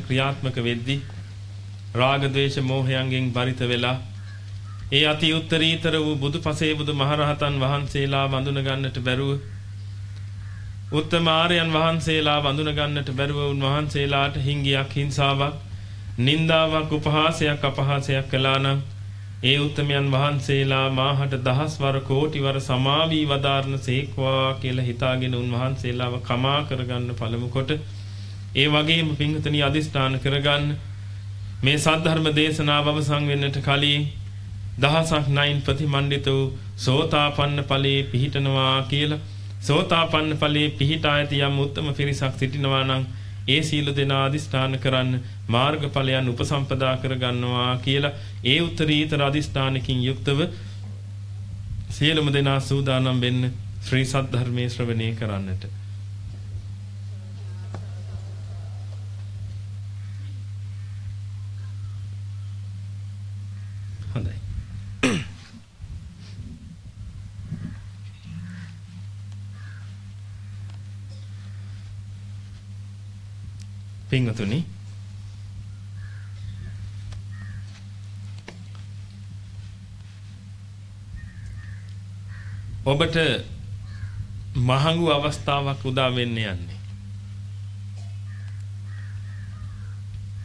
ක්‍රියාත්මක වෙද්දී රාග ద్వේෂ මෝහයන්ගෙන් බරිත වෙලා ඒ අති උත්තරීතර වූ බුදුපසේ බුදු මහරහතන් වහන්සේලා වඳුන ගන්නට බැරුව උත්තමාරයන් වහන්සේලා වඳුන ගන්නට බැරුව උන්වහන්සේලාට හිංගියක් හිංසාවක් නින්දාවක් උපහාසයක් අපහාසයක් කළා නම් ඒ උත්තමයන් වහන්සේලා මාහට දහස්වර කෝටිවර සමාවී වදාරන සේක්වා කියලා හිතාගෙන උන්වහන්සේලාව කමා කරගන්න පළමු කොට ඒ වගේම පිංහතනි අදිස්ථාන කරගන්න. මේ සද්ධර්ම දේශනාව අවසන් වෙන්නට කලින් දහසක් නයින් ප්‍රතිමන්විත වූ සෝතාපන්න ඵලයේ පිහිටනවා කියලා. සෝතාපන්න ඵලයේ පිහිටා ඇති යම් උත්තම පිරිසක් සිටිනවා නම් ඒ සීල දෙනා අදිස්ථාන කරන්න මාර්ගඵලයන් උපසම්පදා කරගන්නවා කියලා ඒ උත්තරීතර අදිස්ථානකින් යුක්තව සියලුම දෙනා සූදානම් වෙන්න ශ්‍රී සද්ධර්මයේ ශ්‍රවණය කරන්නට. හොඳයි. පින්වතුනි ඔබට මහඟු අවස්ථාවක් උදා වෙන්න යන්නේ.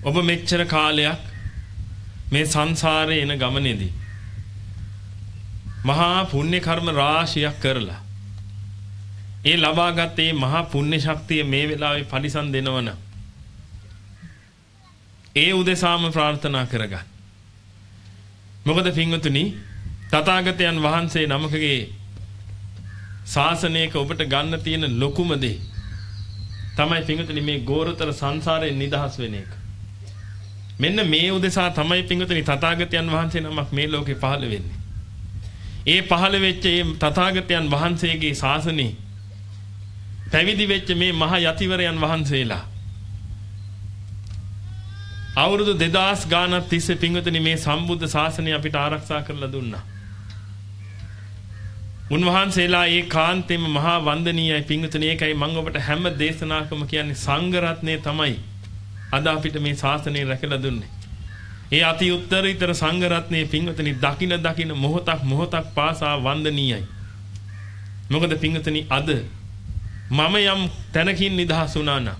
ඔබ මෙච්චර කාලයක් මේ සංසාරේ එන ගමනේදී මහා පුණ්‍ය කර්ම රාශියක් කරලා ඒ ලබාගත් ඒ මහා පුණ්‍ය ශක්තිය මේ වෙලාවේ පරිසම් දෙනවන ඒ උදෙසාම ප්‍රාර්ථනා කරගන්න. මොකද පින්වතුනි තථාගතයන් වහන්සේ නමකගේ ශාසනයක ඔබට ගන්න තියෙන ලොකුම දේ තමයි පින්වතුනි මේ ගෝරතර සංසාරයෙන් නිදහස් වෙන එක. මෙන්න මේ උදෙසා තමයි පින්වතුනි තථාගතයන් වහන්සේ නමක් මේ ලෝකේ පහළ වෙන්නේ. ඒ පහළ වෙච්ච මේ තථාගතයන් වහන්සේගේ ශාසනේ පැවිදි වෙච්ච මේ මහ යතිවරයන් වහන්සේලා අවුරුදු 2000 ගානක් තිස්සේ පින්වතුනි මේ සම්බුද්ධ ශාසනය අපිට ආරක්ෂා කරලා දුන්නා. උන්වහන්සේලා ඒ කාන්තේම මහා වන්දනීයයි පින්වතුනි ඒකයි මම ඔබට හැම දේශනාකම කියන්නේ සංඝ රත්නය තමයි අද අපිට මේ ශාසනය රැකලා දුන්නේ. ඒ අති උත්තරීතර සංඝ රත්නයේ පින්වතුනි දකින දකින මොහොතක් මොහොතක් පාසා වන්දනීයයි. මොකද පින්වතුනි අද මම යම් තැනකින් නිදහස් වුණා නම්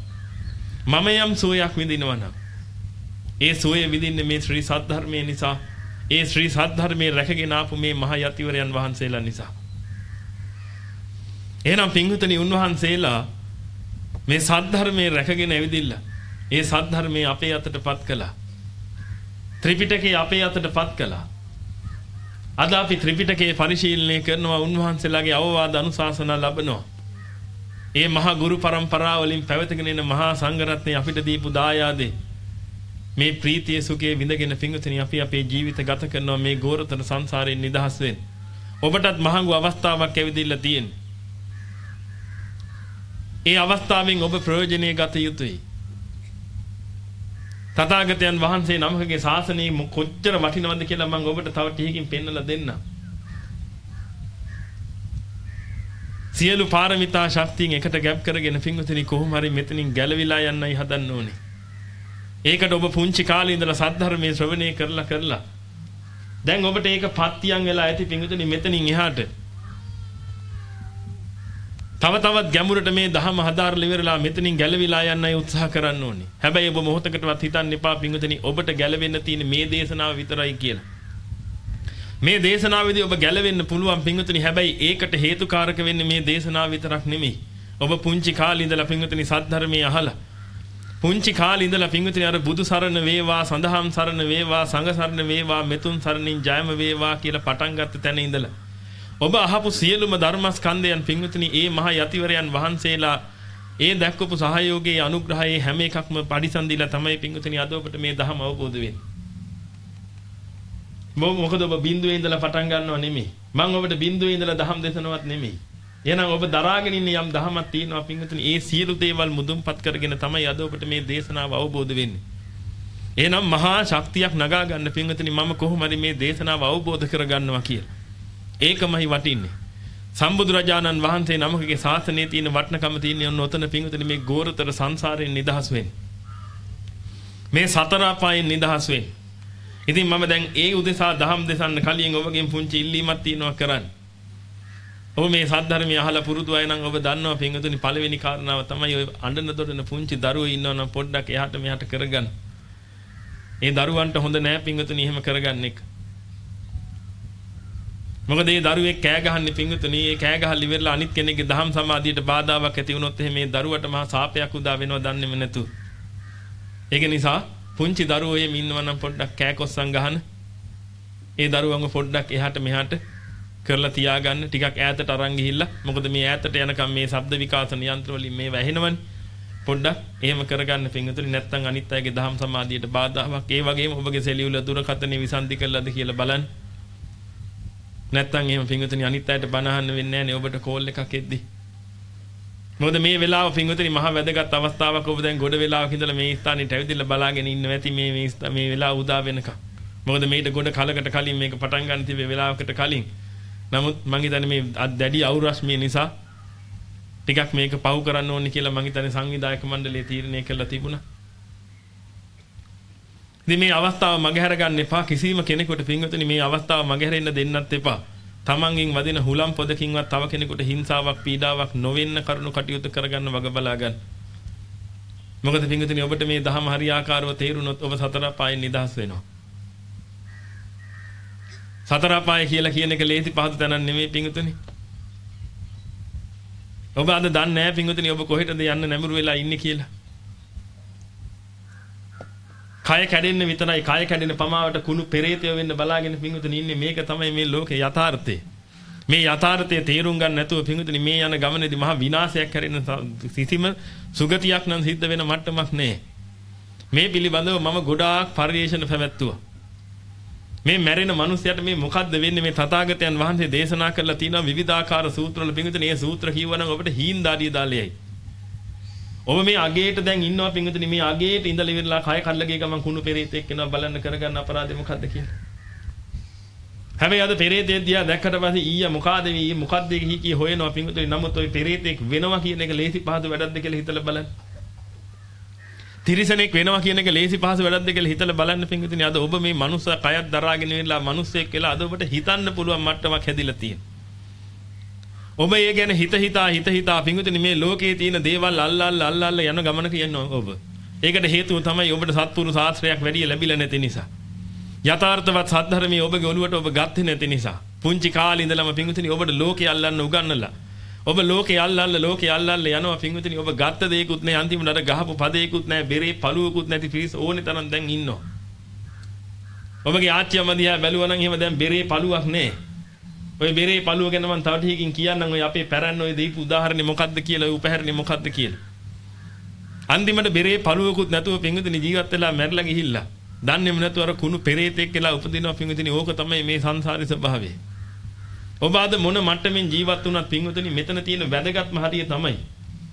මම යම් සෝයක් විඳිනවා නම් ඒ සෝය විඳින්නේ මේ ශ්‍රී සද්ධර්මයේ නිසා ඒ ශ්‍රී සද්ධර්මයේ රැකගෙන ආපු මේ මහ යතිවරයන් වහන්සේලා නිසා එහෙනම් පින්වතුනි උන්වහන්සේලා මේ සද්ධර්මයේ රැකගෙන ඇවිදින්න ඒ සද්ධර්මයේ අපේ අතටපත් කළා ත්‍රිපිටකේ අපේ අතටපත් කළා අද අපි ත්‍රිපිටකේ පරිශීලනය කරනවා උන්වහන්සේලාගේ අවවාද අනුශාසනා ලබනවා ඒ මහා ගුරු પરම්පරාව වලින් පැවතගෙන එන මහා සංඝරත්නය අපිට දීපු දායාදේ මේ ප්‍රීතිය සුඛයේ විඳගෙන පිංගුතුනි අපි අපේ ජීවිත ගත කරනවා මේ ගෝරතර සංසාරයෙන් නිදහස් වෙන්න. ඔබටත් මහඟු අවස්ථාවක් ඇවිදින්න තියෙන්නේ. ඒ අවස්ථාවෙන් ඔබ ප්‍රයෝජනෙ ගත යුතුයි. තථාගතයන් වහන්සේ නමකගේ ශාසනය කොච්චර වටිනවද කියලා මම ඔබට තව ටිකකින් පෙන්වලා දෙන්නම්. සියලු පාරමිතා ශක්තියින් එකට ගැප් කරගෙන පිංගුතුනි කොහොම හරි මෙතනින් ගැලවිලා යන්නයි හදන්න ඕනේ. ඒකට ඔබ පුංචි කාලේ ඉඳලා සද්ධර්මයේ ශ්‍රවණය කරලා කරලා දැන් ඔබට ඒක පත්තියන් වෙලා ඇති පිංගුතුනි මෙතනින් එහාට තව තවත් ගැඹුරට මේ ධහම හදාරලා ඉවරලා මෙතනින් ගැලවිලා යන්නයි උත්සාහ කරන්න ඕනේ. හැබැයි ඔබ මොහොතකටවත් හිතන්න එපා පිංගුතුනි ඔබට ගැලවෙන්න තියෙන මේ දේශනාව විතරයි කියලා. මේ දේශනාවේදී ඔබ ගැලවෙන්න පුළුවන් පිංගුතුනි හැබැයි ඒකට හේතුකාරක වෙන්නේ මේ දේශනාව විතරක් නෙමෙයි. ඔබ පුංචි කාලේ ඉඳලා පිංගුතුනි සද්ධර්මයේ අහලා පුංචි කාලේ ඉඳලා පිංගුතුනි අර බුදු සරණ වේවා සඳහම් සරණ වේවා සංඝ සරණ වේවා මෙතුන් සරණින් ජයම වේවා කියලා පටන් ගත්ත තැන ඉඳලා ඔබ අහපු සියලුම ධර්මස්කන්ධයන් පිංගුතුනි ඒ මහ යතිවරයන් වහන්සේලා ඒ දැක්කපු සහයෝගයේ අනුග්‍රහයේ හැම එකක්ම පරිසම් දීලා තමයි පිංගුතුනි අද ඔබට මේ ධහම අවබෝධ වෙන්නේ. මොකද ඔබ බිඳුවේ ඉඳලා පටන් ගන්නව නෙමෙයි. මම ඔබට බිඳුවේ ඉඳලා ධහම් දේශනවත් නෙමෙයි. එහෙනම් ඔබ දරාගෙන ඉන්න යම් දහමක් තියෙනවා පින්වතුනි. ඒ සියලු දේවල් මුදුන්පත් කරගෙන තමයි අද ඔබට මේ දේශනාව අවබෝධ වෙන්නේ. එහෙනම් මහා ශක්තියක් නගා ගන්න පින්වතුනි මම කොහොම හරි මේ දේශනාව අවබෝධ කරගන්නවා කියලා. ඒකමයි වටින්නේ. සම්බුදුරජාණන් වහන්සේ නමකගේ ශාසනයේ තියෙන වටිනකම තියෙන ඔන්න ඔතන පින්වතුනි මේ ගෝරතර සංසාරයෙන් නිදහස් වෙන්න. මේ සතර අපායෙන් නිදහස් වෙන්න. ඉතින් මම දැන් ඒ උදෙසා දහම් දෙසන්න කලින් ඔබගෙන් පුංචි ඉල්ලීමක් තියෙනවා කරන්න. ඔබ මේ සද්ධර්මය අහලා පුරුදු අය නම් ඔබ දන්නවා පින්වතුනි පළවෙනි කාරණාව තමයි ඔය අඬන දොඩන පුංචි දරුවෝ ඉන්නවා නම් පොඩ්ඩක් එහාට මෙහාට කරගන්න. ඒ දරුවන්ට හොඳ නෑ පින්වතුනි එහෙම කරගන්න එක. මොකද මේ දරුවෙක් කෑ ගහන්නේ පින්වතුනි ඒ කෑ ගහලා ඉවරලා අනිත් කෙනෙක්ගේ දහම් සමාධියට බාධාවක් ඇති වුණොත් එහෙම මේ දරුවට මහා සාපයක් උදා වෙනවා දන්නේම නැතු. ඒක නිසා පුංචි දරුවෝ එහෙම ඉන්නවා නම් පොඩ්ඩක් කෑකොස්සන් ගහන. ඒ දරුවන්ව පොඩ්ඩක් එහාට මෙහාට කරලා තියාගන්න. ටිකක් ඈතට අරන් ගිහිල්ලා. මොකද මේ ඈතට යනකම් මේ ශබ්ද විකාශන යන්ත්‍ර වලින් මේ වැහෙනවනේ. පොඩ්ඩක් එහෙම කරගන්න පිංගුතුනි. නැත්තම් අනිත් අයගේ දහම් සමාධියට බාධාවක්. ඒ වගේම ඔබගේ සෙලියුල දුරකථනයේ විසන්ධි කළාද කියලා බලන්න. නැත්තම් එහෙම පිංගුතුනි අනිත් අයට බණ අහන්න වෙන්නේ නැහැ නේ ඔබට කෝල් එකක් එද්දි. මොකද මේ වෙලාව පිංගුතුනි මහා වැදගත් අවස්ථාවක්. ඔබ දැන් ගොඩ වෙලාවක ඉඳලා මේ ස්ථානෙට ඇවිදලා බලාගෙන ඉන්න ඇති මේ මේ මේ වෙලාව උදා වෙනකම්. මොකද මේට ගොඩ කලකට කලින් මේක පටන් ගන්න තිබේ වෙලාවකට කලින්. නමුත් මං හිතන්නේ මේ දැඩි අවුරස්මිය නිසා ටිකක් මේක පහු කරන්න ඕනේ කියලා මං හිතන්නේ සංවිධායක මණ්ඩලය තීරණය කළා තිබුණා. ඉතින් මේ අවස්ථාව මගහැර ගන්න එපා කිසිම කෙනෙකුට පින්වතුනි මේ අවස්ථාව මගහැරෙන්න දෙන්නත් එපා. තමන්ගෙන් වදින හුලම් පොදකින්වත් තව කෙනෙකුට හිංසාවක් පීඩාවක් නොවෙන්න කරුණු කටයුතු කරගන්න වග බලා ගන්න. මොකද පින්වතුනි ඔබට මේ දහම හරියාකාරව තේරුනොත් ඔබ සතර පායෙන් නිදහස් වෙනවා. සතර අපාය කියලා කියන එක ලේසි පහසු තැනක් නෙමෙයි පිංගුතුනි. ඔබ අද දන්නේ නැහැ පිංගුතුනි ඔබ කොහෙටද යන්න නැඹුරු වෙලා ඉන්නේ කියලා. කය කැඩෙන්න විතරයි කය කැඩෙන පමාවට කුණු පෙරේතය වෙන්න බලාගෙන පිංගුතුනි ඉන්නේ මේක තමයි මේ ලෝකේ යථාර්ථය. මේ යථාර්ථය තේරුම් ගන්න නැතුව පිංගුතුනි මේ යන ගමනේදී මහා විනාශයක් හැරෙන සිසිම සුගතියක් නම් සිද්ධ වෙන මට්ටමක් නෑ. මේ පිළිබඳව මම ගොඩාක් පරිශන පැවැත්තුවා. මේ මැරෙන මිනිසයාට මේ මොකද්ද වෙන්නේ මේ තථාගතයන් වහන්සේ දේශනා කරලා තියෙනවා විවිධාකාර සූත්‍රවල පිංගුතුනි මේ සූත්‍ර කියවනම් ඔබට හීන්දාඩිය දාලෙයි. ඔබ මේ අගේට දැන් ඉන්නවා පිංගුතුනි මේ අගේට ඉඳලා ඉවරලා කය කල්ලගේ ගමන් කුණු පෙරේතෙක් වෙනවා බලන්න කරගන්න අපරාධේ මොකද්ද කියලා. හැබැයි අද පෙරේතෙක් දිහා දැක්කට පස්සේ ඊයා මොකාද මේ මොකද්ද කී කී හොයනවා පිංගුතුනි නමුත් ওই පෙරේතෙක් වෙනවා කියන එක ලේසි පහසු වැඩක්ද කියලා හිතලා බලන්න. තිරිසනෙක් වෙනවා කියන එක ලේසි පහසු වැඩක්ද කියලා හිතලා බලන්න පිංගුතුනි අද ඔබ මේ මනුස්ස කයත් දරාගෙන ඉන්නලා මිනිස්සෙක් කියලා අද ඔබට හිතන්න පුළුවන් මට්ටමක් හැදිලා තියෙනවා. ඔබ ඒ ගැන හිත හිතා හිත හිතා පිංගුතුනි මේ ලෝකයේ තියෙන දේවල් අල්ලල්ල අල්ලල්ල යන ගමනක යනවා ඔබ. ඒකට හේතුව තමයි ඔබට සත්පුරු ශාස්ත්‍රයක් වැඩි ලැබිලා නැති නිසා. යථාර්ථවත් සද්ධර්මයේ ඔබගේ ඔළුවට ඔබ ගත්තේ නැති නිසා. පුංචි කාලේ ඉඳලම පිංගුතුනි ඔබට ලෝකේ අල්ලන්න උගන්නලා ඔබ ලෝකේ අල්ලල්ල ලෝකේ අල්ලල්ල යනවා පින්විතනි ඔබ ගත්ත දෙයක්ුත් නැහැ අන්තිමට අර ගහපු පදයක්ුත් නැහැ බෙරේ පළුවකුත් නැති පිරිස ඕනේ තරම් දැන් ඉන්නවා ඔබගේ ආච්චි අම්මා දිහා බැලුවා නම් එහෙම දැන් බෙරේ පළුවක් නැහැ ඔය බෙරේ පළුව ගැන මම තව ටිකකින් කියන්නම්. ඔය අපේ පැරන්න ඔය දීපු උදාහරණේ මොකද්ද කියලා ඔය උපහැරණේ මොකද්ද කියලා. අන්තිමට බෙරේ පළුවකුත් නැතුව පින්විතනි ජීවත් වෙලා මැරලා ගිහිල්ලා. දන්නේම නැතුව අර කුණු පෙරේතෙක් කියලා උපදිනවා පින්විතනි ඕක තමයි මේ සංසාරේ ස්වභාවය. ඔබ අද මොන මට්ටමින් ජීවත් වුණත් පින්වතුනි මෙතන තියෙන වැදගත්ම හරිය තමයි.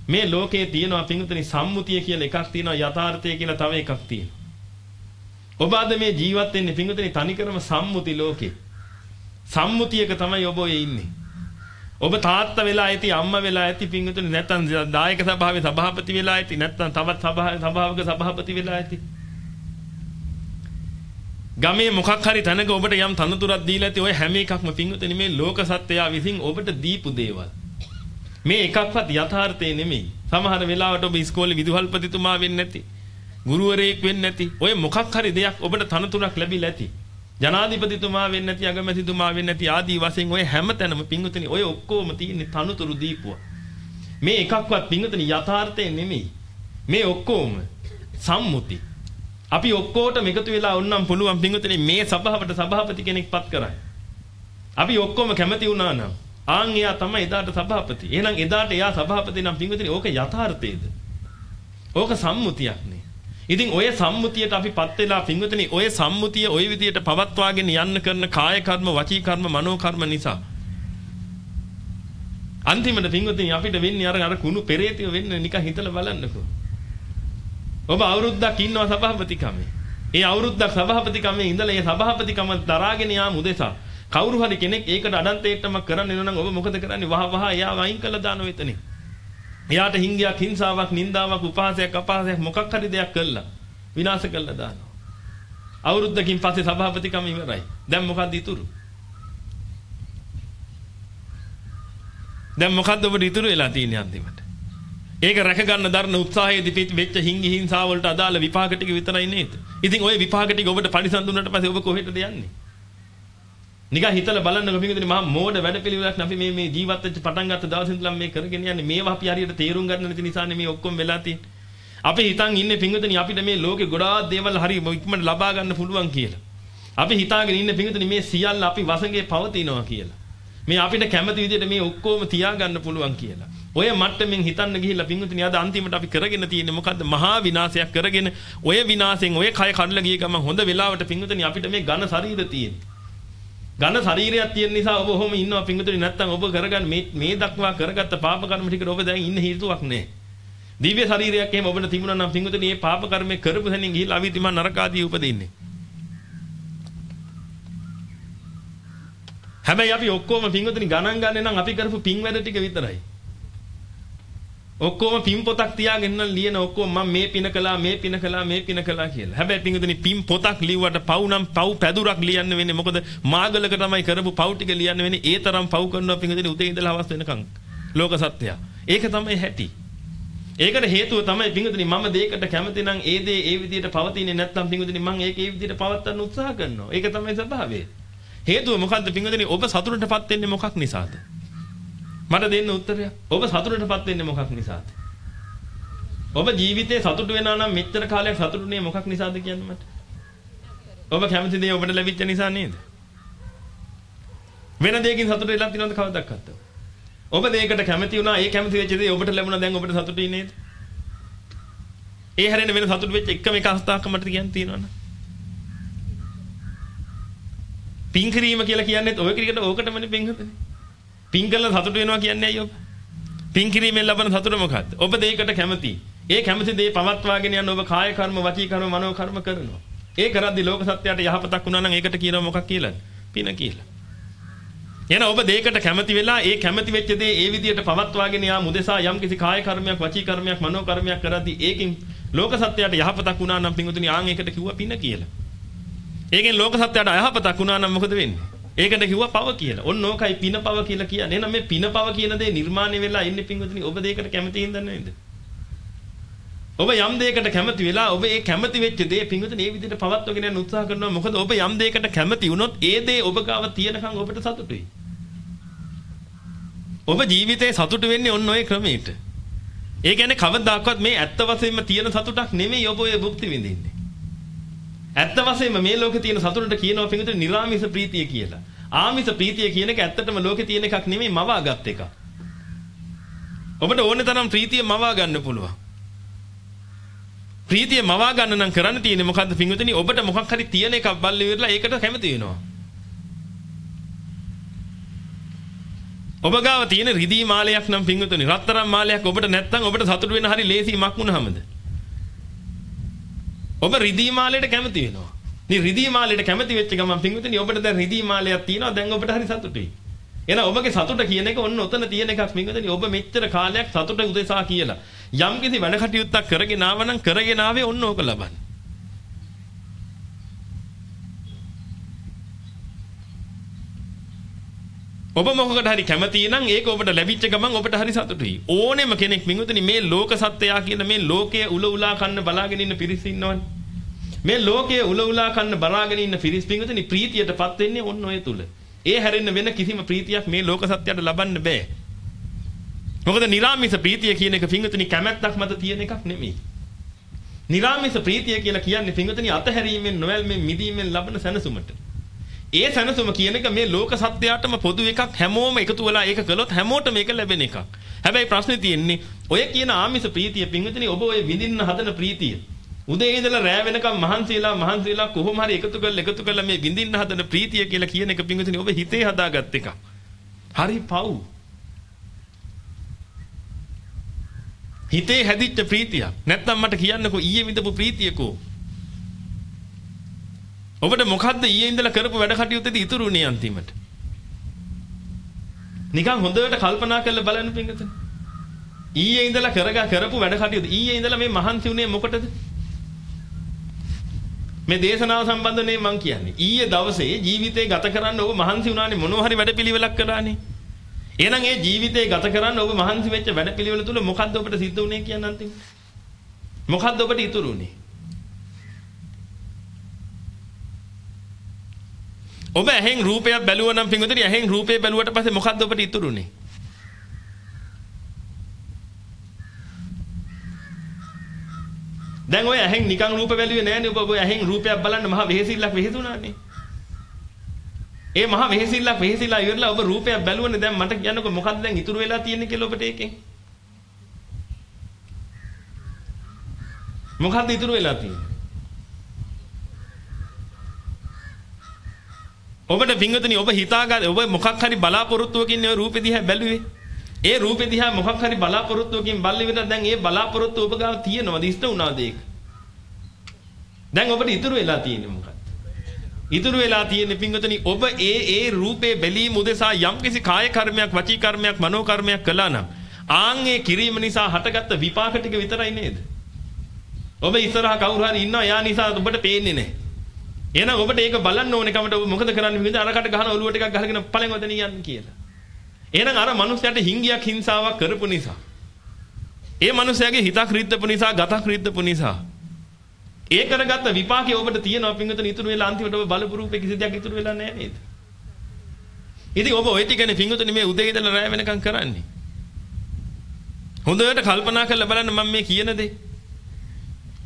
මේ ලෝකයේ තියෙනවා පින්වතුනි සම්මුතිය කියලා එකක් තියෙනවා යථාර්ථය කියලා තව එකක් තියෙනවා. ඔබ අද මේ ජීවත් වෙන්නේ පින්වතුනි තනිකරම සම්මුති ලෝකේ. සම්මුතියක තමයි ඔබ ඔය ඉන්නේ. ඔබ තාත්තා වෙලා ඇති අම්මා වෙලා ඇති පින්වතුනි නැත්නම් දායක සභාවේ සභාපති වෙලා ඇති නැත්නම් තවත් සභාවක සභාපති වෙලා ඇති. ගමේ මොකක් හරි තැනක ඔබට යම් තනතුරක් දීලා ඇති ඔය හැම එකක්ම පින්වතුනි මේ ලෝක සත්‍යය විසින් ඔබට දීපු දේවල්. මේ එකක්වත් යථාර්ථය නෙමෙයි. සමහර වෙලාවට ඔබ ඉස්කෝලේ විදුහල්පතිතුමා වෙන්නේ නැති. ගුරුවරයෙක් වෙන්නේ නැති. ඔය මොකක් හරි දෙයක් ඔබට තනතුරක් ලැබිලා ඇති. ජනාධිපතිතුමා වෙන්නේ නැති අගමැතිතුමා වෙන්නේ නැති ආදී වශයෙන් ඔය හැමතැනම පින්වතුනි ඔය ඔක්කොම තියෙන්නේ තනතුරු දීපුවා. මේ එකක්වත් පින්වතුනි යථාර්ථය නෙමෙයි. මේ ඔක්කොම සම්මුති. අපි ඔක්කොටම එකතු වෙලා වුණනම් පුළුවන් පින්වතුනි මේ සභාවට සභාපති කෙනෙක් පත් කරයි. අපි ඔක්කොම කැමති වුණා නම් ආන් එයා තමයි එදාට සභාපති. එහෙනම් එදාට එයා සභාපති නම් පින්වතුනි ඕක යථාර්ථයේද? ඕක සම්මුතියක් නේ. ඉතින් ඔය සම්මුතියට අපිපත් වෙලා පින්වතුනි ඔය සම්මුතිය ওই විදියට පවත්වාගෙන යන්න කරන කාය කර්ම, වචී කර්ම, මනෝ කර්ම නිසා අන්තිමට පින්වතුනි අපිට වෙන්නේ අර අර කුණු පෙරේතිය වෙන්න නිකන් හිතලා බලන්නකෝ. ඔබ අවුරුද්දක් ඉන්නවා සභාපතිකමේ. ඒ අවුරුද්දක් සභාපතිකමේ ඉඳලා ඒ සභාපතිකම දරාගෙන යාම උදෙසා කවුරු හරි කෙනෙක් ඒකට අඩන්තේට්ටම කරන්න එනවා නම් ඔබ මොකද කරන්නේ? වහ වහ එයාව අයින් කළා දානවා එතනින්. එයාට හිංගියක්, හිංසාවක්, නින්දාවක්, උපහාසයක්, අපහාසයක් මොකක් හරි දෙයක් කළා. විනාශ කරලා දානවා. අවුරුද්දකින් පස්සේ සභාපතිකම ඉවරයි. දැන් මොකද්ද ඉතුරු? දැන් මොකද්ද ඔබට ඉතුරු වෙලා තියෙන්නේ අන්තිමට? ඒක රැක ගන්න දරන උත්සාහයේදී වෙච්ච හිංගි හිංසා වලට අදාළ විපාක ටික විතරයි නේද? ඉතින් ওই විපාක ටික ඔබට පරිසම් දුන්නාට පස්සේ ඔබ කොහෙටද යන්නේ? නිකන් හිතලා බලන්නකො පිටින් මහා මෝඩ වැඩපිළිවෙලක් අපි මේ මේ ජීවත් වෙච්ච පටන් ගත්ත දවසේ ඉඳලා මේ කරගෙන යන්නේ මේවා අපි හරියට තේරුම් ගන්න නැති නිසානේ මේ ඔක්කොම වෙලා තියෙන්නේ. අපි හිතන් ඉන්නේ පිංගුතුනි අපිට මේ ලෝකේ ගොඩාක් දේවල් හරි ඉක්මනට ලබා ගන්න පුළුවන් කියලා. අපි හිතාගෙන ඉන්නේ පිංගුතුනි මේ සියල්ල අපි වසඟේ පවතිනවා කියලා. මේ අපිට කැමති විදිහට මේ ඔක්කොම තියාගන්න පුළුවන් කියලා. ඔය මට්ටමින් හිතන්න ගිහිල්ලා පින්විතනි අද අන්තිමට අපි කරගෙන තියෙන්නේ මොකද්ද? මහා විනාශයක් කරගෙන ඔය විනාශෙන් ඔය කය කඩලා ගිය ගමන් හොඳ වෙලාවට පින්විතනි අපිට මේ ඝන ශරීර තියෙන්නේ. ඝන ශරීරයක් තියෙන නිසා ඔබ ඔහොම ඉන්නවා පින්විතනි නැත්තම් ඔබ කරගන්න මේ මේ දක්වා කරගත්ත පාප කර්ම ටිකට ඔබ දැන් ඉන්න හේතුවක් නැහැ. දිව්‍ය ශරීරයක් එහෙම ඔබට තිබුණා නම් පින්විතනි මේ පාප කර්මේ කරපු තැනින් ගිහිල්ලා අවිතිමන් නරකාදී උපදින්නේ. හැබැයි අපි ඔක්කොම පින්වතුනි ගණන් ගන්නේ නම් අපි කරපු පින් වැඩ ටික විතරයි. ඔක්කොම පින් පොතක් තියාගෙන ලියන ඔක්කොම මම මේ පින කළා මේ පින කළා මේ පින කළා කියලා. හැබැයි පින්වතුනි පින් පොතක් ලිව්වට පව් නම් පව් පැදුරක් ලියන්න වෙන්නේ. මොකද මාගලක තමයි කරපු පව් ටික ලියන්න වෙන්නේ. ඒ තරම් පව් කරනවා පින්වතුනි උදේ ඉඳලා හවස වෙනකන්. ලෝක සත්‍යය. ඒක තමයි හැටි. ඒකට හේතුව තමයි පින්වතුනි මම දෙයකට කැමති නම් ඒ දේ ඒ විදිහට පවතින්නේ නැත්නම් පින්වතුනි මම ඒක ඒ විදිහට පවත්වන්න උත්සාහ කරනවා. ඒක තමයි ස්වභාවය. හේතුව මොකද්ද පින්වතුනි ඔබ සතුටටපත් වෙන්නේ මොකක් නිසාද? මට දෙන්න උත්තරය. ඔබ සතුටටපත් වෙන්නේ මොකක් නිසාද? ඔබ ජීවිතේ සතුට වෙනා නම් මෙච්චර කාලයක් සතුටුනේ මොකක් නිසාද කියන්න මට? ඔබ කැමති දේ ඔබට ලැබිච්ච නිසා නේද? වෙන දෙයකින් සතුට වෙලා තියෙනවද කවදාවත්? ඔබ දෙයකට කැමති වුණා ඒ කැමති වෙච්ච දේ ඔබට ලැබුණා දැන් ඔබට සතුටුයි නේද? ඒ හැරෙන්න වෙන සතුට වෙච්ච එකම එක අවස්ථාවක් මට කියන්න තියෙනවනේ. පින් කිරීම කියලා කියන්නේත් ඔය ක්‍රිකට ඕකටමනේ පින් හදන්නේ. පින් කළා සතුට වෙනවා කියන්නේ ඇයි ඔබ? පින් කිරීමෙන් ලබන සතුට මොකක්ද? ඔබ දෙයකට කැමති. ඒ කැමති දේ පවත්වාගෙන යන ඔබ කාය කර්ම, වචී කර්ම, මනෝ කර්ම කරනවා. ඒ කරද්දී ලෝක සත්‍යයට යහපතක් වුණා නම් ඒකට කියනවා මොකක් කියලාද? පින කියලා. එන ඔබ දෙයකට කැමති වෙලා ඒ කැමති වෙච්ච දේ ඒ විදියට පවත්වාගෙන යා මුදෙසා යම් කිසි කාය කර්මයක්, වචී කර්මයක්, මනෝ කර්මයක් කරද්දී ඒකෙන් ලෝක සත්‍යයට යහපතක් වුණා නම් පින්වතුනි ආන් ඒකට කිව්වා පින කියලා. ඒකෙන් ලෝක සත්‍යයට අයහපතක් වුණා නම් මොකද වෙන්නේ? ඒකට කිව්වා පව කියලා. ඔන්න ඕකයි පින පව කියලා කියන්නේ. එහෙනම් මේ පින පව කියන දේ නිර්මාණය වෙලා ඉන්නේ පින්වතුනි ඔබ දෙයකට කැමති හින්දා නේද? ඔබ යම් දෙයකට කැමති වෙලා ඔබ ඒ කැමති වෙච්ච දේ පින්වතුනි මේ විදිහට පවත්වගෙන යන්න උත්සාහ කරනවා. මොකද ඔබ යම් දෙයකට කැමති වුණොත් ඒ දේ ඔබ ගාව තියෙනකන් ඔබට සතුටුයි. ඔබ ජීවිතේ සතුටු වෙන්නේ ඔන්න ඔය ක්‍රමයට. ඒ කියන්නේ කවදාකවත් මේ ඇත්ත වශයෙන්ම තියෙන සතුටක් නෙමෙයි ඔබ ඔය භුක්ති විඳින්නේ. ඇත්ත වශයෙන්ම මේ ලෝකේ තියෙන සතුටට කියනවා පිටුට නිර්ාමිස ප්‍රීතිය කියලා. ආමිස ප්‍රීතිය කියන එක ඇත්තටම ලෝකේ තියෙන එකක් නෙමෙයි මවාගත් එකක්. ඔබට ඕනේ තරම් ප්‍රීතිය මවා ගන්න පුළුවන්. ප්‍රීතිය මවා ගන්න නම් කරන්න තියෙන්නේ මොකද්ද පින්විතනි ඔබට මොකක් හරි තියෙන එකක් බල්ලේ ඉවරලා ඒකට කැමති වෙනවා. ඔබ ගාව තියෙන රිදී මාලයක් නම් පින්විතනි රත්තරන් මාලයක් ඔබට නැත්නම් ඔබට සතුටු වෙන හරි ලේසි මක් වුණාමද? ඔබ රිදී මාලයට කැමති වෙනවා. මේ රිදී මාලයට කැමති වෙච්ච ගමන් පින්විතනි ඔබට දැන් රිදී මාලයක් තියෙනවා දැන් ඔබට හරි සතුටුයි. එහෙනම් ඔබගේ සතුට කියන එක ඔන්න ඔතන තියෙන එකක් පින්විතනි ඔබ මෙච්චර කාලයක් සතුට උදෙසා කියලා යම් කිසි වැඩ කටයුත්තක් කරගෙන ආවනම් කරගෙන ආවේ ඔන්න ඕක ලබන්න. ඔබ මොකකට හරි කැමති නම් ඒක ඔබට ලැබිච්ච ගමන් ඔබට හරි සතුටුයි. ඕනෙම කෙනෙක් මින්වතුනි මේ ලෝක සත්‍යයා කියන මේ ලෝකයේ උල උලා කන්න බලාගෙන ඉන්න පිරිස ඉන්නවනේ. මේ ලෝකයේ උල උලා කන්න බලාගෙන ඉන්න පිරිස් මින්වතුනි ප්‍රීතියටපත් වෙන්නේ ඔන්න ඔය තුල. ඒ හැරෙන්න වෙන කිසිම ප්‍රීතියක් මේ ලෝක සත්‍යයට ලබන්න බෑ. මොකද නිරාමිස ප්‍රීතිය කියන එක පින්වතුනි කැමැත්තක් මත තියෙන එකක් නෙමෙයි. නිරාමිස ප්‍රීතිය කියලා කියන්නේ පින්වතුනි අතහැරීමෙන් නොවැල්මෙන් මිදීමෙන් ලබන සැනසුමට. ඒ සැනසුම කියන එක මේ ලෝක සත්‍යයටම පොදු එකක් හැමෝම එකතු වෙලා ඒක කළොත් හැමෝටම ඒක ලැබෙන එකක්. හැබැයි ප්‍රශ්නේ තියෙන්නේ ඔය කියන ආමිස ප්‍රීතිය පින්විතනේ ඔබ ඔය විඳින්න හදන ප්‍රීතිය. උදේ ඉඳලා රෑ වෙනකම් මහන්සියලා මහන්සියලා කොහොම හරි එකතු කරලා එකතු කරලා මේ විඳින්න හදන ප්‍රීතිය කියලා කියන එක පින්විතනේ ඔබ හිතේ හදාගත් එකක්. හරි පව්. හිතේ හැදිච්ච ප්‍රීතියක්. නැත්තම් මට කියන්නකෝ ඊයේ විඳපු ප්‍රීතියකෝ ඔබට මොකද්ද ඊයේ ඉඳලා කරපු වැඩ කටයුත්තේදී ඉතුරු වුණේ අන්තිමට? නිකන් හොඳට කල්පනා කරලා බලන්න පින්ගතන. ඊයේ ඉඳලා කරගා කරපු වැඩ කටයුතු ඊයේ ඉඳලා මේ මහන්සි උනේ මොකටද? මේ දේශනාව සම්බන්ධනේ මම කියන්නේ. ඊයේ දවසේ ජීවිතේ ගත කරන්න ඔබ මහන්සි වුණානේ මොනවා හරි වැඩපිළිවෙලක් කරානේ. එහෙනම් ඒ ජීවිතේ ගත කරන්න ඔබ මහන්සි වෙච්ච වැඩපිළිවෙල තුල මොකද්ද ඔබට සිද්ධ වුනේ කියන්නේ අන්තිමට? මොකද්ද ඔබට ඉතුරු වුනේ? ඔබ ඇහෙන් රූපයක් බැලුවා නම් පින්වතුනි ඇහෙන් රූපේ බැලුවට පස්සේ මොකද්ද ඔබට ඉතුරු වුනේ? දැන් ඔය ඇහෙන් නිකන් රූප බැලුවේ නෑනේ ඔබ ඔය ඇහෙන් රූපයක් බලන්න මහා වෙහෙසිල්ලක් වෙහෙසුණානේ. ඒ මහා වෙහෙසිල්ලක් වෙහෙසිලා ඉවරලා ඔබ රූපයක් බැලුවනේ දැන් මට කියන්නකෝ මොකද්ද දැන් ඉතුරු වෙලා තියෙන්නේ කියලා ඔබට ඒකෙන්. මොකද්ද ඉතුරු වෙලා තියෙන්නේ? ඔබට පිංගතනි ඔබ හිතාගන්න ඔබ මොකක් හරි බලාපොරොත්තුවකින් ඔය රූපෙ දිහා බැලුවේ. ඒ රූපෙ දිහා මොකක් හරි බලාපොරොත්තුවකින් බල්ලි විතර දැන් ඒ බලාපොරොත්තුව ඔබ ගාව තියෙනවද ඉෂ්ට වුණාද ඒක? දැන් ඔබට ඉතුරු වෙලා තියෙන්නේ මොකක්ද? ඉතුරු වෙලා තියෙන්නේ පිංගතනි ඔබ ඒ ඒ රූපේ බැලීම උදෙසා යම්කිසි කාය කර්මයක් වචී කර්මයක් මනෝ කර්මයක් කළා නම් ආන් ඒ කිරීම නිසා හටගත්ත විපාක ටික විතරයි නේද? ඔබ ඉස්සරහා කවුරු හරි ඉන්නවා යා නිසා ඔබට පේන්නේ නැහැ. එහෙනම් ඔබට ඒක බලන්න ඕනේ කමට ඔබ මොකද කරන්නේ විඳ අරකට ගහන ඔලුව ටිකක් ගහගෙන පළෙන් වදන යන්න කියලා. එහෙනම් අර මනුස්සයාට හිංගියක් හිංසාවක් කරපු නිසා ඒ මනුස්සයාගේ හිතක් රිද්දපු නිසා ගතක් රිද්දපු නිසා ඒ කරගත්ත විපාකේ ඔබට තියෙනවා පිංගුතුනි ඉතුරු වෙලා අන්තිමට ඔබ බලපු රූපේ කිසි දෙයක් ඉතුරු වෙලා නැහැ නේද? ඉතින් ඔබ ওই ටිකනේ පිංගුතුනි මේ උදේ ඉඳලා රැ වෙනකම් කරන්නේ. හොඳට කල්පනා කරලා බලන්න මම මේ කියන දේ.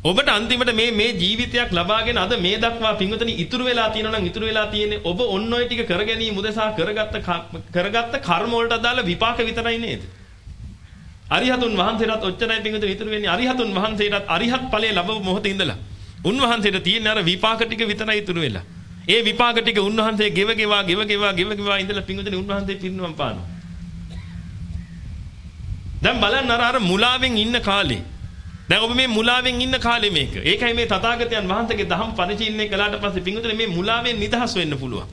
ඔබට අන්තිමට මේ මේ ජීවිතයක් ලබාගෙන අද මේ දක්වා පිංගුතුනි ඉතුරු වෙලා තියෙනවා නම් ඉතුරු වෙලා තියෙන්නේ ඔබ ඔන්න ඔය ටික කරගැනීම උදෙසා කරගත්ත කරගත්ත කර්ම වලට අදාළ විපාක විතරයි නේද? අරිහතුන් වහන්සේටත් ඔච්චරයි පිංගුතුනි ඉතුරු වෙන්නේ අරිහතුන් වහන්සේටත් අරිහත් ඵලයේ ලැබව මොහොතේ ඉඳලා උන්වහන්සේට තියෙන අර විපාක ටික විතරයි ඉතුරු වෙලා. ඒ විපාක ටික උන්වහන්සේ ගෙව ගෙවා ගෙව ගෙවා ගෙව ගෙවා ඉඳලා පිංගුතුනි උන්වහන්සේ පිරිනුවම් පානවා. දැන් බලන්න අර අර මුලාවෙන් ඉන්න කාලේ දැන් ඔබ මේ මුලාවෙන් ඉන්න කාලේ මේක. ඒකයි මේ තථාගතයන් වහන්සේගේ දහම් පරිචීලනය කළාට පස්සේ පිංගුතුනි මේ මුලාවෙන් නිදහස් වෙන්න පුළුවන්.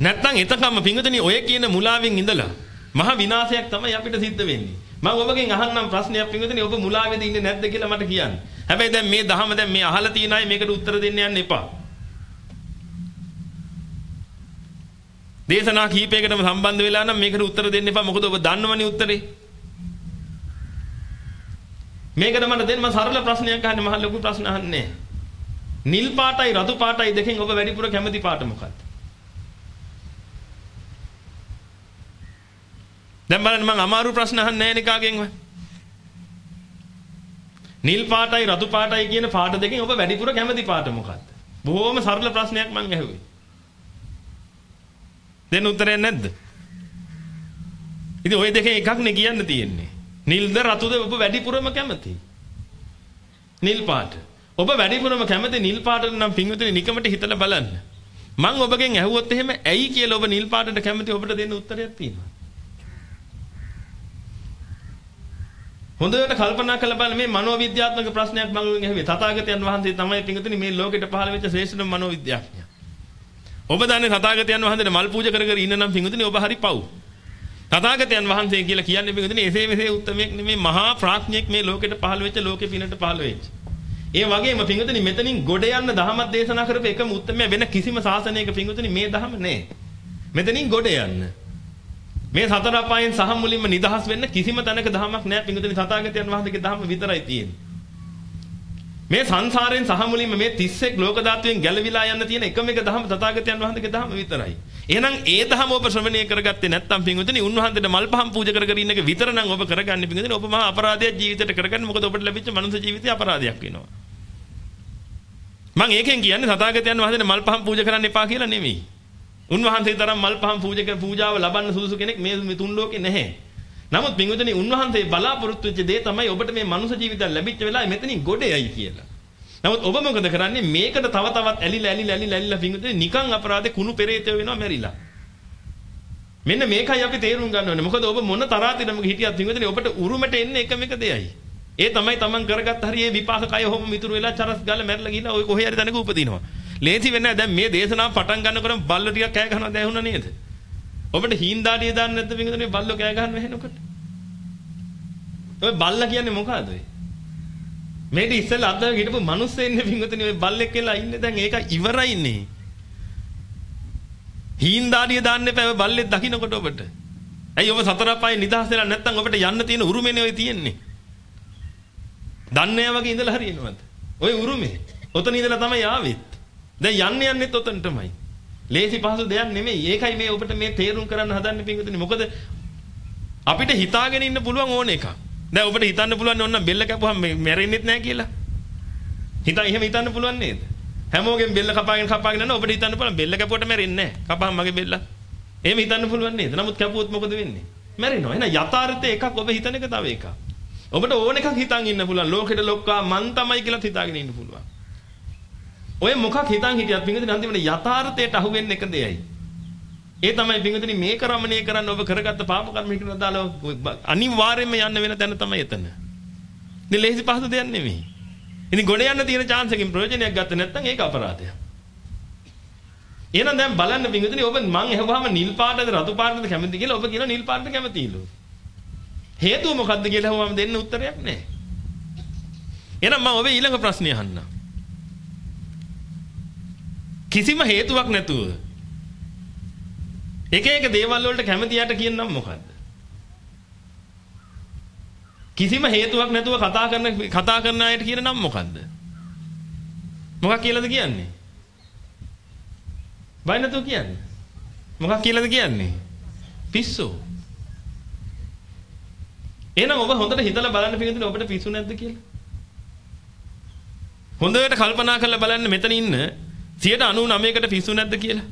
නැත්තම් එතකම පිංගුතුනි ඔය කියන මුලාවෙන් ඉඳලා මහ විනාශයක් තමයි අපිට සිද්ධ වෙන්නේ. මම ඔබගෙන් අහන්නම් ප්‍රශ්නයක් පින්විතනේ ඔබ මුලාවේද ඉන්නේ නැද්ද කියලා මට කියන්න. හැබැයි දැන් මේ දහම දැන් මේ අහලා තියෙන අය මේකට උත්තර දෙන්න යන්න එපා. දේශනා කීපයකටම සම්බන්ධ වෙලා නම් මේකට උත්තර දෙන්න එපා. මොකද ඔබ දන්නවනේ උත්තරේ. මේකට මට දෙන්න මම සරල ප්‍රශ්නයක් අහන්නේ මහ ලොකු ප්‍රශ්න අහන්නේ නිල් පාටයි රතු පාටයි දෙකෙන් ඔබ වැඩිපුර කැමති පාට මොකක්ද? දැන් බලන්න මම අමාරු ප්‍රශ්න අහන්නේ නැහැ නේ කාගෙන්වත්. නිල් පාටයි රතු පාටයි කියන පාට දෙකෙන් ඔබ වැඩිපුර කැමති පාට මොකක්ද? බොහොම සරල ප්‍රශ්නයක් මම ඇහුවේ. දෙන්න උත්තරයක් නැද්ද? ඉතින් ওই දෙකෙන් එකක් නේ කියන්න තියෙන්නේ. නිල්ද රතුද ඔබ වැඩිපුරම කැමති? නිල් පාට. ඔබ වැඩිපුරම කැමති නිල් පාටට නම් පින්විතනේ නිකමට හිතලා බලන්න. මම ඔබගෙන් ඇහුවොත් එහෙම ඇයි කියලා ඔබ නිල් පාටට කැමති ඔබට දෙන්න උත්තරයක් තියෙනවා. හොඳට කල්පනා කරලා බලන්න මේ මනෝවිද්‍යාත්මක ප්‍රශ්නයක් මම ඔයගෙන් ඇහුවේ. තථාගතයන් වහන්සේ තමයි පිංගුතුනි මේ ලෝකෙට පහළ වෙච්ච ශ්‍රේෂ්ඨම මනෝවිද්‍යාඥයා. ඔබ දන්නේ තථාගතයන් වහන්සේට මල් පූජා කර කර ඉන්න නම් පිංගුතුනි ඔබ හරි පව්. තථාගතයන් වහන්සේ කියලා කියන්නේ පිංගුතුනි එසේ මෙසේ උත්තරමයක් නෙමේ මහා ප්‍රඥෙක් මේ ලෝකෙට පහළ වෙච්ච ලෝකෙ පිනට පහළ වෙච්ච. ඒ වගේම පිංගුතුනි මෙතනින් ගොඩ යන්න දහමක් දේශනා කරපු එකම උත්තරමය වෙන කිසිම ශාසනයක පිංගුතුනි මේ දහම නෑ. මෙතනින් ගොඩ යන්න. මේ සතර අපායන් සහ මුලින්ම නිදහස් වෙන්න කිසිම තැනක ධමයක් නැහැ පිංගුතුනි තථාගතයන් වහන්සේගේ ධම විතරයි තියෙන්නේ. මේ සංසාරයෙන් සහ මුලින්ම මේ 31 ලෝක ධාතුවෙන් ගැලවිලා යන්න තියෙන එකම එක ධම තථාගතයන් වහන්සේගේ ධම විතරයි. එහෙනම් ඒ ධම ඔබ ශ්‍රවණය කරගත්තේ නැත්නම් පිංගුතුනි උන්වහන්සේට මල් පහන් පූජා කර කර ඉන්න එක විතර නම් ඔබ කරගන්නේ පිංගුතුනි ඔබ මහා අපරාධයක් ජීවිතයට කරගන්නේ මොකද ඔබට ලැබිච්ච මනුෂ්‍ය ජීවිතය අපරාධයක් වෙනවා. මම ඒකෙන් කියන්නේ තථාගතයන් වහන්සේට මල් පහන් පූජා කරන්න එපා කියලා නෙමෙයි. උන්වහන්සේ තරම් මල් පහන් පූජක පූජාව ලබන්න සුදුසු කෙනෙක් මේ තුන් ලෝකේ නැහැ. නමුත් පින්විතනි උන්වහන්සේ බලාපොරොත්තු වෙච්ච දේ තමයි ඔබට මේ මනුෂ්‍ය ජීවිතය ලැබිච්ච වෙලාවේ මෙතනින් ගොඩේයි කියලා. නමුත් ඔබ මොකද කරන්නේ මේකට තව තවත් ඇලිලා ඇලිලා ඇලිලා ඇලිලා පින්විතනි නිකන් අපරාධේ කුණු පෙරේතය වෙනවා මැරිලා. මෙන්න මේකයි අපි තේරුම් ගන්න ඕනේ. මොකද ඔබ මොන තරහතිරමක හිටියත් පින්විතනි ඔබට උරුමට එන්නේ එකම එක දෙයයි. ඒ තමයි Taman කරගත්ත හරිය විපාක කය හොම මිතුරු වෙලා චරස් ගාලා මැරලා ගිහින් ඔය කොහේ හරි තැනක උපදිනවා. ලේසි වෙන්නේ නැහැ. දැන් මේ දේශනාව පටන් ගන්නකොට බල්ලෝ ටිකක් කෑ ගහනවා දැහුණා නේද? ඔබට හීන්දාඩිය දාන්න නැද්ද පින්වතුනි බල්ලෝ කෑ ගහන්න වෙනකොට? ඔය බල්ලා කියන්නේ මොකද්ද ඔය? මේක ඉස්සෙල්ලා අද්දා හිටපු මිනිස්සු ඉන්නේ පින්වතුනි ඔය බල්ලෙක් කියලා ඉන්නේ දැන් ඒක ඉවරයිනේ. හීන්දාඩිය දාන්න එපා ඔය බල්ලෙක් දකින්නකොට ඔබට. ඇයි ඔබ සතර පායේ නිදහස් වෙලා නැත්නම් ඔබට යන්න තියෙන උරුමනේ ඔය තියෙන්නේ. දන්නේ වගේ ඉඳලා හරියනවද? ඔය උරුමේ. ඔතන ඉඳලා තමයි ආවෙත්. දැන් යන්න යන්නෙත් ඔතනටමයි. ලේසි පහසු දෙයක් නෙමෙයි. ඒකයි මේ ඔබට මේ තේරුම් කරන්න හදන්නේ පින්වතුනි. මොකද අපිට හිතාගෙන ඉන්න පුළුවන් ඕන එකක්. දැන් ඔබට හිතන්න පුළුවන් ඕන බෙල්ල කැපුවම මැරෙන්නෙත් නැහැ කියලා. හිතා එහෙම හිතන්න පුළුවන් නේද? හැමෝගෙම බෙල්ල කපාගෙන කපාගෙන යනවා ඔබට හිතන්න පුළුවන් බෙල්ල කැපුවට මැරෙන්නේ නැහැ. කපහම මගේ බෙල්ල. එහෙම හිතන්න පුළුවන් නේද? නමුත් කැපුවොත් මොකද වෙන්නේ? මැරෙනවා. එහෙනම් යථාර්ථය එකක් ඔබ හිතන එක තව එකක්. ඔබට ඕන එකක් හිතන් ඉන්න පුළුවන්. ලෝකෙට ලොක්කා මන් තමයි කියලා හිතාගෙන ඉන්න පුළුවන්. ඔය මොකක් හිතන් හිටියත් පිංගුතුනි අන්තිමට යථාර්ථයට අහු වෙන්න එක දෙයයි. ඒ තමයි පිංගුතුනි මේක රමණීය කරන්න ඔබ කරගත්ත පාප කර්ම හිතන දාලා අනිවාර්යයෙන්ම යන්න වෙන තැන තමයි එතන. ඉතින් ලේසි පහසු දෙයක් නෙමෙයි. ඉතින් ගොඩ යන්න තියෙන chance එකකින් ප්‍රයෝජනයක් ගත්ත නැත්නම් ඒක අපරාධයක්. එහෙනම් දැන් බලන්න පිංගුතුනි ඔබ මං ඇහුවාම නිල් පාටද රතු පාටද කැමති කියලා ඔබ කියන නිල් පාටට කැමතිලු. හේතුව මොකද්ද කියලා අහුවාම දෙන්න උත්තරයක් නැහැ. එහෙනම් මම ඔබේ ඊළඟ ප්‍රශ්නේ අහන්නම්. කිසිම හේතුවක් නැතුව එක එක දේවල් වලට කැමතියට කියන්නම් මොකද්ද? කිසිම හේතුවක් නැතුව කතා කරන කතා කරන අයට කියන නම් මොකද්ද? මොකක් කියලාද කියන්නේ? බය නැතුව කියන්නේ. මොකක් කියලාද කියන්නේ? පිස්සු. එහෙනම් ඔබ හොඳට හිතලා බලන්න පිළිතුරු ඔබට පිස්සු නැද්ද කියලා. හොඳට කල්පනා කරලා බලන්න මෙතන ඉන්න 99කට පිස්සු නැද්ද කියලා.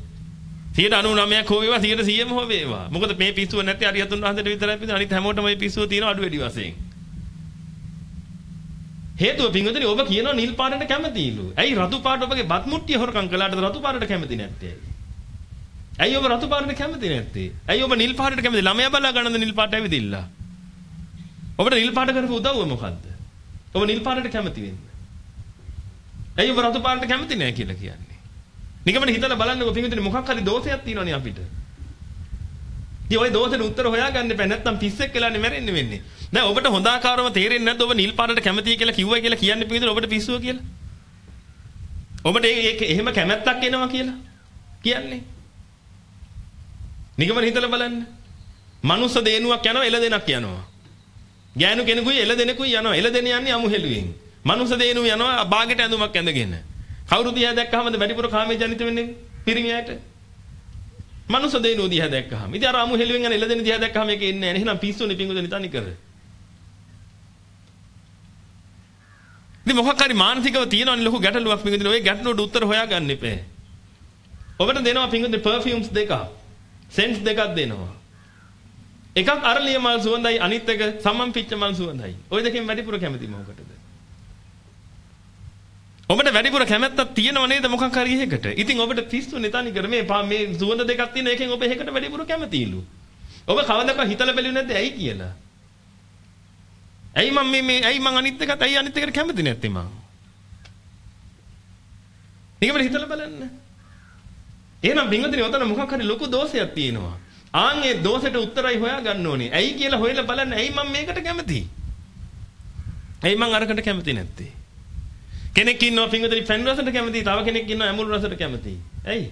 99ක් හෝ වේවා 100ම හෝ වේවා. මොකද මේ පිස්සුව නැත්තේ අරියතුන් වහන්සේට විතරයි පිස්සුව. අනිත් හැමෝටම මේ පිස්සුව තියෙන අඩු වැඩි වශයෙන්. හේතුව පින්වතුනි ඔබ කියනවා නිල් පාටට කැමතිලු. ඇයි රතු පාට ඔබගේ බත් මුට්ටිය හොරකම් කළාට රතු පාටට කැමති නැත්තේ? ඇයි ඔබ රතු පාටට කැමති නැත්තේ? ඇයි ඔබ නිල් පාටට කැමති? ළමයා බලා ගන්නද නිල් පාට ඇවිදින්න? ඔබට නිල් පාට කරපු උදව්ව මොකද්ද? ඔබ නිල් පාටට කැමති වෙන්නේ. ඇයි ඔබ රතු පාටට කැමති නැහැ කියලා කියන්නේ? නිකමන හිතලා බලන්නකො පින්විතනේ මොකක් හරි දෝෂයක් තියෙනවනේ අපිට. ඉතින් ওই දෝෂෙට උත්තර හොයාගන්න බෑ නැත්නම් පිස්සෙක් වෙලානේ මැරෙන්න වෙන්නේ. දැන් ඔබට හොඳ ආකාරව තේරෙන්නේ නැද්ද ඔබ නිල් පාටට කැමතියි කියලා කිව්වයි කියලා කියන්නේ පින්විතනේ ඔබට පිස්සුව කියලා? ඔබට ඒක එහෙම කැමැත්තක් එනවා කියලා කියන්නේ. නිකමන හිතලා බලන්න. මනුස්ස දේනුවක් යනවා එළදෙනක් යනවා. ගෑනු කෙනෙකුයි එළදෙනෙකුයි යනවා. එළදෙන යන්නේ අමු හෙළුවෙන්. මනුස්ස දේනුව යනවා බාගෙට ඇඳුමක් ඇඳගෙන. කවුරු දිහා දැක්කහමද වැඩිපුර කාමයේ ජනිත වෙන්නේ පිරිමියාට? මනුස්ස දේනුව දිහා දැක්කහම. ඉතින් අර අමු හෙළුවෙන් යන එළදෙන දිහා දැක්කහම ඒක එන්නේ නැහැ. එහෙනම් පිස්සුනේ පිංගුදෙනි තනි කර. ඉතින් මොකක් හරි මානසිකව තියෙනවනේ ලොකු ගැටලුවක් පිංගුදෙනි. ඔය ගැටලුවට උත්තර හොයාගන්න එපේ. ඔබට දෙනවා පිංගුදෙනි පර්ෆියුම්ස් දෙකක්. සෙන්ට්ස් දෙකක් දෙනවා. එකක් අරලිය මල් සුවඳයි අනිත් එක සම්මන් පිච්ච මල් සුවඳයි. ওই දෙකෙන් වැඩිපුර කැමති මොකටද? ඔබට වැඩිපුර කැමැත්තක් තියෙනව නේද මොකක් හරි එකකට. ඉතින් ඔබට පිස්සුනේ තනි කර මේ මේ සුවඳ දෙකක් තියෙන එකෙන් ඔබ එකකට වැඩිපුර කැමතිලු. ඔබ කවදාක හිතලා බැලුවේ නැද්ද ඇයි කියලා? ඇයි මම මේ මේ ඇයි මං අනිත් එකට ඇයි අනිත් එකට කැමති නැත්තේ මං? නිකම්ම හිතලා බලන්න. එහෙනම් බින්ගදිනේ ඔතන මොකක් හරි ලොකු දෝෂයක් තියෙනවා. ආන් ඒ දෝෂෙට උත්තරයි හොයාගන්න ඕනේ. ඇයි කියලා හොයලා බලන්න ඇයි මම මේකට කැමති? ඇයි මං අරකට කැමති නැත්තේ? කෙනෙක් ඉන්නවා පිංගුදලි පැන් රසට කැමති, තව කෙනෙක් ඉන්නවා ඇඹුල් රසට කැමති. ඇයි?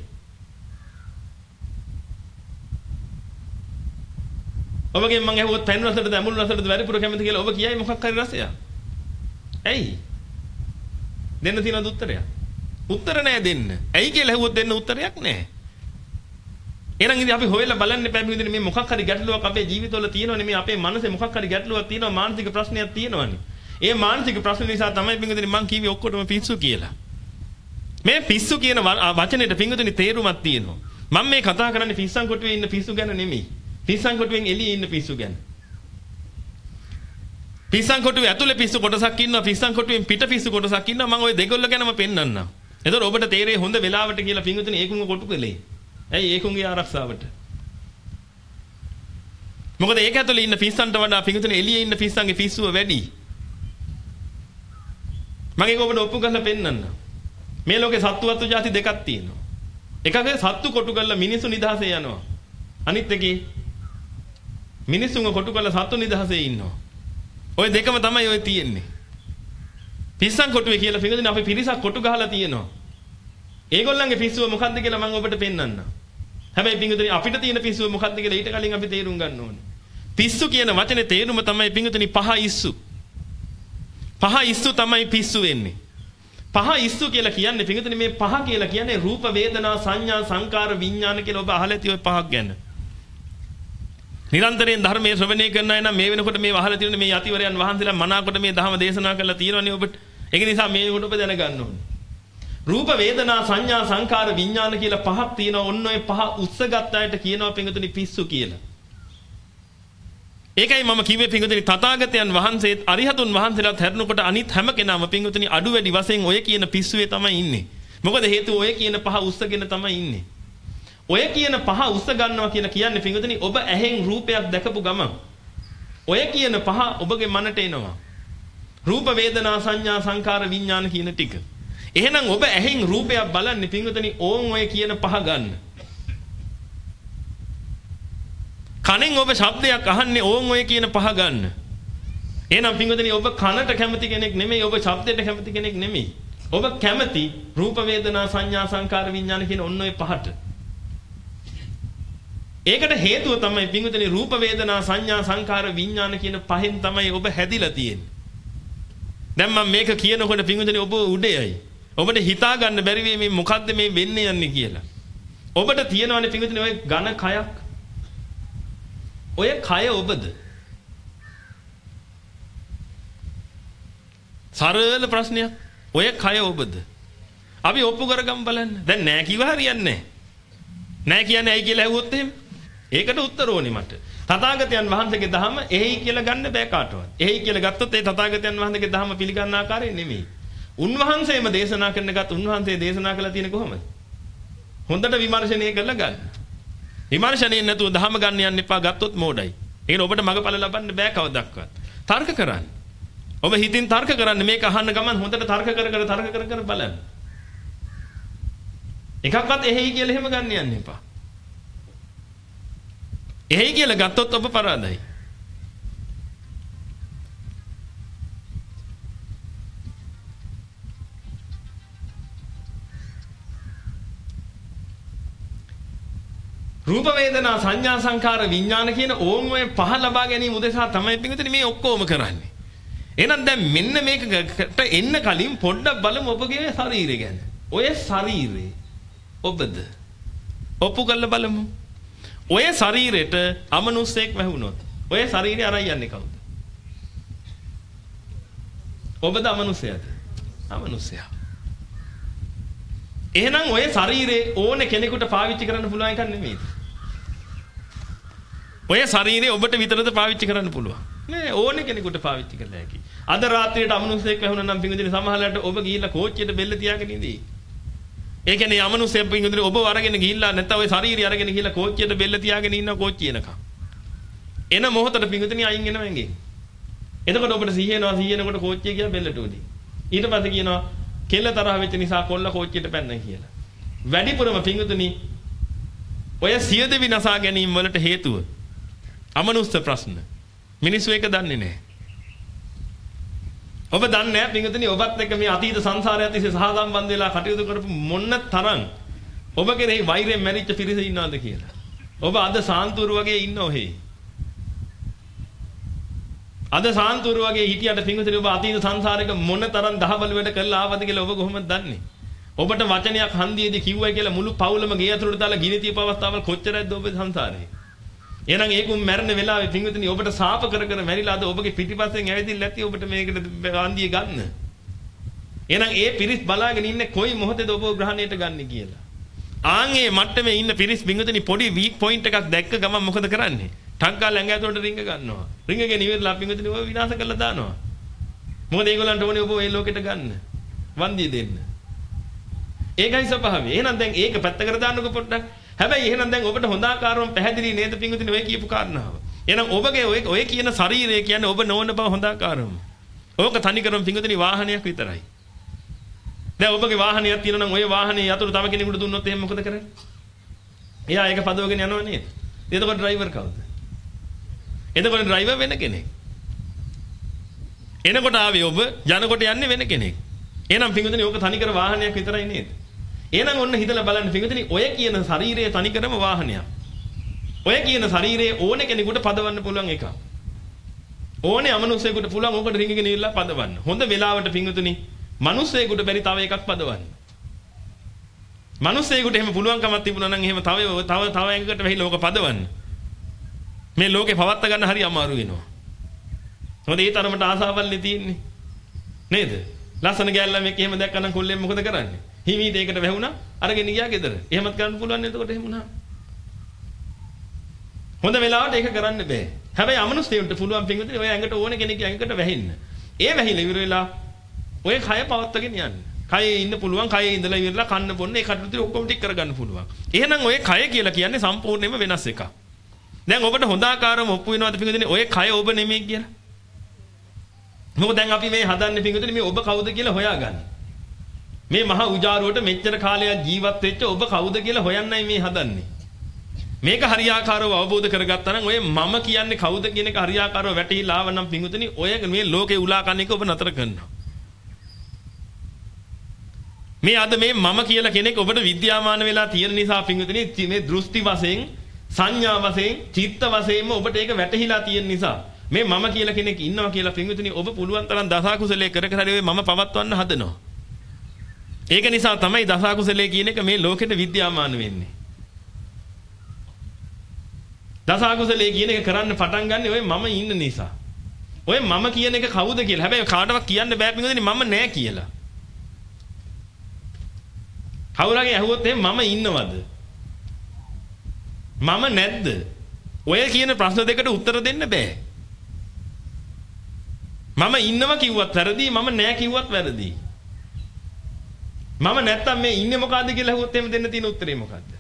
ඔබගෙන් මං ඇහුවොත් පැන් රසටද ඇඹුල් රසටද වැඩිපුර කැමති කියලා ඔබ කියයි මොකක් හරි රසයක්. ඇයි? දෙන්න තියෙනවද උත්තරයක්? උත්තර නෑ දෙන්න. ඇයි කියලා ඇහුවොත් දෙන්න උත්තරයක් නෑ. එහෙනම් ඉතින් අපි හොයලා බලන්න එපා මේ මේ මොකක් හරි ගැටලුවක් අපේ ජීවිතවල තියෙනවනේ මේ අපේ මනසේ මොකක් හරි ගැටලුවක් තියෙනවා මානසික ප්‍රශ්නයක් තියෙනවනේ. ඒ මානසික ප්‍රශ්න නිසා තමයි පිංගුතුනි මං කිව්වේ ඔක්කොටම පිස්සු කියලා. මේ පිස්සු කියන වචනේට පිංගුතුනි තේරුමක් තියෙනවා. මම මේ කතා කරන්නේ පිස්සන් කොටුවේ ඉන්න පිස්සු ගැන නෙමෙයි. පිස්සන් කොටුවෙන් එළියේ ඉන්න පිස්සු ගැන. පිස්සන් කොටුවේ ඇතුලේ පිස්සු කොටසක් ඉන්නවා පිස්සන් කොටුවෙන් පිට පිස්සු කොටසක් ඉන්නවා මම ওই දෙගොල්ල ගැනම පෙන්වන්නම්. එතකොට ඔබට තේරෙයි හොඳ වෙලාවට කියලා පිංගුතුනි ඒකුංග කොටු කළේ. ඇයි ඒකුංගේ ආරක්ෂාවට? මොකද ඒක ඇතුලේ ඉන්න පිස්සන්ට වඩා පිංගුතුනි එළියේ ඉන්න පිස්සන්ගේ පිස්සුව වැඩි. මම ඒක ඔබට ඔප්පු කරලා පෙන්නන්න. මේ ලෝකේ සත්තු වතු જાති දෙකක් තියෙනවා. එකක සත්තු කොටු කරලා මිනිසු නිදහසේ යනවා. අනිත් එකේ මිනිසුන්ව කොටු කරලා සත්තු නිදහසේ ඉන්නවා. ওই දෙකම තමයි ওই තියෙන්නේ. පිස්සන් කොටුවේ කියලා පිඟදින අපි පිරිසක් කොටු ගහලා තියෙනවා. ඒගොල්ලන්ගේ පිස්සුව මොකද්ද කියලා මම ඔබට පෙන්වන්න. හැබැයි පිඟුතුනි අපිට තියෙන පිස්සුව මොකද්ද කියලා ඊට කලින් අපි තේරුම් ගන්න ඕනේ. පිස්සු කියන වචනේ තේරුම තමයි පිඟුතුනි පහ ඉස්සු. පහ ඉස්සු තමයි පිස්සු වෙන්නේ. පහ ඉස්සු කියලා කියන්නේ පින්වතුනි මේ පහ කියලා කියන්නේ රූප වේදනා සංඥා සංකාර විඥාන කියලා ඔබ අහලා තියෙ ඔය පහක් ගැන. නිරන්තරයෙන් ධර්මයේ ශ්‍රවණය කරන අය නම් මේ වෙනකොට මේ අහලා තියෙන මේ යතිවරයන් වහන්සේලා මනාකොට මේ ධර්ම දේශනා කරලා තියෙනවනේ ඔබට. ඒක නිසා මේ කොට ඔබ දැනගන්න ඕනේ. රූප වේදනා සංඥා සංකාර විඥාන කියලා පහක් තියෙනවා. ඔන්න ඔය පහ උස්සගත් අයට කියනවා පින්වතුනි පිස්සු කියලා. ඒකයි මම කිව්වේ පිංගුතුනි තථාගතයන් වහන්සේත් අරිහතුන් වහන්සේලාත් හැරෙනකොට අනිත් හැම කෙනාම පිංගුතුනි අඩු වැඩි වශයෙන් ඔය කියන පිස්සුවේ තමයි ඉන්නේ. මොකද හේතුව ඔය කියන පහ උස්සගෙන තමයි ඉන්නේ. ඔය කියන පහ උස්ස ගන්නවා කියලා කියන්නේ පිංගුතුනි ඔබ ඇහෙන් රූපයක් දැකපු ගමන් ඔය කියන පහ ඔබගේ මනට එනවා. රූප වේදනා සංඥා සංකාර විඥාන කියන ටික. එහෙනම් ඔබ ඇහෙන් රූපයක් බලන්නේ පිංගුතුනි ඕන් ඔය කියන පහ ගන්න. කනෙන් ඔබ ශබ්දයක් අහන්නේ ඕන් ඔය කියන පහ ගන්න. එහෙනම් පින්වතුනි ඔබ කනට කැමති කෙනෙක් නෙමෙයි ඔබ ශබ්දයට කැමති කෙනෙක් නෙමෙයි. ඔබ කැමති රූප වේදනා සංඥා සංකාර විඥාන කියන ඔන්න ඔය පහට. ඒකට හේතුව තමයි පින්වතුනි රූප වේදනා සංඥා සංකාර විඥාන කියන පහෙන් තමයි ඔබ හැදිලා තියෙන්නේ. දැන් මම මේක කියනකොට පින්වතුනි ඔබ උඩයයි. ඔබට හිතා ගන්න බැරි මේ මොකද්ද මේ වෙන්නේ යන්නේ කියලා. ඔබට තියෙනවනේ පින්වතුනි ඔය ඝන කයක් ඔය කය ඔබද? සරල ප්‍රශ්නයක්. ඔය කය ඔබද? අපි ඔප්පු කරගම් බලන්න. දැන් නෑ කිව්ව හරියන්නේ නෑ. නෑ කියන්නේ ඇයි කියලා ඇහුවොත් එහෙම. ඒකට උත්තර ඕනේ මට. තථාගතයන් වහන්සේගේ දහම එහෙයි කියලා ගන්න බෑ කාටවත්. එහෙයි කියලා ගත්තොත් ඒ තථාගතයන් වහන්සේගේ දහම පිළිගන්න ආකාරය නෙමෙයි. උන්වහන්සේම දේශනා කරන ගත් උන්වහන්සේ දේශනා කළා තියෙන්නේ කොහොමද? හොඳට විමර්ශනය කරලා ගන්න. විමර්ශනයෙන් නැතුව දහම ගන්න යන්න එපා ගත්තොත් මෝඩයි. ඒකන ඔබට මගපල ලබන්න බෑ කවදක්වත්. තර්ක කරන්න. ඔබ හිතින් තර්ක කරන්න මේක අහන්න ගමන් හොඳට තර්ක කර කර තර්ක කර කර බලන්න. එකක්වත් එහෙයි කියලා එහෙම ගන්න යන්න එපා. එහෙයි කියලා ගත්තොත් ඔබ පරාදයි. රූප වේදනා සංඥා සංකාර විඥාන කියන ඕම් ඔය පහ ලබා ගැනීම උදෙසා තමයි පිටුතුනි මේ ඔක්කොම කරන්නේ. එහෙනම් දැන් මෙන්න මේකට එන්න කලින් පොඩ්ඩක් බලමු ඔබගේ ශරීරය ගැන. ඔය ශරීරේ ඔබද? ඔප්පු කරලා බලමු. ඔය ශරීරෙට අමනුස්සයෙක් වැහුනොත් ඔය ශරීරය අරයි යන්නේ කවුද? ඔබද අමනුස්සයද? අමනුස්සයා. එහෙනම් ඔය ශරීරේ ඕනේ කෙනෙකුට පාවිච්චි කරන්න පුළුවන් එකක් නෙමෙයි. ඔය ශරීරය ඔබට විතරද පාවිච්චි කරන්න පුළුවන්. නේ ඕනේ කෙනෙකුට පාවිච්චි කළ හැකි. අද රාත්‍රියට අමනුස්සයෙක් වැහුණා නම් පිංගුදින සමහරලාට ඔබ ගිහිල්ලා කෝච්චියට බෙල්ල තියාගෙන ඉඳී. ඒ කියන්නේ අමනුස්සයෙක් පිංගුදින ඔබ අරගෙන ගිහිල්ලා නැත්නම් ඔය ශරීරය අරගෙන ගිහිල්ලා කෝච්චියට බෙල්ල තියාගෙන ඉන්න කෝච්චිය එනකම්. එන මොහොතට පිංගුදින අයින් එනවා එංගෙන්. එතකොට ඔබට සිහියනවා සිහියනකොට කෝච්චිය ගියා බෙල්ලට උදී. ඊට පස්සේ කියනවා කෙල්ල තරහ වෙච්ච නිසා කොල්ල කෝච්චියට පැන්න කියලා. වැඩිපුරම පිංගුතුනි ඔය සියදෙවි නසා ගැනීම වලට හේතුව අමනුස්ස ප්‍රශ්න. මිනිස්සු ඒක දන්නේ නැහැ. ඔබ දන්නේ නැහැ පින්වතුනි ඔබත් එක්ක මේ අතීත සංසාරයත් තිස්සේ සහසම්බන්ධ වෙලා කටයුතු කරපු මොන්න තරම් ඔබ කෙරෙහි වෛරයෙන් මැරිච්ච පිරිස ඉන්නවද කියලා. ඔබ අද සාන්තුරු වගේ ඉන්න ඔහේ. අද සාන්තුරු වගේ හිටියට පින්වතුනි ඔබ අතීත සංසාරයක මොන තරම් දහවල වැඩ කරලා ආවද කියලා ඔබ කොහොමද දන්නේ? ඔබට වචනයක් හන්දියේදී කිව්වයි කියලා මුළු පවුලම ගේ ඇතුළට දාලා ගිනි තියපු අවස්ථාවල් කොච්චරද ඔබේ සංසාරේ? එහෙනම් ඒකුම් මැරෙන වෙලාවේ පින්විතනි ඔබට සාප කර කර මැරිලාද ඔබගේ පිටිපස්සෙන් ඇවිදින්න නැති ඔබට මේකට වන්දිය ගන්න. එහෙනම් ඒ පිරිස් බලාගෙන ඉන්නේ කොයි මොහොතේද ඔබ ග්‍රහණයට ගන්න කියලා. ආන්ගේ මට්ටමේ ඉන්න පිරිස් පින්විතනි පොඩි වීක් පොයින්ට් එකක් දැක්ක ගමන් මොකද කරන්නේ? ටංකා ළඟ ඇතුළට රිංග ගන්නවා. රිංගගෙන ඉවරලා පින්විතනි ඔබ විනාශ කරලා දානවා. මොකද ඒගොල්ලන්ට ඕනේ ඔබ ඒ ලෝකෙට ගන්න. වන්දිය දෙන්න. ඒකයි ස්වභාවය. එහෙනම් දැන් ඒක පැත්තකට දාන්නකො පොඩ්ඩක්. හැබැයි එහෙනම් දැන් ඔබට හොඳ ආකාරවම පැහැදිලි නේද පිංගුතුනි ඔය කියපු කාරණාව. එහෙනම් ඔබගේ ඔය ඔය කියන ශරීරය කියන්නේ ඔබ නොවන බව හොඳ ආකාරවම. ඕක තනිකරම පිංගුතුනි වාහනයක් විතරයි. දැන් ඔබගේ වාහනයක් තියෙනවා නම් ඔය වාහනේ යතුරු තව කෙනෙකුට දුන්නොත් එහෙනම් මොකද කරන්නේ? එයා ඒක පදවගෙන යනව නේද? එතකොට ඩ්‍රයිවර් කවුද? එතකොට ඩ්‍රයිවර් වෙන කෙනෙක්. එනකොට ආවේ ඔබ යනකොට යන්නේ වෙන කෙනෙක්. එහෙනම් පිංගුතුනි ඕක තනිකර වාහනයක් විතරයි නේද? එහෙනම් ඔන්න හිතලා බලන්න පිංගුතුනි ඔය කියන ශරීරයේ තනිකරම වාහනයක්. ඔය කියන ශරීරයේ ඕන කෙනෙකුට පදවන්න පුළුවන් එකක්. ඕනේ අමනුස්සයෙකුට පුළුවන් ඕකට රිංගගෙන ඉල්ලලා පදවන්න. හොඳ වෙලාවට පිංගුතුනි මනුස්සයෙකුට බැරි තව එකක් පදවන්න. මනුස්සයෙකුට එහෙම පුළුවන්කමක් තිබුණා නම් එහෙම තව තව තව එකකට වෙහිලා ඕක පදවන්න. මේ ලෝකේ පවත්ත ගන්න හරි අමාරු වෙනවා. මොකද ඒ තරමට ආසාවල්නේ තියෙන්නේ. නේද? ලස්සන ගෑල්ලමෙක් එහෙම දැක්කනම් කොල්ලෙන් මොකද කරන්නේ? හිමීට ඒකට වැහුණා අරගෙන ගියා ගෙදර. එහෙමත් කරන්න පුළුවන් නේද? එතකොට එහෙම වුණා. හොඳ වෙලාවට ඒක කරන්න බෑ. හැබැයි අමනුෂ්‍යයන්ට පුළුවන් පින්විතේ ඔය ඇඟට ඕන කෙනෙක් ඇඟකට වැහෙන්න. ඒ වැහිලා ඉවර වෙලා ඔය කය පවත්වාගෙන යන්න. කයේ ඉන්න පුළුවන් කයේ ඉඳලා ඉවරලා කන්න බොන්න ඒ කටයුතු ඔක්කොම ටික කරගන්න පුළුවන්. එහෙනම් ඔය කය කියලා කියන්නේ සම්පූර්ණයෙන්ම වෙනස් එකක්. දැන් ඔබට හොඳ ආකාරව ඔප්පු වෙනවද පින්විතේ ඔය කය ඔබ නෙමෙයි කියලා. මොකද දැන් අපි මේ හදන්නේ පින්විතේ මේ ඔබ කවුද කියලා හොයාගන්න. මේ මහ උජාරුවට මෙච්චර කාලයක් ජීවත් වෙච්ච ඔබ කවුද කියලා හොයන්නයි මේ හදන්නේ. මේක හරියාකාරව අවබෝධ කරගත්තා නම් ඔය මම කියන්නේ කවුද කියන එක හරියාකාරව වැටහිලා ආවනම් පිංගුතුනි ඔය මේ ලෝකේ උලා කන එක ඔබ නතර කරනවා. මේ අද මේ මම කියලා කෙනෙක් ඔබට විද්‍යාමාන වෙලා තියෙන නිසා පිංගුතුනි මේ දෘෂ්ටි වශයෙන් සංඥා වශයෙන් චිත්ත වශයෙන්ම ඔබට ඒක වැටහිලා තියෙන නිසා මේ මම කියලා කෙනෙක් ඉන්නවා කියලා පිංගුතුනි ඔබ පුළුවන් තරම් දසකුසලයේ කර කර හරි මම පවත්වන්න හදනවා. ඒක නිසා තමයි දසකුසලයේ කියන එක මේ ලෝකෙට විද්‍යාමාන වෙන්නේ. දසකුසලයේ කියන එක කරන්න පටන් ගන්න ඔය මම ඉන්න නිසා. ඔය මම කියන එක කවුද කියලා. හැබැයි කාටවත් කියන්න බෑ පිටුදෙනි මම නෑ කියලා. කවුරුහරි ඇහුවොත් එහෙනම් මම ඉන්නවද? මම නැද්ද? ඔය කියන ප්‍රශ්න දෙකට උත්තර දෙන්න බෑ. මම ඉන්නවා කිව්වත් වැරදි මම නෑ කිව්වත් වැරදි. මම නැත්තම් මේ ඉන්නේ මොකද්ද කියලා අහුවොත් එහෙම දෙන්න තියෙන උත්තරේ මොකද්ද?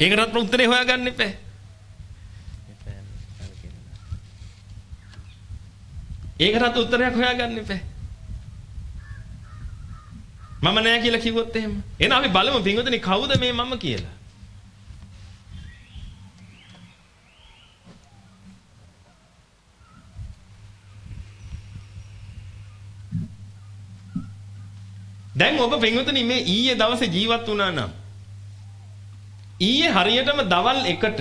ඒකටත් උත්තරේ හොයාගන්න එපා. ඒකටත් උත්තරයක් හොයාගන්න එපා. මම නෑ කියලා කිව්වොත් එහෙම. එහෙනම් අපි බලමු පින්වතුනි කවුද මේ මම කියලා. දැන් ඔබ පින්වතුනි මේ ඊයේ දවසේ ජීවත් වුණා නම් ඊයේ හරියටම දවල් 1ට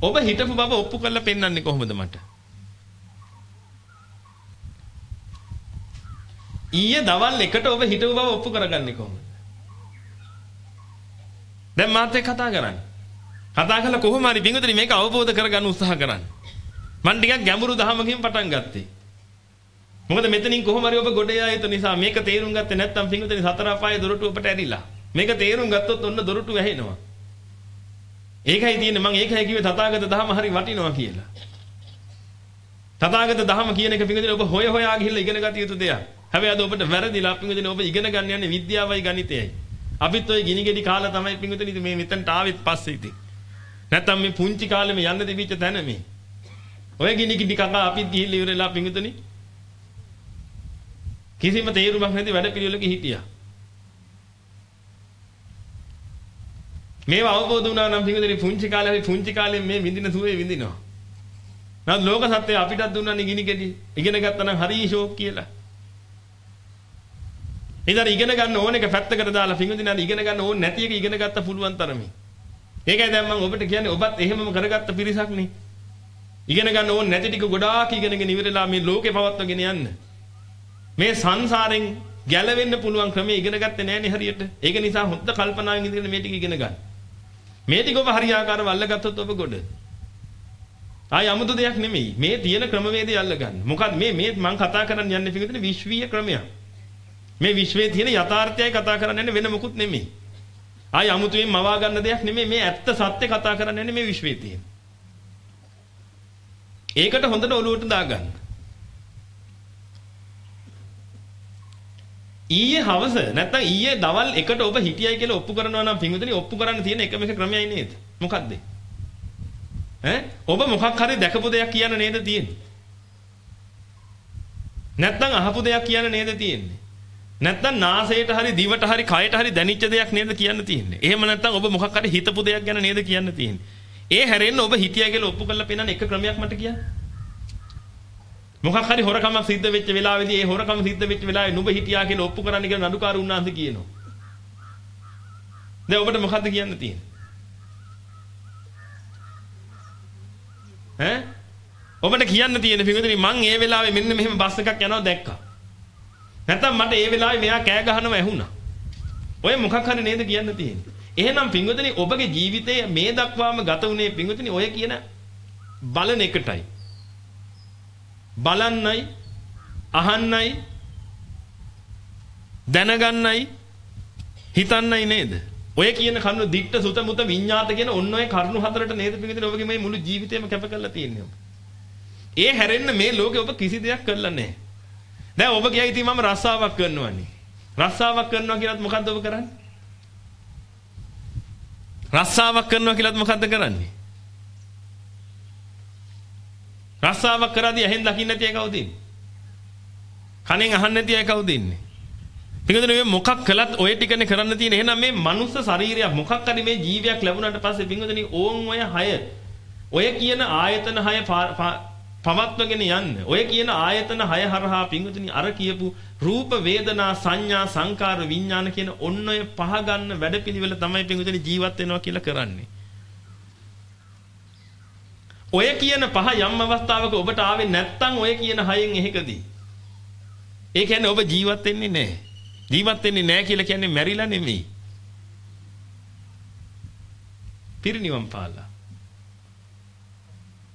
ඔබ හිටපු බව ඔප්පු කරලා පෙන්වන්නේ කොහොමද මට? ඊයේ දවල් 1ට ඔබ හිටපු බව ඔප්පු කරගන්නේ කොහොමද? දැන් මාත් එක්ක කතා කරන්නේ. කතා කළා කොහොම හරි බින්දුතරි මේක අවබෝධ කරගන්න උත්සාහ කරන්න. මම ටිකක් ගැඹුරු දහමකින් පටන් ගත්තේ. මොකද මෙතනින් කොහොම හරි ඔබ ගොඩ යා යුතු නිසා මේක තේරුම් ගත්තේ නැත්නම් බින්දුතරි සතර අපායේ දොරටු ඔබට ඇරිලා. මේක තේරුම් ගත්තොත් ඔන්න දොරටු වැහෙනවා. ඒකයි තියෙන්නේ මම ඒකයි කිව්වේ තථාගත ධහම හරි වටිනවා කියලා. තථාගත ධහම කියන එක පිටින් ඔබ හොය හොයා ගිහිල්ලා ඉගෙන ගත යුතු දෙයක්. හැබැයි අද ඔබට වැරදිලා පිටින් ඔබ ඉගෙන ගන්න යන්නේ විද්‍යාවයි ගණිතයයි. අපිත් ඔය ගිනි ගෙඩි කාලා තමයි පිටින් මේ මෙතනට ආවෙත් පස්සේ ඉතින්. නැත්තම් මේ පුංචි කාලෙම යන්න තිබිච්ච තැන මේ. ඔය ගිනි ගෙඩි කකා අපිත් ගිහිල්ලා ඉවරලා පිටින් කිසිම තේරුමක් නැති වැඩ පිළිවෙලක හිටියා. මේව අවබෝධ වුණා නම් පිටුදෙනි පුංචි කාලේ අපි පුංචි කාලේ මේ විඳින සුවේ විඳිනවා. නමුත් ලෝක සත්‍යය අපිටත් දුන්නානේ ගිනි කෙඩි. ඉගෙන ගත්තා නම් හරි ෂෝක් කියලා. ඉතින් ඉගෙන ගන්න ඕන එක පැත්තකට දාලා පිටුදෙනි අර ඉගෙන ගන්න ඕන නැති එක ඉගෙන ගත්ත පුළුවන් තරමේ. ඒකයි දැන් මම ඔබට කියන්නේ ඔබත් එහෙමම කරගත්ත පිරිසක් නේ. ඉගෙන ගන්න ඕන නැති ටික ගොඩාක් ඉගෙනගෙන ඉවරලා මේ ලෝකේ පවත්වාගෙන යන්න. මේ සංසාරෙන් ගැලවෙන්න පුළුවන් ක්‍රමය ඉගෙන ගත්තේ නැහනේ හරියට. ඒක නිසා හොඳ කල්පනාවෙන් ඉඳගෙන මේ ටික ඉගෙන ගන්න. මේ ටික ඔබ හරියාකාරව අල්ලගත්තොත් ඔබ ගොඩ. ආය 아무도 දෙයක් නෙමෙයි. මේ තියෙන ක්‍රමවේදය අල්ලගන්න. මොකද මේ මේ මම කතා කරන්න යන්නේ පිටින් විශ්වීය ක්‍රමයක්. මේ විශ්වයේ තියෙන යථාර්ථයයි කතා කරන්න වෙන මොකුත් නෙමෙයි. ආය 아무තුයෙන් මවා ගන්න දෙයක් නෙමෙයි. මේ ඇත්ත සත්‍ය කතා කරන්න මේ විශ්වයේ තියෙන. ඒකට හොඳට ඔලුවට දාගන්න. ඊයේ හවස නැත්නම් ඊයේ දවල් එකට ඔබ හිටියයි කියලා ඔප්පු කරනවා නම් පින්විතනි ඔප්පු කරන්න තියෙන එකම එක ක්‍රමයයි නේද? මොකද්ද? ඈ ඔබ මොකක් හරි දැකපු දෙයක් කියන්න නේද තියෙන්නේ? නැත්නම් අහපු දෙයක් කියන්න නේද තියෙන්නේ? නැත්නම් නාසයට හරි දිවට හරි කයට හරි දැනිච්ච දෙයක් නේද කියන්න තියෙන්නේ? එහෙම නැත්නම් ඔබ මොකක් හරි හිතපු දෙයක් ගැන නේද කියන්න තියෙන්නේ? ඒ හැරෙන්න ඔබ හිටියා කියලා ඔප්පු කරලා පෙන්නන එක ක්‍රමයක් මට කියන්න. මොකක් හරි හොරකමක් සිද්ධ වෙච්ච වෙලාවේදී ඒ හොරකම සිද්ධ වෙච්ච වෙලාවේ නුඹ හිටියා කියලා ඔප්පු කරන්න කියලා නඩුකාරු උන්නාන්සේ කියනවා. දැන් ඔබට මොකද්ද කියන්න තියෙන්නේ? ඈ ඔබට කියන්න තියෙන පිටුදිනි මං ඒ වෙලාවේ මෙන්න මෙහෙම බස් එකක් යනවා දැක්කා. නැත්තම් මට ඒ වෙලාවේ මෙයා කෑ ගහනවා ඇහුණා. ඔය මොකක් හරි නේද කියන්න තියෙන්නේ. එහෙනම් පින්වතුනි ඔබගේ ජීවිතයේ මේ දක්වාම ගත වුණේ පින්වතුනි ඔය කියන බලන එකටයි. බලන්නයි අහන්නයි දැනගන්නයි හිතන්නයි නේද? ඔය කියන කරුණු දික්ට සුත මුත විඤ්ඤාත කියන ඔන්න ඔය කරුණු හතරට නේද පින්වතුනි ඔබගේ මේ මුළු ජීවිතේම කැප කරලා තියෙන්නේ ඔබ. ඒ හැරෙන්න මේ ලෝකේ ඔබ කිසි දෙයක් කරලා නැහැ. දැන් ඔබ කියයි ඉතින් මම රස්සාවක් කරනවානේ. රස්සාවක් කරනවා කියලාත් මොකද්ද ඔබ කරන්නේ? රස්සාවක් කරනවා කියලාත් මොකද්ද කරන්නේ? රස්සාවක් කරද්දී ඇහෙන් දකින්න නැති අය කවුද ඉන්නේ? කනෙන් අහන්න නැති අය කවුද ඉන්නේ? පිටුදෙන මේ මොකක් කළත් ඔය ටිකනේ කරන්න තියෙන. එහෙනම් මේ මනුස්ස ශරීරයක් මොකක් හරි මේ ජීවියක් ලැබුණාට පස්සේ පිටුදෙනි ඕන් ඔය 6 ඔය කියන ආයතන 6 පවත්වගෙන යන්න. ඔය කියන ආයතන 6 හරහා පිංගුතුනි අර කියපු රූප වේදනා සංඥා සංකාර විඥාන කියන ඔන්න ඔය පහ ගන්න වැඩපිළිවෙල තමයි පිංගුතුනි ජීවත් වෙනවා කියලා කරන්නේ. ඔය කියන පහ යම් අවස්ථාවක ඔබට ආවේ නැත්නම් ඔය කියන හයෙන් එහෙකදී. ඒ කියන්නේ ඔබ ජීවත් වෙන්නේ නැහැ. ජීවත් වෙන්නේ නැහැ කියලා කියන්නේ මැරිලා නෙමෙයි. පිරිනිවන් පාලා.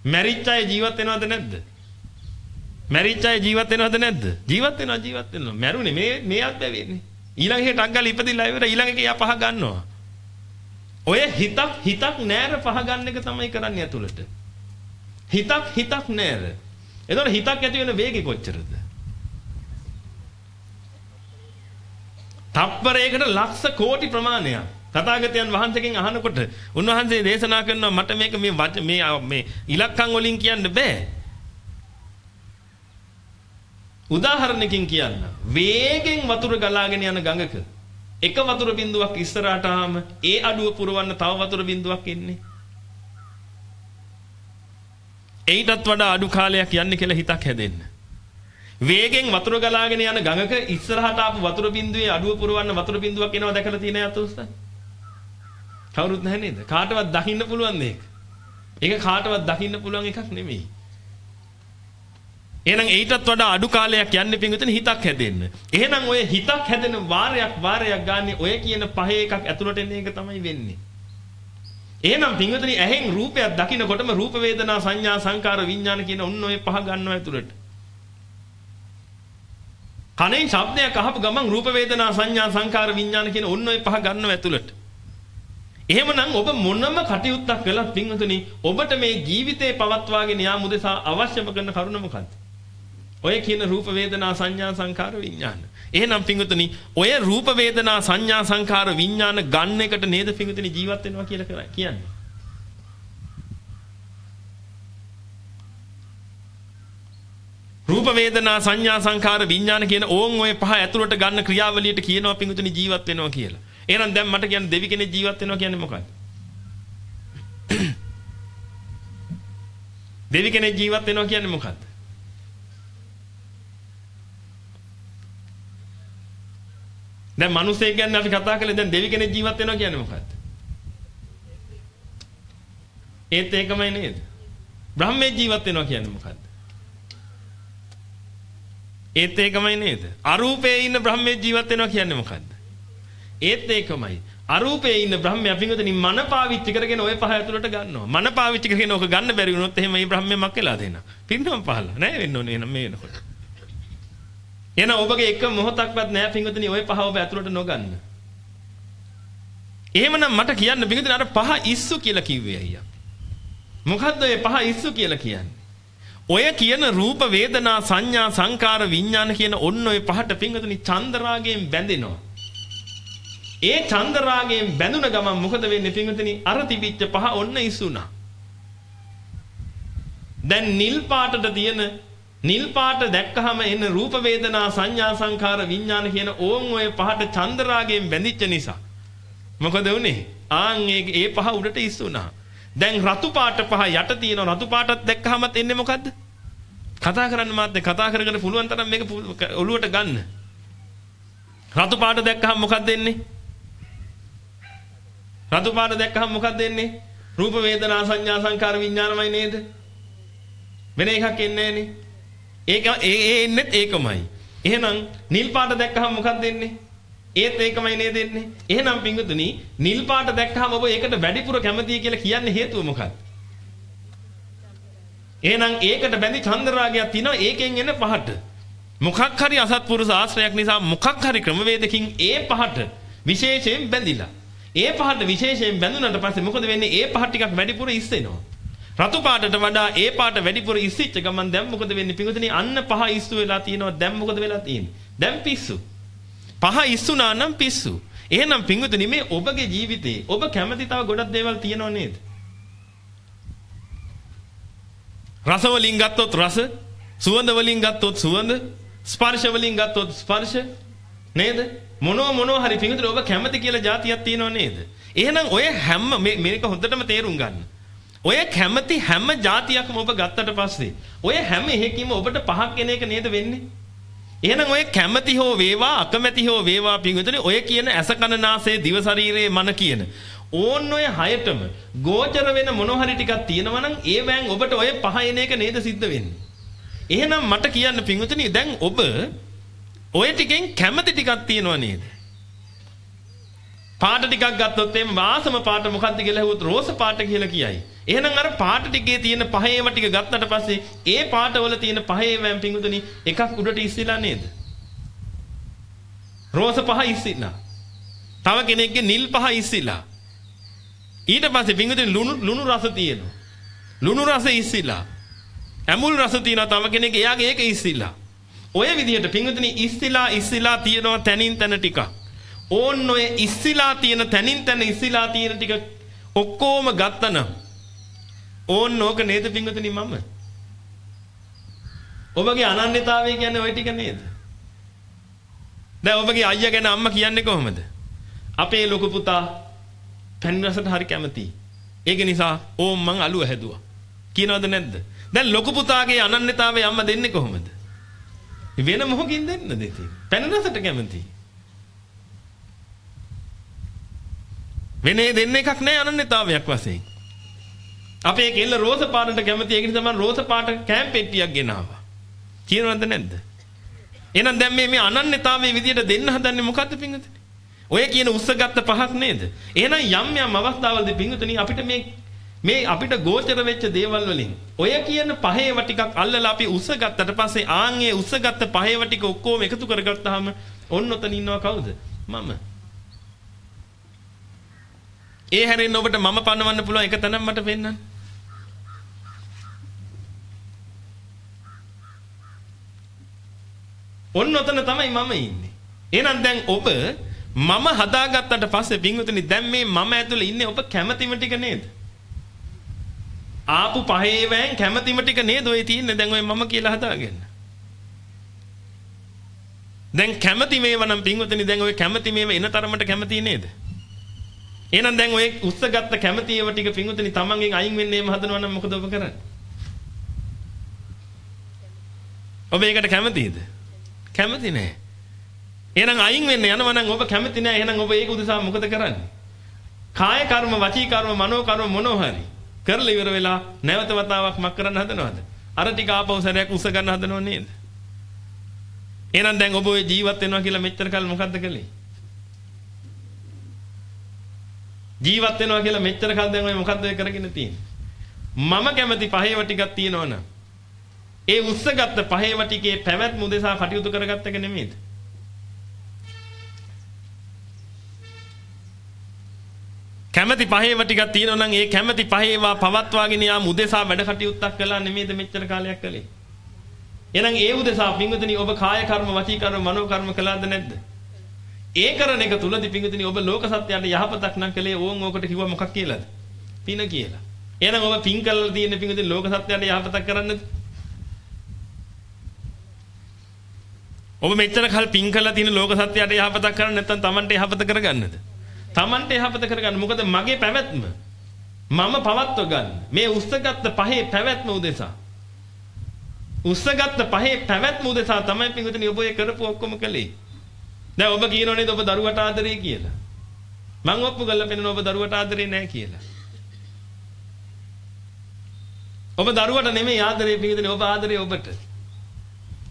මැරිච්ච අය ජීවත් වෙනවද නැද්ද? මැරිච්ච අය ජීවත් වෙනවද නැද්ද? ජීවත් වෙනවා ජීවත් වෙනවා. මැරුණේ මේ මේ අත්දැවෙන්නේ. ඊළඟ හෙට අග්ගල ඉපදිලා ඉවර ඊළඟ එකේ යා පහ ගන්නවා. ඔය හිතක් හිතක් නෑර පහ ගන්න එක තමයි කරන්නේ ඇතුළට. හිතක් හිතක් නෑර. එතකොට හිතක් ඇති වෙන වේගය කොච්චරද? තප්පරයකට ලක්ෂ කෝටි ප්‍රමාණයක්. තථාගතයන් වහන්සේගෙන් අහනකොට උන්වහන්සේ දේශනා කරනවා මට මේක මේ මේ මේ ඉලක්කම් වලින් කියන්න බෑ. උදාහරණකින් කියන්න. වේගෙන් වතුර ගලාගෙන යන ගඟක එක වතුර බිඳුවක් ඉස්සරහට ආම ඒ අඩුව පුරවන්න තව වතුර බිඳුවක් එන්නේ. ඒටත් වඩා අඩු කාලයක් යන්නේ කියලා හිතක් හැදෙන්න. වේගෙන් වතුර ගලාගෙන යන ගඟක ඉස්සරහට ආපු වතුර බිඳුවේ අඩුව පුරවන්න වතුර බිඳුවක් එනවා දැකලා තියෙන යතුස්ත? කවුරුත් නැහැ නේද? කාටවත් දකින්න පුළුවන් මේක. ඒක කාටවත් දකින්න පුළුවන් එකක් නෙමෙයි. එහෙනම් ඊටත් වඩා අඩු කාලයක් යන්නේ පින්විතන හිතක් හැදෙන්න. එහෙනම් ඔය හිතක් හැදෙන වාරයක් වාරයක් ගන්න ඔය කියන පහේ එකක් ඇතුළට එන එක තමයි වෙන්නේ. එහෙනම් පින්විතනි ඇහෙන් රූපයක් දකිනකොටම රූප වේදනා සංඥා සංකාර විඥාන කියන ඔන්න ඔය පහ ගන්නවා ඇතුළට. කනෙන් ශබ්දයක් අහපු ගමන් රූප වේදනා සංඥා සංකාර විඥාන කියන ඔන්න ඔය පහ ගන්නවා ඇතුළට. එහෙමනම් ඔබ මොනම කටයුත්තක් කළත් පින්වතුනි ඔබට මේ ජීවිතේ පවත්වාගෙන යාම උදෙසා අවශ්‍යම කරන කරුණ මොකක්ද? ඔය කියන රූප වේදනා සංඥා සංකාර විඥාන. එහෙනම් පින්වතුනි ඔය රූප වේදනා සංඥා සංකාර විඥාන ගන්න එකට නේද පින්වතුනි ජීවත් වෙනවා කියලා කියන්නේ. රූප වේදනා සංඥා සංකාර විඥාන කියන ඕන් ඔය පහ ඇතුළට ගන්න ක්‍රියාවලියට කියනවා පින්වතුනි ජීවත් වෙනවා කියලා. එහෙනම් දැන් මට කියන්න දෙවි කෙනෙක් ජීවත් වෙනවා කියන්නේ මොකක්ද? දෙවි කෙනෙක් ජීවත් වෙනවා කියන්නේ මොකක්ද? දැන් මිනිස්සෙක් ගැන අපි කතා කළේ දැන් දෙවි කෙනෙක් ජීවත් වෙනවා කියන්නේ මොකක්ද? ඒත් ඒකමයි නේද? බ්‍රහ්මයේ ජීවත් වෙනවා කියන්නේ මොකක්ද? ඒත් ඒකමයි නේද? අරූපේ ඉන්න බ්‍රහ්මයේ ජීවත් වෙනවා කියන්නේ මොකක්ද? ඒත් ඒකමයි. අරූපේ ඉන්න බ්‍රහ්මයා පිංගුතනි මන පාවිච්චි කරගෙන ওই පහ ඇතුළට ගන්නවා. මන පාවිච්චි කරගෙන ඕක ගන්න බැරි වුණොත් එහෙම මේ බ්‍රහ්මයා මක් වෙලා දෙනවා. පින්නම් පහලා නෑ වෙන්න ඕනේ එහෙනම් මේ වෙනකොට. එහෙනම් ඔබගේ එක මොහොතක්වත් නෑ පිංගුතනි ওই පහ ඔබ ඇතුළට නොගන්න. එහෙමනම් මට කියන්න පිංගුතනි අර පහ ඉස්සු කියලා කිව්වේ අයියා. මොකද්ද ඔය පහ ඉස්සු කියලා කියන්නේ? ඔය කියන රූප වේදනා සංඥා සංකාර විඥාන කියන ඔන්න ඔය පහට පිංගුතනි චන්දරාගයෙන් බැඳෙනවා. ඒ චන්දරාගයෙන් බැඳුන ගමන් මොකද වෙන්නේ පින්විතනි අර තිබිච්ච පහ ඔන්න ඉස්සුණා. දැන් නිල් පාටට තියෙන නිල් පාට දැක්කහම එන රූප වේදනා සංඥා සංඛාර විඥාන කියන ඕන් ඔය පහට චන්දරාගයෙන් බැඳිච්ච නිසා මොකද වුනේ? ආන් ඒ ඒ පහ උඩට ඉස්සුණා. දැන් රතු පාට පහ යට තියෙන රතු පාටත් දැක්කහමත් එන්නේ මොකද්ද? කතා කරන්න මාත් කතා කරගෙන පුළුවන් තරම් මේක ඔළුවට ගන්න. රතු පාට දැක්කහම මොකක්ද එන්නේ? රතු පාට දැක්කහම මොකක්ද එන්නේ? රූප වේදනා සංඥා සංකාර විඥානමයි නේද? වෙන එකක් එන්නේ නැහනේ. ඒක ඒ එන්නේ ඒකමයි. එහෙනම් නිල් පාට දැක්කහම මොකක්ද එන්නේ? ඒත් ඒකමයි නේද එන්නේ. එහෙනම් පිංගුතුනි නිල් පාට දැක්කහම ඔබ ඒකට වැඩිපුර කැමතියි කියලා කියන්නේ හේතුව මොකක්ද? එහෙනම් ඒකට බැඳි චන්ද්‍රාගයක් තියෙනවා ඒකෙන් එන පහට. මොකක් හරි අසත්පුරුෂ ආශ්‍රයක් නිසා මොකක් හරි ක්‍රමවේදකින් ඒ පහට විශේෂයෙන් බැඳිලා. ඒ පහට විශේෂයෙන් බැඳුනට පස්සේ මොකද වෙන්නේ? ඒ පහ ටිකක් වැඩිපුර ඉස්සෙනවා. රතු පාටට වඩා ඒ පාට වැඩිපුර ඉස්සිච්ච ගමන් දැන් මොකද වෙන්නේ? පිඟුතුනි අන්න පහ ඉස්සු වෙලා තියෙනවා. දැන් මොකද වෙලා තියෙන්නේ? දැන් පිස්සු. පහ ඉස්සුනා නම් පිස්සු. එහෙනම් පිඟුතුනි මේ ඔබගේ ජීවිතේ ඔබ කැමති තව ගොඩක් දේවල් තියෙනව නේද? රස වලින් ගත්තොත් රස, සුවඳ වලින් ගත්තොත් සුවඳ, ස්පර්ශ වලින් ගත්තොත් ස්පර්ශ නේද? මොනෝ මොනෝ හරි පිඟුතුනි ඔබ කැමති කියලා જાතියක් තියෙනව නේද? එහෙනම් ඔය හැම මේක හොඳටම තේරුම් ගන්න. ඔය කැමති හැම જાතියක්ම ඔබ ගත්තට පස්සේ ඔය හැම එකකින්ම ඔබට පහක් එන එක නේද වෙන්නේ? එහෙනම් ඔය කැමැති හෝ වේවා අකමැති හෝ වේවා පින්විතනේ ඔය කියන ඇස කන නාසය දිව ශරීරයේ මන කියන ඕන් ඔය හයටම ගෝචර වෙන මොන හරි ටිකක් තියෙනවා නම් ඒ වෑන් ඔබට ඔය පහ එන එක නේද සිද්ධ වෙන්නේ. එහෙනම් මට කියන්න පින්විතනේ දැන් ඔබ ඔය ටිකෙන් කැමැති ටිකක් තියෙනවා නේද? පාට ටිකක් ගත්තොත් එම් වාසම පාට මොකද්ද කියලා ඇහුවොත් රෝස පාට කියලා කියයි. එහෙනම් අර පාට ටිකේ තියෙන පහේම ටික ගත්තට පස්සේ ඒ පාටවල තියෙන පහේ වෑම් පිඟුතුනි එකක් උඩට ඉස්සිලා නේද? රෝස පහ ඉස්සිලා. තව කෙනෙක්ගේ නිල් පහ ඉස්සිලා. ඊට පස්සේ පිඟුතුනි ලුණු ලුණු රස තියෙනවා. ලුණු රස ඉස්සිලා. ඇඹුල් රස තියෙනවා තව කෙනෙක් එයාගේ ඒක ඉස්සිලා. ඔය විදිහට පිඟුතුනි ඉස්සිලා ඉස්සිලා තියෙනවා තනින් තන ටිකක්. ඕන් ඔය ඉස්සිලා තියෙන තනින් තන ඉස්සිලා තියෙන ටික ඔක්කොම ගත්තනම් ඕන් ඕක නේද පින්වතුනි මම? ඔබගේ අනන්‍යතාවය කියන්නේ ওই ටික නේද? දැන් ඔබගේ අයියා ගැන අම්මා කියන්නේ කොහොමද? අපේ ලොකු පුතා පැන් රසට හරි කැමතියි. ඒක නිසා ඕම් මං අලුව හැදුවා. කියනවද නැද්ද? දැන් ලොකු පුතාගේ අනන්‍යතාවය අම්මා දෙන්නේ කොහොමද? වෙන මොහොකින් දෙන්නද ඉතින්? පැන් රසට කැමතියි. වෙනේ දෙන්න එකක් නැහැ අනන්‍යතාවයක් වශයෙන්. අපේ කෙල්ල රෝස පාටට කැමති ඒක නිසා මම රෝස පාට කෑම් පෙට්ටියක් ගෙනාවා. කියනවද නැද්ද? එහෙනම් දැන් මේ මේ අනන්‍යතාවයේ විදියට දෙන්න හදන්නේ මොකද්ද පිංගුතුනි? ඔය කියන උස්සගත්ත පහක් නේද? එහෙනම් යම් යම් අවස්ථාවලදී පිංගුතුනි අපිට මේ මේ අපිට ගෝචර වෙච්ච දේවල් වලින් ඔය කියන පහේව ටිකක් අල්ලලා අපි උස්සගත්තට පස්සේ ආන් ඒ උස්සගත්ත පහේව ටික ඔක්කොම එකතු කරගත්තාම ඔන්න ඔතන ඉන්නවා කවුද? මම. ඒ හැරෙන්න ඔබට මම පනවන්න පුළුවන් එක තැනක් මට පෙන්වන්න. ඔන්න ඔතන තමයි මම ඉන්නේ. එහෙනම් දැන් ඔබ මම හදාගත්තට පස්සේ පින්වතුනි දැන් මේ මම ඇතුලේ ඉන්නේ ඔබ කැමැතිම ටික නේද? ආපු පහේ වෑන් කැමැතිම ටික නේද ඔය තියෙන්නේ දැන් ඔය මම කියලා හදාගෙන. දැන් කැමැති මේවා නම් පින්වතුනි දැන් ඔය කැමැති මේවා එන තරමට කැමැති නේද? එහෙනම් දැන් ඔය උස්සගත්ත කැමැති ඒවා ටික පිංගුතුනි තමන්ගෙන් අයින් වෙන්න එහෙම හදනවා නම් මොකද ඔබ කරන්නේ? ඔබ ඒකට කැමතිද? කැමති නෑ. එහෙනම් අයින් වෙන්න යනවා නම් ඔබ කැමති නෑ. එහෙනම් ඔබ ඒක උදෙසා මොකද කරන්නේ? කාය කර්ම, වචී කර්ම, මනෝ කර්ම මොනෝ හරි කරලා ඉවර වෙලා නැවත වතාවක් මක් කරන්න හදනවද? අර ටික ආපහු සැරයක් උස්ස ගන්න හදනව නේද? එහෙනම් දැන් ඔබ ඔය ජීවත් වෙනවා කියලා මෙච්චර කල් මොකද්ද කළේ? ජීවත් වෙනවා කියලා මෙච්චර කල් දැන් ඔය මොකද්ද ඔය කරගෙන තියෙන්නේ? මම කැමති පහේව ටිකක් තියෙනවනම් ඒ උස්සගත්ත පහේව ටිකේ පැවැත්ම උදෙසා කටයුතු කරගත්ත එක නෙමෙයිද? කැමැති පහේව ටිකක් තියෙනවා නම් ඒ කැමැති පහේවා පවත්වාගෙන යාම උදෙසා වැඩ කටයුත්තක් කළා නෙමෙයිද මෙච්චර කාලයක් කළේ. එහෙනම් ඒ උදෙසා පින්වතුනි ඔබ කාය කර්ම වචී කර්ම මනෝ කර්ම කළාද නැද්ද? ඒ කරන එක තුලදී පිංගුතුනි ඔබ ලෝක සත්‍යයට යහපතක් නම් කළේ ඕන් ඕකට කිව්වා මොකක් කියලාද? පින කියලා. එහෙනම් ඔබ පින් කළා තියෙන පිංගුතුනි ලෝක සත්‍යයට යහපතක් කරන්නද? ඔබ මෙච්චර කල් පින් කළා තියෙන ලෝක සත්‍යයට යහපතක් කරන්න නැත්නම් Tamante යහපත කරගන්නද? Tamante යහපත කරගන්න. මොකද මගේ පැවැත්ම මම පවත්ව ගන්න. මේ උස්සගත්ත පහේ පැවැත්ම උදෙසා. උස්සගත්ත පහේ පැවැත්ම උදෙසා තමයි පිටුතුනි ඔබ ඒ කරපු ඔක්කොම කළේ. දැන් ඔබ කියනෝ නේද ඔබ දරුවට ආදරේ කියලා. මං ඔප්පු කරලා පෙන්නන ඔබ දරුවට ආදරේ නැහැ කියලා. ඔබ දරුවට නෙමෙයි ආදරේ පිටුතුනි ඔබ ආදරේ ඔබට.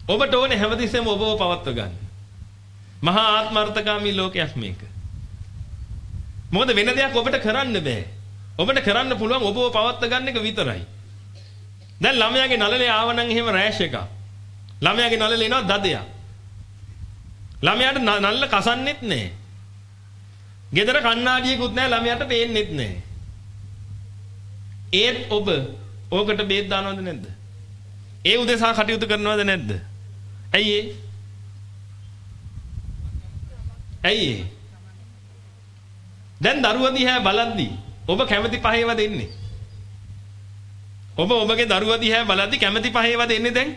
ඔබට ඕනේ හැමතිස්සෙම ඔබව පවත්ව ගන්න. මහා ආත්මార్థකාමී ලෝකයක් මේක. මොකද වෙන දෙයක් ඔබට කරන්න බෑ. ඔබට කරන්න පුළුවන් ඔබව පවත්ව ගන්න එක විතරයි. දැන් ළමයාගේ නළලේ ආවනම් එහෙම රෑෂ් එකක්. ළමයාගේ නළලේ එනවා දදයක්. ළමයාට නල්ල කසන්නෙත් නැහැ. ගෙදර කණ්ණාඩියකුත් නැහැ ළමයාට පේන්නෙත් නැහැ. ඒත් ඔබ ඕකට බේත් දානවද නැද්ද? ඒ උදෙසා කටයුතු කරනවද නැද්ද? ඇයි ඒ? ඇයි ඒ? දැන් දරුවා දිහා බලද්දි ඔබ කැමති පහේව දෙන්නේ. ඔබ ඔබගේ දරුවා දිහා බලද්දි කැමති පහේව දෙන්නේ දැන්?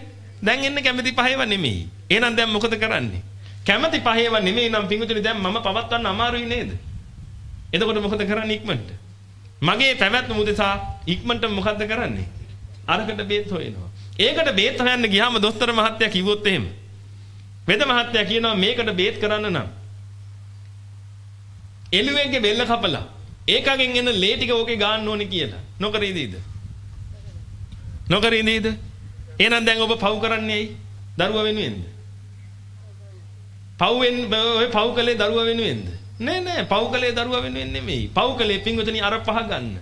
දැන් එන්නේ කැමති පහේව නෙමෙයි. එහෙනම් දැන් මොකද කරන්නේ? කැමති පහේව නෙමෙයි නම් පිංගුතුනි දැන් මම පවත්වන්න අමාරුයි නේද? එතකොට මොකද කරන්නේ ඉක්මනට? මගේ පැවැත්ම උදෙසා ඉක්මනට මොකද්ද කරන්නේ? අරකට බේත් හොයනවා. ඒකට බේත් හොයන්න ගියාම දොස්තර මහත්තයා කිව්වොත් එහෙම. වෙද මහත්තයා කියනවා මේකට බේත් කරන්න නම් එළුවෙන්ගේ බෙල්ල කපලා ඒකගෙන් එන ලේ ටික ඕකේ ගන්න ඕනේ කියලා. නොකර ඉඳීද? නොකර ඉඳීද? එහෙනම් දැන් ඔබ පව් කරන්නේ ඇයි? දරුවා වෙනුවෙන්ද? පව්ෙන් ඔය පව් කලේ දරුවා වෙනුවෙන්ද? නෑ නෑ පව් කලේ දරුවා වෙනුවෙන් නෙමෙයි. පව් කලේ පින්වතුනි අර පහ ගන්න.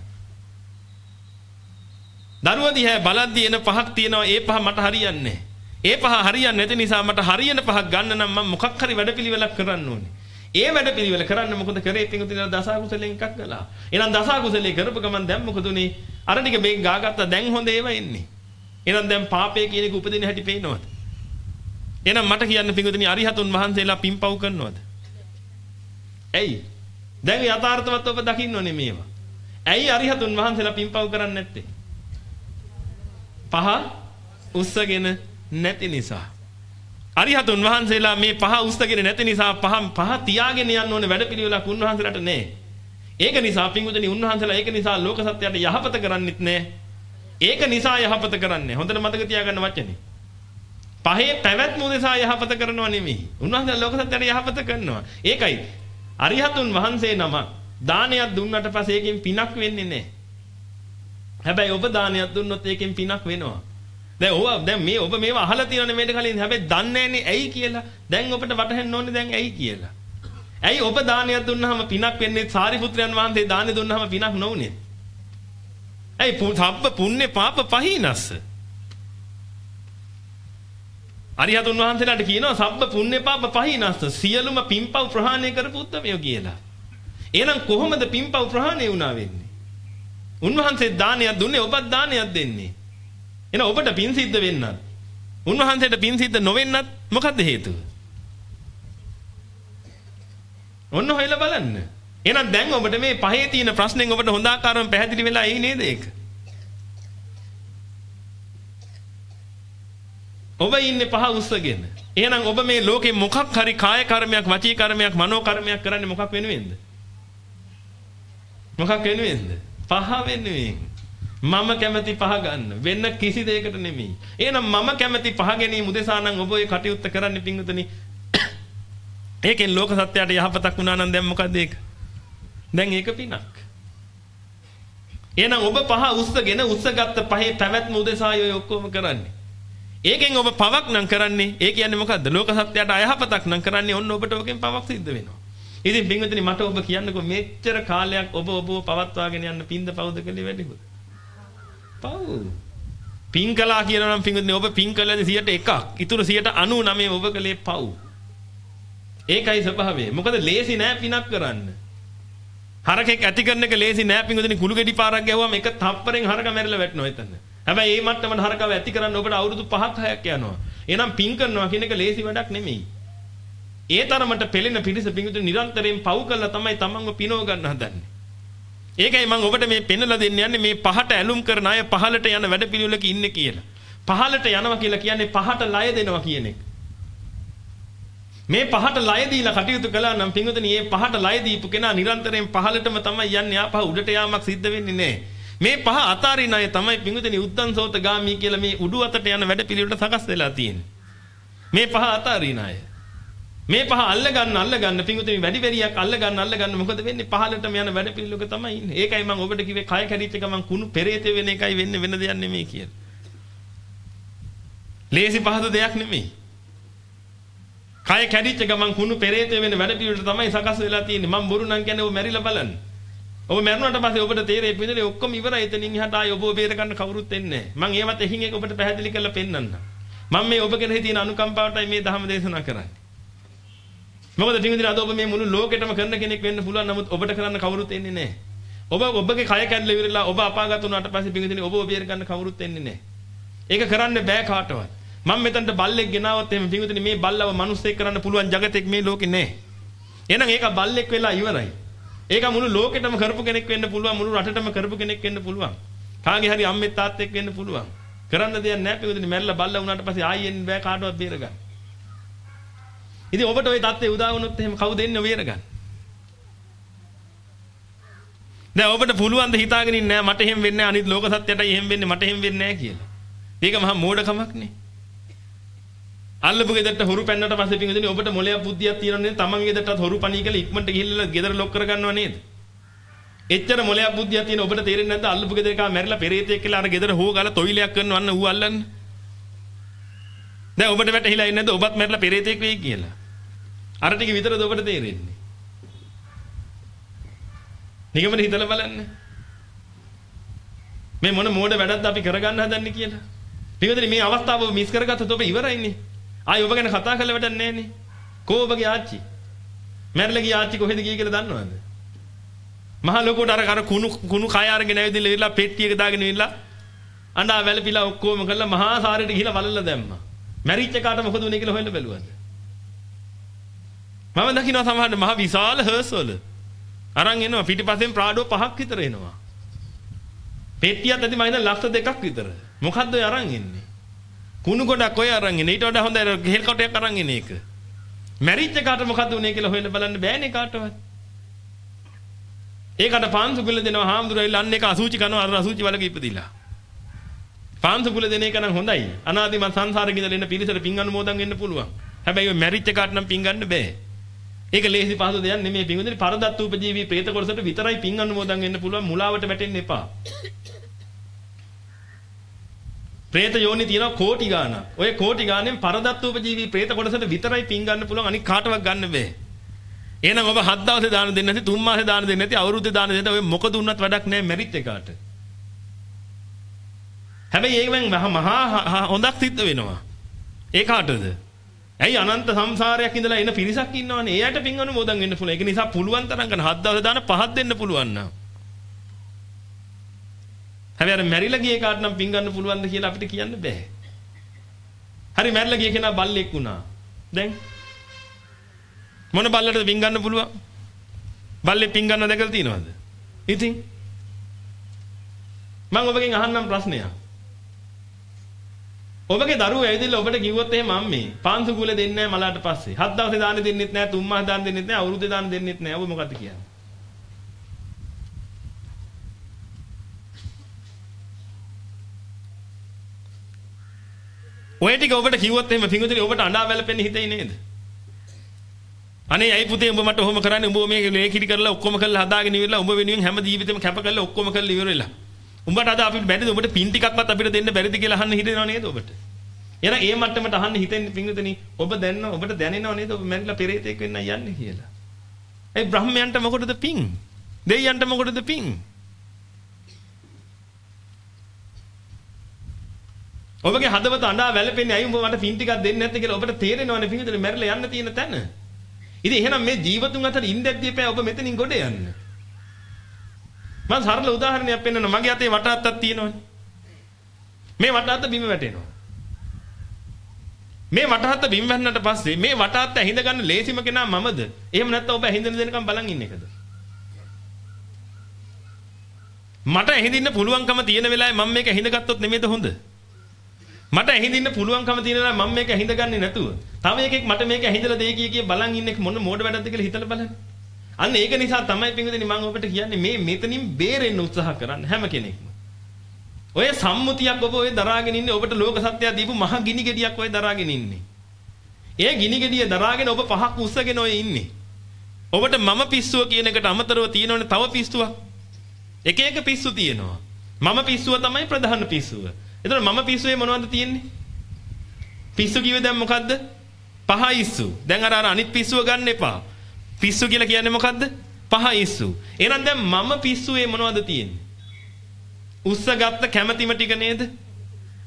දරුවා දිහා බලද්දී එන පහක් තියෙනවා ඒ පහ මට හරියන්නේ ඒ පහ හරියන්නේ නැති නිසා මට හරියන පහක් ගන්න නම් මම මොකක් හරි වැඩපිළිවෙලක් කරන්න ඕනේ. ඒ වැඩ පිළිවෙල කරන්න මොකද කරේ පිටුතින දසකුසලෙන් එකක් කළා. එහෙනම් දසකුසලේ කරපු ගමන් දැන් මොකද උනේ? අර ටික මේක ගාගත්තා දැන් හොඳ ඒවා එන්නේ. එහෙනම් දැන් පාපේ කියන එක උපදින හැටි පේනවද? එහෙනම් මට කියන්න පිටුතින අරිහතුන් වහන්සේලා පිම්පව් කරනවද? ඇයි? දැන් යථාර්ථවත් ඔබ දකින්න ඕනේ මේවා. ඇයි අරිහතුන් වහන්සේලා පිම්පව් කරන්නේ නැත්තේ? පහ උස්සගෙන නැති නිසා. අරිහතුන් වහන්සේලා මේ පහ උස්තගෙන නැති නිසා පහ පහ තියාගෙන යන්න ඕනේ වැඩපිළිවෙලක් උන්වහන්සේලාට නැහැ. ඒක නිසා පින්වතුනි උන්වහන්සේලා ඒක නිසා ලෝක සත්‍යයට යහපත කරන්නෙත් නැහැ. ඒක නිසා යහපත කරන්නේ. හොඳට මතක තියාගන්න වචනේ. පහේ පැවැත්ම උදෙසා යහපත කරනවා නෙමෙයි. උන්වහන්සේලා ලෝක සත්‍යයට යහපත කරනවා. ඒකයි අරිහතුන් වහන්සේ නම දානයක් දුන්නට පස්සේ ඒකෙන් පිනක් වෙන්නේ නැහැ. හැබැයි ඔබ දානයක් දුන්නොත් ඒකෙන් පිනක් වෙනවා. දැන් ඔබ දැන් මේ ඔබ මේව අහලා තියෙනනේ මේක කලින් හැබැයි දන්නේ නැන්නේ ඇයි කියලා. දැන් ඔබට වටහෙන්න ඕනේ දැන් ඇයි කියලා. ඇයි ඔබ දානයක් දුන්නාම පිනක් වෙන්නේ සාරිපුත්‍රයන් වහන්සේ දානෙ දුන්නාම පිනක් නොවුනේ? ඇයි සබ්බ පුන්නේ පාප පහිනස්ස. අරිහතුන් වහන්සේලාට කියනවා සබ්බ පුන්නේ පාප පහිනස්ස සියලුම පින්පව් ප්‍රහාණය කරපු උත්මයෝ කියලා. එහෙනම් කොහොමද පින්පව් ප්‍රහාණය වුණා වෙන්නේ? උන්වහන්සේ දානයක් දුන්නේ ඔබත් දානයක් දෙන්නේ. එහෙනම් ඔබට පින් සිද්ධ වෙන්නත් උන්වහන්සේට පින් සිද්ධ නොවෙන්නත් මොකද්ද හේතුව? ඔන්න හොයලා බලන්න. එහෙනම් දැන් ඔබට මේ පහේ තියෙන ප්‍රශ්නෙන් ඔබට හොඳ ආකාරව පැහැදිලි වෙලා එයි නේද ඒක? ඔබ ඉන්නේ පහ උස්සගෙන. එහෙනම් ඔබ මේ ලෝකේ මොකක් හරි කාය කර්මයක්, වචී කර්මයක්, මනෝ කර්මයක් කරන්නේ මොකක් වෙනුවෙන්ද? මොකක් වෙනුවෙන්ද? පහ වෙනුවෙන්. මම කැමති පහ ගන්න වෙන කිසි දෙයකට නෙමෙයි. එහෙනම් මම කැමති පහ ගැනීම උදෙසා නම් ඔබ ඒ කටයුත්ත කරන්න පිංගුතනි. ඒකෙන් ලෝක සත්‍යයට යහපතක් වුණා නම් දැන් මොකද ඒක? දැන් ඒක පිනක්. එහෙනම් ඔබ පහ උස්සගෙන උස්සගත්ත පහේ පැවැත්ම උදෙසා ඔය ඔක්කොම කරන්නේ. ඒකෙන් ඔබ පවක් නම් කරන්නේ ඒ කියන්නේ මොකද්ද? ලෝක සත්‍යයට අයහපතක් නම් කරන්නේ ඔන්න ඔබට ඔකෙන් පවක් සිද්ධ වෙනවා. ඉතින් පින්වතුනි මට ඔබ කියන්නකෝ මෙච්චර කාලයක් ඔබ ඔබව පවත්වාගෙන යන්න පින්ද පවුද කළේ වැඩිපුර. පව්. පින් කළා කියනවා නම් පින්වත්නි ඔබ පින් කළද 101ක්. ඊටු 99 ඔබ කළේ පව්. ඒකයි ස්වභාවය. මොකද ලේසි නෑ පිනක් කරන්න. හරකෙක් ඇති කරන එක ලේසි නෑ පින්වත්නි කුළු ගෙඩි පාරක් ගැහුවම එක තප්පරෙන් හරක මැරිලා වැටෙනවා එතන. හැබැයි මේ මට්ටමට හරකව ඇති කරන්න ඔබට අවුරුදු 5ක් 6ක් යනවා. එහෙනම් පින් කරනවා කියන එක ලේසි වැඩක් නෙමෙයි. ඒ තරමට පෙළෙන පිරිස පින්විත නිරන්තරයෙන් පව් කළා තමයි තමන්ව පිනව ගන්න හදන්නේ. ඒකයි මම ඔබට මේ පෙන්වලා දෙන්න යන්නේ මේ පහට ඇලුම් කරන අය පහලට යන වැඩපිළිවෙලක ඉන්නේ කියලා. පහලට යනවා කියලා කියන්නේ පහට ලය දෙනවා කියන එක. මේ පහට ලය දීලා කටයුතු කළා නම් පින්වතුනි මේ පහට ලය දීපු කෙනා නිරන්තරයෙන් පහළටම තමයි යන්නේ ආපහු උඩට යාමක් සිද්ධ වෙන්නේ නැහැ. මේ පහ අතාරින අය තමයි පින්වතුනි උද්දන්සෝත ගාමී කියලා මේ උඩු අතට යන වැඩ පිළිවෙලට සකස් වෙලා තියෙන්නේ. මේ පහ අතාරින අය. මේ පහ අල්ල ගන්න අල්ල ගන්න පිංගුතුනි වැඩි වැඩියක් අල්ල ගන්න අල්ල ගන්න මොකද වෙන්නේ පහලටම යන වැඩ පිළිලක තමයි ඉන්නේ. ඒකයි මම ඔබට කිව්වේ කය කැඩිච්ච ගමන් කුණු පෙරේත වෙන එකයි වෙන්නේ වෙන දෙයක් නෙමෙයි කියලා. ලේසි පහසු දෙයක් නෙමෙයි. කය කැඩිච්ච ගමන් කුණු පෙරේත වෙන වැඩ පිළිලට තමයි සකස් වෙලා තියෙන්නේ. මම බොරු නම් කියන්නේ ඔබ මැරිලා බලන්න. ඔබ මැරුණාට පස්සේ ඔබට තේරෙයි පිළිදේ ඔක්කොම ඉවරයි එතනින් එහාට ආයි ඔබ බේර ගන්න කවුරුත් එන්නේ නැහැ. මම ඒවත් එහින් එක ඔබට පැහැදිලි කරලා පෙන්නන්නම්. මම මේ ඔබ කෙරෙහි තියෙන අනුකම්පාවටයි මේ ධර්ම දේශනා කරන්නේ. මොකද පින්විතනේ අද ඔබ මේ මුළු ලෝකෙටම කරන කෙනෙක් වෙන්න පුළුවන් නමුත් ඔබට කරන්න කවුරුත් එන්නේ නැහැ. ඔබ ඔබගේ කය කැඩලා ඉවරලා ඔබ අපාගත වුණාට පස්සේ පින්විතනේ ඔබ ඔබ බේර ගන්න කවුරුත් එන්නේ නැහැ. ඒක කරන්න බෑ කාටවත්. මම මෙතනට බල්ලෙක් ගෙනාවොත් එහෙම පින්විතනේ මේ බල්ලව මිනිස්සෙක් කරන්න පුළුවන් జగතෙක් මේ ලෝකේ නැහැ. එහෙනම් ඒක බල්ලෙක් වෙලා ඉවරයි. ඒක මුළු ලෝකෙටම කරපු කෙනෙක් වෙන්න පුළුවන් මුළු රටටම කරපු කෙනෙක් වෙන්න පුළුවන්. කාගේ හරි අම්මෙක් තාත්තෙක් වෙන්න පුළුවන්. කරන්න දෙයක් නැහැ පින්විතනේ මැරිලා බල්ලා වුණාට පස්සේ ආයෙ එන්න බෑ කාටවත් බේර ගන්න. ඉතින් ඔබට ওই தත්ත්වය උදා වුණොත් එහෙම කවුද එන්නේ ඔය ඉරගන්න? දැන් ඔබට පුළුවන් ද හිතාගෙන ඉන්නේ නැහැ මට එහෙම වෙන්නේ නැහැ අනිත් ලෝක සත්‍යයටයි එහෙම වෙන්නේ මට එහෙම වෙන්නේ නැහැ කියලා. ඒක මහා මෝඩකමක් නේ. අල්ලපු ගෙදරට හොරු පැන්නට පස්සේ පිංගුදිනේ ඔබට මොලයක් බුද්ධියක් තියෙනවනේ තමන්ගේ ගෙදරටත් හොරු පණී කියලා ඉක්මනට ගිහිල්ලා ගෙදර ලොක් කරගන්නව නේද? එච්චර මොලයක් බුද්ධියක් තියෙන ඔබට තේරෙන්නේ නැද්ද අල්ලපු ගෙදර එකා මැරිලා පෙරේතෙක් කියලා අර ගෙදර හොෝ ගාලා තොইলයක් කරනවන්න ඌ අල්ලන්නේ. දැන් ඔබට වැටහිලා ඉන්නේ නැද්ද ඔබත් මැරිලා පෙරේතෙක් වෙයි කියලා? අර ටික විතරද ඔබට තේරෙන්නේ? නිගමන හිතලා බලන්න. මේ මොන මෝඩ වැඩක්ද අපි කරගන්න හදන්නේ කියලා. පිටුදේ මේ අවස්ථාව මිස් කරගත්තොත් ඔබ ඉවරයිනේ. ආයි ඔබ ගැන කතා කරලා වැඩක් නැහැනේ. කෝ ඔබගේ ආච්චි? මැරලා ගිය ආච්චි කොහෙද ගියේ කියලා දන්නවද? මහ ලොකුට අර අර කුණු කුණු කය අරගෙන ඇවිදලා ඉවිලා පෙට්ටියක දාගෙන ඉවිලා අඬා වැළපිලා ඔක්කොම කරලා මහා සාරේට ගිහිලා වලල්ලා දැම්මා. මැරිච්ච කාට මොකද උනේ කියලා හොයන්න බැලුවද? මම දකින්න සමහරවිට මහ විශාල හර්ස් වල අරන් එනවා පිටිපස්සෙන් ප්‍රාඩෝ පහක් විතර එනවා. පෙට්ටියක් ඇති මයින්ද ලක්ෂ දෙකක් විතර. මොකද්ද ඔය අරන් එන්නේ? කුණු ගොඩක් ඔය අරන් එන්නේ. ඊට වඩා හොඳ හෙල් කොටයක් අරන් එන එක. මැරිච්ච කාට මොකද්ද උනේ කියලා හොයලා බලන්න බෑනේ කාටවත්. ඒකට පාන්සු කුල දෙනවා හාමුදුරුවෝ අන්න එක අසුචි කරනවා අර අසුචි වලක ඉපදිලා. පාන්සුකුල දෙන එක නම් හොඳයි. අනාදිමත් සංසාරේ ඉඳලා එන්න පිරිසට පින් අනුමෝදන් වෙන්න පුළුවන්. හැබැයි ඔය මැරිච්ච කාට නම් පින් ගන්න බෑ. ඒක ලේසි පහසු දෙයක් නෙමෙයි පින්වදින පරදත් උපජීවී പ്രേත කොටසට විතරයි පින් අනුමෝදන් වෙන්න පුළුවන් මුලාවට වැටෙන්න එපා. പ്രേත යෝනි තියෙනවා කෝටි ගාණක්. ඔය කෝටි ගාණෙන් පරදත් උපජීවී പ്രേත කොටසට විතරයි පින් ගන්න පුළුවන් අනික කාටවත් ගන්න බෑ. එහෙනම් ඔබ හත් දවසේ දාන දෙන්නේ නැති තුන් මාසේ දාන දෙන්නේ නැති අවුරුද්දේ දාන දෙන්නේ නැති ඔය මොකද උන්නත් වැඩක් නැහැ මැරිත් එකාට. හැබැයි ඒකෙන් මහා හොඳක් සිද්ධ වෙනවා. ඒ කාටද? ඇයි අනන්ත සංසාරයක් ඉඳලා එන පිරිසක් ඉන්නවනේ. එයාට පින් අනුමෝදන් වෙන්න පුළුවන්. ඒක නිසා පුළුවන් තරම් කරන හත් දවස් දාන පහක් දෙන්න පුළුවන් නා. හැබැයි අර මැරිලා ගිය කාට නම් පින් ගන්න පුළුවන්ද කියලා අපිට කියන්න බෑ. හරි මැරිලා ගිය කෙනා බල්ලෙක් වුණා. දැන් මොන බල්ලටද පින් ගන්න පුළුවන්? බල්ලේ පින් ගන්න දැකලා තියෙනවද? ඉතින් මම ඔබගෙන් අහන්නම් ප්‍රශ්නයක්. ඔබගේ දරුවෝ ඇවිදලා ඔබට කිව්වොත් එහෙම අම්මේ පාන්සු කුල දෙන්නේ නැහැ මලාට පස්සේ. හත් දවසේ දාන දෙන්නෙත් නැහැ, තුන් මාස දාන දෙන්නෙත් නැහැ, අවුරුද්දේ දාන දෙන්නෙත් නැහැ. ඔබ මොකද්ද කියන්නේ? ඔය ටික ඔබට කිව්වොත් එහෙම පිංගුතුනි ඔබට අඬා වැළපෙන්න හිතෙයි නේද? අනේ ඇයි පුතේ උඹ මට ඔහොම කරන්නේ උඹ මේ ලේකිරි කරලා ඔක්කොම කරලා හදාගෙන ඉවරලා උඹ වෙනුවෙන් හැම ජීවිතේම කැප කරලා ඔක්කොම කරලා ඉවර වෙලා උඹට අද අපිට බැරිද උඹට පින් ටිකක්වත් අපිට දෙන්න බැරිද කියලා අහන්න හිතෙනව නේද ඔබට? එහෙනම් ඒ මට්ටමට අහන්න හිතෙන්නේ පිංගුතනි ඔබ දැනන ඔබට දැනෙනව නේද ඔබ මැරිලා පෙරේතෙක් වෙන්න යන්නේ කියලා. ඒ බ්‍රහ්මයන්ට මොකටද පින්? දෙවියන්ට මොකටද පින්? ඔබගේ හදවත අඬා වැළපෙන්නේ ඇයි උඹ මට පින් ටිකක් දෙන්නේ නැත්තේ කියලා ඔබට තේරෙනවනේ පිංගුතනි මැරිලා යන්න තියෙන තැන. ඉතින් එහෙනම් මේ ජීවතුන් අතර ඉඳද්දී එපා ඔබ මෙතනින් ගොඩ යන්න. මම සරල උදාහරණයක් පෙන්නනවා. මගේ අතේ වටහත්තක් තියෙනවනේ. මේ වටහත්ත බිම වැටෙනවා. මේ වටහත්ත බිම් වැන්නට පස්සේ මේ වටහත්ත ඇහිඳ ගන්න ලේසිම කෙනා මමද? එහෙම නැත්නම් ඔබ ඇහිඳන දෙනකම් බලන් ඉන්න එකද? මට ඇහිඳින්න පුළුවන්කම තියෙන වෙලාවේ මම මේක ඇහිඳ ගත්තොත් නෙමෙයිද හොඳ? මට ඇහිඳින්න පුළුවන්කම තියෙනවා මම මේක ඇහිඳගන්නේ නැතුව. තව එකෙක් මට මේක ඇහිඳලා දෙයි කිය කිය බලන් ඉන්න එක මොන මෝඩ වැඩක්ද කියලා හිතලා බලන්න. අන්න ඒක නිසා තමයි පින්විතනි මම ඔබට කියන්නේ මේ මෙතනින් බේරෙන්න උත්සාහ කරන්න හැම කෙනෙක්ම. ඔය සම්මුතියක් ඔබ ඔය දරාගෙන ඉන්නේ ඔබට ලෝක සත්‍යය දීපු මහ ගිනි ගෙඩියක් ඔය දරාගෙන ඉන්නේ. ඒ ගිනි ගෙඩිය දරාගෙන ඔබ පහක් උස්සගෙන ඔය ඉන්නේ. ඔබට මම පිස්සුව කියන එකට අමතරව තියෙනවනේ තව පිස්සුවක්. එක එක පිස්සු තියෙනවා. මම පිස්සුව තමයි ප්‍රධාන පිස්සුව. එතකොට මම පිස්සුවේ මොනවද තියෙන්නේ? පිස්සු කිව්වේ දැන් මොකද්ද? පහ ඉස්සු. දැන් අර අර අනිත් පිස්සුව ගන්න එපා. පිස්සු කියලා කියන්නේ මොකද්ද? පහ ඉස්සු. එහෙනම් දැන් මම පිස්සුවේ මොනවද තියෙන්නේ? උස්සගත්ත කැමැතිම ටික නේද?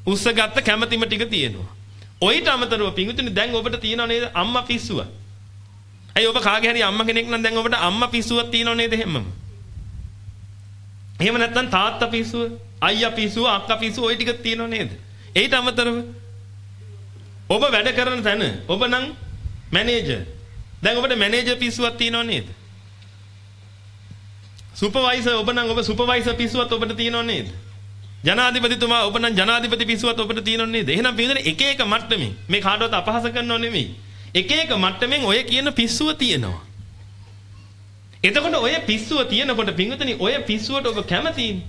උස්සගත්ත කැමැතිම ටික තියෙනවා. ඔයිට අමතරව පිඟුතුනි දැන් ඔබට තියෙනව නේද අම්මා පිස්සුව? ඇයි ඔබ කාගේ හරි අම්මා කෙනෙක් නම් දැන් ඔබට අම්මා පිස්සුවක් තියෙනව නේද හැමම? එහෙම නැත්නම් තාත්තා පිස්සුව, අයියා පිස්සුව, අක්කා පිස්සුව ওই ටික තියෙනව නේද? ඒට අමතරව ඔබ වැඩ කරන තැන ඔබ නම් මැනේජර්. දැන් ඔබට මැනේජර් පිස්සුවක් තියෙනව නේද? සුපර්වයිසර් ඔබ නම් ඔබ සුපර්වයිසර් පිස්සුවක් ඔබට තියෙනව නේද? ජනාධිපතිතුමා ඔබ නම් ජනාධිපති පිස්සුවත් ඔබට තියෙනව නේද? එහෙනම් පිළිදෙන එක එක මට්ටමින් මේ කාටවත් අපහාස කරනව නෙමෙයි. එක එක මට්ටමින් ඔය කියන පිස්සුව තියෙනවා. එතකොට ඔය පිස්සුව තියෙනකොට පින්විතනි ඔය පිස්සුවට ඔබ කැමතියි.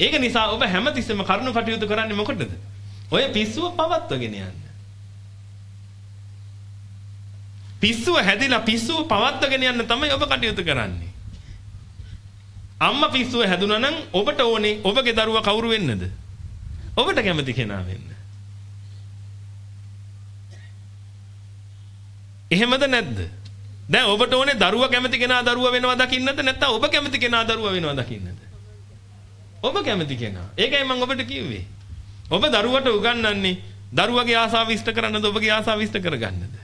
ඒක නිසා ඔබ හැමතිස්සෙම කරුණු කටයුතු කරන්නේ මොකටද? ඔය පිස්සුව පවත්වගෙන යන්න. පිස්සුව හැදිලා පිස්සුව පවත්වගෙන යන්න තමයි ඔබ කටයුතු කරන්නේ. අම්මා පිස්සුව හැදුනා නම් ඔබට ඕනේ ඔබගේ දරුවා කවුරු වෙන්නද? ඔබට කැමති කෙනා වෙන්න. එහෙමද නැද්ද? දැන් ඔබට ඕනේ දරුවා කැමති කෙනා දරුවා වෙනවා දකින්නද නැත්නම් ඔබ කැමති කෙනා දරුවා වෙනවා දකින්නද? ඔබ කැමති කෙනා. ඒකයි මම ඔබට කිව්වේ. ඔබ දරුවට උගන්වන්නේ දරුවගේ ආසාව ඉෂ්ට කරන්නද ඔබගේ ආසාව ඉෂ්ට කරගන්නද?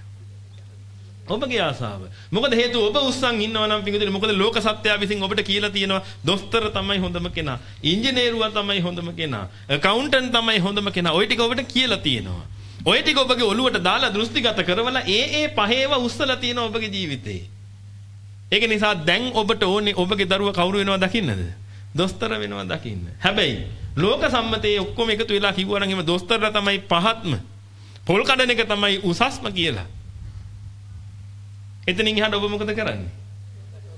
ඔබගේ ආසාව. මොකද හේතුව ඔබ උස්සන් ඉන්නවා නම් පිඟුතුනි මොකද ලෝක සත්‍යය විසින් ඔබට කියලා තියෙනවා දොස්තර තමයි හොඳම කෙනා. ඉංජිනේරුවා තමයි හොඳම කෙනා. ඇකවුන්ටන්ට් තමයි හොඳම කෙනා. ওই ටික ඔබට කියලා තියෙනවා. ওই ටික ඔබගේ ඔළුවට දාලා දෘෂ්ටිගත කරවලා ඒ ඒ පහේව උස්සලා තියෙනවා ඔබගේ ජීවිතේ. ඒක නිසා දැන් ඔබට ඕනේ ඔබගේ දරුවා කවුරු වෙනවද දකින්නද? දොස්තර වෙනවා දකින්න. හැබැයි ලෝක සම්මතයේ ඔක්කොම එකතු වෙලා කිව්වනම් එහෙම දොස්තරලා තමයි පහත්ම. පොල් කඩන එක තමයි උසස්ම කියලා. එතනින් එහාට ඔබ මොකද කරන්නේ?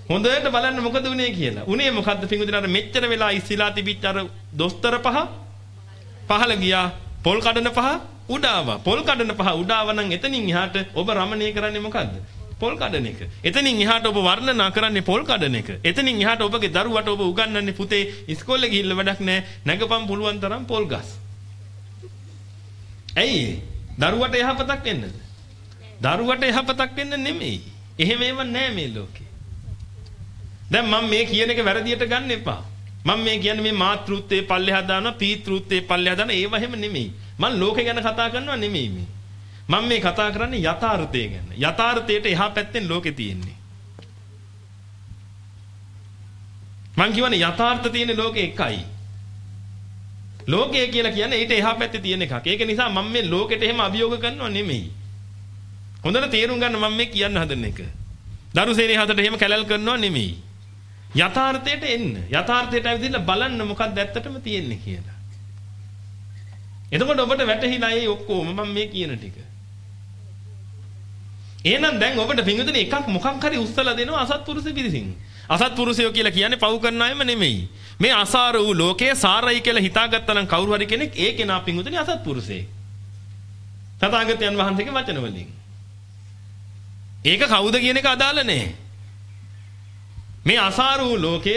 හොඳට බලන්න මොකද උනේ කියලා. උනේ මොකද්ද පිංගුදින අර මෙච්චර වෙලා ඉස්සිලා තිබිච්ච අර දොස්තර පහ පහල ගියා. පොල් කඩන පහ උඩාවා. පොල් කඩන පහ උඩාව නම් එතනින් එහාට ඔබ රමණීය කරන්නේ මොකද්ද? පොල් කඩන එක. එතනින් එහාට ඔබ වර්ණනා කරන්නේ පොල් කඩන එක. එතනින් එහාට ඔබගේ දරුවට ඔබ උගන්වන්නේ පුතේ ඉස්කෝලේ ගිහිල්ලා වැඩක් නැහැ. නැගපම් පුළුවන් තරම් පොල් ගස්. ඇයි? දරුවට යහපතක් වෙන්නද? දරුවට යහපතක් වෙන්න නෙමෙයි. එහෙම ඒව නෑ මේ ලෝකේ. දැන් මම මේ කියන එක වැරදියට ගන්න එපා. මම මේ කියන්නේ මේ මාතෘත්වයේ පල්ලෙහා දානවා පීතෘත්වයේ පල්ලෙහා දානවා ඒව එහෙම නෙමෙයි. මම ලෝකේ ගැන කතා කරනවා නෙමෙයි මේ. මම මේ කතා කරන්නේ යථාර්ථය ගැන. යථාර්ථයට එහා පැත්තෙන් ලෝකේ තියෙන්නේ. මම කියවනේ යථාර්ථ තියෙන ලෝකේ එකයි. ලෝකය කියලා කියන්නේ ඊට එහා පැත්තේ තියෙන එකක්. ඒක නිසා මම මේ ලෝකෙට එහෙම අභියෝග කරනවා නෙමෙයි. හොඳට තේරුම් ගන්න මම මේ කියන්න හදන එක. දරුසේනේ හදට එහෙම කැලල් කරනවා නෙමෙයි. යථාර්ථයට එන්න. යථාර්ථයට ඇවිදලා බලන්න මොකක්ද ඇත්තටම තියෙන්නේ කියලා. එතකොට ඔබට වැටහිලා ඒ ඔක්කොම මම මේ කියන ටික. එහෙනම් දැන් ඔබට පිංගුතුනේ එකක් මොකක් හරි උස්සලා දෙනවා අසත්පුරුෂ පිරිසින්. අසත්පුරුෂයෝ කියලා කියන්නේ පව් කරන අයම නෙමෙයි. මේ අසාර වූ ලෝකයේ සාරයි කියලා හිතාගත්තා නම් කවුරු හරි කෙනෙක් ඒ කෙනා පිංගුතුනේ අසත්පුරුෂයෙක්. තථාගතයන් වහන්සේගේ වචන වලින්. ඒක කවුද කියන එක අදාළ නැහැ. මේ අසාරු ලෝකය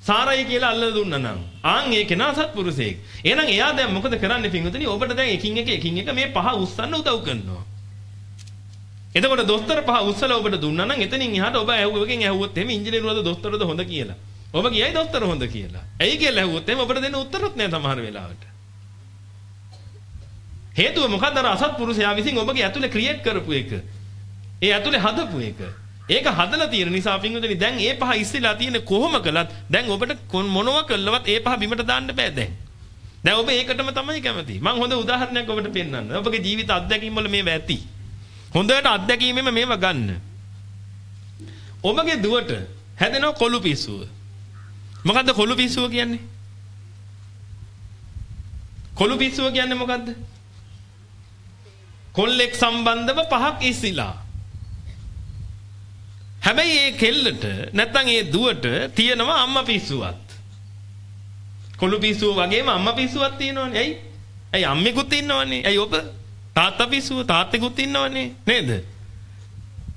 සාරයි කියලා අල්ලලා දුන්නා නම් ආන් ඒක නා සත්පුරුෂයෙක්. එහෙනම් එයා දැන් මොකද කරන්නේ පින්වතුනි? ඔබට දැන් එකින් එක එකින් එක මේ පහ උස්සන්න උදව් කරනවා. එතකොට දොස්තර පහ උස්සලා ඔබට දුන්නා නම් එතනින් එහාට ඔබ ඇහුවකින් ඇහුවොත් එහෙම ඉංජිනේරුවද දොස්තරද හොඳ කියලා. ඔබ කියයි දොස්තර හොඳ කියලා. ඇයි කියලා ඇහුවොත් එහෙම ඔබට දෙන්න උත්තරත් නෑ සමහර වෙලාවට. හේතුව මොකද්ද අර අසත්පුරුෂයා විසින් ඔබගේ ඇතුලේ ක්‍රියේට් කරපු එක. ඒ ඇතුලේ හදපු එක. ඒක හදලා තියෙන නිසා පින්වතුනි දැන් ඒ පහ ඉස්සෙලා තියෙන කොහොම කළත් දැන් ඔබට මොනවා කළවත් ඒ පහ බිමට දාන්න බෑ දැන්. දැන් ඔබ ඒකටම තමයි කැමති. මම හොඳ උදාහරණයක් ඔබට පෙන්නන්න. ඔබගේ ජීවිත අත්දැකීම් වල මේව ඇති. හොඳට අත්දැකීමෙම මේව ගන්න. ඔබගේ දුවට හැදෙනවා කොළු පිස්සුව. මොකද්ද කොළු පිස්සුව කියන්නේ? කොළු පිස්සුව කියන්නේ මොකද්ද? කොල්ලෙක් සම්බන්ධව පහක් ඉස්සිලා. හැබැයි ඒ කෙල්ලට නැත්තම් ඒ දුවට තියෙනවා අම්මා පිස්සුවක්. කොළු පිස්සුව වගේම අම්මා පිස්සුවක් තියෙනවනේ. ඇයි? ඇයි අම්මෙකුත් ඉන්නවනේ. ඇයි ඔබ? තාත්තා පිස්සුව තාත්තෙකුත් ඉන්නවනේ. නේද?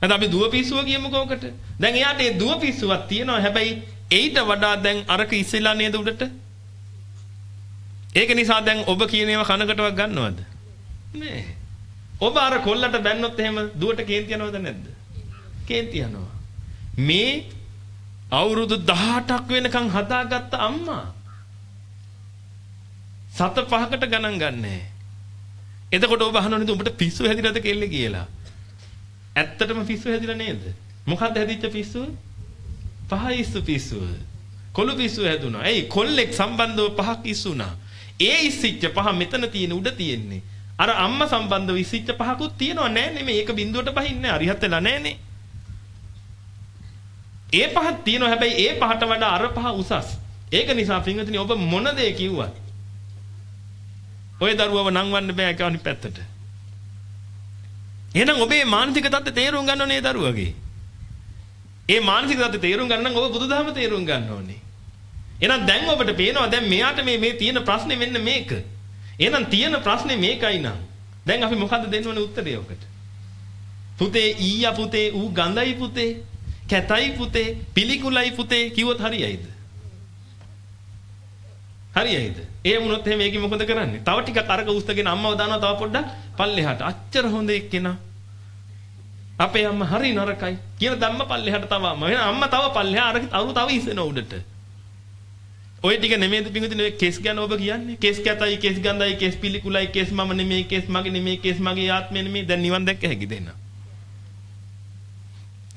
නැත්නම් අපි දුව පිස්සුව කියමුකෝ ඔකට. දැන් එයාට ඒ දුව පිස්සුවක් තියෙනවා. හැබැයි ඊට වඩා දැන් අරක ඉස්සෙලා නේද උඩට? ඒක නිසා දැන් ඔබ කියන ඒවා කනකටවත් ගන්නවද? නෑ. ඔබ අර කොල්ලට බැන්නොත් එහෙම දුවට කේන්ති යනවද නැද්ද? කේන්ති යනවා. මේ අවුරුදු 18ක් වෙනකන් හදාගත්ත අම්මා සත පහකට ගණන් ගන්නෑ. එතකොට ඔබ අහනවනේ උඹට පිස්සු හැදිලාද කෙල්ලේ කියලා. ඇත්තටම පිස්සු හැදිලා නේද? මොකද්ද හැදිච්ච පිස්සුව? පහයිස්සු පිස්සුව. කොළු පිස්සුව හැදුනා. එයි කොල්ලෙක් සම්බන්ධව පහක් ඉස්සුනා. ඒ ඉස්සිච්ච පහ මෙතන තියෙන උඩ තියෙන්නේ. අර අම්මා සම්බන්ධව ඉස්සිච්ච පහකුත් තියෙනව නෑ නෙමෙයි. ඒක බිඳුවට බහින්නේ අරිහත් වෙලා නෑනේ. ඒ පහක් තියෙනවා හැබැයි ඒ පහට වඩා අර පහ උසස්. ඒක නිසා පින්වතුනි ඔබ මොන දේ කිව්වත් ඔය දරුවව නංවන්න බෑ ඒක අනිත් පැත්තට. එහෙනම් ඔබේ මානසික தත්ත්වය තේරුම් ගන්න ඕනේ දරුවගේ. ඒ මානසික தත්ත්වය තේරුම් ගන්න නම් ඔබ බුදුදහම තේරුම් ගන්න ඕනේ. එහෙනම් දැන් ඔබට පේනවා දැන් මෙයාට මේ මේ තියෙන ප්‍රශ්නේ මෙන්න මේක. එහෙනම් තියෙන ප්‍රශ්නේ මේකයි නම්. දැන් අපි මොකද්ද දෙන්න ඕනේ උත්තරය ඔකට? පුතේ ඊයා පුතේ ඌ ගඳයි පුතේ කැතයි පුතේ පිළිකුලයි පුතේ කිව්වොත් හරියයිද? හරියයිද? ඒ වුණොත් එහෙනම් මේකේ මොකද කරන්නේ? තව ටිකක් අරක උස්සගෙන අම්මව දානවා තව පොඩ්ඩක් පල්ලෙහාට. අච්චර හොඳ එක්කෙනා. අපේ අම්මා හරි නරකයි. කියලා ධම්ම පල්ලෙහාට තව අම්මා. එහෙනම් අම්මා තව පල්ලෙහා අර අරු තව ඉස්සෙන උඩට. ඔය ටික නෙමෙයිද පිංගුතුනේ ඔය කෙස් ගැන ඔබ කියන්නේ? කෙස් කැතයි, කෙස් ගඳයි, කෙස් පිළිකුලයි, කෙස් මම නෙමෙයි, කෙස් මගේ නෙමෙයි, කෙස් මගේ ආත්මය නෙමෙයි. දැන් නිවන් දැක්ක හැකි දෙන්න.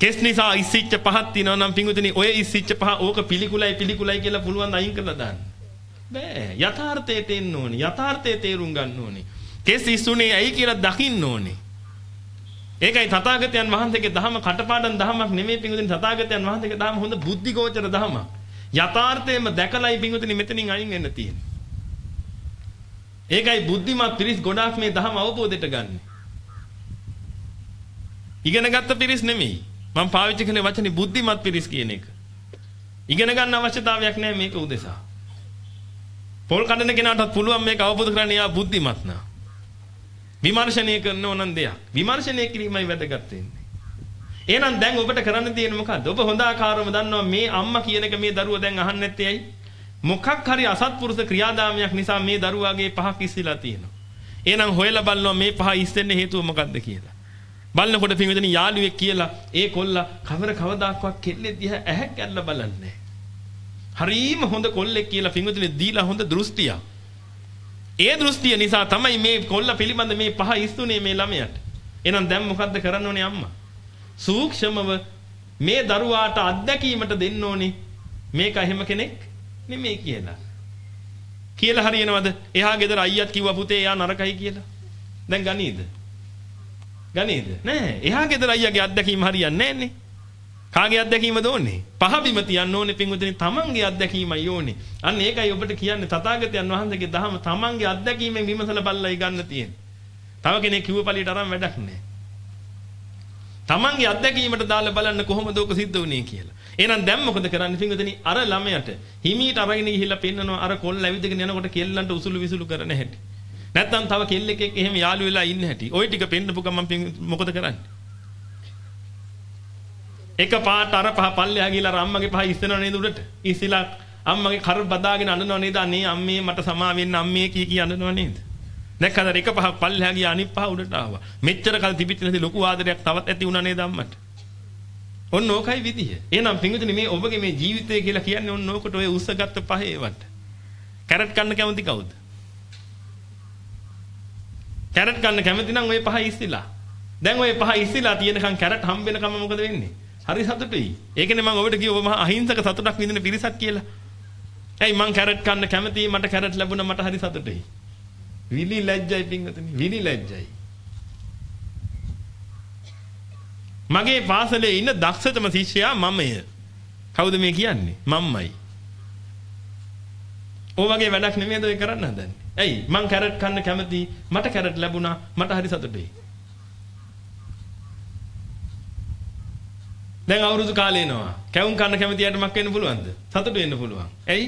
කෙස් නිසා ඉස්සිච්ච පහක් තියෙනවා නම් පිංගුතුනේ ඔය ඉස්සිච්ච පහ ඕක පිළිකුලයි පිළිකුලයි කියලා පුළුවන් ද අයින් කරලා දාන්න. බෑ. යථාර්ථයට එන්න ඕනේ. යථාර්ථය තේරුම් ගන්න ඕනේ. කෙස් ඉස්සුනේ ඇයි කියලා දකින්න ඕනේ. ඒකයි තථාගතයන් වහන්සේගේ ධහම කටපාඩම් ධහමක් නෙමෙයි පිංගුතුනි තථාගතයන් වහන්සේගේ ධහම හොඳ බුද්ධිගෝචර ධහමක්. යථාර්ථයෙන්ම දැකලායි පිංගුතුනි මෙතනින් අයින් වෙන්න තියෙන්නේ. ඒකයි බුද්ධිමත් පිරිස් ගොඩාක් මේ ධහම අවබෝධයට ගන්න. ඉගෙන ගත්ත පිරිස් නෙමෙයි. මම පාවිච්චි කළේ වචනේ බුද්ධිමත් පිරිස් කියන එක. ඉගෙන ගන්න අවශ්‍යතාවයක් නැහැ මේක උදෙසා. පොල් කඩන කෙනාටත් පුළුවන් මේක අවබෝධ කරගන්න යා බුද්ධිමත් නා. විමර්ශනය කරන ඕනන් දෙයක්. විමර්ශනය කිරීමයි වැදගත් වෙන්නේ. එහෙනම් දැන් ඔබට කරන්න තියෙන්නේ මොකද්ද? ඔබ හොඳ ආකාරව දන්නවා මේ අම්මා කියන එක මේ දරුවා දැන් අහන්නේ නැත්තේ ඇයි? මොකක් හරි අසත්පුරුෂ ක්‍රියාදාමයක් නිසා මේ දරුවාගේ පහක් ඉස්සිලා තියෙනවා. එහෙනම් හොයලා බලනවා මේ පහ ඉස්සෙන්න හේතුව මොකද්ද කියලා. බලනකොට පින්විතනි යාළුවෙක් කියලා ඒ කොල්ලා කවර කවදාක්වත් කෙල්ලේ දිහා ඇහැ කැල්ල බලන්නේ හරීම හොඳ කොල්ලෙක් කියලා පින්විතනි දීලා හොඳ දෘෂ්ටියක්. ඒ දෘෂ්ටිය නිසා තමයි මේ කොල්ල පිළිබඳ මේ පහ ඉස්තුනේ මේ ළමයාට. එහෙනම් දැන් මොකද්ද කරන්න ඕනේ අම්මා? සූක්ෂමව මේ දරුවාට අත්දැකීමට දෙන්න ඕනේ. මේක එහෙම කෙනෙක් නෙමෙයි කියලා. කියලා හරියනවද? එහා ගෙදර අයියත් කිව්වා පුතේ එයා නරකයි කියලා. දැන් ගනීද? ගනීද? නෑ. එහා ගෙදර අයියාගේ අත්දැකීම හරියන්නේ නෑනේ. කාගේ අත්දැකීමද ඕනේ? පහ බිම තියන්න ඕනේ පින්වතුනි තමන්ගේ අත්දැකීමයි ඕනේ. අන්න ඒකයි ඔබට කියන්නේ තථාගතයන් වහන්සේගේ දහම තමන්ගේ අත්දැකීමෙන් විමසලා බලලායි ගන්න තියෙන්නේ. තව කෙනෙක් කිව්ව පළියට අරන් වැඩක් නැහැ. තමන්ගේ අත්දැකීමට දාලා බලන්න කොහොමද ඕක සිද්ධ වුනේ කියලා. එහෙනම් දැන් මොකද කරන්නේ පින්වතුනි? අර ළමයට හිමීට අරගෙන ගිහිල්ලා පෙන්නනවා අර කොල්ල ඇවිදගෙන යනකොට කෙල්ලන්ට උසුළු විසුළු කරන හැටි. නැත්නම් තව කෙල්ලෙක් එක්ක එහෙම යාළු වෙලා ඉන්න හැටි. ওই ටික පෙන්නපු ගමන් මොකද කරන්නේ? එක පාට අර පහ පල්ලෙහා ගිහලා අම්මගේ පහ ඉස්සෙනව නේද උඩට? ඉස්සිලා අම්මගේ කර බදාගෙන අඬනව නේද? අනේ අම්මේ මට සමා වෙන්න අම්මේ කී කී අඬනව නේද? දැක්කද එක පහ පල්ලෙහා ගියා අනිත් පහ උඩට ආවා. මෙච්චර කල් තිබිච්ච නැති ලොකු ආදරයක් තවත් ඇති වුණා නේද අම්මට? ඔන්න ඕකයි විදිය. එහෙනම් පින්විතනි මේ ඔබගේ මේ ජීවිතය කියලා කියන්නේ ඔන්න ඕකට ඔය උස්සගත්ත පහේ වට. කැරට් කන්න කැමති කවුද? කැරට් කන්න කැමති නම් ඔය පහ ඉස්සිලා. දැන් ඔය පහ ඉස්සිලා තියෙනකන් කැරට් හම්බෙනකම මොකද වෙන්නේ? හරි සතුටුයි. ඒකනේ මම ඔබට කිව්ව මහා අහිංසක සතුටක් විඳින පිරිසක් කියලා. ඇයි මං කැරට් කන්න කැමතියි මට කැරට් ලැබුණා මට හරි සතුටුයි. විලි ලැජ්ජයි පින්වතුනි විලි ලැජ්ජයි. මගේ පාසලේ ඉන්න දක්ෂතම ශිෂ්‍යයා මමය. කවුද මේ කියන්නේ? මම්මයි. ඕ වගේ වැඩක් නෙමෙයිද ඔය කරන්න හදන්නේ. ඇයි මං කැරට් කන්න කැමතියි මට කැරට් ලැබුණා මට හරි සතුටුයි. දැන් අවුරුදු කාලේ එනවා. කැවුම් කන්න කැමතියට මක් වෙන්න පුළුවන්ද? සතුටු වෙන්න පුළුවන්. ඇයි?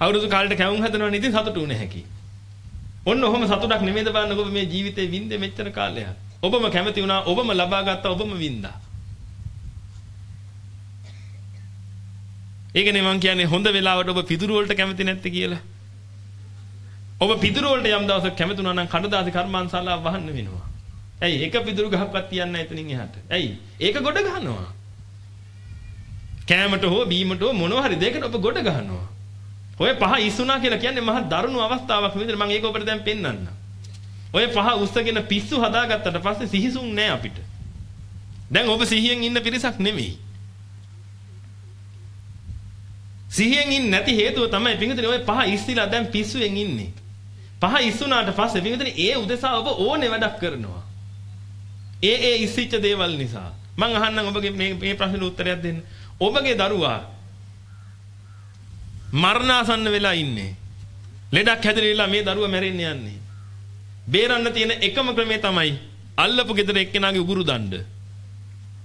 අවුරුදු කාලේට කැවුම් හදනවනේ ඉතින් සතුටු වෙන්නේ හැකි. ඔන්න ඔහොම සතුටක් නෙමෙයිද බලන්නකො මේ ජීවිතේ වින්දේ මෙච්චර කාලයක්. ඔබම කැමති වුණා, ඔබම ලබා ගත්තා, ඔබම වින්දා. ඒකනේ මං කියන්නේ හොඳ වෙලාවට ඔබ පිදුරු වලට කැමති නැත්තේ කියලා. ඔබ පිදුරු වලට යම් දවසක් කැමති වුණා නම් කඩදාසි කර්මාන්තශාලාව වහන්න වෙනවා. ඇයි එක පිදුරු ගහක්වත් තියන්න එතනින් එහාට. ඇයි? ඒක ගොඩ ගහනවා. කෑමට හෝ බීමට හෝ මොනවා හරි දෙයකට ඔබ ගොඩ ගහනවා. ඔය පහ ඉස්සුනා කියලා කියන්නේ මහා දරුණු අවස්ථාවක් විදිහට මම ඒක ඔබට දැන් පෙන්වන්නම්. ඔය පහ උස්සගෙන පිස්සු හදාගත්තට පස්සේ සිහිසුන් නෑ අපිට. දැන් ඔබ සිහියෙන් ඉන්න පිරිසක් නෙමෙයි. සිහියෙන් ඉන්නේ නැති හේතුව තමයි පිංගුතුනි ඔය පහ ඉස්සිලා දැන් පිස්සුවෙන් ඉන්නේ. පහ ඉස්සුනාට පස්සේ පිංගුතුනි ඒ උදෙසා ඔබ ඕනේ වැඩක් කරනවා. ඒ ඒ ඉස්සිච්ච දේවල් නිසා. මං අහන්නම් ඔබගේ මේ මේ ප්‍රශ්නෙට උත්තරයක් දෙන්න. ඔබගේ දරුවා මරණාසන්න වෙලා ඉන්නේ. ලෙඩක් හැදෙලා මේ දරුවා මැරෙන්න යන්නේ. බේරන්න තියෙන එකම ක්‍රමය තමයි අල්ලපු ගෙදර එක්කෙනාගේ උගුරු දණ්ඩ.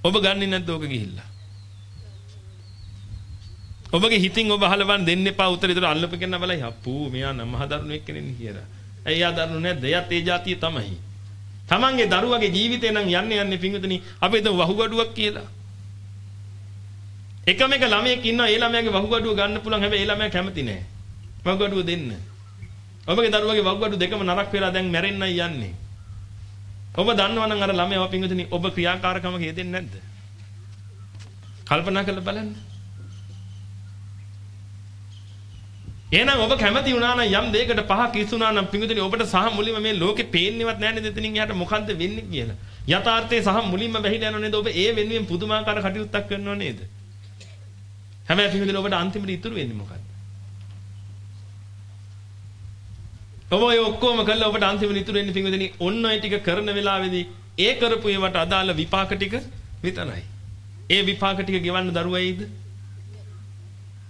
ඔබ ගන්නේ නැද්ද ඕක ගිහිල්ලා? ඔබගේ හිතින් ඔබ අහලවන් දෙන්න එපා උත්තර ඒතර අල්ලපු කෙනා බලයි අප්පූ මෙයා නම් මහ දරුණු එක්කෙනෙක් කියලා. ඇයි යා දරුණු නැද්ද? එයාත් ඒ જાතිය තමයි. තමන්ගේ දරුවගේ ජීවිතේ නම් යන්නේ යන්නේ පිංගුතුනි අපි හිතමු වහුගඩුවක් කියලා. එකම එක ළමයෙක් ඉන්නවා ඒ ළමයාගේ වහුගඩුව ගන්න පුළුවන් හැබැයි ඒ ළමයා කැමති නෑ. වහුගඩුව දෙන්න. ඔබගේ දරුවගේ වහුගඩුව දෙකම නරක් වෙලා දැන් මැරෙන්නයි යන්නේ. ඔබ දන්නවනම් අර ළමයාව පිංගුතුනි ඔබ ක්‍රියාකාරකමක යෙදෙන්නේ නැද්ද? කල්පනා කරලා බලන්න. එහෙනම් ඔබ කැමති වුණා නම් යම් දෙයකට පහක් ඉස්සුණා නම් පිඟුතුනි ඔබට සහ මුලින්ම මේ ලෝකේ පේන්නේවත් නැහැ නේද එතනින් එහාට මොකද්ද වෙන්නේ කියලා. යථාර්ථයේ සහ මුලින්ම වැහිලා යනව නේද ඔබ ඒ වෙනුවෙන් පුදුමාකාර කටයුත්තක් කරනව නේද? හැබැයි පිඟුතුනි ඔබට අන්තිමට ඉතුරු වෙන්නේ මොකද්ද? ඔබ ඔය ඔක්කොම කළා ඔබට අන්තිමට ඉතුරු වෙන්නේ පිඟුතුනි ඔන්න ඔය ටික කරන වෙලාවේදී ඒ කරපු ඒවට අදාළ විපාක ටික විතරයි. ඒ විපාක ටික ගෙවන්න දරුවයිද?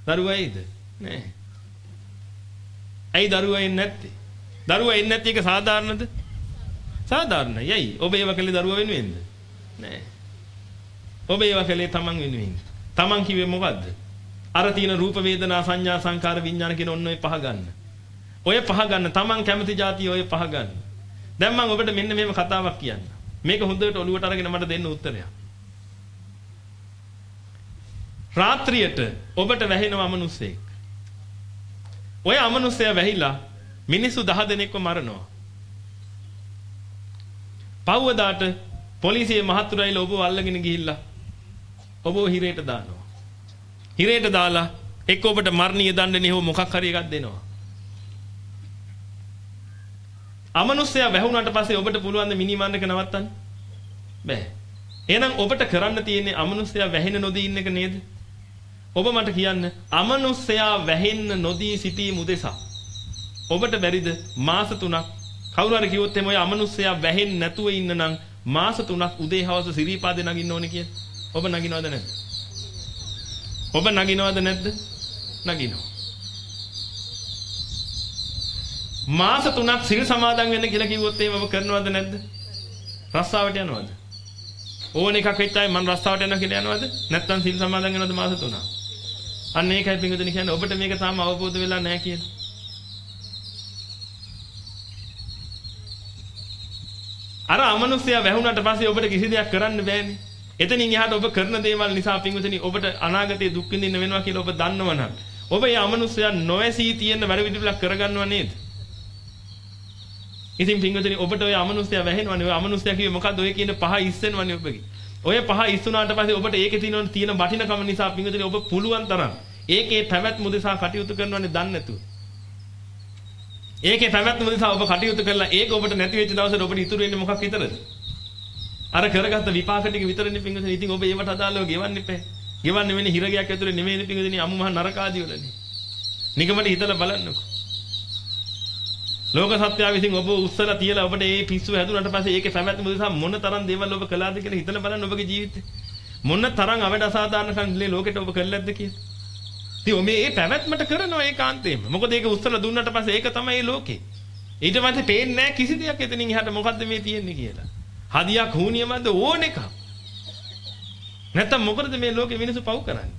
දරුවයිද? නෑ. ඇයි දරුවා එන්නේ නැත්තේ? දරුවා එන්නේ නැති එක සාධාරණද? සාධාරණයි. ඇයි? ඔබ ඒව කළේ දරුවා වෙනුවෙන්ද? නෑ. ඔබ ඒව කළේ තමන් වෙනුවෙන්. තමන් කිව්වේ මොකද්ද? අර තියෙන රූප වේදනා සංඥා සංකාර විඥාන කියන ඔන්න ඔය පහ ගන්න. ඔය පහ ගන්න තමන් කැමති જાතිය ඔය පහ ගන්න. දැන් මම ඔබට මෙන්න මෙහෙම කතාවක් කියන්න. මේක හොඳට ඔලුවට අරගෙන මට දෙන්න උත්තරයක්. රාත්‍රියට ඔබට වැහෙනවා මිනිස්සෙක්. ඔය අමනුස්සයා වැහිලා මිනිස්සු 10 දෙනෙක්ව මරනවා. පව්වදාට පොලිසිය මහත්තුරයිලා ඔබව අල්ලගෙන ගිහිල්ලා ඔබව හිරේට දානවා. හිරේට දාලා එක්ක ඔබට මරණීය දඬුවම් හෝ මොකක් හරි එකක් දෙනවා. අමනුස්සයා වැහුණාට පස්සේ ඔබට පුළුවන් ද මිනිමන්න එක නවත්තන්න? බෑ. එහෙනම් ඔබට කරන්න තියෙන්නේ අමනුස්සයා වැහෙන නොදී ඉන්න එක නේද? ඔබ මට කියන්න අමනුස්සයා වැහෙන්න නොදී සිටීම උදෙසා ඔබට බැරිද මාස 3ක් කවුරු හරි කිව්වොත් එමේ ඔය අමනුස්සයා වැහෙන්න නැතුව ඉන්න නම් මාස 3ක් උදේ හවස සිරීපාදේ නගින්න ඕනේ කියලා. ඔබ නගිනවද නැද්ද? ඔබ නගිනවද නැද්ද? නගිනවා. මාස 3ක් සිල් සමාදන් වෙන්න කියලා කිව්වොත් එහෙම ඔබ කරනවද නැද්ද? රස්සාවට යනවද? ඕන එකක් වෙච්චායි මම රස්සාවට යනවා කියලා යනවද? නැත්නම් සිල් සමාදන් වෙනවද මාස 3ක්? අන්න ඒකයි පිංගුතුනි කියන්නේ ඔබට මේක තාම අවබෝධ වෙලා නැහැ කියලා. අර අමනුෂ්‍යයා වැහුණාට පස්සේ ඔබට කිසි දෙයක් කරන්න බෑනේ. එතනින් එහාට ඔබ කරන දේවල් නිසා පිංගුතුනි ඔබට අනාගතයේ දුක් විඳින්න වෙනවා කියලා ඔබ දන්නවනම් ඔබ මේ අමනුෂ්‍යයා නොඇසී තියෙන වැඩ පිළිවෙලක් කරගන්නව නේද? ඉතින් පිංගුතුනි ඔබට ඔය අමනුෂ්‍යයා වැහෙනවනේ ඔය අමනුෂ්‍යයා කිව්වේ මොකද්ද ඔය කියන පහ ඉස්සෙනවනේ ඔබගේ. ඔය පහ ඉස්සුනාට පස්සේ ඔබට ඒකේ තියෙන තියෙන වටිනකම නිසා පිංගුතුනි ඔබ පුළුවන් තරම් ඒකේ පැවැත්ම උදෙසා කටයුතු කරනවනේ දන්නේ නැතුව. ඒකේ පැවැත්ම උදෙසා ඔබ කටයුතු කළා ඒක ඔබට නැති වෙච්ච දවසට ඔබට ඉතුරු වෙන්නේ මොකක් විතරද? අර කරගත්ත විපාක ටික විතරනේ පිංගුතුනි. ඉතින් ඔබ ඒවට අදාළව ගෙවන්න එපා. ගෙවන්න වෙන්නේ හිරගයක් ඇතුලේ නෙමෙයි පිංගුතුනි අමු මහ නරකාදී වලනේ. නිකමට හිතලා බලන්නකෝ. ලෝක සත්‍යය විසින් ඔබ උස්සලා තියලා ඔබට මේ පිස්සු හැදුනට පස්සේ ඒකේ පැවැත්ම නිසා මොන තරම් දේවල් ඔබ කළාද කියලා හිතලා බලන්න ඔබගේ ජීවිතේ. මොන තරම් අවඩ අසාධාරණකම් ලේ ලෝකෙට ඔබ කළාද කියලා. ඉතින් මේ මේ පැවැත්මට කරනවා ඒකාන්තයෙන්ම. මොකද ඒක උස්සලා දුන්නට පස්සේ ඒක තමයි ලෝකේ. ඊට පස්සේ පේන්නේ නැහැ කිසි දෙයක් එතනින් එහාට මොකද්ද මේ තියෙන්නේ කියලා. හදියක් හුනියමද ඕන එකක්. නැත්තම් මොකටද මේ ලෝකේ මිනිස්සු පව් කරන්නේ?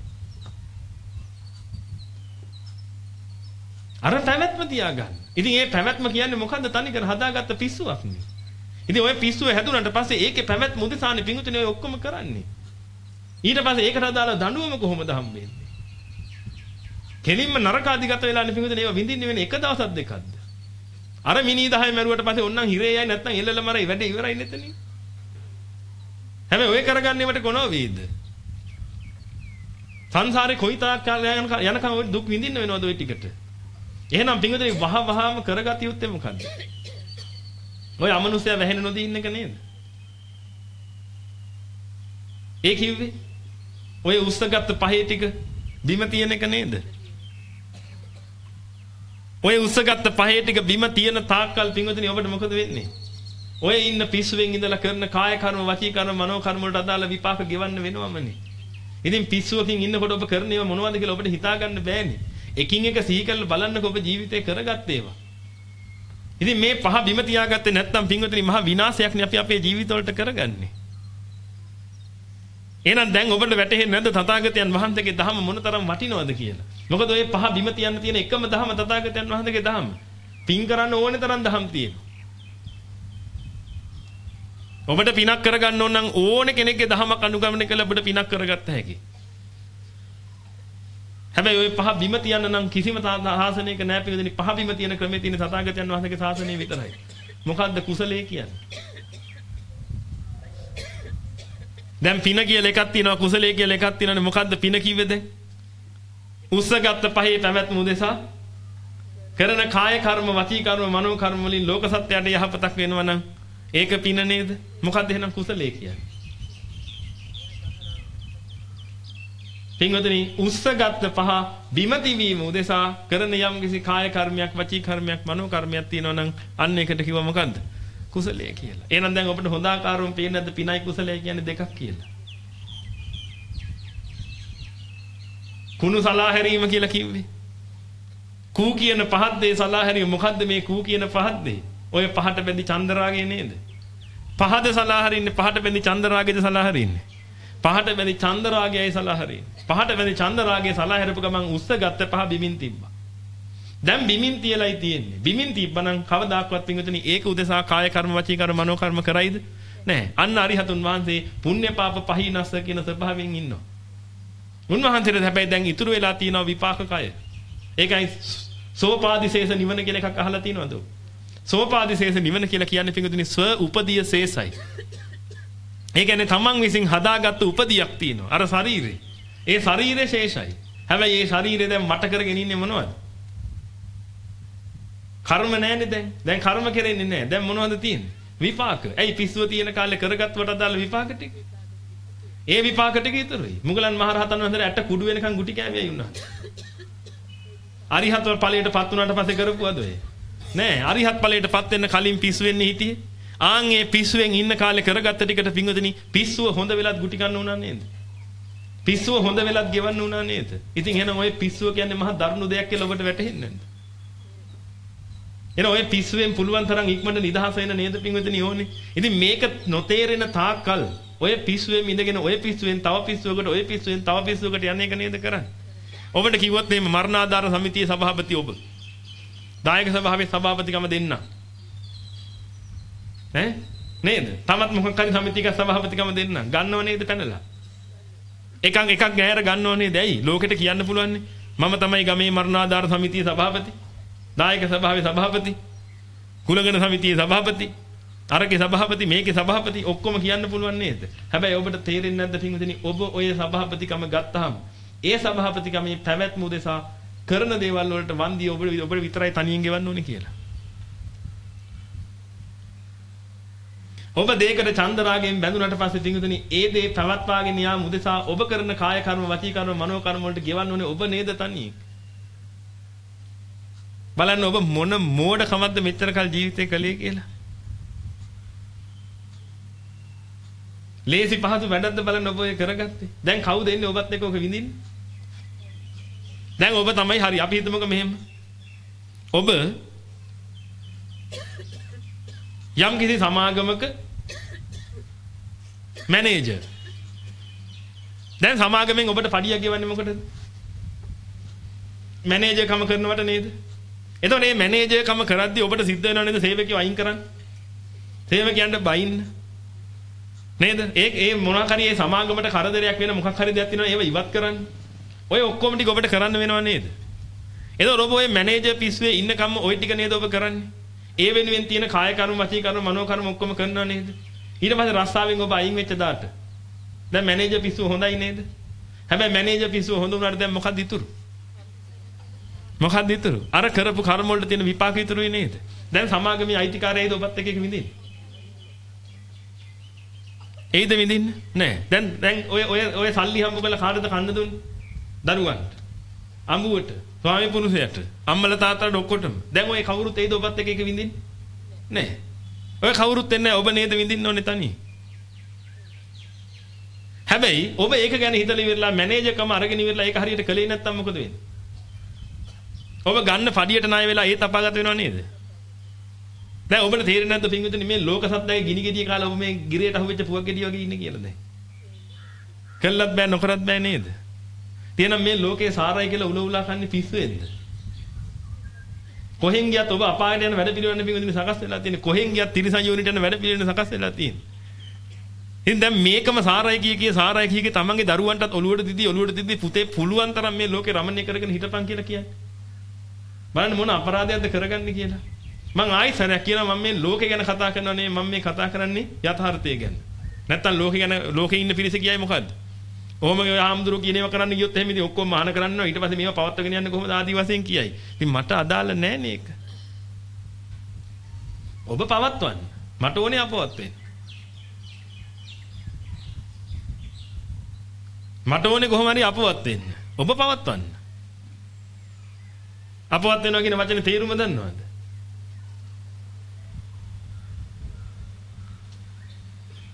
අර පැවැත්ම තියාගන්න. ඉතින් ඒ පැවැත්ම කියන්නේ මොකද්ද? තනිකර හදාගත්ත පිස්සුවක් නේ. ඉතින් ওই පිස්සුව හැදුනට පස්සේ ඒකේ පැවැත්ම උදෙසානේ පිඟුතුනේ ඔය ඔක්කොම කරන්නේ. ඊට පස්සේ ඒකට අදාළ දඬුවම කොහොමද හම්බෙන්නේ? කෙලින්ම නරකාදිගත වෙලානේ පිඟුතුනේ ඒවා විඳින්නේ වෙන එක දවසක් දෙකක්ද? අර මිනි 10 මරුවට පස්සේ ඔන්නම් හිරේ යයි නැත්නම් එල්ලල මරයි වැඩේ ඉවරයි නැතනේ. හැබැයි ඔය කරගන්නේවට කොනෝ වේද? සංසාරේ කොයි තාක් කාලයක් යනකම් ඔය දුක් විඳින්න වෙනවද ඔය ටිකට? එහෙනම් පිංගුදේ වහ වහම කරගatiය යුත්තේ මොකද්ද? ඔය අමනුෂ්‍යය වැහෙන නොදී ඉන්න එක නේද? ඒ කිව්වේ ඔය උස්සගත්ත පහේ ටික බිම තියෙන එක නේද? ඔය උස්සගත්ත පහේ ටික බිම තියෙන තාක්කල් පිංගුදේ ඔබට මොකද වෙන්නේ? ඔය ඉන්න පිස්සුවෙන් ඉඳලා කරන කාය කර්ම, වචී කර්ම, මනෝ කර්ම වලට අදාළ විපාක ගෙවන්න වෙනවමනේ. ඉතින් පිස්සුවකින් ඉන්නකොට ඔබ කරන ඒවා මොනවද කියලා ඔබට හිතා ගන්න බෑනේ. එකින් එක සිහි කරලා බලන්නකො ඔබ ජීවිතේ කරගත්ත ඒවා. ඉතින් මේ පහ බිම තියාගත්තේ නැත්නම් පින්වතුනි මහා විනාශයක්නේ අපි අපේ ජීවිතවලට කරගන්නේ. එහෙනම් දැන් ඔබට වැටහෙන්නේ නැද්ද තථාගතයන් වහන්සේගේ ධහම මොනතරම් වටිනවද කියලා? මොකද ඔය පහ බිම තියන්න තියෙන එකම ධහම තථාගතයන් වහන්සේගේ ධහම. පින් කරන්න ඕනේ තරම් ධහම් තියෙනවා. ඔබට පිනක් කරගන්න ඕන නම් ඕනේ කෙනෙක්ගේ ධහමක් අනුගමනය කළ ඔබට පිනක් කරගත්ත හැකියි. හැබැයි ওই පහ බිම තියන්න නම් කිසිම සාසනයක නැහැ පිළිදෙනි පහ බිම තියෙන ක්‍රමයේ තියෙන තථාගතයන් වහන්සේගේ සාසනය විතරයි. මොකද්ද කුසලයේ කියන්නේ? දැන් පින කියලා එකක් තියෙනවා කුසලයේ කියලා එකක් තියෙනවානේ මොකද්ද පින කිව්වේද? උස්සගත්ත පහේ පැවැත්ම උදෙසා කරන කාය කර්ම, වචී කර්ම, මනෝ කර්ම වලින් ලෝක සත්‍යයට යහපතක් වෙනවා නම් ඒක පින නේද? මොකද්ද එහෙනම් කුසලයේ කියන්නේ? පින්වතුනි උස්සගත් පහ බිම තිබීම උදෙසා කරන යම් කිසි කාය කර්මයක් වචී කර්මයක් මනෝ කර්මයක් තියෙනවා නම් අන්න ඒකට කිව්ව මොකද්ද කුසලයේ කියලා. එහෙනම් දැන් ඔබට හොඳ ආකාරවම පේන්නේ නැද්ද පිනයි කුසලයේ කියන්නේ දෙකක් කියලා. කුණු සලා හැරීම කියලා කිව්වේ. කූ කියන පහත් දේ සලා හැරීම මොකද්ද මේ කූ කියන පහත් දේ? ඔය පහට බැඳි චන්දරාගය නේද? පහද සලා හරින්නේ පහට බැඳි චන්දරාගයද සලා හරින්නේ? පහට බැඳි චන්දරාගයයි සලා හරින්නේ. පහට වැනි චන්දරාගේ සලා හැරපු ගමන් උස්ස ගත්ත පහ බිමින් තිබ්බා. දැන් බිමින් තියලයි තියෙන්නේ. බිමින් තිබ්බනම් කවදාක්වත් පින්විතනි ඒක උදෙසා කාය කර්ම වචී කර්ම මනෝ කර්ම කරයිද? නැහැ. අන්න අරිහතුන් වහන්සේ පුණ්‍ය පාප පහිනස්ස කියන ස්වභාවයෙන් ඉන්නවා. උන්වහන්සේට හැබැයි දැන් ඉතුරු වෙලා තියෙනවා විපාක කය. ඒකයි සෝපාදිශේෂ නිවන කියලා එකක් අහලා තියෙනවද? සෝපාදිශේෂ නිවන කියලා කියන්නේ පින්විතනි ස්ව උපදීය ශේෂයි. ඒ කියන්නේ තමන් විසින් හදාගත්ත උපදියක් තියෙනවා. අර ශරීරේ. ඒ ශරීරය ශේෂයි. හැබැයි ඒ ශරීරය දැන් මට කරගෙන ඉන්නේ මොනවද? කර්ම නැහැනේ දැන්. දැන් කර්ම කරෙන්නේ නැහැ. දැන් මොනවද තියෙන්නේ? විපාක. ඇයි පිස්සුව තියෙන කාලේ කරගත්තවට අදාළ විපාක ටික? ඒ විපාක ටික ඉතුරුයි. මුගලන් මහරහතන් වහන්සේ ඇට කුඩු වෙනකන් ගුටි කෑවේ වුණා. අරිහත් ඵලයටපත් වුණාට පස්සේ කරපුවද ඔය? නෑ අරිහත් ඵලයටපත් වෙන්න කලින් පිස්සු වෙන්නේ හිටියේ. ආන් ඒ පිස්සුවෙන් ඉන්න කාලේ කරගත්ත ටිකට පිංගුදෙනි පිස්සුව හොඳ වෙලත් ගුටි කන්න උනා නේද? පිස්සුව හොඳ වෙලත් ගෙවන්න උනා නේද? ඉතින් එහෙනම් ඔය පිස්සුව කියන්නේ මහා දරුණු දෙයක් කියලා ඔබට වැටහෙන්නේ නැද්ද? එහෙනම් ඔය පිස්සුවෙන් පුළුවන් තරම් ඉක්මනට නිදහස වෙන්න නේද පින්විතනි ඕනේ? ඉතින් මේක නොතේරෙන තාක්කල් ඔය පිස්සුවෙන් ඉඳගෙන ඔය පිස්සුවෙන් තව පිස්සුවකට ඔය පිස්සුවෙන් තව පිස්සුවකට යන එක නේද කරන්නේ? ඔබට කිව්වොත් මේ මරණාධාර සමිතියේ සභාපති ඔබ. දායක සභාවේ සභාපතිකම දෙන්න. ඈ? නේද? තමත් මොකක් හරි සමිතියක සභාපතිකම දෙන්න. ගන්නව නේද පැනලා? එකක් එකක් ගෑර ගන්න ඕනේ දැයි ලෝකෙට කියන්න පුළුවන් මම තමයි ගමේ මරණාධාර සමිතියේ සභාපති. දායක සභාවේ සභාපති. කුලගණ සමිතියේ සභාපති. අරගේ සභාපති මේකේ සභාපති ඔක්කොම කියන්න පුළුවන් නේද? හැබැයි ඔබට තේරෙන්නේ නැද්ද පින්වතුනි ඔබ ඔය සභාපතිකම ගත්තාම ඒ සභාපතිකමේ පැවැත්ම උදෙසා කරන දේවල් වලට වන්දිය ඔබ ඔබට විතරයි තනියෙන් ගෙවන්න ඕනේ කියලා. ඔබ දෙයකට චන්දරාගයෙන් බැඳුනට පස්සේ තිඟුතුනි ඒ දේ පැවැත්වාගෙන යාම උදෙසා ඔබ කරන කාය කර්ම වචී කර්ම මනෝ කර්ම වලට ගෙවන්න ඕනේ ඔබ නේද තනියෙන් බලන්න ඔබ මොන මෝඩ කමක්ද මෙච්චර කල් ජීවිතේ කළේ කියලා. ලේසි පහසු වැඩක්ද බලන්න ඔබ ඔය කරගත්තේ? දැන් කවුද එන්නේ ඔබත් එක්ක ඔක විඳින්නේ? දැන් ඔබ තමයි හරි අපි හිතමුකෝ මෙහෙම. ඔබ යම් කිසි සමාගමක මැනේජර් දැන් සමාගමෙන් ඔබට පඩියක් ගෙවන්නේ මොකටද? මැනේජර් කම කරනවට නේද? එතකොට මේ මැනේජර් කම කරද්දී ඔබට සිද්ධ වෙනව නේද සේවකයෝ අයින් කරන්න? සේවකයන්ට බයින්න. නේද? ඒ ඒ මොනවා හරි ඒ සමාගමට කරදරයක් වෙන මොකක් හරි දෙයක් තියෙනවා ඒව ඉවත් කරන්න. ඔය ඔක්කොම ටික ඔබට කරන්න වෙනව නේද? එතකොට ඔබ ඔය මැනේජර් පිස්සුවේ ඉන්නකම් ওই ටික නේද ඔබ කරන්නේ? ඒ වෙනුවෙන් තියෙන කාය කර්ම, වචී කර්ම, මනෝ කර්ම ඔක්කොම කරනව නේද? ඊට පස්සේ රස්සාවෙන් ඔබ අයින් වෙච්ච දාට දැන් මැනේජර් පිස්සුව හොඳයි නේද? හැබැයි මැනේජර් පිස්සුව හොඳ වුණාට දැන් මොකක්ද ඉතුරු? මොකක්ද ඉතුරු? අර කරපු කර්ම වලට තියෙන විපාක ඉතුරුයි නේද? දැන් සමාගමේ අයිතිකාරයයිද ඔබත් එක්ක විඳින්නේ? එයිද විඳින්න? නෑ. දැන් දැන් ඔය ඔය ඔය සල්ලි හම්බ කරලා කාටද කන්න දුන්නේ? දරුවන්ට. අඹුවට, ස්වාමි පුරුෂයාට, අම්මලා තාත්තලාට ඔක්කොටම. දැන් ඔය කවුරුත් එයිද ඔබත් එක්ක විඳින්නේ? නෑ. ඔය කවුරුත් එන්නේ ඔබ නේද විඳින්න ඕනේ තනියෙන්. හැබැයි ඔබ ඒක ගැන හිතලා ඉවරලා මැනේජර්කම අරගෙන ඉවරලා ඒක හරියට කළේ නැත්නම් මොකද වෙන්නේ? ඔබ ගන්න පඩියට ණය වෙලා ඒ තපාගත වෙනව නේද? දැන් ඔබට තේරෙන්නේ නැද්ද පින්විතනි මේ ලෝක සත්‍යයේ ගිනි ගෙඩිය කාලා ඔබ මේ ගිරේට අහුවෙච්ච පුවක් ගෙඩිය වගේ ඉන්නේ කියලා දැන්. කළත් බෑ නොකරත් බෑ නේද? තියෙනම් මේ ලෝකේ සාරයි කියලා උල උලා කන්නේ පිස්සුවෙන්ද? කොහෙන් ගියත් ඔබ අපායට යන වැඩ පිළිවෙන්න පින්විතනි සකස් වෙලා තියෙන්නේ. කොහෙන් ගියත් තිරිසන් යෝනිට යන වැඩ පිළිවෙන්න සකස් වෙලා තියෙන්නේ. ඉතින් දැන් මේකම සාරයි කිය කිය සාරයි කිය කිය තමන්ගේ දරුවන්ටත් ඔලුවට දිදී ඔලුවට දිදී පුතේ පුළුවන් තරම් මේ ලෝකේ රමණීය කරගෙන හිටපන් කියලා කියන්නේ. බලන්න මොන අපරාධයක්ද කරගන්නේ කියලා. මං ආයි සරයක් කියනවා මම මේ ලෝකේ ගැන කතා කරනවා නේ මම මේ කතා කරන්නේ යථාර්ථය ගැන. නැත්තම් ලෝකේ ගැන ලෝකේ ඉන්න පිරිස කියයි මොකද්ද? ඔහොම ආම්දුරු කියන ඒවා කරන්න ගියොත් එහෙම ඉතින් ඔක්කොම මහාන කරන්නවා ඊට පස්සේ මේවා පවත්වාගෙන යන්නේ කොහොමද ආදි වශයෙන් කියයි. ඉතින් මට අදාළ නැහැ මේක. ඔබ පවත්වන්න. මට ඕනේ අපවත් වෙන්න. මට ඕනේ කොහොම හරි අපවත් වෙන්න. ඔබ පවත්වන්න. අපවත් වෙනවා කියන වචනේ තේරුම දන්නවද?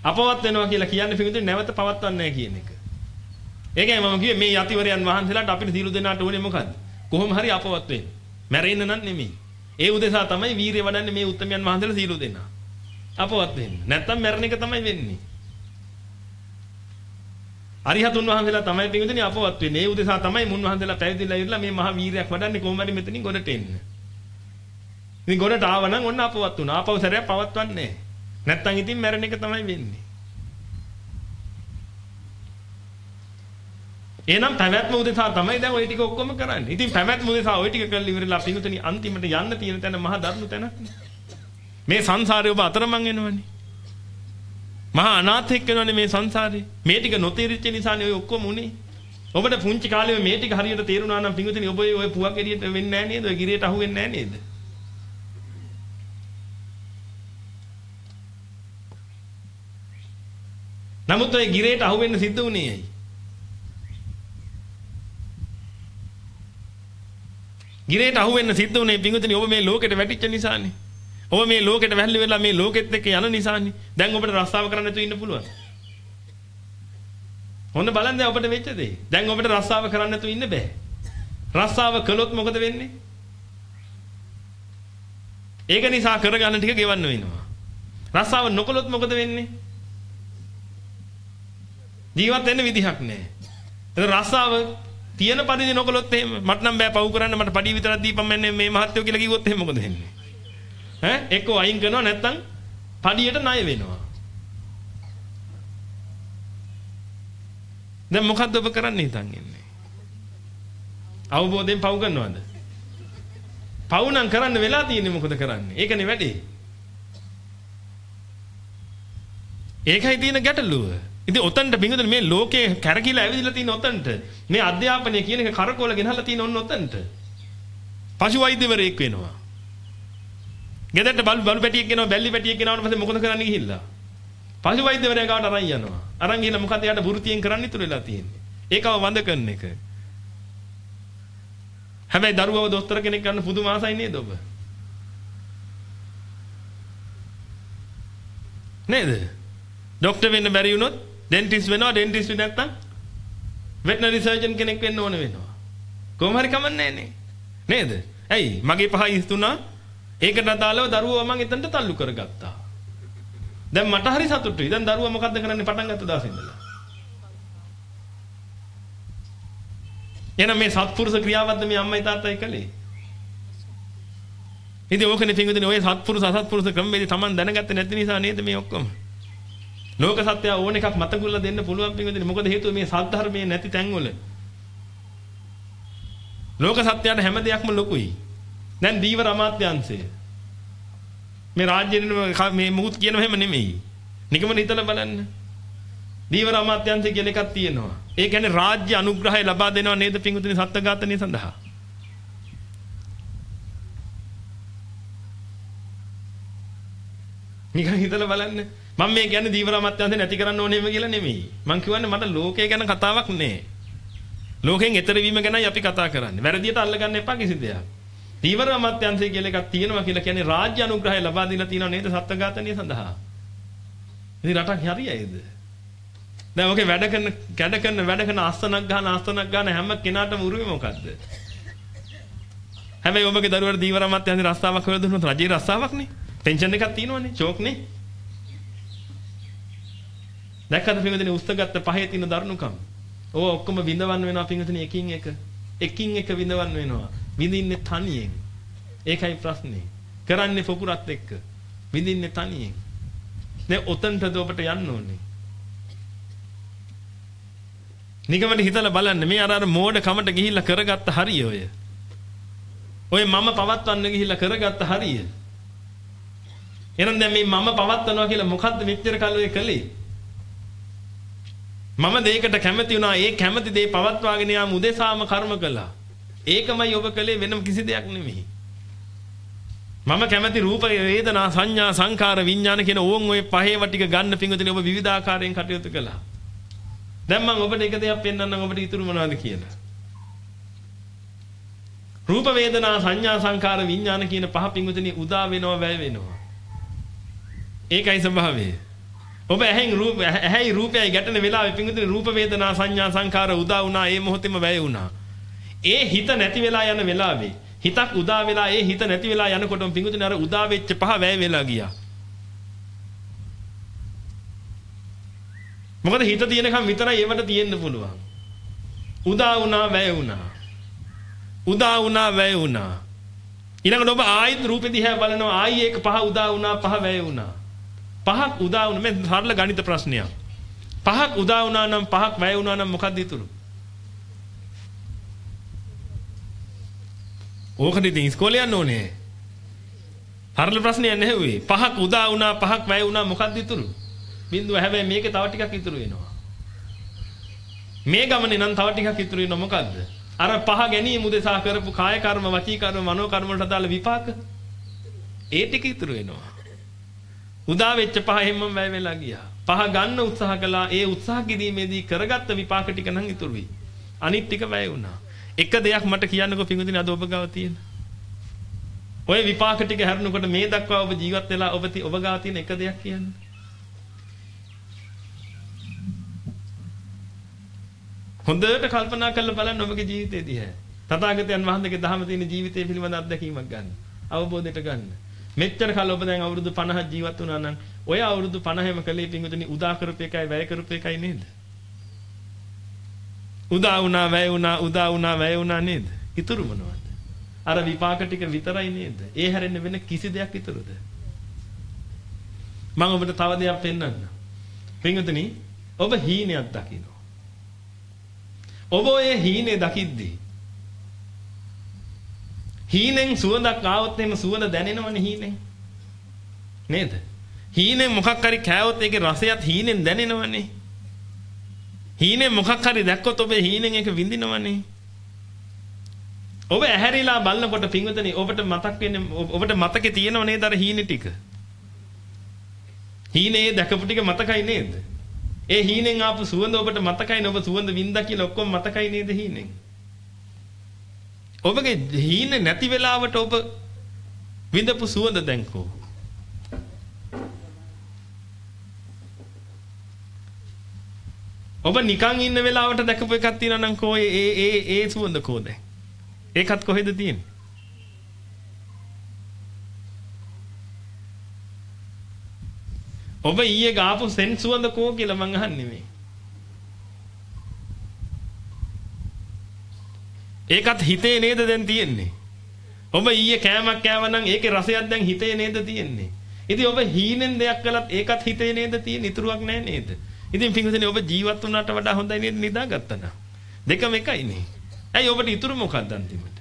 අපවත් වෙනවා කියලා කියන්නේ පිටුදින් නැවත පවත්වන්නේ නැහැ කියන එක. ඒකයි මම කිව්වේ මේ යතිවරයන් වහන්සේලාට අපිට සියලු දෙනාට ඕනේ මොකද්ද? කොහොම හරි අපවත් වෙන්න. මැරෙන්න නම් නෙමෙයි. ඒ උදෙසා තමයි වීරිය වඩන්නේ මේ උත්තරමයන් වහන්සේලා සියලු දෙනා. අපවත් වෙන්න. නැත්තම් මැරෙන එක තමයි වෙන්නේ. අරිහතුන් වහන්සේලා තමයි පිටුදින් අපවත් වෙන්නේ. ඒ උදෙසා තමයි මුන් වහන්සේලා පැවිදිලා ඉරලා මේ මහා වීරයක් වඩන්නේ කොහොම හරි මෙතනින් ගොඩට එන්න. ඉතින් ගොඩට ආවනම් ඔන්න අපවත් වුණා. ආපහු සැරයක් පවත්වන්නේ නැහැ. නැත්තම් ඉතින් මැරෙන එක තමයි වෙන්නේ. එහෙනම් පැවැත්ම උදෙසා තමයි දැන් ওই ටික ඔක්කොම කරන්නේ. ඉතින් පැවැත්ම උදෙසා ওই ටික කරලා ඉවරලා පිඟුතුනි අන්තිමට යන්න තියෙන තැන මහා දරුණු තැනක්. මේ සංසාරේ ඔබ අතරමං වෙනවනේ. මහා අනාථෙක් වෙනවනේ මේ සංසාරේ. මේ ටික නොතේරිච්ච නිසානේ ඔය ඔක්කොම උනේ. ඔබට පුංචි කාලේ මේ ටික හරියට තේරුණා නම් පිඟුතුනි ඔබ ඔය පුවක් එළියට වෙන්නේ නැහැ නේද? ඔය ගිරියට අහු වෙන්නේ නැහැ නේද? නමුත් ඔය ගිරේට අහු වෙන්න සිද්ධ වුණේ ඇයි? ගිරේට අහු වෙන්න සිද්ධ වුණේ පිඟුතුනි ඔබ මේ ලෝකෙට වැටිච්ච නිසානේ. ඔබ මේ ලෝකෙට වැල්ලි වෙලා මේ ලෝකෙත් එක්ක යන නිසානේ. දැන් ඔබට රස්සාව කරන්න නැතුව ඉන්න පුළුවන්. ඔන්න බලන්න දැන් ඔබට වෙච්ච දේ. දැන් ඔබට රස්සාව කරන්න නැතුව ඉන්න බෑ. රස්සාව කළොත් මොකද වෙන්නේ? ඒක නිසා කරගන්න ටික ගෙවන්න වෙනවා. රස්සාව නොකළොත් මොකද වෙන්නේ? ජීවත් වෙන්න විදිහක් නැහැ. ඒක රස්සාව තියෙන පරිදි නොකළොත් එහෙම මට නම් බෑ පව් කරන්න මට පඩි විතරක් දීපම් මෙන්න මේ මහත්යෝ කියලා කිව්වොත් එහෙම මොකද වෙන්නේ? ඈ එක්කෝ අයින් කරනවා නැත්නම් පඩියට ණය වෙනවා. දැන් මොකද්ද ඔබ කරන්න හිතන් ඉන්නේ? අවබෝධයෙන් පව් කරනවද? පව් නම් කරන්න වෙලා තියෙන්නේ මොකද කරන්නේ? ඒකනේ වැඩේ. ඒකයි තියෙන ගැටලුව. ඉතින් ඔතනට බින්දුනේ මේ ලෝකේ කැරකිලා ඇවිදලා තියෙන ඔතනට මේ අධ්‍යාපනය කියන එක කරකෝල ගෙනහලා තියෙන ඔන්න ඔතනට. පශු වෛද්‍යවරයෙක් වෙනවා. ගෙදරට බලු බලු පැටියෙක් ගෙනවා බැල්ලි පැටියෙක් ගෙනාවට පස්සේ මොකද කරන්න ගිහිල්ලා? පශු වෛද්‍යවරයා ගාවට අරන් යනවා. අරන් ගිහලා මොකද යාට වෘතියෙන් කරන්න ඉතුරු වෙලා තියෙන්නේ? ඒකව වඳ කරන එක. හැබැයි දරුවව දොස්තර කෙනෙක් ගන්න පුදුම ආසයි නේද ඔබ? නේද? ડોක්ටර් වෙන්න බැරි වුණොත් ඩෙන්ටිස්ට් වෙනවා ඩෙන්ටිස්ට් නැත්තම් වෙටනරි සර්ජන් කෙනෙක් වෙන්න ඕන වෙනවා. කොහොම හරි කමන්නේ නේ. නේද? ඇයි? මගේ පහ ඉස්තුණා. ඒකට අදාළව දරුවව මම එතනට තල්ලු කරගත්තා. දැන් මට හරි සතුටුයි. දැන් දරුවා මොකද්ද කරන්නේ පටන් ගත්ත දවසේ ඉඳලා. එහෙනම් මේ සත්පුරුෂ ක්‍රියාවක්ද මේ අම්මයි තාත්තයි කළේ? ඉතින් ඕකනේ පින්විතනේ ඔය සත්පුරුෂ අසත්පුරුෂ ක්‍රමවේදී Taman දැනගත්තේ නැති නිසා නේද මේ ඔක්කොම? ලෝක සත්‍ය ඕන එකක් මතකුල්ල දෙන්න පුළුවන් පින්විතනේ. මොකද හේතුව මේ සද්ධර්මයේ නැති තැන්වල. ලෝක සත්‍යයට හැම දෙයක්ම ලොකුයි. දැන් දීවර අමාත්‍යංශය. මේ රාජ්‍යෙන්නේ මේ මුකුත් කියනව හැම නෙමෙයි. නිකමන හිතලා බලන්න. දීවර අමාත්‍යංශය කියලා එකක් තියෙනවා. ඒ කියන්නේ රාජ්‍ය අනුග්‍රහය ලබා දෙනවා නේද පින්විතනේ සත්ත්වඝාතනය සඳහා. නිකන් හිතලා බලන්න. මම මේ කියන්නේ දීවර අමාත්‍යංශය නැති කරන්න ඕනේම කියලා නෙමෙයි. මම කියවන්නේ මට ලෝකය ගැන කතාවක් නෑ. ලෝකෙන් එතර වීම ගැනයි අපි කතා කරන්නේ. වැරදියට අල්ලගන්න එපා කිසි දෙයක්. දීවර අමාත්‍යංශය කියලා එකක් තියෙනවා කියලා කියන්නේ රාජ්‍ය අනුග්‍රහය ලබා දීලා තියෙනව නේද සත්ත්වඝාතනය සඳහා. ඉතින් රටක් හරියයිද? දැන් ඔකේ වැඩ කරන කැඩ කරන වැඩ කරන අස්තනක් ගන්න අස්තනක් ගන්න හැම කෙනාටම උරුමේ මොකද්ද? හැබැයි ඔබගේ දරුවට දීවර අමාත්‍යංශය රස්සාවක් හොයලා දුන්නොත් රජයේ රස්සාවක් නේ. ටෙන්ෂන් එකක් තියෙනවනේ චෝක් නේ. දැක්කද පින්වදිනේ උස්තගත්ත පහේ තියෙන දරුණුකම්. ඕව ඔක්කොම විඳවන්න වෙනවා පින්වදිනේ එකින් එක. එකින් එක විඳවන්න වෙනවා. විඳින්නේ තනියෙන්. ඒකයි ප්‍රශ්නේ. කරන්නේ පොකුරත් එක්ක. විඳින්නේ තනියෙන්. දැන් ඔතනටද ඔබට යන්න ඕනේ. නිකමට හිතලා බලන්න මේ අර අර මෝඩ කමට ගිහිල්ලා කරගත්ත හරිය ඔය. ඔය මම පවත්වන්න ගිහිල්ලා කරගත්ත හරිය. එහෙනම් දැන් මේ මම පවත්නවා කියලා මොකද්ද මෙච්චර කල් ඔය කළේ? මම දෙයකට කැමති වුණා ඒ කැමති දේ පවත්වාගෙන යාම උදෙසාම කර්ම කළා. ඒකමයි ඔබ කළේ වෙනම කිසි දෙයක් නෙමෙයි. මම කැමති රූප වේදනා සංඥා සංකාර විඥාන කියන ඕන් ඔය පහේව ටික ගන්න පිංගුතුනේ ඔබ විවිධාකාරයෙන් කටයුතු කළා. දැන් මම ඔබට එක දෙයක් පෙන්වන්නම් ඔබට ඉතුරු මොනවද කියලා. රූප වේදනා සංඥා සංකාර විඥාන කියන පහ පිංගුතුනේ උදා වෙනවා වැය වෙනවා. ඒකයි ස්වභාවය. ඔබ ඇහෙන් රූප ඇහැයි රූපයයි ගැටෙන වෙලාවේ පිංගුතුනේ රූප වේදනා සංඥා සංකාර උදා වුණා ඒ මොහොතේම වැය වුණා. ඒ හිත නැති වෙලා යන වෙලාවේ හිතක් උදා වෙලා ඒ හිත නැති වෙලා යනකොටම පිංගුතුනේ අර උදා වෙච්ච පහ වැය වෙලා ගියා. මොකද හිත තියෙනකම් විතරයි ඒවට තියෙන්න පුළුවන්. උදා වුණා වැය වුණා. උදා වුණා වැය වුණා. ඊළඟට ඔබ ආයිත් රූපෙ දිහා බලනවා ආයි ඒක පහ උදා වුණා පහ වැය වුණා. පහක් උදා වුණා මේ සරල ගණිත ප්‍රශ්නයක්. පහක් උදා වුණා නම් පහක් වැය වුණා නම් මොකක්ද ඉතුරු? ඕකට ඉතින් ඉස්කෝලේ යන්න ඕනේ. සරල ප්‍රශ්නයක් නැහැ පහක් උදා වුණා පහක් වැය වුණා මොකක්ද ඉතුරු? බින්දුව හැබැයි මේකේ තව ටිකක් ඉතුරු වෙනවා. මේ ගමනේ නම් තව ටිකක් ඉතුරු වෙනවා මොකද්ද? අර පහ ගැනීම උදෙසා කරපු කාය කර්ම, වචී කර්ම, මනෝ කර්ම වලට අදාළ විපාක ඒ ටික ඉතුරු වෙනවා. උදා වෙච්ච පහ හැමම වැය වෙලා ගියා. පහ ගන්න උත්සාහ කළා. ඒ උත්සාහ කිරීමේදී කරගත්ත විපාක ටික නම් ඉතුරුයි. අනිත් ටික වැය වුණා. එක දෙයක් මට කියන්නකෝ පිඟුදින අද ඔබ ගාව තියෙන. ඔය විපාක ටික හැරුණකොට මේ දක්වා ඔබ ජීවත් වෙලා ඔබ ඔබ ගාව තියෙන එක දෙයක් කියන්න. හොඳට කල්පනා කරලා බලන්න ඔබගේ ජීවිතය දිහා. තථාගතයන් වහන්සේගේ දහම තියෙන ජීවිතය පිළිබඳ අත්දැකීමක් ගන්න. අවබෝධයට ගන්න. මෙච්චර කල් ඔබ දැන් අවුරුදු 50ක් ජීවත් වුණා නම් ඔය අවුරුදු 50ෙම කලේ පිංගුතුනි උදා කරපු එකයි වැය කරපු එකයි නේද? උදා වුණා වැය වුණා උදා වුණා වැය වුණා නේද? ඉතුරු මොනවද? අර විපාක ටික විතරයි නේද? ඒ හැරෙන්න වෙන කිසි දෙයක් ඉතුරුද? මම ඔබට තව දෙයක් පෙන්වන්න. පිංගුතුනි ඔබ හීනයක් දකිනවා. ඔබ ඔය හීනේ දකිද්දී හීනෙන් සුවඳක් ආවොත් එහෙම සුවඳ දැනෙනවනේ හීනෙන්. නේද? හීනෙන් මොකක් හරි කෑවොත් ඒකේ රසයත් හීනෙන් දැනෙනවනේ. හීනෙන් මොකක් හරි දැක්කොත් ඔබ හීනෙන් ඒක විඳිනවනේ. ඔබ ඇහැරිලා බලනකොට පින්වතනි ඔබට මතක් වෙන්නේ ඔබට මතකේ තියෙනව නේද අර හීනේ ටික? හීනේ දැකපු ටික මතකයි නේද? ඒ හීනෙන් ආපු සුවඳ ඔබට මතකයි ඔබ සුවඳ වින්දා කියලා ඔක්කොම මතකයි නේද හීනෙන්? ඔබගේ හීනේ නැති වෙලාවට ඔබ විඳපු සුවඳ දැන්කෝ. ඔබ නිකන් ඉන්න වෙලාවට දැකපු එකක් තියෙනවා නම් කෝ ඒ ඒ ඒ සුවඳ කෝ දැන්. ඒකත් කොහෙද තියෙන්නේ? ඔබ ඊයේ ගාපු සෙන් සුවඳ කෝ කියලා මං අහන්නේ මේ. ඒකත් හිතේ නේද දැන් තියෙන්නේ? ඔබ ඊයේ කෑමක් කෑවනම් ඒකේ රසයක් දැන් හිතේ නේද තියෙන්නේ? ඉතින් ඔබ හීනෙන් දෙයක් කළත් ඒකත් හිතේ නේද තියෙන්නේ? ඉතුරුවක් නැහැ නේද? ඉතින් පින්වතුනි ඔබ ජීවත් වුණාට වඩා හොඳයි නේද නිදාගත්තා නම්? දෙකම එකයිනේ. ඇයි ඔබට ඉතුරු මොකක්ද අන්තිමට?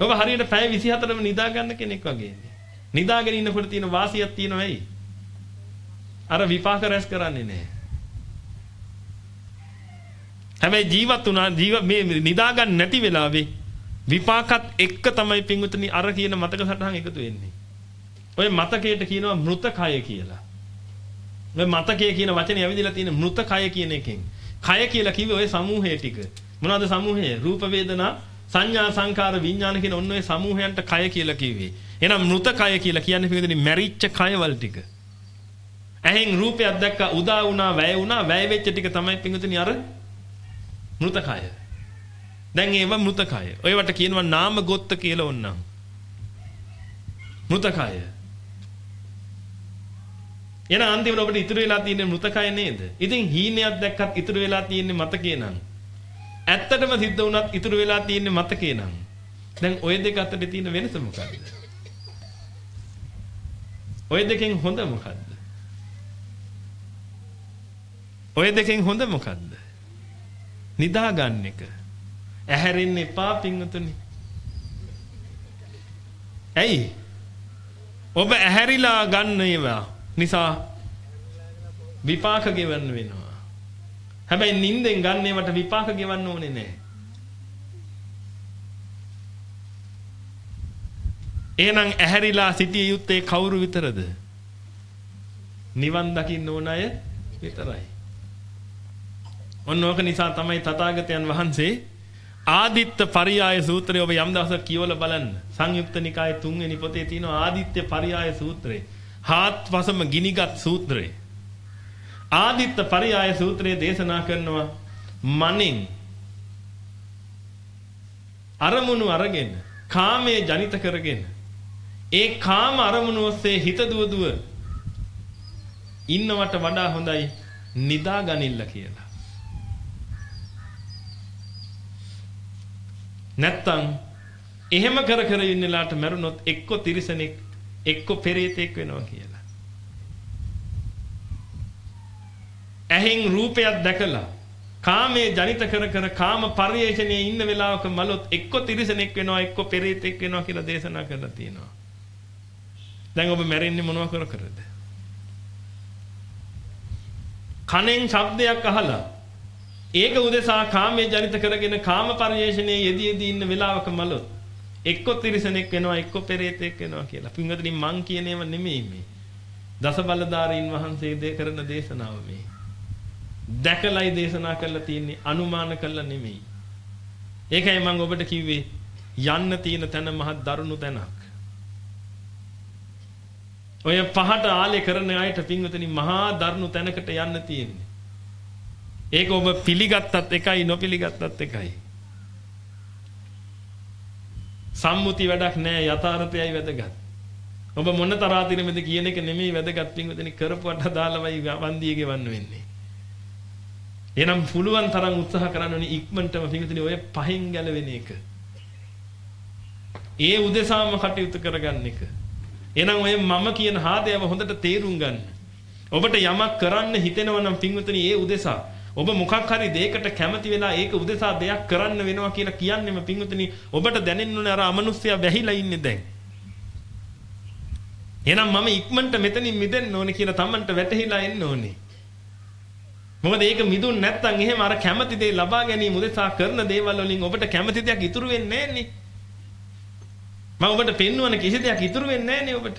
ඔබ හරියට පැය 24ම නිදා ගන්න කෙනෙක් වගේනේ. නිදාගෙන ඉන්නකොට තියෙන වාසියක් තියෙනවා ඇයි? අර විපාක රැස් කරන්නේ නැහැ. හැබැයි ජීවත් වුණා ජීව මේ නිදා ගන්න නැති වෙලාවේ විපාකත් එක්ක තමයි පින්වතුනි අර කියන මතක සටහන් එකතු වෙන්නේ. ඔය මතකයට කියනවා මෘතකය කියලා. ඔය මතකය කියන වචනේ ඇවිදලා තියෙන මෘතකය කියන එකෙන්. කය කියලා කිව්වේ ඔය සමූහය ටික. මොනවද සමූහය? රූප වේදනා සංඥා සංකාර විඥාන කියන ඔන්න ඔය සමූහයන්ට කය කියලා කිව්වේ. එහෙනම් මෘතකය කියලා කියන්නේ පිළිදෙනි මැරිච්ච කයවල ටික. ඇහෙන් රූපයක් දැක්කා උදා වුණා වැය වුණා වැය වෙච්ච ටික තමයි පිළිදෙනි අර මෘතකය. දැන් ඒව මෘතකය. ඔයවට කියනවා නාම ගොත්ත කියලා ඕන්නම්. මෘතකය. එන අන්තිමට ඔබට ඉතුරු වෙලා තියෙන්නේ මෘතකය නේද? ඉතින් හීනයක් දැක්කත් ඉතුරු වෙලා තියෙන්නේ මතකේ නං. ඇත්තටම සිද්ධ වුණත් ඉතුරු වෙලා තියෙන්නේ මතකේ නං. දැන් ওই දෙක අතර තියෙන වෙනස මොකක්ද? ওই දෙකෙන් හොඳ මොකක්ද? ওই දෙකෙන් හොඳ මොකක්ද? නිදා ගන්න එක. ඇහැරෙන්න එපා පින්වතුනි. ඇයි? ඔබ ඇහැරිලා ගන්න ඒවා නිසා විපාක ගෙවන්න වෙනවා. හැබැයි නිින්දෙන් ගන්න ඒවට විපාක ගෙවන්න ඕනේ නැහැ. එහෙනම් ඇහැරිලා සිටිය යුත්තේ කවුරු විතරද? නිවන් දකින්න ඕන අය විතරයි. ඔන්න ඕක නිසා තමයි තථාගතයන් වහන්සේ ආදිත්‍ය පරියාය සූත්‍රය ඔබ යම් දවසක් කියවලා බලන්න. සංයුක්ත නිකායේ තුන්වෙනි පොතේ තියෙන ආදිත්‍ය පරියාය සූත්‍රය. හාත්වසම ගිනිගත් සූත්‍රය. ආදිත්‍ය පරියාය සූත්‍රයේ දේශනා කරනවා මනින් අරමුණු අරගෙන කාමයේ ජනිත කරගෙන ඒ කාම අරමුණු ඔස්සේ හිත දුවදුව ඉන්නවට වඩා හොඳයි නිදා ගනින්න කියලා. නැත්තම් එහෙම කර කර ඉන්නලාට මැරුණොත් එක්ක තිරිසනෙක් එක්ක පෙරේතෙක් වෙනවා කියලා. ඇහෙන් රූපයක් දැකලා කාමයේ ජනිත කර කර කාම පරිේශණයේ ඉන්න වෙලාවක මලොත් එක්ක තිරිසනෙක් වෙනවා එක්ක පෙරේතෙක් වෙනවා කියලා දේශනා කරලා තියෙනවා. දැන් ඔබ මැරෙන්නේ මොනවා කර කරද? කනෙන් ශබ්දයක් අහලා ඒක උදෙසා කාමයේ ජනිත කරගෙන කාම පරිේශණයේ යෙදී යෙදී ඉන්න වෙලාවක මලොත් එක්ක තිරිසනෙක් වෙනවා එක්ක පෙරේතෙක් වෙනවා කියලා. පින්වතුනි මං කියන ඒවා නෙමෙයි මේ. දසබලධාරීන් වහන්සේ දේ කරන දේශනාව මේ. දැකලයි දේශනා කරලා තියෙන්නේ අනුමාන කරලා නෙමෙයි. ඒකයි මම ඔබට කිව්වේ යන්න තියෙන තැන මහ දරුණු තැනක්. ඔය පහට ආලේ කරන අයට පින්වතුනි මහා දරුණු තැනකට යන්න තියෙන්නේ. ඒක ඔබ පිළිගත්තත් එකයි නොපිළිගත්තත් එකයි. සම්මුති වැඩක් නෑ යථාර්ථයයි වැදගත්. ඔබ මොන තරහතිරෙමද කියන එක නෙමෙයි වැදගත් පින්වතුනි කරපුවට අදාළවයි වන්දිය ගෙවන්න වෙන්නේ. එහෙනම් පුළුවන් තරම් උත්සාහ කරන්න ඕනි ඉක්මනටම පින්වතුනි ඔය පහෙන් ගැලවෙන එක. ඒ උදෙසාම කටයුතු කරගන්න එක. එහෙනම් ඔය මම කියන හාදයව හොඳට තේරුම් ගන්න. ඔබට යමක් කරන්න හිතෙනවා නම් පින්වතුනි ඒ උදෙසා ඔබ මොකක් හරි දෙයකට කැමති වෙලා ඒක උදෙසා දෙයක් කරන්න වෙනවා කියලා කියන්නෙම පිංගුතුනි ඔබට දැනෙන්න ඕනේ අර අමනුස්සයා වැහිලා ඉන්නේ දැන්. එහෙනම් මම ඉක්මනට මෙතනින් මිදෙන්න ඕනේ කියලා Tamanට වැටහිලා එන්න ඕනේ. මොකද ඒක මිදුන් නැත්තම් එහෙම අර කැමති දේ ලබා ගැනීම උදෙසා කරන දේවල් වලින් ඔබට කැමති දෙයක් ඉතුරු වෙන්නේ නැන්නේ. මම ඔබට පෙන්වන කිසි දෙයක් ඉතුරු වෙන්නේ නැන්නේ ඔබට.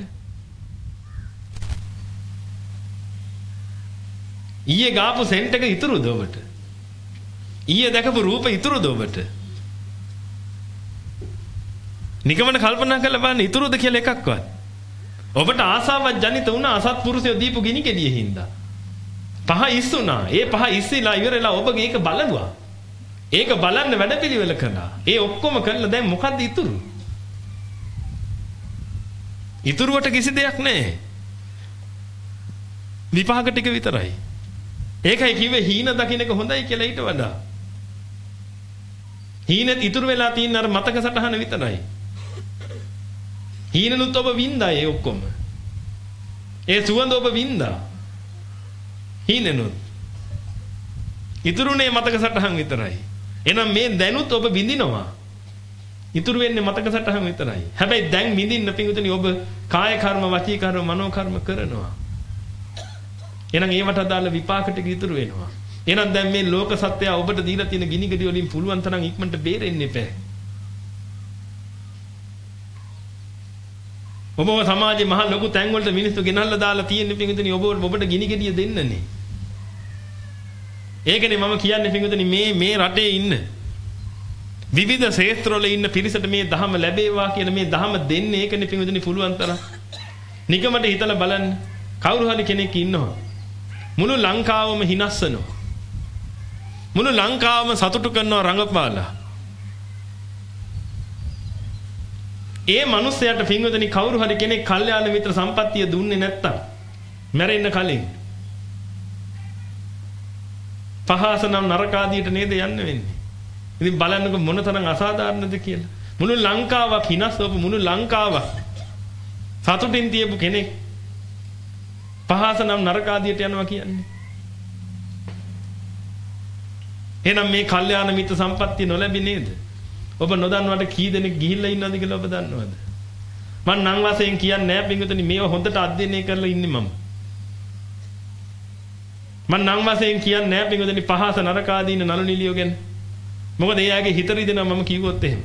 ඊයේ ගාපු සෙන්ට් එක ඉතුරුද ඔබට? ඊයේ දැකපු රූප ඉතුරුද ඔබට? නිකමන කල්පනා කරලා බලන්න ඉතුරුද කියලා එකක්වත්. ඔබට ආසාවක් ජනිත වුණා අසත්පුරුෂයෝ දීපු ගිනි කෙලියේ හින්දා. පහ ඉස්සුණා. ඒ පහ ඉස්සිලා ඉවරලා ඔබගේ ඒක බලනවා. ඒක බලන්න වැඩපිළිවෙල කළා. ඒ ඔක්කොම කළා දැන් මොකද්ද ඉතුරු? ඉතුරුවට කිසි දෙයක් නැහැ. විපාක ටික විතරයි. ඒකයි කිව්වේ හීන දකින්න එක හොඳයි කියලා ඊට වඩා. හීනෙත් ඉතුරු වෙලා තියෙන අර මතක සටහන විතරයි. හීනනුත් ඔබ වින්දා ඒ ඔක්කොම. ඒ සුවඳ ඔබ වින්දා. හීනනුත්. ඉතුරුනේ මතක සටහන් විතරයි. එහෙනම් මේ දැනුත් ඔබ විඳිනවා. ඉතුරු වෙන්නේ මතක සටහන් විතරයි. හැබැයි දැන් විඳින්න පිඟුතුනි ඔබ කාය කර්ම, වචී කර්ම, මනෝ කර්ම කරනවා. එහෙනම් ඒවට අදාළ විපාක ටික ඉතුරු වෙනවා. එහෙනම් දැන් මේ ලෝක සත්‍යය ඔබට දීලා තියෙන ගිනි ගෙඩි වලින් පුළුවන් තරම් ඉක්මනට බේරෙන්න එපා. ඔබව සමාජයේ මහ ලොකු තැන් වලට මිනිස්සු ගෙනල්ලා දාලා තියෙන පිඟුතුනි ඔබ ඔබට ගිනි ගෙඩිය දෙන්නනේ. ඒකනේ මම කියන්නේ පිඟුතුනි මේ මේ රටේ ඉන්න විවිධ ශේත්‍රවල ඉන්න පිරිසට මේ ධහම ලැබේවා කියන මේ ධහම දෙන්නේ ඒකනේ පිඟුතුනි පුළුවන් තරම්. නිකමට හිතලා බලන්න කවුරු හරි කෙනෙක් ඉන්නවා. මුළු ලංකාවම හිනස්සනවා. මුළු ලංකාවම සතුටු කරනවා රංගපාලා. ඒ මිනිස්සයාට පින්වදනි කවුරු හරි කෙනෙක් කල්යාණ මිත්‍ර සම්පත්තිය දුන්නේ නැත්තම් මැරෙන්න කලින් පහස නම් නරකාදියට නේද යන්න වෙන්නේ. ඉතින් බලන්නකො මොනතරම් අසාධාරණද කියලා. මුළු ලංකාවක් හිනස්සවපු මුළු ලංකාවක් සතුටින් තියපු කෙනෙක් පහස නම් නරකාදියට යනවා කියන්නේ. එහෙනම් මේ කල්යාණ මිත්‍ර සම්පත්තිය නොලැබි නේද? ඔබ නොදන්නවට කී දෙනෙක් ගිහිල්ලා ඉන්නවද කියලා ඔබ දන්නවද? මම නම් වශයෙන් කියන්නේ නැහැ පින්විතනි මේව හොඳට අධ්‍යයනය කරලා ඉන්නේ මම. මම නම් වශයෙන් කියන්නේ නැහැ පින්විතනි පහස නරකාදීන නළු නිලියෝ ගැන. මොකද එයාගේ හිත රිදෙනවා මම කිව්වොත් එහෙම.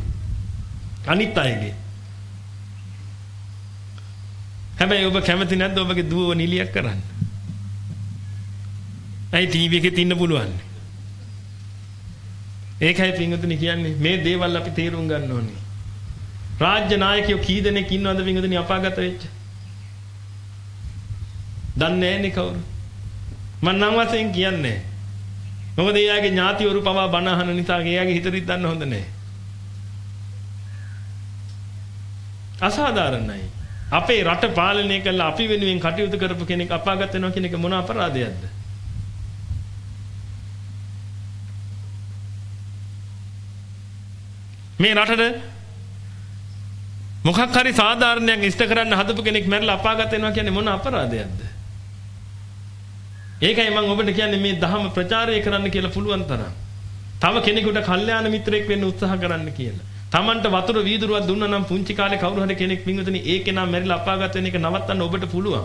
අනිත් අයගේ. හැබැයි ඔබ කැමති නැද්ද ඔබගේ දුවව නිලියක් කරන්න? ඇයි ටීවී එකේ තින්න පුළුවන්? ඒකයි පින්වතුනි කියන්නේ මේ දේවල් අපි තේරුම් ගන්න ඕනේ. රාජ්‍ය නායකයෝ කී දෙනෙක් ඉන්නවද පින්වතුනි අපාගත වෙච්ච? දන්නේ නැන්නේ කවුරු? මම නම් වශයෙන් කියන්නේ. මොකද එයාගේ ඥාතිවරු පවා බණ අහන නිසා එයාගේ හිත රිද්දන්න හොඳ නැහැ. අසාධාරණයි. අපේ රට පාලනය කළා අපි වෙනුවෙන් කටයුතු කරපු කෙනෙක් අපාගත වෙනවා කියන එක මොන අපරාධයක්ද? මේ රටට මොකක් හරි සාධාරණයක් ඉෂ්ට කරන්න හදපු කෙනෙක් මැරලා අපාගත වෙනවා කියන්නේ මොන අපරාධයක්ද? ඒකයි මම ඔබට කියන්නේ මේ ධහම ප්‍රචාරය කරන්න කියලා පුළුවන් තරම්. තව කෙනෙකුට කල්යාණ මිත්‍රයෙක් වෙන්න උත්සාහ කරන්න කියලා. Tamanට වතුර වීදුරුවක් දුන්නා නම් පුංචි කාලේ කවුරු හරි කෙනෙක් වින්විතනි ඒ කෙනා මැරිලා අපාගත වෙන එක නවත්තන්න ඔබට පුළුවන්.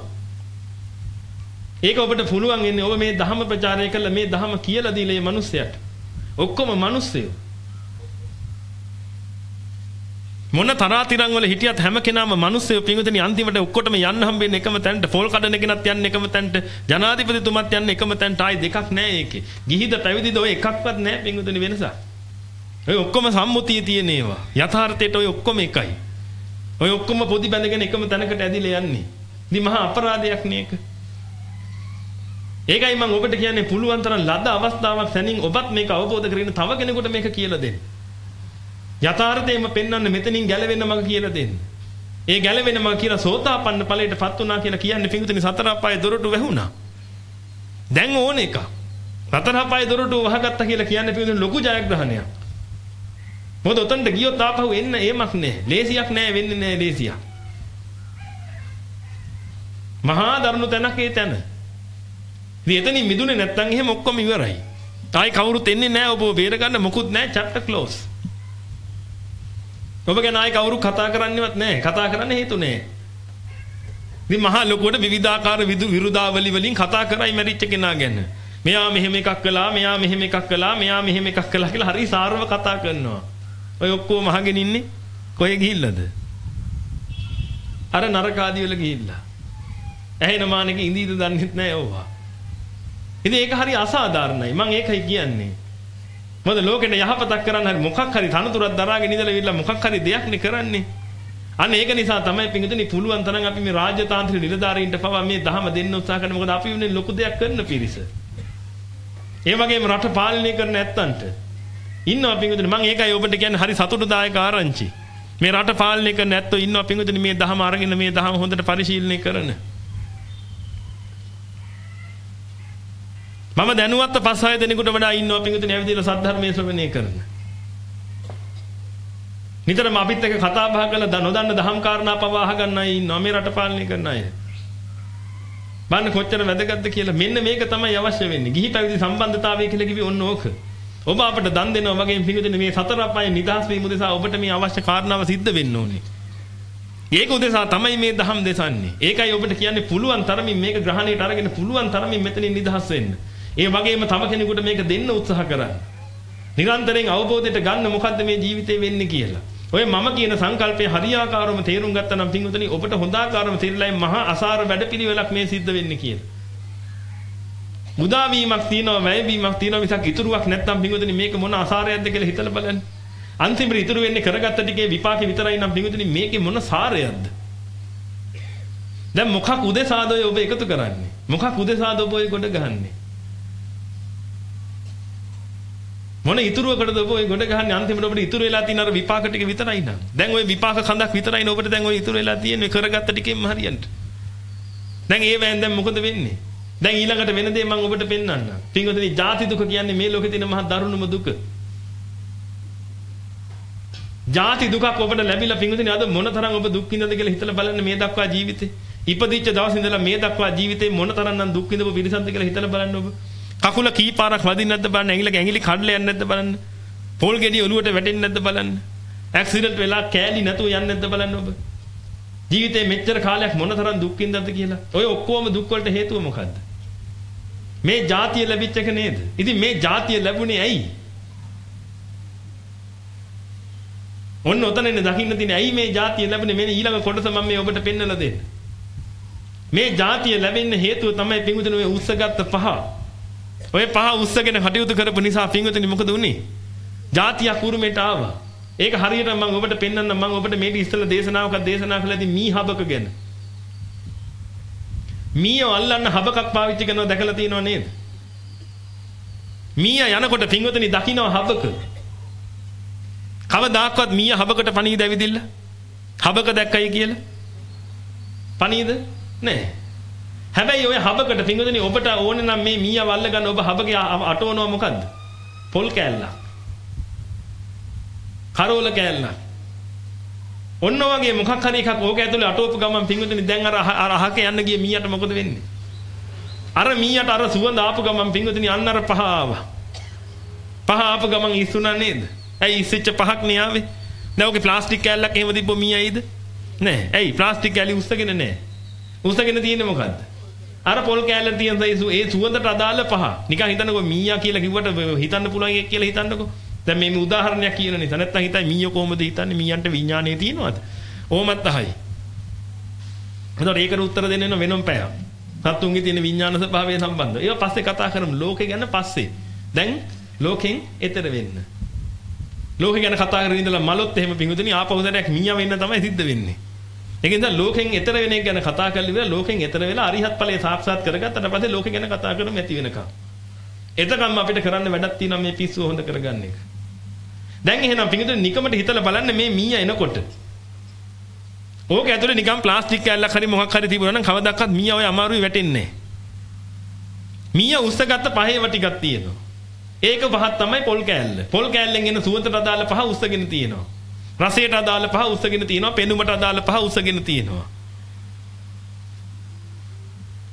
ඒක ඔබට පුළුවන් ඉන්නේ ඔබ මේ ධහම ප්‍රචාරය කළා මේ ධහම කියලා දීලා මේ මිනිස්සයාට. ඔක්කොම මිනිස්සයෝ. මොන තරාතිරම් වල හිටියත් හැම කෙනාම මිනිස්සු පිංගුතනි අන්තිමට ඔක්කොටම යන්න හම්බෙන්නේ එකම තැනට පොල් කඩන කෙනත් යන්නේ එකම තැනට ජනාධිපතිතුමත් යන්නේ එකම තැනට ආයි දෙකක් නැහැ ඒකේ ගිහිද පැවිදිද ඔය එකක්වත් නැහැ පිංගුතනි වෙනසක් ඔය ඔක්කොම සම්මුතිය තියෙන ඒවා යථාර්ථයට ඔය ඔක්කොම එකයි ඔය ඔක්කොම පොඩි බැඳගෙන එකම තැනකට ඇදිලා යන්නේ ඉතින් මහා අපරාධයක් නේක ඒකයි මම ඔබට කියන්නේ පුළුවන් තරම් ලද අවස්ථාවක් සැනින් ඔබත් මේක අවබෝධ කරගෙන තව කෙනෙකුට මේක කියලා දෙන්න යථාර්ථයෙන්ම පෙන්වන්න මෙතනින් ගැලවෙන්න මග කියලා දෙන්න. ඒ ගැලවෙන මග කියලා සෝතාපන්න ඵලයටපත් වුණා කියලා කියන්නේ පිඟුතුනි සතර අපායේ දොරටු වැහුණා. දැන් ඕන එක. සතර අපායේ දොරටු වහගත්තා කියලා කියන්නේ පිඟුතුනි ලොකු ජයග්‍රහණයක්. මොකද උතන්ට ගියොත් ආපහු එන්න ඒමක් නැහැ. ලේසියක් නැහැ වෙන්නේ නැහැ ලේසියක්. මහා දරුණු තැනක් ඒ තැන. ඉතින් එතනින් මිදුනේ නැත්තම් එහෙම ඔක්කොම ඉවරයි. ආයි කවුරුත් එන්නේ නැහැ ඔබව බේරගන්න මොකුත් නැහැ chapter close. ඔබ ගැන ආයි කවුරු කතා කරන්නේවත් නැහැ. කතා කරන්න හේතු නැහැ. ඉතින් මහා ලොකුවට විවිධාකාර විරුදාවලි වලින් කතා කරයි මැරිච්ච කෙනා ගැන. මෙයා මෙහෙම එකක් කළා, මෙයා මෙහෙම එකක් කළා, මෙයා මෙහෙම එකක් කළා කියලා හරි සාරව කතා කරනවා. ඔය ඔක්කොම අහගෙන ඉන්නේ කොහෙ ගිහිල්ලාද? අර නරකාදී වල ගිහිල්ලා. ඇහෙන මානෙක ඉඳීද දන්නෙත් නැහැ ඕවා. ඉතින් ඒක හරි අසාධාරණයි. මම ඒකයි කියන්නේ. මොකද ලෝකෙට යහපතක් කරන්න හරි මොකක් හරි තනතුරක් දරාගෙන ඉඳලා ඉවිල්ලා මොකක් හරි දෙයක් නේ කරන්නේ. අන්න ඒක නිසා තමයි පිංගුතුනි පුළුවන් තරම් අපි මේ රාජ්‍යතාන්ත්‍රික නිලධාරීන්ට පවා මේ දහම දෙන්න උත්සාහ කරන්නේ මොකද අපි උනේ ලොකු දෙයක් කරන පිරිස. ඒ වගේම රට පාලනය කරන ඇත්තන්ට ඉන්නවා පිංගුතුනි මම ඒකයි ඔබට කියන්නේ හරි සතුටුදායක ආරංචි. මේ රට පාලනය කරන ඇත්තෝ ඉන්නවා පිංගුතුනි මේ දහම අරගෙන මේ දහම හොඳට පරිශීලනය කරන. මම දැනුවත් පස් හය දෙනෙකුට වඩා ඉන්නවා පිංගුතුනි ඇවිදලා සද්ධර්මයේ ශ්‍රවණය කරන. නිතරම අපිත් එක්ක කතා බහ කරලා නොදන්න දහම් කාරණා පවා අහගන්න අය ඉන්නවා මේ රට පාලනය කරන අය. බලන්න කොච්චර වැදගත්ද කියලා මෙන්න මේක තමයි අවශ්‍ය වෙන්නේ. ගිහි පැවිදි සම්බන්ධතාවය කියලා කිව්වේ ඔන්න ඕක. ඔබ අපට දන් දෙනවා වගේ පිඟුදින මේ සතර අපායේ නිදහස් වීම උදෙසා ඔබට මේ අවශ්‍ය කාරණාව සිද්ධ වෙන්න ඕනේ. ඒක උදෙසා තමයි මේ දහම් දෙසන්නේ. ඒකයි ඔබට කියන්නේ පුළුවන් තරමින් මේක ග්‍රහණයට අරගෙන පුළුවන් තරමින් මෙතනින් නිදහස් වෙන්න. ඒ වගේම තව කෙනෙකුට මේක දෙන්න උත්සාහ කරන්න. නිරන්තරයෙන් අවබෝධයට ගන්න මොකද්ද මේ ජීවිතේ වෙන්නේ කියලා. ඔය මම කියන සංකල්පය හරියාකාරවම තේරුම් ගත්තා නම් පින්වතුනි ඔබට හොඳාකාරව තේරිලා මහා අසාර වැඩපිළිවෙලක් මේ සිද්ධ වෙන්නේ කියලා. මුදා වීමක් තියෙනවා වැය වීමක් තියෙනවා මිසක් ඉතුරුවක් නැත්නම් පින්වතුනි මේක මොන අසාරයක්ද කියලා හිතලා බලන්න. අන්තිමට ඉතුරු වෙන්නේ කරගත්ත ටිකේ විපාකෙ විතරයි නම් පින්වතුනි මේකේ මොන සාරයක්ද? දැන් මොකක් උදෙසාද ඔබ එකතු කරන්නේ? මොකක් උදෙසාද ඔබ ඔය ගොඩ ගහන්නේ? මොන ඉතුරුවකටද ඔබ ඔය ගොඩ ගහන්නේ අන්තිමට ඔබට ඉතුරු වෙලා තියෙන අර විපාක ටික විතරයි නං. දැන් ওই විපාක කඳක් විතරයි නේ ඔබට දැන් ඔය ඉතුරු වෙලා තියෙන්නේ කරගත්ත ටිකෙන්ම හරියන්ට. දැන් ඒ වෙන් දැන් මොකද වෙන්නේ? දැන් ඊළඟට වෙන දේ මම ඔබට පෙන්වන්නම්. පින්වතුනි, ජාති දුක කියන්නේ මේ ලෝකේ තියෙන මහා දරුණුම දුක. ජාති දුකක් ඔබට ලැබිලා පින්වතුනි අද මොනතරම් ඔබ දුක් විඳද කියලා හිතලා බලන්න මේ දක්වා ජීවිතේ. ඉපදිච්ච දවස් ඉඳලා මේ දක්වා ජීවිතේ මොනතරම් නම් දුක් විඳපු පිරිසක්ද කියලා හිතලා බලන්න ඔබ. කකුල කී පාරක් වදින්නේ නැද්ද බලන්න ඇඟිලි ඇඟිලි කඩලා යන්නේ නැද්ද බලන්න පොල් ගෙඩිය ඔලුවට වැටෙන්නේ නැද්ද බලන්න ඇක්සිඩන්ට් වෙලා කෑලි නැතුව යන්නේ නැද්ද බලන්න ඔබ ජීවිතේ මෙච්චර කාලයක් මොනතරම් දුක් විඳද්ද කියලා ඔය ඔක්කොම දුක් වලට හේතුව මොකද්ද මේ ජාතිය ලැබිච්ච එක නේද? ඉතින් මේ ජාතිය ලැබුණේ ඇයි? ඔන්න ඔතනනේ දකින්න තියෙන ඇයි මේ ජාතිය ලැබුණේ මේ ඊළඟ කොටස මම මේ ඔබට පෙන්වලා දෙන්න. මේ ජාතිය ලැබෙන්න හේතුව තමයි පිංගුතුනි මේ උස්සගත්ත පහ. ඔය පහ උස්සගෙන කටයුතු කරපු නිසා පිංගුතුනි මොකද වුනේ? ජාතිය කුරුමෙට ආවා. ඒක හරියට මම ඔබට පෙන්වන්නම් මම ඔබට මේක ඉස්සෙල්ලා දේශනාවක් දේශනා කළාදී මී හබක ගැන. මීය අල්ලන්න හබකක් පාවිච්චි කරනවා දැකලා තියෙනව නේද? මීය යනකොට පින්වතුනි දකින්න හබක. කවදාක්වත් මීය හබකට පණීද ඇවිදින්න? හබක දැක්කයි කියලා? පණීද? නෑ. හැබැයි ඔය හබකට පිංගුදෙනි ඔබට ඕනේ නම් මේ මීයා වල්ල ගන්න ඔබ හබගේ අටවනවා මොකද්ද? පොල් කෑල්ලක්. කරෝල කෑල්ලක්. ඔන්න වගේ මොකක් හරි එකක් ඕක ඇතුලේ අටවපු ගමන් පිංගුදෙනි දැන් අර අර අහක යන්න ගිය මීයාට මොකද වෙන්නේ? අර මීයාට අර සුවඳ ආපු ගමන් පිංගුදෙනි අන්න අර පහ ආවා. පහ ආපු ගමන් ඉස්සුණා නේද? ඇයි ඉස්සෙච්ච පහක් නේ ආවේ? දැන් ඔගේ ප්ලාස්ටික් කෑල්ලක් එහෙම තිබ්බො මීයයිද? නෑ. ඇයි ප්ලාස්ටික් කෑලි උස්සගෙන නෑ. උස්සගෙන තියෙන්නේ මොකද්ද? අර පොල් කෑල්ල තියෙන ඒ සුවඳට අදාළ පහ. නිකන් හිතන්නකෝ මීයා කියලා කිව්වට හිතන්න පුළුවන් එකක් කියලා හිතන්නකෝ. දැන් මේ උදාහරණයක් කියන නිසා නැත්තම් හිතයි මීයෝ කොහොමද හිතන්නේ මීයන්ට විඥානය තියෙනවද? ඕමත් අහයි. එතකොට ඒකට උත්තර දෙන්න වෙන වෙනම පැයක්. සත්තුන්ගේ තියෙන විඥාන ස්වභාවය සම්බන්ධ. ඒවා පස්සේ කතා කරමු ලෝකේ ගැන පස්සේ. දැන් ලෝකෙන් එතර වෙන්න. ලෝකේ ගැන කතා කරගෙන ඉඳලා මලොත් එහෙම පිඟුදෙනි ආපහු දැනක් මීයා වෙන්න තමයි සිද්ධ වෙන්නේ. ඒකෙන්ද ලෝකෙන් එතර වෙන එක ගැන කතා කරලා ඉවර ලෝකෙන් එතර වෙලා අරිහත් ඵලයේ සාක්ෂාත් කරගත්තට පස්සේ ලෝකෙ ගැන කතා කරමු ඇති වෙනකම්. එතකම් අපිට කරන්න වැඩක් තියෙනවා මේ පිස්සුව හොඳ කරගන්න එක. දැන් එහෙනම් පිටින් නිකමට හිතලා බලන්න මේ මීයා එනකොට. ඕක ඇතුලේ නිකන් ප්ලාස්ටික් කෑල්ලක් හරි මොකක් හරි තිබුණා නම් කවදාවත් මීයා ඔය අමාරුයි වැටෙන්නේ නැහැ. මීයා උස්සගත්ත පහේව ටිකක් තියෙනවා. ඒක පහක් තමයි පොල් කෑල්ල. පොල් කෑල්ලෙන් එන සුවඳට අදාළ පහ උස්සගෙන තියෙනවා. රසයට අදාළ පහ උස්සගෙන තියෙනවා පෙනුමට අදාළ පහ උස්සගෙන තියෙනවා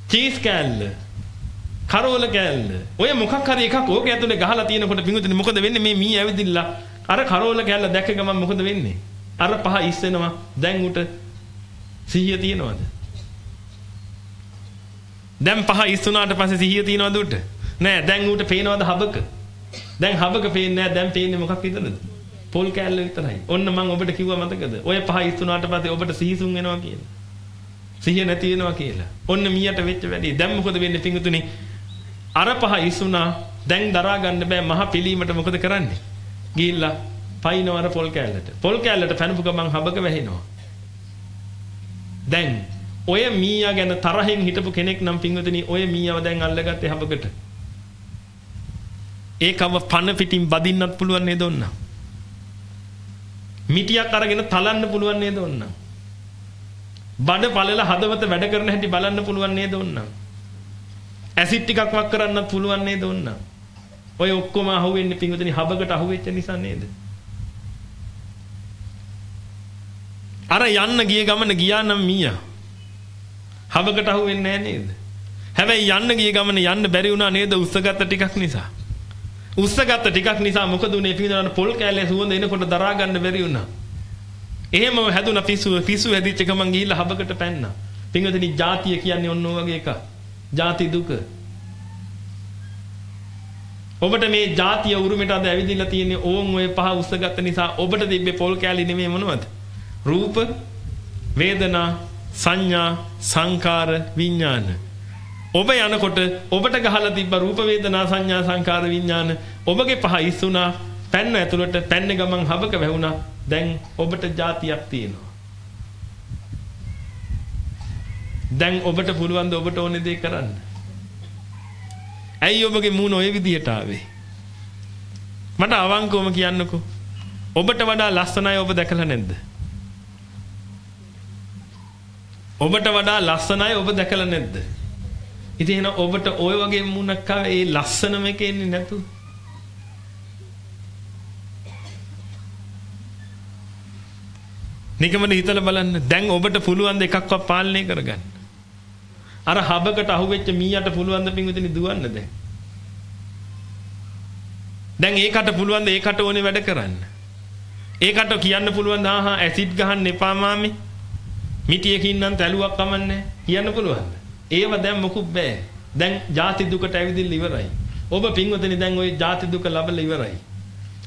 චීස් කෑල්ල කරෝල කෑල්ල ඔය මොකක් හරි එකක් ඕක ඇතුලේ ගහලා තියෙනකොට පිඟුතුනි මොකද වෙන්නේ මේ මී ඇවිදිලා අර කරෝල කෑල්ල දැක්ක ගමන් මොකද වෙන්නේ අර පහ ඉස්සෙනවා දැන් උට සිහිය තියනවද දැන් පහ ඉස්සුනාට පස්සේ සිහිය තියනවද උට නෑ දැන් උට පේනවද හබක දැන් හබක පේන්නේ නෑ දැන් පේන්නේ මොකක් විතරද පොල් කෑල්ල විතරයි. ඔන්න මම ඔබට කිව්වා මතකද? ඔය පහ ඉස්සුනාට පස්සේ ඔබට සිහිසුන් වෙනවා කියලා. සිහිය නැති වෙනවා කියලා. ඔන්න මීයට වෙච්ච වැඩි. දැන් මොකද වෙන්නේ පිංගුතුනි? අර පහ ඉස්සුනා දැන් දරා ගන්න බෑ මහ පිළීමට මොකද කරන්නේ? ගිහිල්ලා පයින්නවා අර පොල් කෑල්ලට. පොල් කෑල්ලට පැනපු ගමන් හබක වැහෙනවා. දැන් ඔය මීයා ගැන තරහෙන් හිටපු කෙනෙක් නම් පිංගුතුනි ඔය මීයව දැන් අල්ලගත්තේ හබකට. ඒකව පන පිටින් බදින්නත් පුළුවන් නේද ඔන්න? මිටියක් අරගෙන තලන්න පුළුවන් නේද ඔන්න? බඩ පළල හදවත වැඩ කරන හැටි බලන්න පුළුවන් නේද ඔන්න? ඇසිඩ් ටිකක් වක් කරන්නත් පුළුවන් නේද ඔන්න? ඔය ඔක්කොම අහුවෙන්නේ පිංගුදෙනි හබකට අහුවෙච්ච නිසා නේද? අර යන්න ගිය ගමන ගියා නම් මීයා. හවකට අහු වෙන්නේ නැහැ නේද? හැබැයි යන්න ගිය ගමන යන්න බැරි වුණා නේද උස්සගත්ත ටිකක් නිසා. උස්සගත්ත ටිකක් නිසා මොකද උනේ පිටින් පොල් කෑල්ලේ සුවඳ එනකොට දරා ගන්න බැරි වුණා. එහෙම හැදුන පිස්සුව පිස්සුව හැදිච්ච ගමන් ගිහිල්ලා හබකට පැන්නා. පින්වතුනි ಜಾතිය කියන්නේ ඔන්න ඔය වගේ එකක්. ජාති දුක. ඔබට මේ ජාතිය උරුමෙට අද ඇවිදිලා තියෙන්නේ ඕන් ඔය පහ උස්සගත්ත නිසා ඔබට තිබ්බේ පොල් කෑලි නෙමෙයි මොනවද? රූප, වේදනා, සංඥා, සංකාර, විඥාන. ඔබ යනකොට ඔබට ගහලා තිබ්බ රූප වේදනා සංඥා සංකාර විඥාන ඔබගේ පහ ඉස්සුණා පැන්න ඇතුළට පැන්න ගමන් හබක වැහුණා දැන් ඔබට જાතියක් තියෙනවා දැන් ඔබට පුළුවන් ද ඔබට ඕනේ දේ කරන්න ඇයි ඔබගේ මූණ ওই විදිහට ආවේ මට අවංකවම කියන්නකෝ ඔබට වඩා ලස්සනයි ඔබ දැකලා නැද්ද ඔබට වඩා ලස්සනයි ඔබ දැකලා නැද්ද ඉතින් එහෙනම් ඔබට ওই වගේ මුණක් ආවේ ඒ ලස්සනම එක එන්නේ නැතුව. නිකමද හිතලා බලන්න. දැන් ඔබට පුළුවන් ද එකක්වත් පාලනය කරගන්න. අර හබකට අහුවෙච්ච මීයට පුළුවන් ද පින්විතනි දුවන්න දැන්. දැන් ඒකට පුළුවන් ද ඒකට ඕනේ වැඩ කරන්න. ඒකට කියන්න පුළුවන් ද ආහා ඇසිඩ් ගහන්න එපා මාමේ. මිටියකින් නම් තැලුවක් කමන්නේ කියන්න පුළුවන්ද? ඒව දැන් මොකුත් බෑ. දැන් ජාති දුකට ඇවිදින්න ඉවරයි. ඔබ පින්වතුනි දැන් ওই ජාති දුක ලබලා ඉවරයි.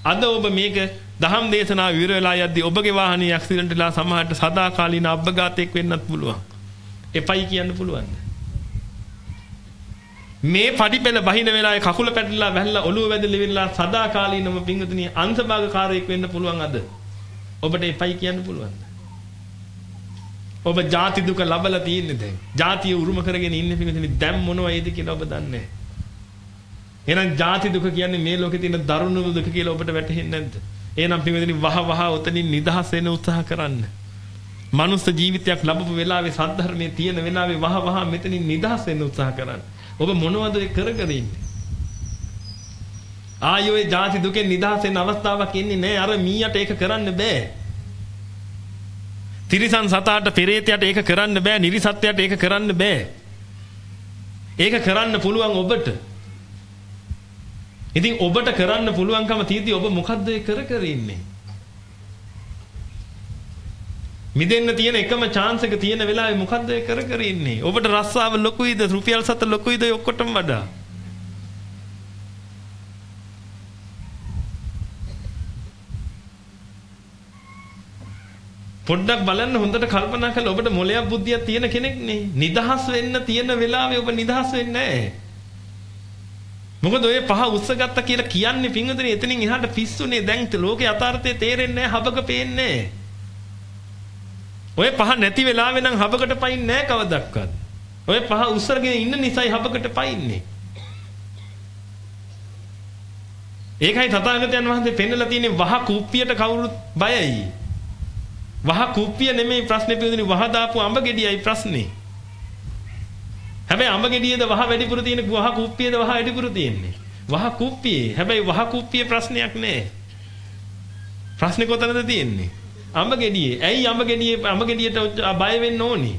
අද ඔබ මේක දහම් දේශනාව ඉවර වෙලා යද්දී ඔබගේ වාහනේ ඇක්සිඩන්ට් වෙලා සමහරට සදාකාලීන අබ්බගාතයක් වෙන්නත් පුළුවන්. එපයි කියන්න පුළුවන්ද? මේ පඩිපෙළ බහින වෙලාවේ කකුල පැටලලා වැහලා ඔළුව වැදලා ඉවරලා සදාකාලීනම පින්වතුනි අංශභාගකාරයෙක් වෙන්න පුළුවන් අද. ඔබට එපයි කියන්න පුළුවන්ද? ඔබ ಜಾති දුක ලබලා තියෙන්නේ දැන්. ಜಾතිය උරුම කරගෙන ඉන්නේ පිටින් දැන් මොනවයිද කියලා ඔබ දන්නේ එහෙනම් ಜಾති දුක කියන්නේ මේ ලෝකේ තියෙන දරුණුම දුක කියලා ඔබට වැටහෙන්නේ නැද්ද? එහෙනම් පිටින් වහ වහ උතනින් නිදහස් වෙන්න උත්සාහ කරන්න. මනුස්ස ජීවිතයක් ලැබපු වෙලාවේ සද්ධර්මයේ තියෙන වෙලාවේ වහ වහ මෙතනින් නිදහස් වෙන්න උත්සාහ කරන්න. ඔබ මොනවද කර කර ඉන්නේ? ආයෝයේ ಜಾති දුකෙන් නිදහස් වෙන්න අවස්ථාවක් ඉන්නේ නැහැ. අර මීයට ඒක කරන්න බෑ. තිරිසන් සතාට පෙරේතයට ඒක කරන්න බෑ නිරිසත්ත්වයට ඒක කරන්න බෑ. ඒක කරන්න පුළුවන් ඔබට. ඉතින් ඔබට කරන්න පුළුවන්කම තියෙද්දි ඔබ මොකද්ද ඒ කර කර ඉන්නේ? මිදෙන්න තියෙන එකම chance එක තියෙන වෙලාවේ මොකද්ද ඒ කර කර ඉන්නේ? ඔබට රස්සාව ලොකුයිද? රුපියල් සත ලොකුයිද ඔක්කොටම වඩා? පොඩ්ඩක් බලන්න හොඳට කල්පනා කරලා ඔබට මොලයක් බුද්ධියක් තියෙන කෙනෙක් නේ. නිදහස් වෙන්න තියෙන වෙලාවේ ඔබ නිදහස් වෙන්නේ නැහැ. මොකද ඔය පහ උස්සගත්ත කියලා කියන්නේ පින්වතුනි එතනින් එහාට පිස්සුනේ දැන් ලෝකේ යථාර්ථය තේරෙන්නේ නැහැ හබක පේන්නේ ඔය පහ නැති වෙලාවේ නම් හබකට පයින්නේ නැහැ කවදක්වත්. ඔය පහ උස්සරගෙන ඉන්න නිසායි හබකට පයින්නේ. ඒකයි තථාගතයන් වහන්සේ පෙන්නලා තියෙන්නේ වහ කුප්පියට කවුරුත් බයයි. වහ කුප්පිය නෙමෙයි ප්‍රශ්නේ පිළිදෙන වහ දාපු අඹ ගෙඩියයි ප්‍රශ්නේ. හැබැයි අඹ ගෙඩියේද වහ වැඩිපුර තියෙන වහ කුප්පියේද වහ වැඩිපුර තියෙන්නේ. වහ කුප්පියේ. හැබැයි වහ කුප්පියේ ප්‍රශ්නයක් නෑ. ප්‍රශ්නේ කොතනද තියෙන්නේ? අඹ ගෙඩියේ. ඇයි අඹ ගෙඩියේ අඹ ගෙඩියට බය වෙන්න ඕනේ?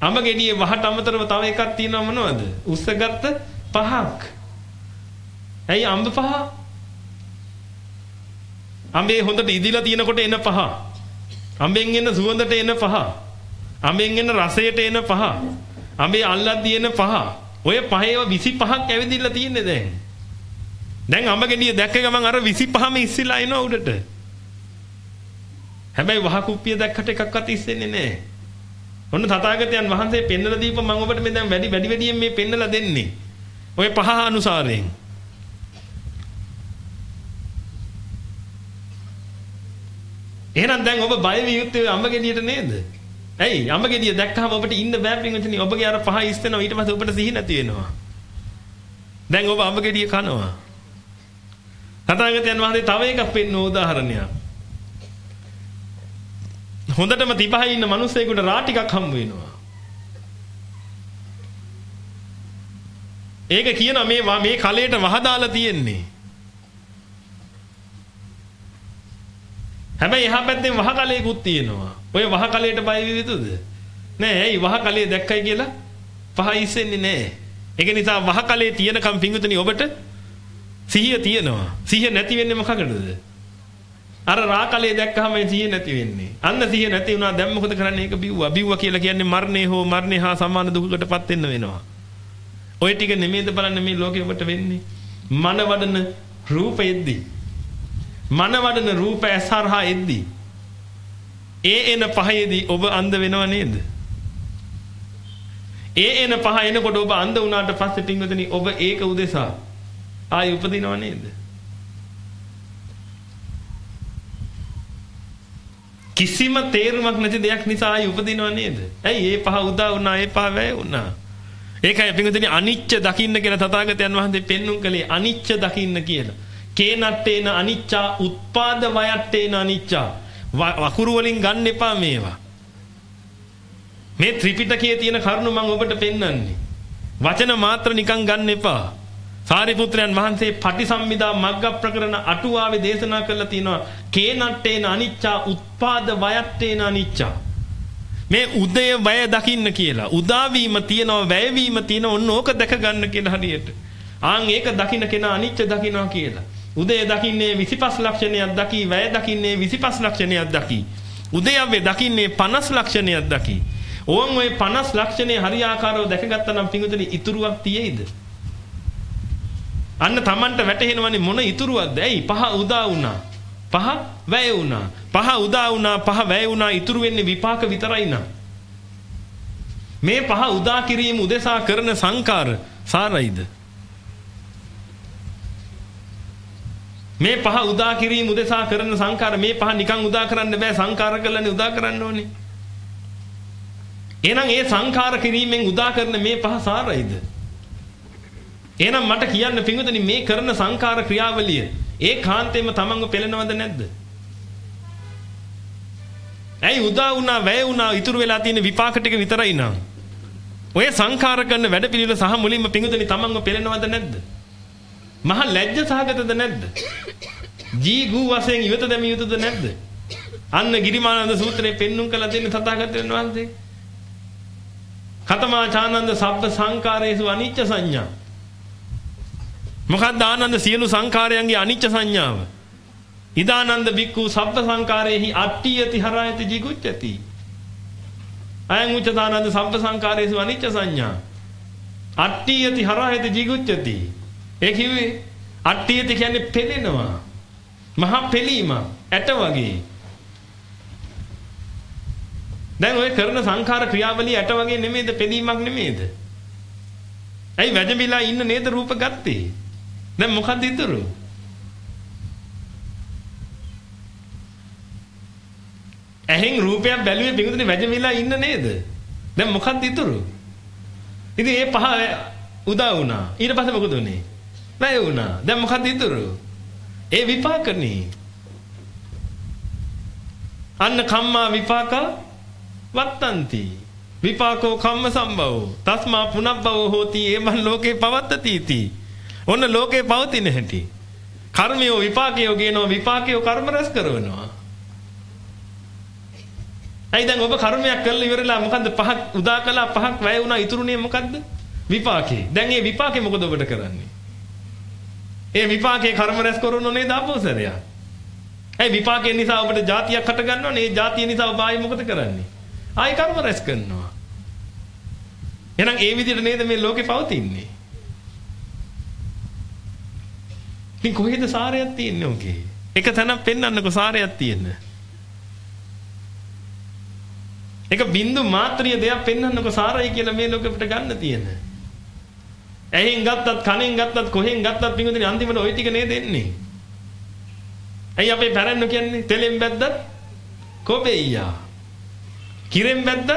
අඹ ගෙඩියේ වහට අමතරව තව එකක් තියෙනව මොනවද? උස්සගත්ත පහක්. ඇයි අඹ පහ? අඹේ හොඳට ඉදිලා තියෙනකොට එන පහ. අඹෙන් එන සුවඳට එන පහ. අඹෙන් එන රසයට එන පහ. අඹේ අල්ලද්දී එන පහ. ඔය පහේව 25ක් ඇවිදින්න තියෙන්නේ දැන්. දැන් අඹ ගෙඩිය දැක්ක ගමන් අර 25ම ඉස්සිලා එනවා උඩට. හැබැයි වහ කුප්පිය දැක්කට එකක්වත් ඉස්සෙන්නේ නැහැ. ඔන්න තථාගතයන් වහන්සේ පෙන්නලා දීප මම ඔබට මේ දැන් වැඩි වැඩි වැඩියෙන් මේ පෙන්නලා දෙන්නේ. ඔය පහ අනුසාරයෙන්. එහෙනම් දැන් ඔබ බය විය යුත්තේ අම්ම ගෙඩියට නේද? ඇයි අම්ම ගෙඩිය දැක්කම ඔබට ඉන්න බෑ පින්විතනි. ඔබගේ අර පහ ඉස්සෙනවා ඊට පස්සේ ඔබට සිහි නැති වෙනවා. දැන් ඔබ අම්ම ගෙඩිය කනවා. තථාගතයන් වහන්සේ තව එකක් පෙන්න උදාහරණයක්. හොඳටම තිබහයි ඉන්න මිනිස්සෙකුට රා ටිකක් හම්බ වෙනවා. ඒක කියනවා මේ මේ කලයට වහදාලා තියෙන්නේ. හැබැයි එහා පැත්තෙන් වහකලයකුත් තියෙනවා. ඔය වහකලයට බය වෙ යුතුද? නෑ ඇයි වහකලයේ දැක්කයි කියලා පහ ඉස්සෙන්නේ නෑ. ඒක නිසා වහකලයේ තියෙනකම් පිංගුතුනි ඔබට සිහිය තියෙනවා. සිහිය නැති වෙන්නේ මොකකටද? අර රාකලයේ දැක්කම සිහිය නැති වෙන්නේ. අන්න සිහිය නැති වුණා දැන් මොකද කරන්නේ? ඒක බිව්වා. බිව්වා කියලා කියන්නේ මරණය හෝ මරණය හා සමාන දුකකටපත් වෙන්න වෙනවා. ඔය ටික නෙමෙයිද බලන්න මේ ලෝකෙ ඔබට වෙන්නේ. මන වඩන රූපෙද්දී. මන වඩන රූප ඇසහරහා එද්දී. ඒ එන පහේදී ඔබ අන්ධ වෙනව නේද? ඒ එන පහ එනකොට ඔබ අන්ධ වුණාට පස්සේ පින්වතුනි ඔබ ඒක උදෙසා ආයි උපදිනව නේද? කිසිම තේරුමක් නැති දෙයක් නිසා ආයි උපදිනව නේද? ඇයි ඒ පහ උදා වුණා ඒ පහ වැය වුණා? ඒකයි පින්වතුනි අනිච්ච දකින්න කියලා තථාගතයන් වහන්සේ පෙන්눔 කළේ අනිච්ච දකින්න කියලා. කේනත්තේන අනිච්චා උත්පාද වයත්තේන අනිච්චා වකුරු වලින් ගන්න එපා මේවා. මේ ත්‍රිපිටකයේ තියෙන කරුණු මම ඔබට පෙන්වන්නේ. වචන මාත්‍ර නිකන් ගන්න එපා. සාරිපුත්‍රයන් වහන්සේ පටිසම්භිදා මග්ග ප්‍රකරණ අටුවාවේ දේශනා කළා තියෙනවා කේනට්ටේන අනිච්චා උත්පාද වයත්තේන අනිච්චා මේ උදය වය දකින්න කියලා උදාවීම තියෙනවා වැයවීම තියෙනවා ඔන්න ඕක දැක ගන්න කියලා හරියට ආන් ඒක දකින්න කෙනා අනිච්ච දකින්නවා කියලා උදය දකින්නේ 25 ලක්ෂණයක් දකි වැය දකින්නේ 25 ලක්ෂණයක් දකි උදයවේ දකින්නේ 50 ලක්ෂණයක් දකි ඕන් ওই 50 ලක්ෂණේ හරියාකාරව දැකගත්තා නම් පිඟුතුනි ඉතුරුවක් තියෙයිද? අන්න Tamanට වැටහෙනවනේ මොන ඉතුරුවක්ද? ඇයි පහ උදා වුණා. පහ වැය වුණා. පහ උදා වුණා, පහ වැය වුණා. ඉතුරු වෙන්නේ විපාක විතරයි නා. මේ පහ උදා කිරීම උදෙසා කරන සංකාර සාරයිද? මේ පහ උදා කිරීම උදෙසා කරන සංකාර මේ පහ නිකන් උදා කරන්න බෑ සංකාර කළානේ උදා කරන්න ඕනේ. එහෙනම් ඒ සංඛාර කිරීමෙන් උදා කරන මේ පහ සාරයිද? එහෙනම් මට කියන්න පින්වතුනි මේ කරන සංඛාර ක්‍රියාවලිය ඒ කාන්තේම තමන්ව පෙළෙනවද නැද්ද? ඇයි උදා වුණා වැය වුණා ඉතුරු වෙලා තියෙන විපාක ටික විතරයි නා. ඔය සංඛාර කරන වැඩපිළිවෙල සහ මුලින්ම පින්වතුනි තමන්ව පෙළෙනවද නැද්ද? මහ ලැජ්ජ සහගතද නැද්ද? ජී ගූ වශයෙන් ඉවත දැමිය යුතුද නැද්ද? අන්න ගිරිමානන්ද සූත්‍රයේ පෙන්눔 කළ දෙන්නේ තථාගතයන් වහන්සේ. කතමා චානන්ද සබ්බ සංකාරයේසු අනිච්ච සංඥා. මොකක්ද ආනන්ද සියලු සංකාරයන්ගේ අනිච්ච සංඥාව? ඉදානන්ද බික්ඛු සබ්බ සංකාරේහි අට්ඨියති හරායති jigucchati. අයං උච්චදානන්ද සබ්බ සංකාරේසු අනිච්ච සංඥා. අට්ඨියති හරායති jigucchati. ඒ කිව්වේ අට්ඨියති කියන්නේ පෙළෙනවා. මහා පෙළීම ඇට වගේ. දැන් ඔය කරන සංඛාර ක්‍රියාවලිය ඇට වගේ නෙමෙයිද පෙදීමක් නෙමෙයිද? ඇයි වැජඹිලා ඉන්න නේද රූප ගත්තේ? දැන් මොකද්ද ඉතුරු? ඇහෙන් රූපයක් බැලුවේ පිටුනේ වැජඹිලා ඉන්න නේද? දැන් මොකද්ද ඉතුරු? ඉතින් ඒ පහ උදා වුණා. ඊට පස්සේ මොකද උනේ? වැය වුණා. දැන් මොකද්ද ඉතුරු? ඒ විපාකනේ. අන්න කම්මා විපාකා වත්තන්ති විපාකෝ කම්ම සම්භවෝ තස්මා පුනබ්බවෝ හෝති ඒමන් ලෝකේ පවත්තති ඔන්න ලෝකේ පවතින හැටි කර්මයෝ විපාකයෝ කියනවා විපාකයෝ කර්ම රැස් කරනවා ඇයි දැන් ඔබ කර්මයක් කරලා ඉවරලා මොකද්ද පහක් උදා කළා පහක් වැය වුණා ඉතුරුනේ මොකද්ද විපාකේ දැන් මේ විපාකේ මොකද ඔබට කරන්නේ ඒ විපාකේ කර්ම රැස් කරනෝ නේද ආපෝසරයා ඒ විපාකේ නිසා ඔබට જાතියක් හට ගන්නවනේ ඒ જાතිය නිසා ඔබ ආයි මොකද කරන්නේ ආයි කර්ම රැස් කරනවා. එහෙනම් ඒ විදිහට නේද මේ ලෝකේ පවතින්නේ? ඉතින් කොහෙද සාරයක් තියෙන්නේ ඔගේ? එක තැනක් පෙන්වන්නකො සාරයක් තියෙන. එක බින්දු මාත්‍රිය දෙයක් පෙන්වන්නකො සාරයි කියලා මේ ලෝකෙ අපිට ගන්න තියෙන. ඇහෙන් ගත්තත් කනෙන් ගත්තත් කොහෙන් ගත්තත් පින්විතනේ අන්තිමට ওই ටික නේද එන්නේ. ඇයි අපේ පැරණෝ කියන්නේ තෙලෙන් බැද්දත් කොබෙයියා. කිරෙන් බැද්දත්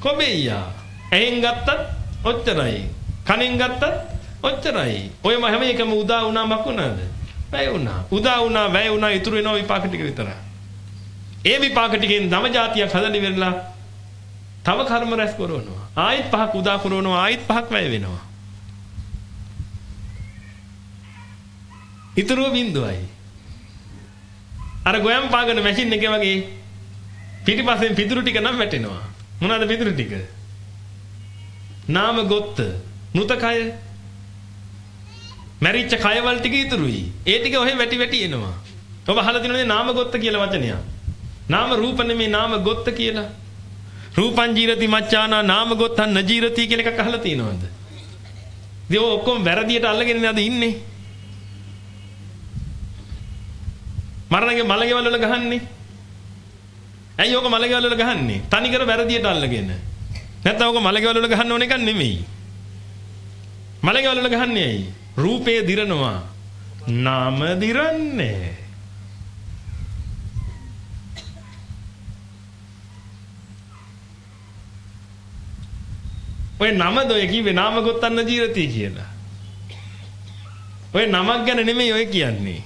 කොබෙයියා. ඇහෙන් ගත්තත් ඔච්චරයි. කනෙන් ගත්තත් ඔච්චරයි. ඔයම හැම එකම උදා වුණා මකුණාද? වැය වුණා. උදා වුණා, වැය වුණා, ඉතුරු වෙනවා විපාක ටික විතරයි. ඒ විපාක ටිකෙන් තම જાතියක් හදන්න ඉවරලා තව කර්ම රැස් කරනවා. ආයෙත් පහක් උදා කරනවා, ආයෙත් පහක් වැය වෙනවා. ඉතුරුව බිඳුවයි. අර ගොයම් පාගන මැෂින් එකේ වගේ පිටිපස්සෙන් පිදුරු ටික නම් වැටෙනවා. මොනවාද පිදුරු ටික? නාම ගොත්ත, මෘතකය. මැරිච්ච කයවල ටික ඉතුරුයි. ඒ ටික ඔහෙ වැටි වැටි එනවා. ඔබ අහලා තියෙනවද නාම ගොත්ත කියලා වචනයක්? නාම රූප නෙමේ නාම ගොත්ත කියලා. රූපං ජීරති මච්චානා නාම ගොත්තං නජීරති කියලා එකක් අහලා තියෙනවද? ඉතින් ඔය ඔක්කොම වැරදියට අල්ලගෙන නේද ඉන්නේ? මරණගේ මලගෙවල් වල ගහන්නේ. ඇයි ඕක මලගෙවල් වල ගහන්නේ? තනිකර වැරදියට අල්ලගෙන. නැත්නම් ඕක මලගෙවල් වල ගහන්න ඕන එකක් නෙමෙයි. මලගෙවල් වල ගහන්නේ ඇයි? රූපේ දිරනවා. නාම දිරන්නේ. ඔය නමද ඔය කිව්වේ නාම ගොත්තන්න ජීවිතය කියලා. ඔය නමක් ගැන නෙමෙයි ඔය කියන්නේ.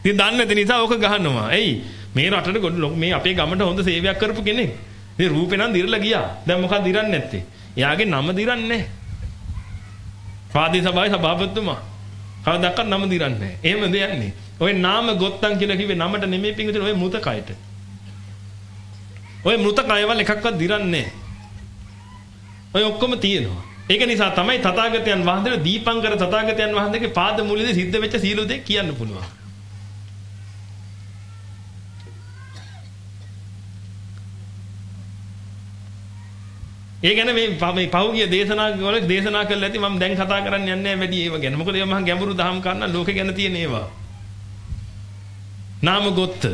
ඉතින් දන්නේ නැති නිසා ඕක ගහනවා. එයි මේ රටට ගොඩ මේ අපේ ගමට හොඳ සේවයක් කරපු කෙනෙක්. මේ රූපේ නම් දිරලා ගියා. දැන් මොකක්ද දිරන්නේ නැත්තේ? එයාගේ නම දිරන්නේ නැහැ. පාදී සභාවේ සභාපතිතුමා. කවදාවත් නම දිරන්නේ නැහැ. එහෙමද යන්නේ? ඔය නාම ගොත්තන් කියලා කිව්වේ නමට නෙමෙයි පිංගුතුනේ ඔය මృత කයට. ඔය මృత කයවල එකක්වත් දිරන්නේ නැහැ. ඔය ඔක්කොම තියෙනවා. ඒක නිසා තමයි තථාගතයන් වහන්සේ දීපංකර තථාගතයන් වහන්සේගේ පාද මූලයේදී සිද්ධ වෙච්ච සීල දෙක කියන්න පුළුවන්. ඒ ගැන මේ මේ පහුගිය දේශනා වල දේශනා කළා ඇති මම දැන් කතා කරන්න යන්නේ නැහැ වැඩි ඒව ගැන. මොකද ඒවා මහා ගැඹුරු දහම් කරන ලෝකේ ගැන තියෙන ඒවා. නාම ගොත්ත.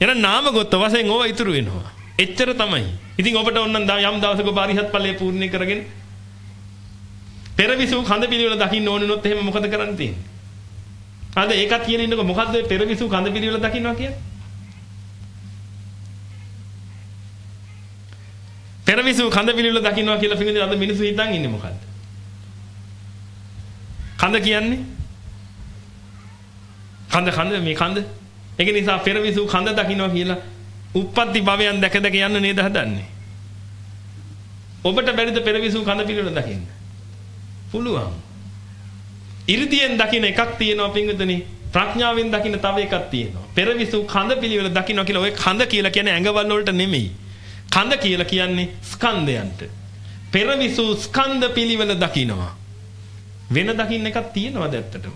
එන නාම ගොත්ත වශයෙන් ඕවා ඉතුරු වෙනවා. එච්චර තමයි. ඉතින් ඔබට ඕන නම් යම් දවසක ඔබ අරිහත් ඵලයේ පූර්ණ කරගෙන පෙරවිසු කඳ පිළිවෙල දකින්න ඕනෙනොත් එහෙම මොකද කරන්න තියෙන්නේ? අද ඒකත් කියන ඉන්නකො මොකද්ද පෙරවිසු කඳ පිළිවෙල දකින්නවා කියන්නේ? පෙරවිසු කඳ පිළිවෙල දකින්නවා කියලා පිළිගන්නේ අද මිනිස්සු හිතන් ඉන්නේ මොකද්ද? කඳ කියන්නේ කඳ කඳ මේ කඳ ඒක නිසා පෙරවිසු කඳ දකින්නවා කියලා උප්පත්ති භවයන් දැක දැක යන්න නේද හදන්නේ. ඔබට බැරිද පෙරවිසු කඳ පිළිවෙල දකින්න? පුළුවන්. 이르දියෙන් දකින්න එකක් තියෙනවා පින්විතනි. ප්‍රඥාවෙන් දකින්න තව එකක් තියෙනවා. පෙරවිසු කඳ පිළිවෙල දකින්න කියලා ඔය කඳ කියලා කියන්නේ ඇඟවල් වලට නෙමෙයි. කඳ කියලා කියන්නේ ස්කන්ධයන්ට. පෙරවිසු ස්කන්ධ පිළිවෙල දකින්නවා. වෙන දකින්න එකක් තියෙනවද ඇත්තටම?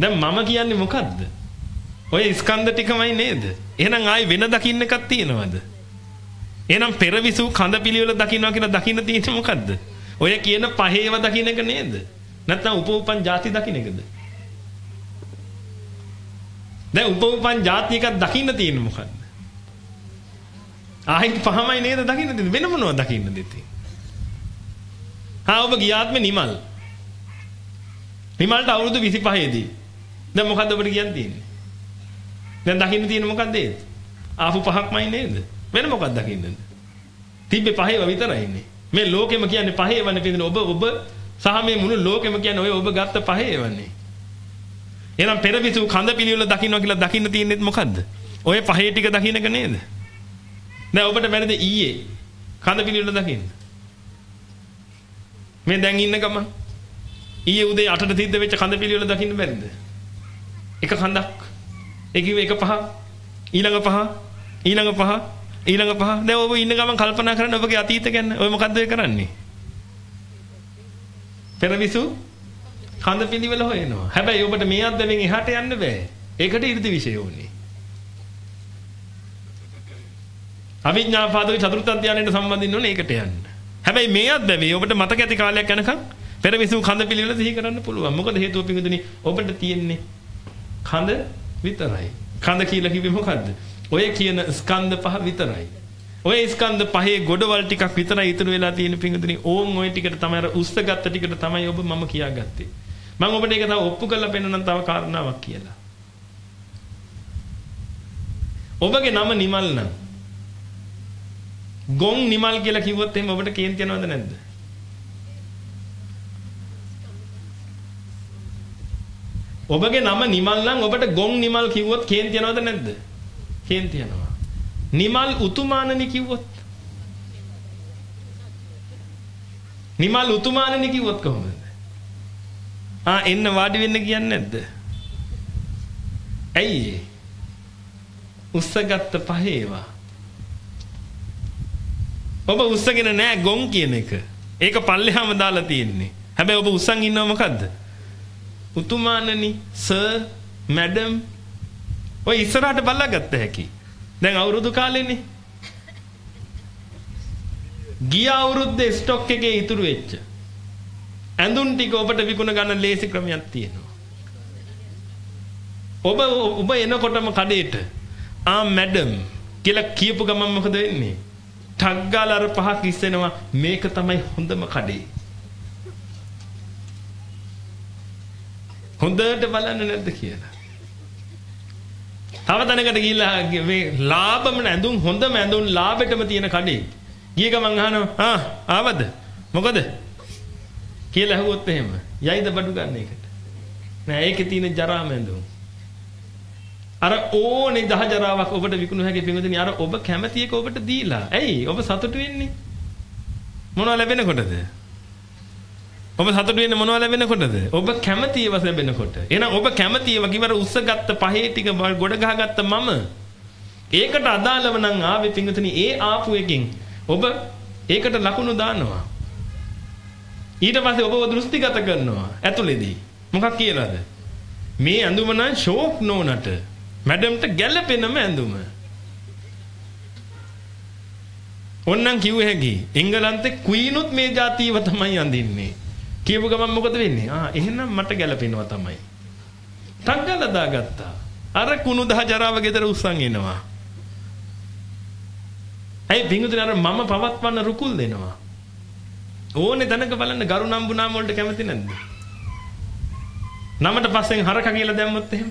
දැන් මම කියන්නේ මොකද්ද? ඔය ස්කන්ධ ටිකමයි නේද? එහෙනම් ආයි වෙන දකින්න එකක් තියෙනවද? එහෙනම් පෙරවිසු කඳ පිළිවෙල දකින්නවා කියලා දකින්න තියෙන්නේ මොකද්ද? ඔය කියන පහේව දකින්න එක නේද? නැත්නම් උපෝපන් ಜಾති දකින්න එකද? දැන් උපෝපන් ಜಾති එකක් දකින්න තියෙන්නේ මොකද්ද? ආයිත් පහමයි නේද දකින්න තියෙන්නේ වෙන මොනවද දකින්න දෙන්නේ? හා ඔබ ගියාත්මේ නිමල්. නිමල්ට අවුරුදු 25 දී. දැන් මොකද්ද ඔබට කියන්න තියෙන්නේ? දැන් දකින්න තියෙන මොකක්ද ඒ? ආපු පහක්මයි නේද? වෙන මොකක්ද දකින්නද? තිබ්බේ පහේව විතරයි ඉන්නේ. මේ ලෝකෙම කියන්නේ පහේවනේ පිටින් ඔබ ඔබ සහ මේ මුළු ලෝකෙම කියන්නේ ඔය ඔබ ගත්ත පහේවනේ. එහෙනම් පෙරවිසු කඳ පිළිවෙල දකින්නවා කියලා දකින්න තියෙන්නේ මොකද්ද? ඔය පහේ ටික දකින්න එක නේද? දැන් ඔබට බැරිද ඊයේ කඳ පිළිවෙල දකින්න? මේ දැන් ඉන්න ගමන් ඊයේ උදේ 8ට සිද්ධ වෙච්ච කඳ පිළිවෙල දකින්න බැරිද? එක කඳක් ඒ කිව්වේ එක පහ ඊළඟ පහ ඊළඟ පහ ඊළඟ පහ. දැන් ඔබ ඉන්න ගමන් කල්පනා කරන්න ඔබගේ අතීත ගැන ඔය මොකද්ද ඔය කරන්නේ? පෙරවිසු කඳ පිළිවෙල හොයනවා. හැබැයි ඔබට මේ අද්දවෙන් එහාට යන්න බෑ. ඒකට 이르දි විෂය ඕනේ. අවිඥා පාදක චතුර්ථ ධානයට සම්බන්ධින්න ඕනේ ඒකට යන්න හැබැයි මේ අද්දවේ ඔබට මතක ඇති කාලයක් යනකම් පෙරවිසු කඳ පිළිවෙල සිහි කරන්න පුළුවන් මොකද හේතුව පිඟුදුනි ඔබට තියෙන්නේ කඳ විතරයි. කඳ කියලා කිව්වේ මොකද්ද? ඔය කියන ස්කන්ධ පහ විතරයි. ඔය ස්කන්ධ පහේ ගොඩවල් ටිකක් විතරයි ඉතුරු වෙලා තියෙන පිංගුතුනි. ඕන් ඔය ටිකට තමයි අර උස්සගත්ත ටිකට තමයි ඔබ මම කියාගත්තේ. මම ඔබට ඒක තව ඔප්පු කරලා පෙන්නනම් තව කාරණාවක් කියලා. ඔබගේ නම නිමල් නම් ගොන් නිමල් කියලා කිව්වොත් එහෙනම් ඔබට කේන්ති යනවද නැද්ද? ඔබගේ නම නිමල් නම් ඔබට ගොන් නිමල් කිව්වොත් කේන්ති යනවද නැද්ද? කේන්ති යනවා. නිමල් උතුමානනි කිව්වොත් නිමල් උතුමානනි කිව්වොත් කොහොමද? ආ එන්න වාඩි වෙන්න කියන්නේ නැද්ද? ඇයි උස්සගත්ත පහේවා. ඔබ උස්සගෙන නෑ ගොන් කියන එක. ඒක පල්ලෙහාම දාලා තියෙන්නේ. හැබැයි ඔබ උස්සන් ඉන්නව මොකද්ද? උතුමාණනි, සර්, මැඩම් ඔය ඉස්සරහට බල්ලාගත්ත හැකි. දැන් අවුරුදු කාලෙනේ. ගිය අවුරුද්දේ ස්ටොක් එකේ ඉතුරු වෙච්ච ඇඳුම් ටික ඔබට විකුණ ගන්න ලේසි ක්‍රමයක් තියෙනවා. ඔබ ඔබ එනකොටම කඩේට ආ මැඩම් කියලා කියපු ගමන් මොකද වෙන්නේ? ටක් ගාලා අර පහක් ඉස්සෙනවා මේක තමයි හොඳම කඩේ. හොඳට බලන්න නැද්ද කියලා. තව තැනකට ගිහිල්ලා මේ ලාභම ඇඳුම් හොඳම ඇඳුම් ලාභෙටම තියෙන කඩේ. ගිය ගමන් අහනවා ආ ආවද? මොකද? කියලා අහුවොත් එහෙම. යයිද බඩු ගන්න එකට. නෑ ඒකේ තියෙන ජරාම ඇඳුම්. අර ඕනේ දහජරාවක් ඔබට විකුණු හැකි පින්වතුනි අර ඔබ කැමති එක ඔබට දීලා. ඇයි? ඔබ සතුටු වෙන්නේ? මොනව ලැබෙනකොටද? ඔබ සතුටු වෙන්නේ මොනව ලැබෙනකොටද? ඔබ කැමති ඒවා ලැබෙනකොට. එහෙනම් ඔබ කැමති ඒවා කිවර උස්සගත්ත පහේ ටික ගොඩ ගහගත්ත මම ඒකට අදාළව නම් ආවේ පින්වතුනි ඒ ආපු එකෙන් ඔබ ඒකට ලකුණු දානවා. ඊට පස්සේ ඔබව දෘෂ්ටිගත කරනවා ඇතුළේදී. මොකක් කියලාද? මේ ඇඳුම නම් ෂෝක් නෝනට මැඩම්ට ගැළපෙනම ඇඳුම. ඕන්නම් කිව්ව හැකි. එංගලන්තේ ක්වීනුත් මේ જાතියව තමයි අඳින්නේ. කියපු ගමන් මොකද වෙන්නේ? ආ එහෙනම් මට ගැළපෙනවා තමයි. තංගල දාගත්තා. අර කුණු දහ ජරාව ගෙදර උස්සන් එනවා. ඇයි බින්දුන අර මම පවත්වන්න රුකුල් දෙනවා. ඕනේ තැනක බලන්න ගරු නම්බු නාම වලට කැමති නැද්ද? නමට පස්සෙන් හරක කියලා දැම්මොත් එහෙම.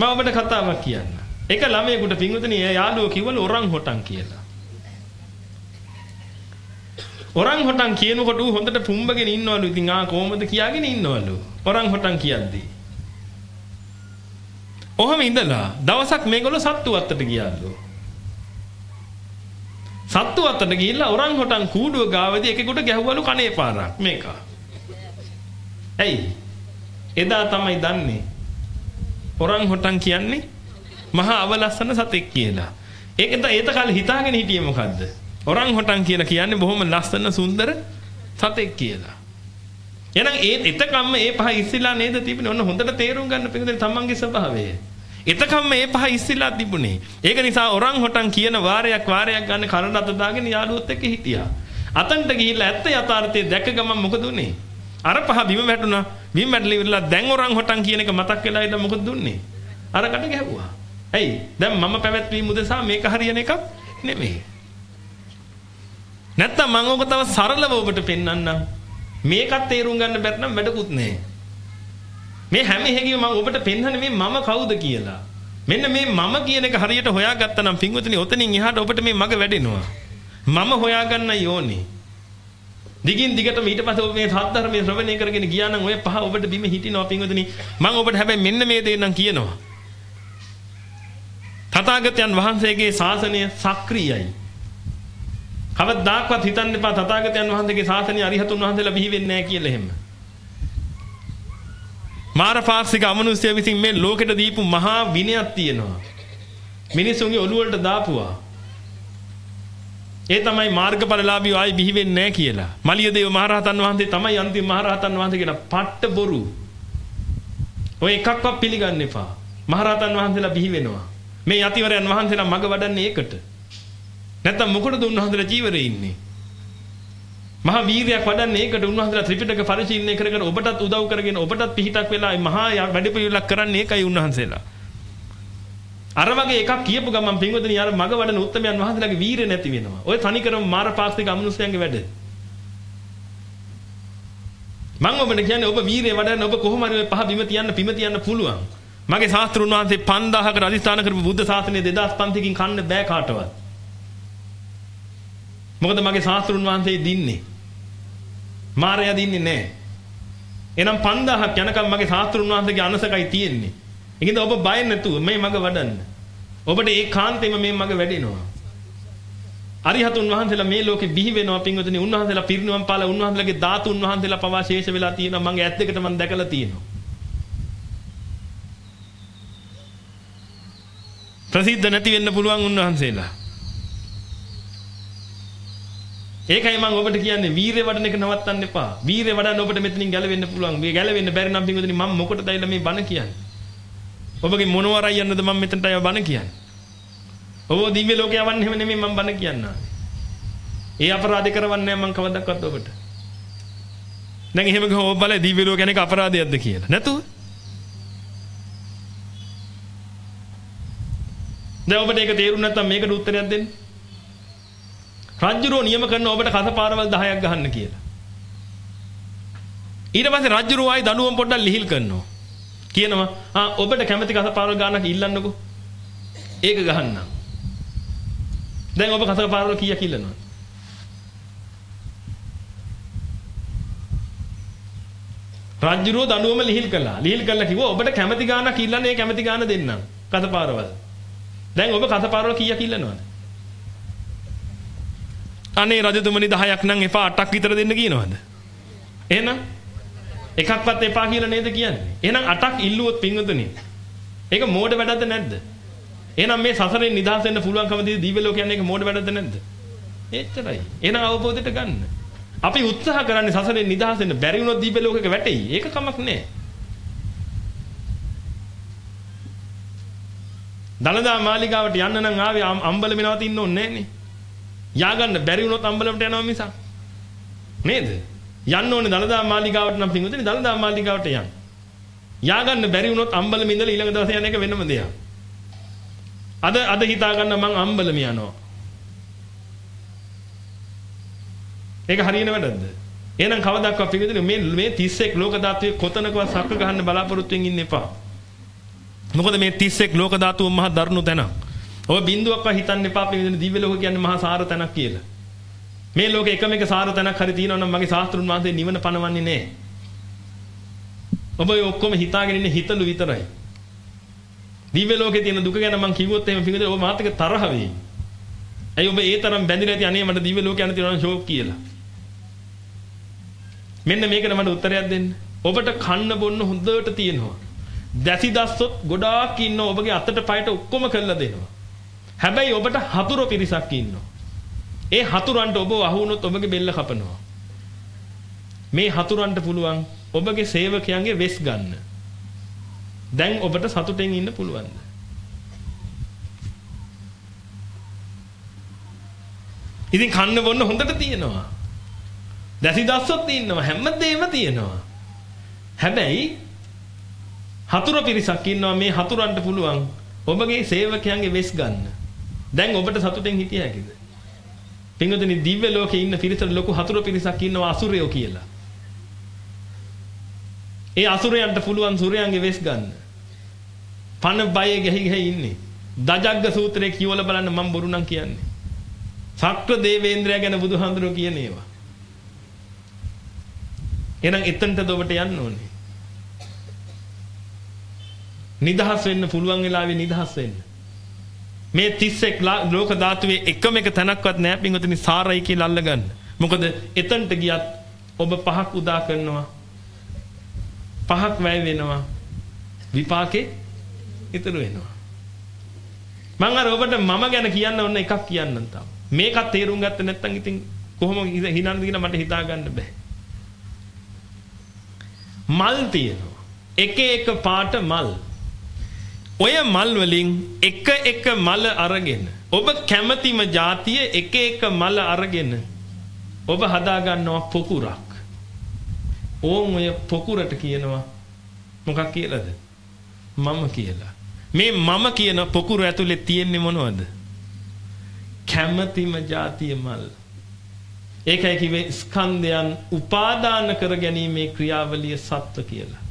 මම ඔබට කතාවක් කියන්න. එක ළමයෙකුට පින්වතුනි එයා යාළුවෝ කිව්වලු ඔරන් හොටන් කියලා. ඔරන් හොටන් කියනකොට ඌ හොඳට පුම්බගෙන ඉන්නවලු. ඉතින් ආ කොහමද කියාගෙන ඉන්නවලු. ඔරන් හොටන් කියද්දි. ඔහම ඉඳලා දවසක් මේගොල්ලෝ සත්තු වත්තට ගියාලු. සත්තු වත්තට ගිහිල්ලා ඔරන් හොටන් කූඩුව ගාවදී එකෙකුට ගැහුවලු කනේ පාරක් මේක. ඇයි? එදා තමයි දන්නේ ඔරන් හොටන් කියන්නේ මහා අවලස්සන සතෙක් කියලා. ඒක ඒත කාලේ හිතාගෙන හිටියේ මොකද්ද? ඔරන් හොටන් කියලා කියන්නේ බොහොම ලස්සන සුන්දර සතෙක් කියලා. එහෙනම් ඒ එතකම්ම මේ පහ ඉස්සිලා නේද තිබුණේ? ඔන්න හොඳට තේරුම් ගන්න පිළිදෙන තමන්ගේ ස්වභාවය. එතකම්ම මේ පහ ඉස්සිලා තිබුණේ. ඒක නිසා ඔරන් හොටන් කියන වාරයක් වාරයක් ගන්න කරණ අත දාගෙන යාළුවොත් එක්ක හිටියා. අතන්ට ගිහිල්ලා ඇත්ත යථාර්ථය දැක ගමන් මොකද උනේ? අර පහ බිම වැටුණා. බිම වැටලා ඉවරලා දැන් ඔරන් හොටන් කියන එක මතක් වෙලා ඉඳලා මොකද දුන්නේ? අරකට ගැහුවා. ඇයි? දැන් මම පැවැත්වීම උදෙසා මේක හරියන එකක් නෙමෙයි. නැත්තම් මම ඔබ තව සරලව ඔබට පෙන්වන්නම්. මේකත් තේරුම් ගන්න බැරි නම් වැඩකුත් නැහැ. මේ හැම එකකින්ම මම ඔබට පෙන්වන්නේ මේ මම කවුද කියලා. මෙන්න මේ මම කියන එක හරියට හොයාගත්තා නම් පින්වතුනි ඔතනින් එහාට ඔබට මේ මග වැඩෙනවා. මම හොයාගන්නයි ඕනේ. දිගින් දිගටම ඊට පස්සේ ඔබ මේ සද්ධර්මයේ ශ්‍රවණය කරගෙන ගියා නම් ඔය පහ ඔබට බිම හිටිනවා පින්වතුනි. මම ඔබට හැබැයි මෙන්න මේ දේ නම් කියනවා. තථාගතයන් වහන්සේගේ ශාසනය සක්‍රියයි. කවදාක්වත් හිතන්න එපා තථාගතයන් වහන්සේගේ ශාසනය අරිහතුන් වහන්සේලා බිහි වෙන්නේ නැහැ කියලා එහෙම. මාරපාක්ෂික අමනුෂ්‍ය විසින් මේ ලෝකෙට දීපු මහා විනයක් තියෙනවා. මිනිසුන්ගේ ඔළුව වලට දාපුවා. ඒ තමයි මාර්ගඵලලාභී ආයි බිහි වෙන්නේ නැහැ කියලා. මලියදේව මහරහතන් වහන්සේ තමයි අන්තිම මහරහතන් වහන්සේ කියන පට්ට බොරු. ඔය එකක්වත් පිළිගන්න එපා. මහරහතන් වහන්සේලා බිහි වෙනවා. මේ යතිවරයන් වහන්සේලා මග වඩන්නේ ඒකට. නැත්තම් මොකටද උන්වහන්සේලා ජීවරේ ඉන්නේ? මහා වීරයක් වඩන්නේ ඒකට උන්වහන්සේලා ත්‍රිපිටක පරිශීලනය කර කර ඔබටත් උදව් කරගෙන ඔබටත් පිහිටක් වෙලා මහා වැඩපිළිවෙලක් කරන්නේ ඒකයි උන්වහන්සේලා. අර වගේ එකක් කියපු ගමන් පින්වතුනි අර මග වඩන උත්තමයන් වහන්සේලාගේ වීරිය නැති වෙනවා. ඔය තනිකරම මාරපාක්ෂික අමනුෂ්‍යයන්ගේ වැඩ. මම ඔබට කියන්නේ ඔබ වීරිය වඩන්න ඔබ කොහොම හරි ඔය පහ බිම තියන්න පිම තියන්න පුළුවන්. මගේ ශාස්ත්‍රුන් වහන්සේ 5000කට අධිස්ථාන කරපු බුද්ධ ශාසනය 2500කින් කන්න බෑ කාටවත්. මොකද මගේ ශාස්ත්‍රුන් වහන්සේ දින්නේ. මාරයා දින්නේ නැහැ. එහෙනම් 5000ක් යනකම් මගේ ශාස්ත්‍රුන් වහන්සේගේ අනසකයි තියෙන්නේ. ඒකින්ද ඔබ බය නැතුව මේ මඟ වඩන්න. ඔබට ඒ කාන්තේම මේ මඟ වැඩෙනවා. අරිහතුන් වහන්සේලා මේ ලෝකෙ බිහි වෙනවා පින්වතුනි උන්වහන්සේලා පිරිනුවම් පාලා උන්වහන්සේලාගේ ධාතුන් වහන්සේලා පවා ශේෂ වෙලා තියෙනවා මගේ ඇස් දෙකට මම දැකලා තියෙනවා. ප්‍රසිද්ධ නැති වෙන්න පුළුවන් උන්වහන්සේලා. ඒකයි මම ඔබට කියන්නේ වීරය වඩන එක නවත්තන්න එපා. වීරය වඩන්න ඔබට මෙතනින් ගැලවෙන්න පුළුවන්. මේ ගැලවෙන්න බැරි නම් පින්වතුනි මම මොකටද ඇවිල්ලා මේ බණ කියන්නේ? ඔබගේ මොනවරයි යන්නද මම මෙතනට ආව බණ කියන්නේ? ඔබ දිව්‍ය ලෝකේ යවන්න හැම නෙමෙයි මම බණ කියන්නේ. ඒ අපරාධ කරවන්නේ මම කවදාවත් ඔබට. දැන් එහෙම ගහව බලයි දිව්‍ය ලෝක යන එක අපරාධයක්ද කියලා. නැතුව. දැන් ඔබට ඒක තේරුම් නැත්නම් මේකට උත්තරයක් දෙන්න. රජ්ජුරෝ නියම කරන ඔබට කසපාරවල් 10ක් ගහන්න කියලා. ඊට පස්සේ රජ්ජුරෝ ආයි දඬුවම් පොඩ්ඩක් ලිහිල් කරනවා. කියනවා ආ ඔබට කැමති කසපාරවල් ගානක් ඉල්ලන්නකෝ. ඒක ගහන්නම්. දැන් ඔබ කසපාරවල් කීයක් ඉල්ලනවද? රජ්ජුරෝ දඬුවම ලිහිල් කළා. ලිහිල් කළා කිව්වා ඔබට කැමති ගානක් ඉල්ලන්න ඒ කැමති ගාන දෙන්නම්. කසපාරවල්. දැන් ඔබ කසපාරවල් කීයක් ඉල්ලනවද? අනේ රජතුමනි 10ක් නම් එපා 8ක් විතර දෙන්න කියනවද? එහෙනම් එකක්වත් එපා කියලා නේද කියන්නේ? එහෙනම් 8ක් ඉල්ලුවොත් පින්වතුනි. ඒක මෝඩ වැඩක්ද නැද්ද? එහෙනම් මේ සසරෙන් නිදහස් වෙන්න පුළුවන්කම දී දිව්‍ය ලෝක යන්නේ ඒක මෝඩ වැඩක්ද නැද්ද? එච්චරයි. එහෙනම් අවබෝධයට ගන්න. අපි උත්සාහ කරන්නේ සසරෙන් නිදහස් වෙන්න බැරි වුණොත් දිව්‍ය ලෝකෙක වැටෙයි. ඒක කමක් නෑ. දලදා මාලිගාවට යන්න නම් ආවේ අම්බලමේ නවතින්න ඕනේ නෑනේ. ය아가න්න බැරි වුණොත් අම්බලමට යනවා මිසක්. නේද? යන්න ඕනේ දලදා මාලිගාවට නම් පින්වතුනි දලදා මාලිගාවට යන්න. ය아가න්න බැරි වුණොත් අම්බලමේ ඉඳලා ඊළඟ දවසේ යන එක වෙනම දෙයක්. අද අද හිතා ගන්න මං අම්බලම යනවා. ඒක හරියන වැඩක්ද? එහෙනම් කවදාවත් පිළිදෙන්නේ මේ මේ 31 ලෝක ධාතුවේ කොතනකවත් සක්ක ගහන්න බලාපොරොත්තු වෙමින් ඉන්න එපා. මොකද මේ 31 ලෝක ධාතුව මහා දරුණු තැනක්. ඔය බින්දුවක්වත් හිතන්න එපා අපි මෙතන දිව්‍ය ලෝක කියන්නේ මහා සාර තැනක් කියලා. මේ ලෝකේ එකම එක සාර තැනක් හරි තියෙනවා නම් මගේ ශාස්ත්‍රුන් වහන්සේ නිවන පනවන්නේ නැහැ. ඔබ ඔය ඔක්කොම හිතාගෙන ඉන්නේ හිතලු විතරයි. දිව්‍ය ලෝකේ තියෙන දුක ගැන මම කිව්වොත් එහෙම පිඟුද ඔබ මාත් එක්ක තරහ වෙයි. ඇයි ඔබ ඒ තරම් බැඳිලා ඇති අනේ මට දිව්‍ය ලෝකේ යන්න තියෙනවා නම් ෂෝක් කියලා. මෙන්න මේකට මට උත්තරයක් දෙන්න. ඔබට කන්න බොන්න හොඳට තියෙනවා. දැසි දස්සොත් ගොඩාක් ඉන්න ඔබගේ අතට පයට ඔක්කොම කරලා දෙනවා. හැබැයි ඔබට හතුරු පිරිසක් ඉන්නවා. ඒ හතුරන්ට ඔබ අහු වුණොත් ඔබගේ බෙල්ල කපනවා. මේ හතුරන්ට පුළුවන් ඔබගේ සේවකයන්ගේ වෙස් ගන්න. දැන් ඔබට සතුටෙන් ඉන්න පුළුවන්ද? ඉතින් කන්න බොන්න හොඳට තියෙනවා. දැසි දස්සොත් ඉන්නවා හැමදේම තියෙනවා. හැබැයි හතුරු පිරිසක් ඉන්නවා මේ හතුරන්ට පුළුවන් ඔබගේ සේවකයන්ගේ වෙස් ගන්න. දැන් ඔබට සතුටෙන් හිටිය හැකිද? පින්වතුනි දිව්‍ය ලෝකේ ඉන්න පිරිසට ලොකු හතුරු පිරිසක් ඉන්නවා අසුරයෝ කියලා. ඒ අසුරයන්ට පුළුවන් සූර්යයන්ගේ වෙස් ගන්න. පන බය ගහි ගහි ඉන්නේ. දජග්ග සූත්‍රයේ කියවල බලන්න මම බොරු නම් කියන්නේ. සක්‍ර දේවේන්ද්‍රය ගැන බුදුහාඳුරෝ කියන ඒවා. එහෙනම් එතනටද ඔබට යන්න ඕනේ. නිදහස් වෙන්න පුළුවන් වෙලාවේ නිදහස් වෙන්න. මේ 31 ලෝක ධාතුවේ එකම එක තැනක්වත් නැහැ පින්වතුනි සාරයි කියලා අල්ලගන්න. මොකද එතනට ගියත් ඔබ පහක් උදා කරනවා. පහක් වැය වෙනවා. විපාකේ ඉතුරු වෙනවා. මම අර ඔබට මම ගැන කියන්න ඕන එකක් කියන්නම් තාම. මේකත් තේරුම් ගත්තේ නැත්නම් ඉතින් කොහොම හිනන්නද කියලා මට හිතා ගන්න බෑ. මල් තියෙනවා. එක එක පාට මල්. ඔය මල් වලින් එක එක මල අරගෙන ඔබ කැමතිම જાතිය එක එක මල අරගෙන ඔබ හදා ගන්නවා පොකුරක්. ඕන් ඔය පොකුරට කියනවා මොකක් කියලාද? මම කියලා. මේ මම කියන පොකුර ඇතුලේ තියෙන්නේ මොනවද? කැමතිම જાතිය මල්. ඒකයි කිව්වේ ස්කන්ධයන් උපාදාන කර ගැනීමේ ක්‍රියාවලිය සත්ව කියලා.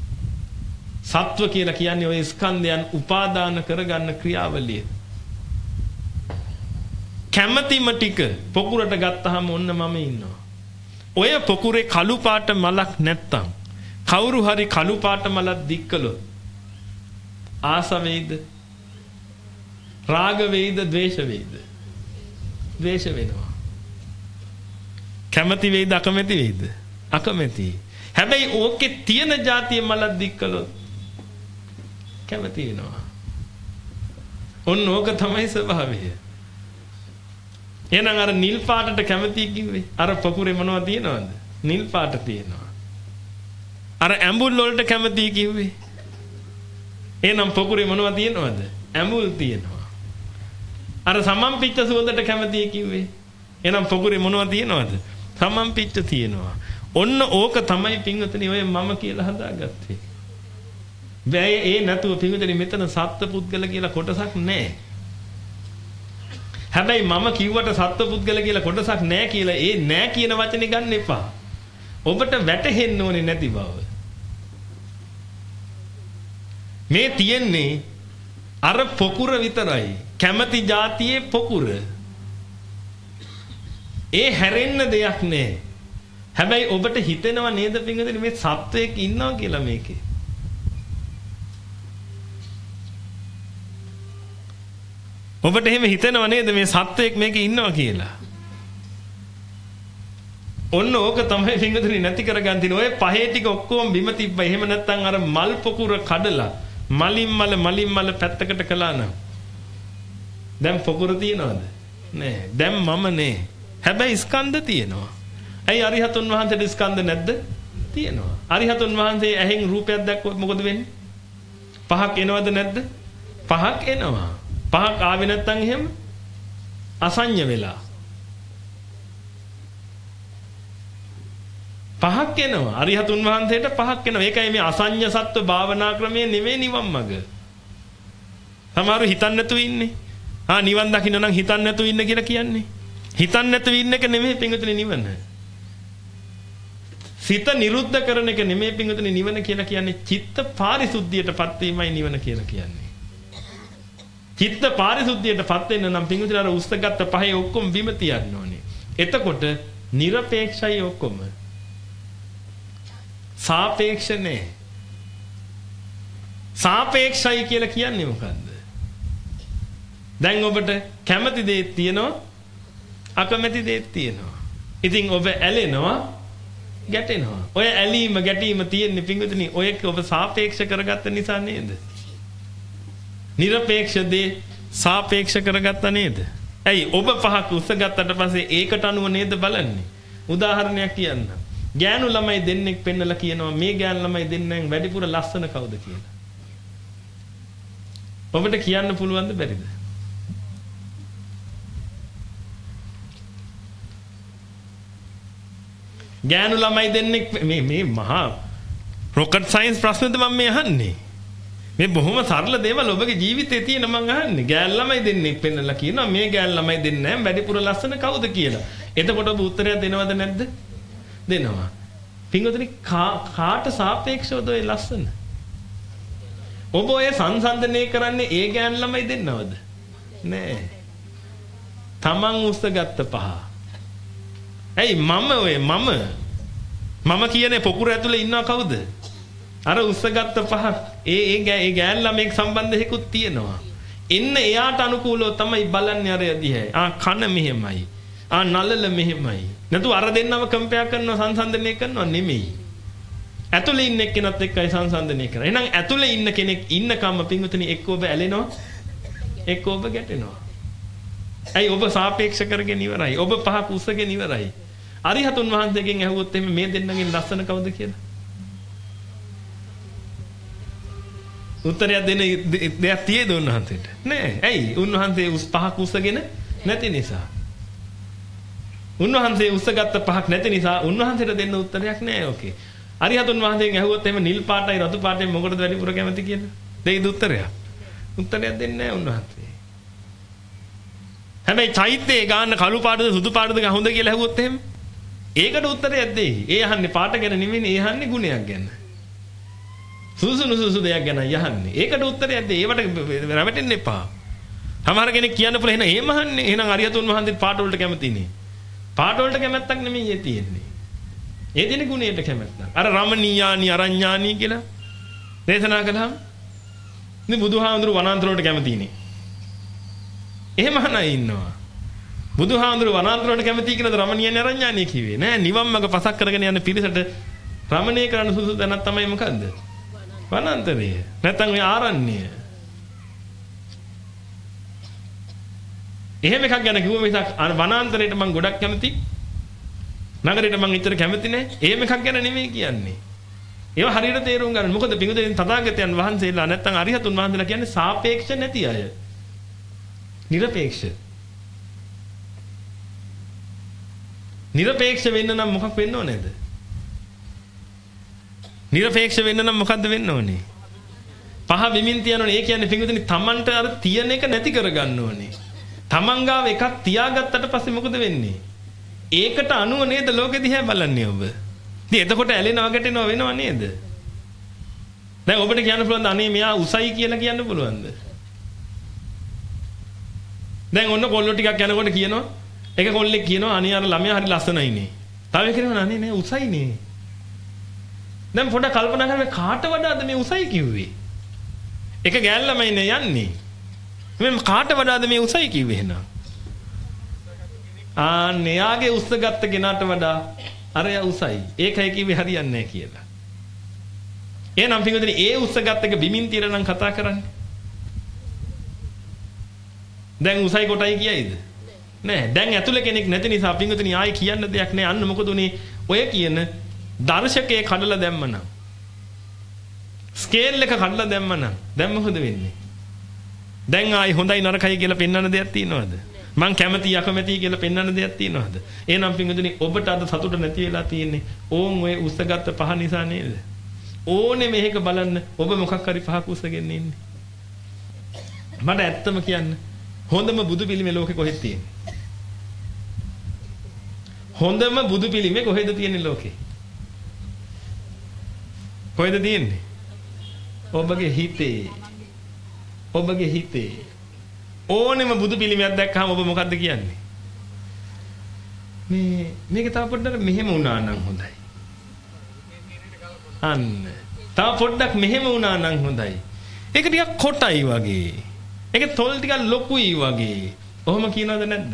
සත්ව කියලා කියන්නේ ওই ස්කන්ධයන් උපාදාන කරගන්න ක්‍රියාවලිය. කැමැතිම ටික පොකුරට ගත්තාම ඔන්න මම ඉන්නවා. ඔය පොකුරේ කළු පාට මලක් නැත්තම් කවුරු හරි කළු පාට මලක් දික්කලොත් ආස වේද? රාග වේද? ද්වේෂ වේද? ද්වේෂ වෙනවා. කැමැති වේද? අකමැති වේද? අකමැති. හැබැයි ඕකේ තියෙන જાතිය මලක් දික්කලොත් කැමති වෙනවා. ඔන්න ඕක තමයි ස්වභාවය. එහෙනම් අර නිල් පාටට කැමති කිව්වේ අර පොකුරේ මොනවද තියෙනවද? නිල් පාට තියෙනවා. අර ඇඹුල් වලට කැමති කිව්වේ. එහෙනම් පොකුරේ මොනවද තියෙනවද? ඇඹුල් තියෙනවා. අර සමම්පිච්ච සුවඳට කැමති කිව්වේ. එහෙනම් පොකුරේ මොනවද තියෙනවද? සමම්පිච්ච තියෙනවා. ඔන්න ඕක තමයි පින්වතුනි ඔය මම කියලා හදාගත්තේ. බෑ ඒ නැතුව පින්වතුනි මෙතන සත්ත්ව පුද්ගල කියලා කොටසක් නැහැ. හැබැයි මම කිව්වට සත්ත්ව පුද්ගල කියලා කොටසක් නැහැ කියලා ඒ නැහැ කියන වචනේ ගන්න එපා. ඔබට වැටහෙන්න ඕනේ නැති බව. මේ තියෙන්නේ අර පොකුර විතරයි. කැමැති જાතියේ පොකුර. ඒ හැරෙන්න දෙයක් නැහැ. හැබැයි ඔබට හිතෙනව නේද පින්වතුනි මේ සත්වයක් ඉන්නවා කියලා මේකේ. ඔබට එහෙම හිතෙනව නේද මේ සත්වයක් මේකේ ඉන්නවා කියලා? ඔන්න ඕක තමයි පින්වතුනි නැති කරගන්න තියෙන. ඔය පහේ ටික ඔක්කොම බිම තිබ්බා. එහෙම නැත්නම් අර මල් පොකුර කඩලා මලින් මල මලින් මල පැත්තකට කළා නම් දැන් පොකුර තියනවද? නෑ. දැන් මම නේ. හැබැයි ස්කන්ධ තියෙනවා. ඇයි අරිහතුන් වහන්සේට ස්කන්ධ නැද්ද? තියෙනවා. අරිහතුන් වහන්සේ ඇහෙන් රූපයක් දැක්කොත් මොකද වෙන්නේ? පහක් එනවද නැද්ද? පහක් එනවා. පහක් ආවේ නැත්නම් එහෙම අසඤ්ඤ වෙලා. පහක් එනවා. අරිහතුන් වහන්සේට පහක් එනවා. ඒකයි මේ අසඤ්ඤ සත්ව භාවනා ක්‍රමයේ නෙවෙයි නිවන් මඟ. සමහරව හිතන්නේ නැතුව ඉන්නේ. ආ නිවන් දකින්න නම් හිතන්නේ නැතුව ඉන්න කියලා කියන්නේ. හිතන්නේ නැතුව ඉන්න එක නෙමෙයි පිංගුතුනි නිවන. සිත නිරුද්ධ කරන එක නෙමෙයි පිංගුතුනි නිවන කියලා කියන්නේ චිත්ත පාරිශුද්ධියටපත් වීමයි නිවන කියලා කියන්නේ. චිත්ත පාරිශුද්ධියටපත් වෙන්න නම් පිංගුතුනි අර උස්සගත්ත පහේ ඔක්කොම බිම තියන්න ඕනේ. එතකොට নিরপেক্ষයි ඔක්කොම. සාපේක්ෂ නැහැ. සාපේක්ෂයි කියලා කියන්නේ මොකද්ද? දැන් ඔබට කැමති දේක් තියෙනවා අකමැති දේක් තියෙනවා. ඉතින් ඔබ ඇලෙනවා ගැටෙනවා. ඔය ඇලීම ගැටීම තියෙන්නේ පිංගුතුනි ඔයක ඔබ සාපේක්ෂ කරගත්ත නිසා නේද? নিরপেක්ෂ දේ සාපේක්ෂ කරගත්තා නේද? ඇයි ඔබ පහක් උස්සගත්තට පස්සේ ඒකට අනුව නේද බලන්නේ? උදාහරණයක් කියන්න. ගෑනු ළමයි දෙන්නෙක් පෙන්නලා කියනවා මේ ගෑනු ළමයි දෙන්නෙන් වැඩිපුර ලස්සන කවුද කියලා. ඔබට කියන්න පුළුවන්ද බැරිද? ගෑනු ළමයි දෙන්නෙක් මේ මේ මහා රොකට් සයන්ස් ප්‍රශ්නද මම මේ අහන්නේ. මේ බොහොම සරල දේවල් ඔබගේ ජීවිතේ තියෙන මං අහන්නේ. ගෑල් ළමයි දෙන්නෙක් පෙන්නලා කියනවා මේ ගෑල් ළමයි දෙන්නේ නැහැ වැඩිපුර ලස්සන කවුද කියලා. එතකොට ඔබ උත්තරයක් දෙනවද නැද්ද? දෙනවා. පින්වතුනි කාට සාපේක්ෂවද ඔය ලස්සන? ඔබ ඔය සංසන්දනය කරන්නේ ඒ ගෑන් ළමයි දෙන්නවද? නෑ. තමන් උස්සගත්ත පහ. ඇයි මම ඔය මම මම කියන්නේ පොකුර ඇතුලේ ඉන්නව කවුද? අර උස්සගත්ත පහ ඒ ඒ ඒ ගෑන් ළමෙක් සම්බන්ධයකුත් තියෙනවා. එන්න එයාට අනුකූලව තමයි බලන්නේ අර දිහා. ආ කන මෙහෙමයි. ආ නලල මෙහෙමයි. නැතු අර දෙන්නම කම්පෙයා කරනවා සංසන්දනය කරනවා නෙමෙයි. ඇතුලේ ඉන්න එක්කෙනත් එක්කයි සංසන්දනය කරන්නේ. එහෙනම් ඇතුලේ ඉන්න කෙනෙක් ඉන්නකම්ම පින්වතුනි එක්ක ඔබ ඇලෙනවා එක්ක ඔබ ගැටෙනවා. ඇයි ඔබ සාපේක්ෂ කරගෙන ඉවරයි. ඔබ පහක් උස්සගෙන ඉවරයි. අරිහතුන් වහන්සේගෙන් ඇහුවොත් එimhe මේ දෙන්නගෙන් ලස්සන කවුද කියලා? උත්තරයක් දෙන්න දෙයක් තියෙද උන්වහන්සේට? නෑ. ඇයි? උන්වහන්සේ උස් පහක් උස්සගෙන නැති නිසා. උන්වහන්සේ උස්සගත්ත පහක් නැති නිසා උන්වහන්සේට දෙන්න උත්තරයක් නෑ ඕකේ. අරිහතුන් වහන්සේගෙන් ඇහුවොත් එහෙම නිල් පාටයි රතු පාටයි මොකටද වැඩිපුර කැමති කියලා? දෙයිද උත්තරයක්? උත්තරයක් දෙන්නේ නෑ උන්වහන්සේ. හැබැයි චෛත්‍යයේ ගාන්න කළු පාටද සුදු පාටද හොඳ කියලා ඇහුවොත් එහෙම ඒකට උත්තරයක් දෙයි. ඒ අහන්නේ පාට ගැන නෙමෙයි ඒ අහන්නේ ගුණයක් ගැන. සුසු නුසුසු දෙයක් ගැන යහන්නේ. ඒකට උත්තරයක් දෙයි. ඒවට රැවටෙන්න එපා. සමහර කෙනෙක් කියන්න පුළුවන් එහෙනම් එහෙම අහන්නේ. එහෙනම් අරියතුන් වහන්සේ පාට වලට කැමතිනේ. පාට වලට කැමැත්තක් නෙමෙයි ඒ තියෙන්නේ. ඒ දින ගුණයට කැමැත්තක්. අර රමණීයානි අරඤ්ඤානි කියලා දේශනා කළාම ඉතින් බුදුහාමුදුරු වනාන්තර වලට කැමතිනේ. එහෙම අහනයි ඉන්නවා. බුදුහාමුදුරු වනාන්තර වලට කැමති කියනද රමණීයානි අරඤ්ඤානි කිව්වේ. නෑ නිවන් මඟ පසක් කරගෙන යන පිරිසට රමණීය කරන්න සුසු තැනක් තමයි මොකද්ද? වනාන්තරය. නැත්නම් ඔය ආරණ්‍ය. එහෙම එකක් ගැන කිව්ව මිසක් වනාන්තරයට මම ගොඩක් කැමති. නගරයට මම ඉතර කැමති නෑ. එහෙම එකක් ගැන නෙමෙයි කියන්නේ. ඒවා හරියට තේරුම් ගන්න. මොකද පිඟුදෙන් තථාගතයන් වහන්සේලා නැත්නම් අරිහතුන් වහන්සේලා කියන්නේ සාපේක්ෂ නැති අය. නිර්පේක්ෂ. නිර්පේක්ෂ වෙන්න නම් මොකක් වෙන්න ඕනේද? নিরপেক্ষ වෙන්න නම් මොකද්ද වෙන්න ඕනේ? පහ විමින් තියනෝනේ. ඒ කියන්නේ පිඟුදෙනි Tamanට අර තියෙන එක නැති කරගන්න ඕනේ. Taman ගාව එකක් තියාගත්තට පස්සේ මොකද වෙන්නේ? ඒකට අනුව නේද ලෝකෙ දිහා බලන්නේ ඔබ? ඉතින් එතකොට ඇලෙනවා ගැටෙනවා වෙනව නේද? දැන් ඔබට කියන්න පුළුවන්ද අනේ මෙයා උසයි කියලා කියන්න පුළුවන්ද? දැන් ඔන්න කොල්ලෝ ටිකක් යනකොට කියනවා එක කොල්ලෙක් කියනවා අනේ අර ළමයා හරි ලස්සනයිනේ. තව එකෙක් කියනවා අනේ නෑ උසයිනේ. දැන් පොඩ්ඩක් කල්පනා කරන්න කාට වඩාද මේ උසයි කිව්වේ? එක ගෑල් ළමයිනේ යන්නේ. මේ කාට වඩාද මේ උසයි කිව්වේ එහෙනම්? ආ න්යාගේ උස්ස ගත්ත කෙනාට වඩා අරයා උසයි. ඒකයි කිව්වේ හරියන්නේ නැහැ කියලා. එහෙනම් පින්වතුනි ඒ උස්ස ගත්ත එක බිමින් තියලා නම් කතා කරන්නේ. දැන් උසයි කොටයි කියයිද? නෑ. දැන් ඇතුලේ කෙනෙක් නැති නිසා පින්වතුනි ආයි කියන්න දෙයක් නෑ. අන්න මොකද උනේ? ඔය කියන දර්ශකයේ කඩලා දැම්මනම් ස්කේල් එක කඩලා දැම්මනම් දැන් මොකද වෙන්නේ? දැන් ආයි හොඳයි නරකයි කියලා පෙන්වන්න දෙයක් තියනවද? මං කැමති අකමැති කියලා පෙන්වන්න දෙයක් තියනවද? එහෙනම් පින්වතුනි ඔබට අද සතුට නැති වෙලා තියෙන්නේ ඕන් ඔය උස්සගත්ත පහ නිසා නේද? ඕනේ මේක බලන්න ඔබ මොකක් හරි පහක් උස්සගෙන ඉන්නේ. මට ඇත්තම කියන්න හොඳම බුදු පිළිමේ ලෝකේ කොහෙද තියෙන්නේ? හොඳම බුදු පිළිමේ කොහෙද තියෙන්නේ ලෝකේ? කොහෙද තියෙන්නේ? ඔබගේ හිතේ. ඔබගේ හිතේ. ඕනෙම බුදු පිළිමයක් දැක්කම ඔබ මොකද්ද කියන්නේ? මේ මේක තව පොඩ්ඩක් මෙහෙම වුණා නම් හොඳයි. අන්න. තව පොඩ්ඩක් මෙහෙම වුණා නම් හොඳයි. ඒක ටිකක් කොටයි වගේ. ඒක තොල් ටිකක් ලොකුයි වගේ. ඔහොම කියනවද නැද්ද?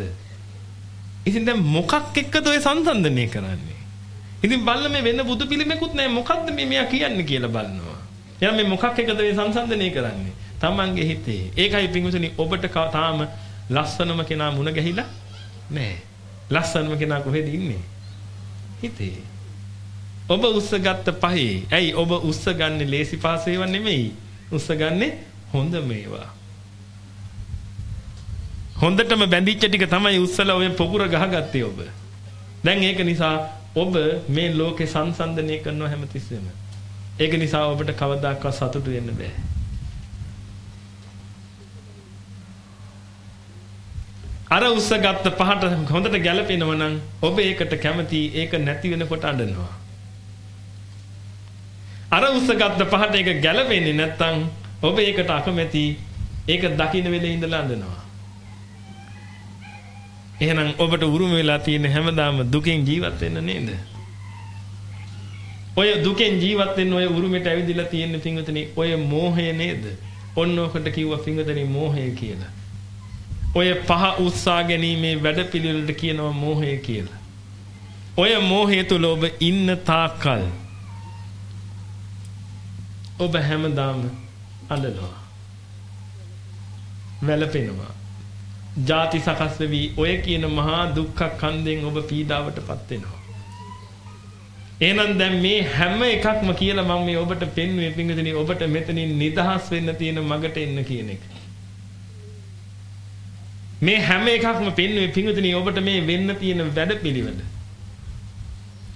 ඉතින් දැන් මොකක් එක්කද ඔය සංසන්දනය කරන්නේ? ඉතින් බලන්න මේ වෙන බුදු පිළිමයක්වත් නැහැ. මොකද්ද මේ මෙයා කියන්නේ කියලා බලනවා. එහෙනම් මේ මොකක් එක්කද මේ සංසන්දනය කරන්නේ? තමන්ගේ හිතේ. ඒකයි පින්විතනි ඔබට තාම ලස්සනම කෙනා මුණ ගැහිලා නැහැ. ලස්සනම කෙනා කොහෙද ඉන්නේ? හිතේ. ඔබ උස්සගත්ත පහේ. ඇයි ඔබ උස්සගන්නේ ලේසි පාස ඒවා නෙමෙයි. උස්සගන්නේ හොඳ මේවා. හොඳටම බැඳිච්ච ටික තමයි උස්සලා ඔය පොකුර ගහගත්තේ ඔබ. දැන් ඒක නිසා ඔබ මේ ලෝකේ සංසන්දනය කරනවා හැමතිස්සෙම. ඒක නිසා ඔබට කවදාකවත් සතුටු වෙන්න බෑ. අර උස්සගත්ත පහට හොඳට ගැළපෙනව නම් ඔබ ඒකට කැමති ඒක නැති වෙනකොට අඬනවා. අර උස්සගත්ත පහට ඒක ගැළපෙන්නේ නැත්නම් ඔබ ඒකට අකමැති ඒක දකින්න වෙලේ ඉඳලා අඬනවා. එහෙනම් ඔබට උරුම වෙලා තියෙන හැමදාම දුකෙන් ජීවත් වෙන්න නේද? ඔය දුකෙන් ජීවත් වෙන්න ඔය උරුමෙට ඇවිදලා තියෙන පිංගුතනේ ඔය මෝහය නේද? ඔන්න ඔකට කිව්වා පිංගුතනේ මෝහය කියලා. ඔය පහ උස්සා ගැනීමේ වැඩපිළිවෙලට කියනවා මෝහය කියලා. ඔය මෝහය තුල ඔබ ඉන්න තාක්කල් ඔබ හැමදාම අඬනවා. වැළපෙනවා. ಜಾති සකස් වෙවි ඔය කියන මහා දුක්ඛ කන්දෙන් ඔබ පීඩාවටපත් වෙනවා. එහෙනම් දැන් මේ හැම එකක්ම කියලා මම මේ ඔබට පෙන්වුවේ පින්විතනි ඔබට මෙතනින් නිදහස් වෙන්න තියෙන මගට එන්න කියන එක. මේ හැම එකක්ම පෙන්වන්නේ පිංගුතුනි ඔබට මේ වෙන්න තියෙන වැඩපිළිවෙල.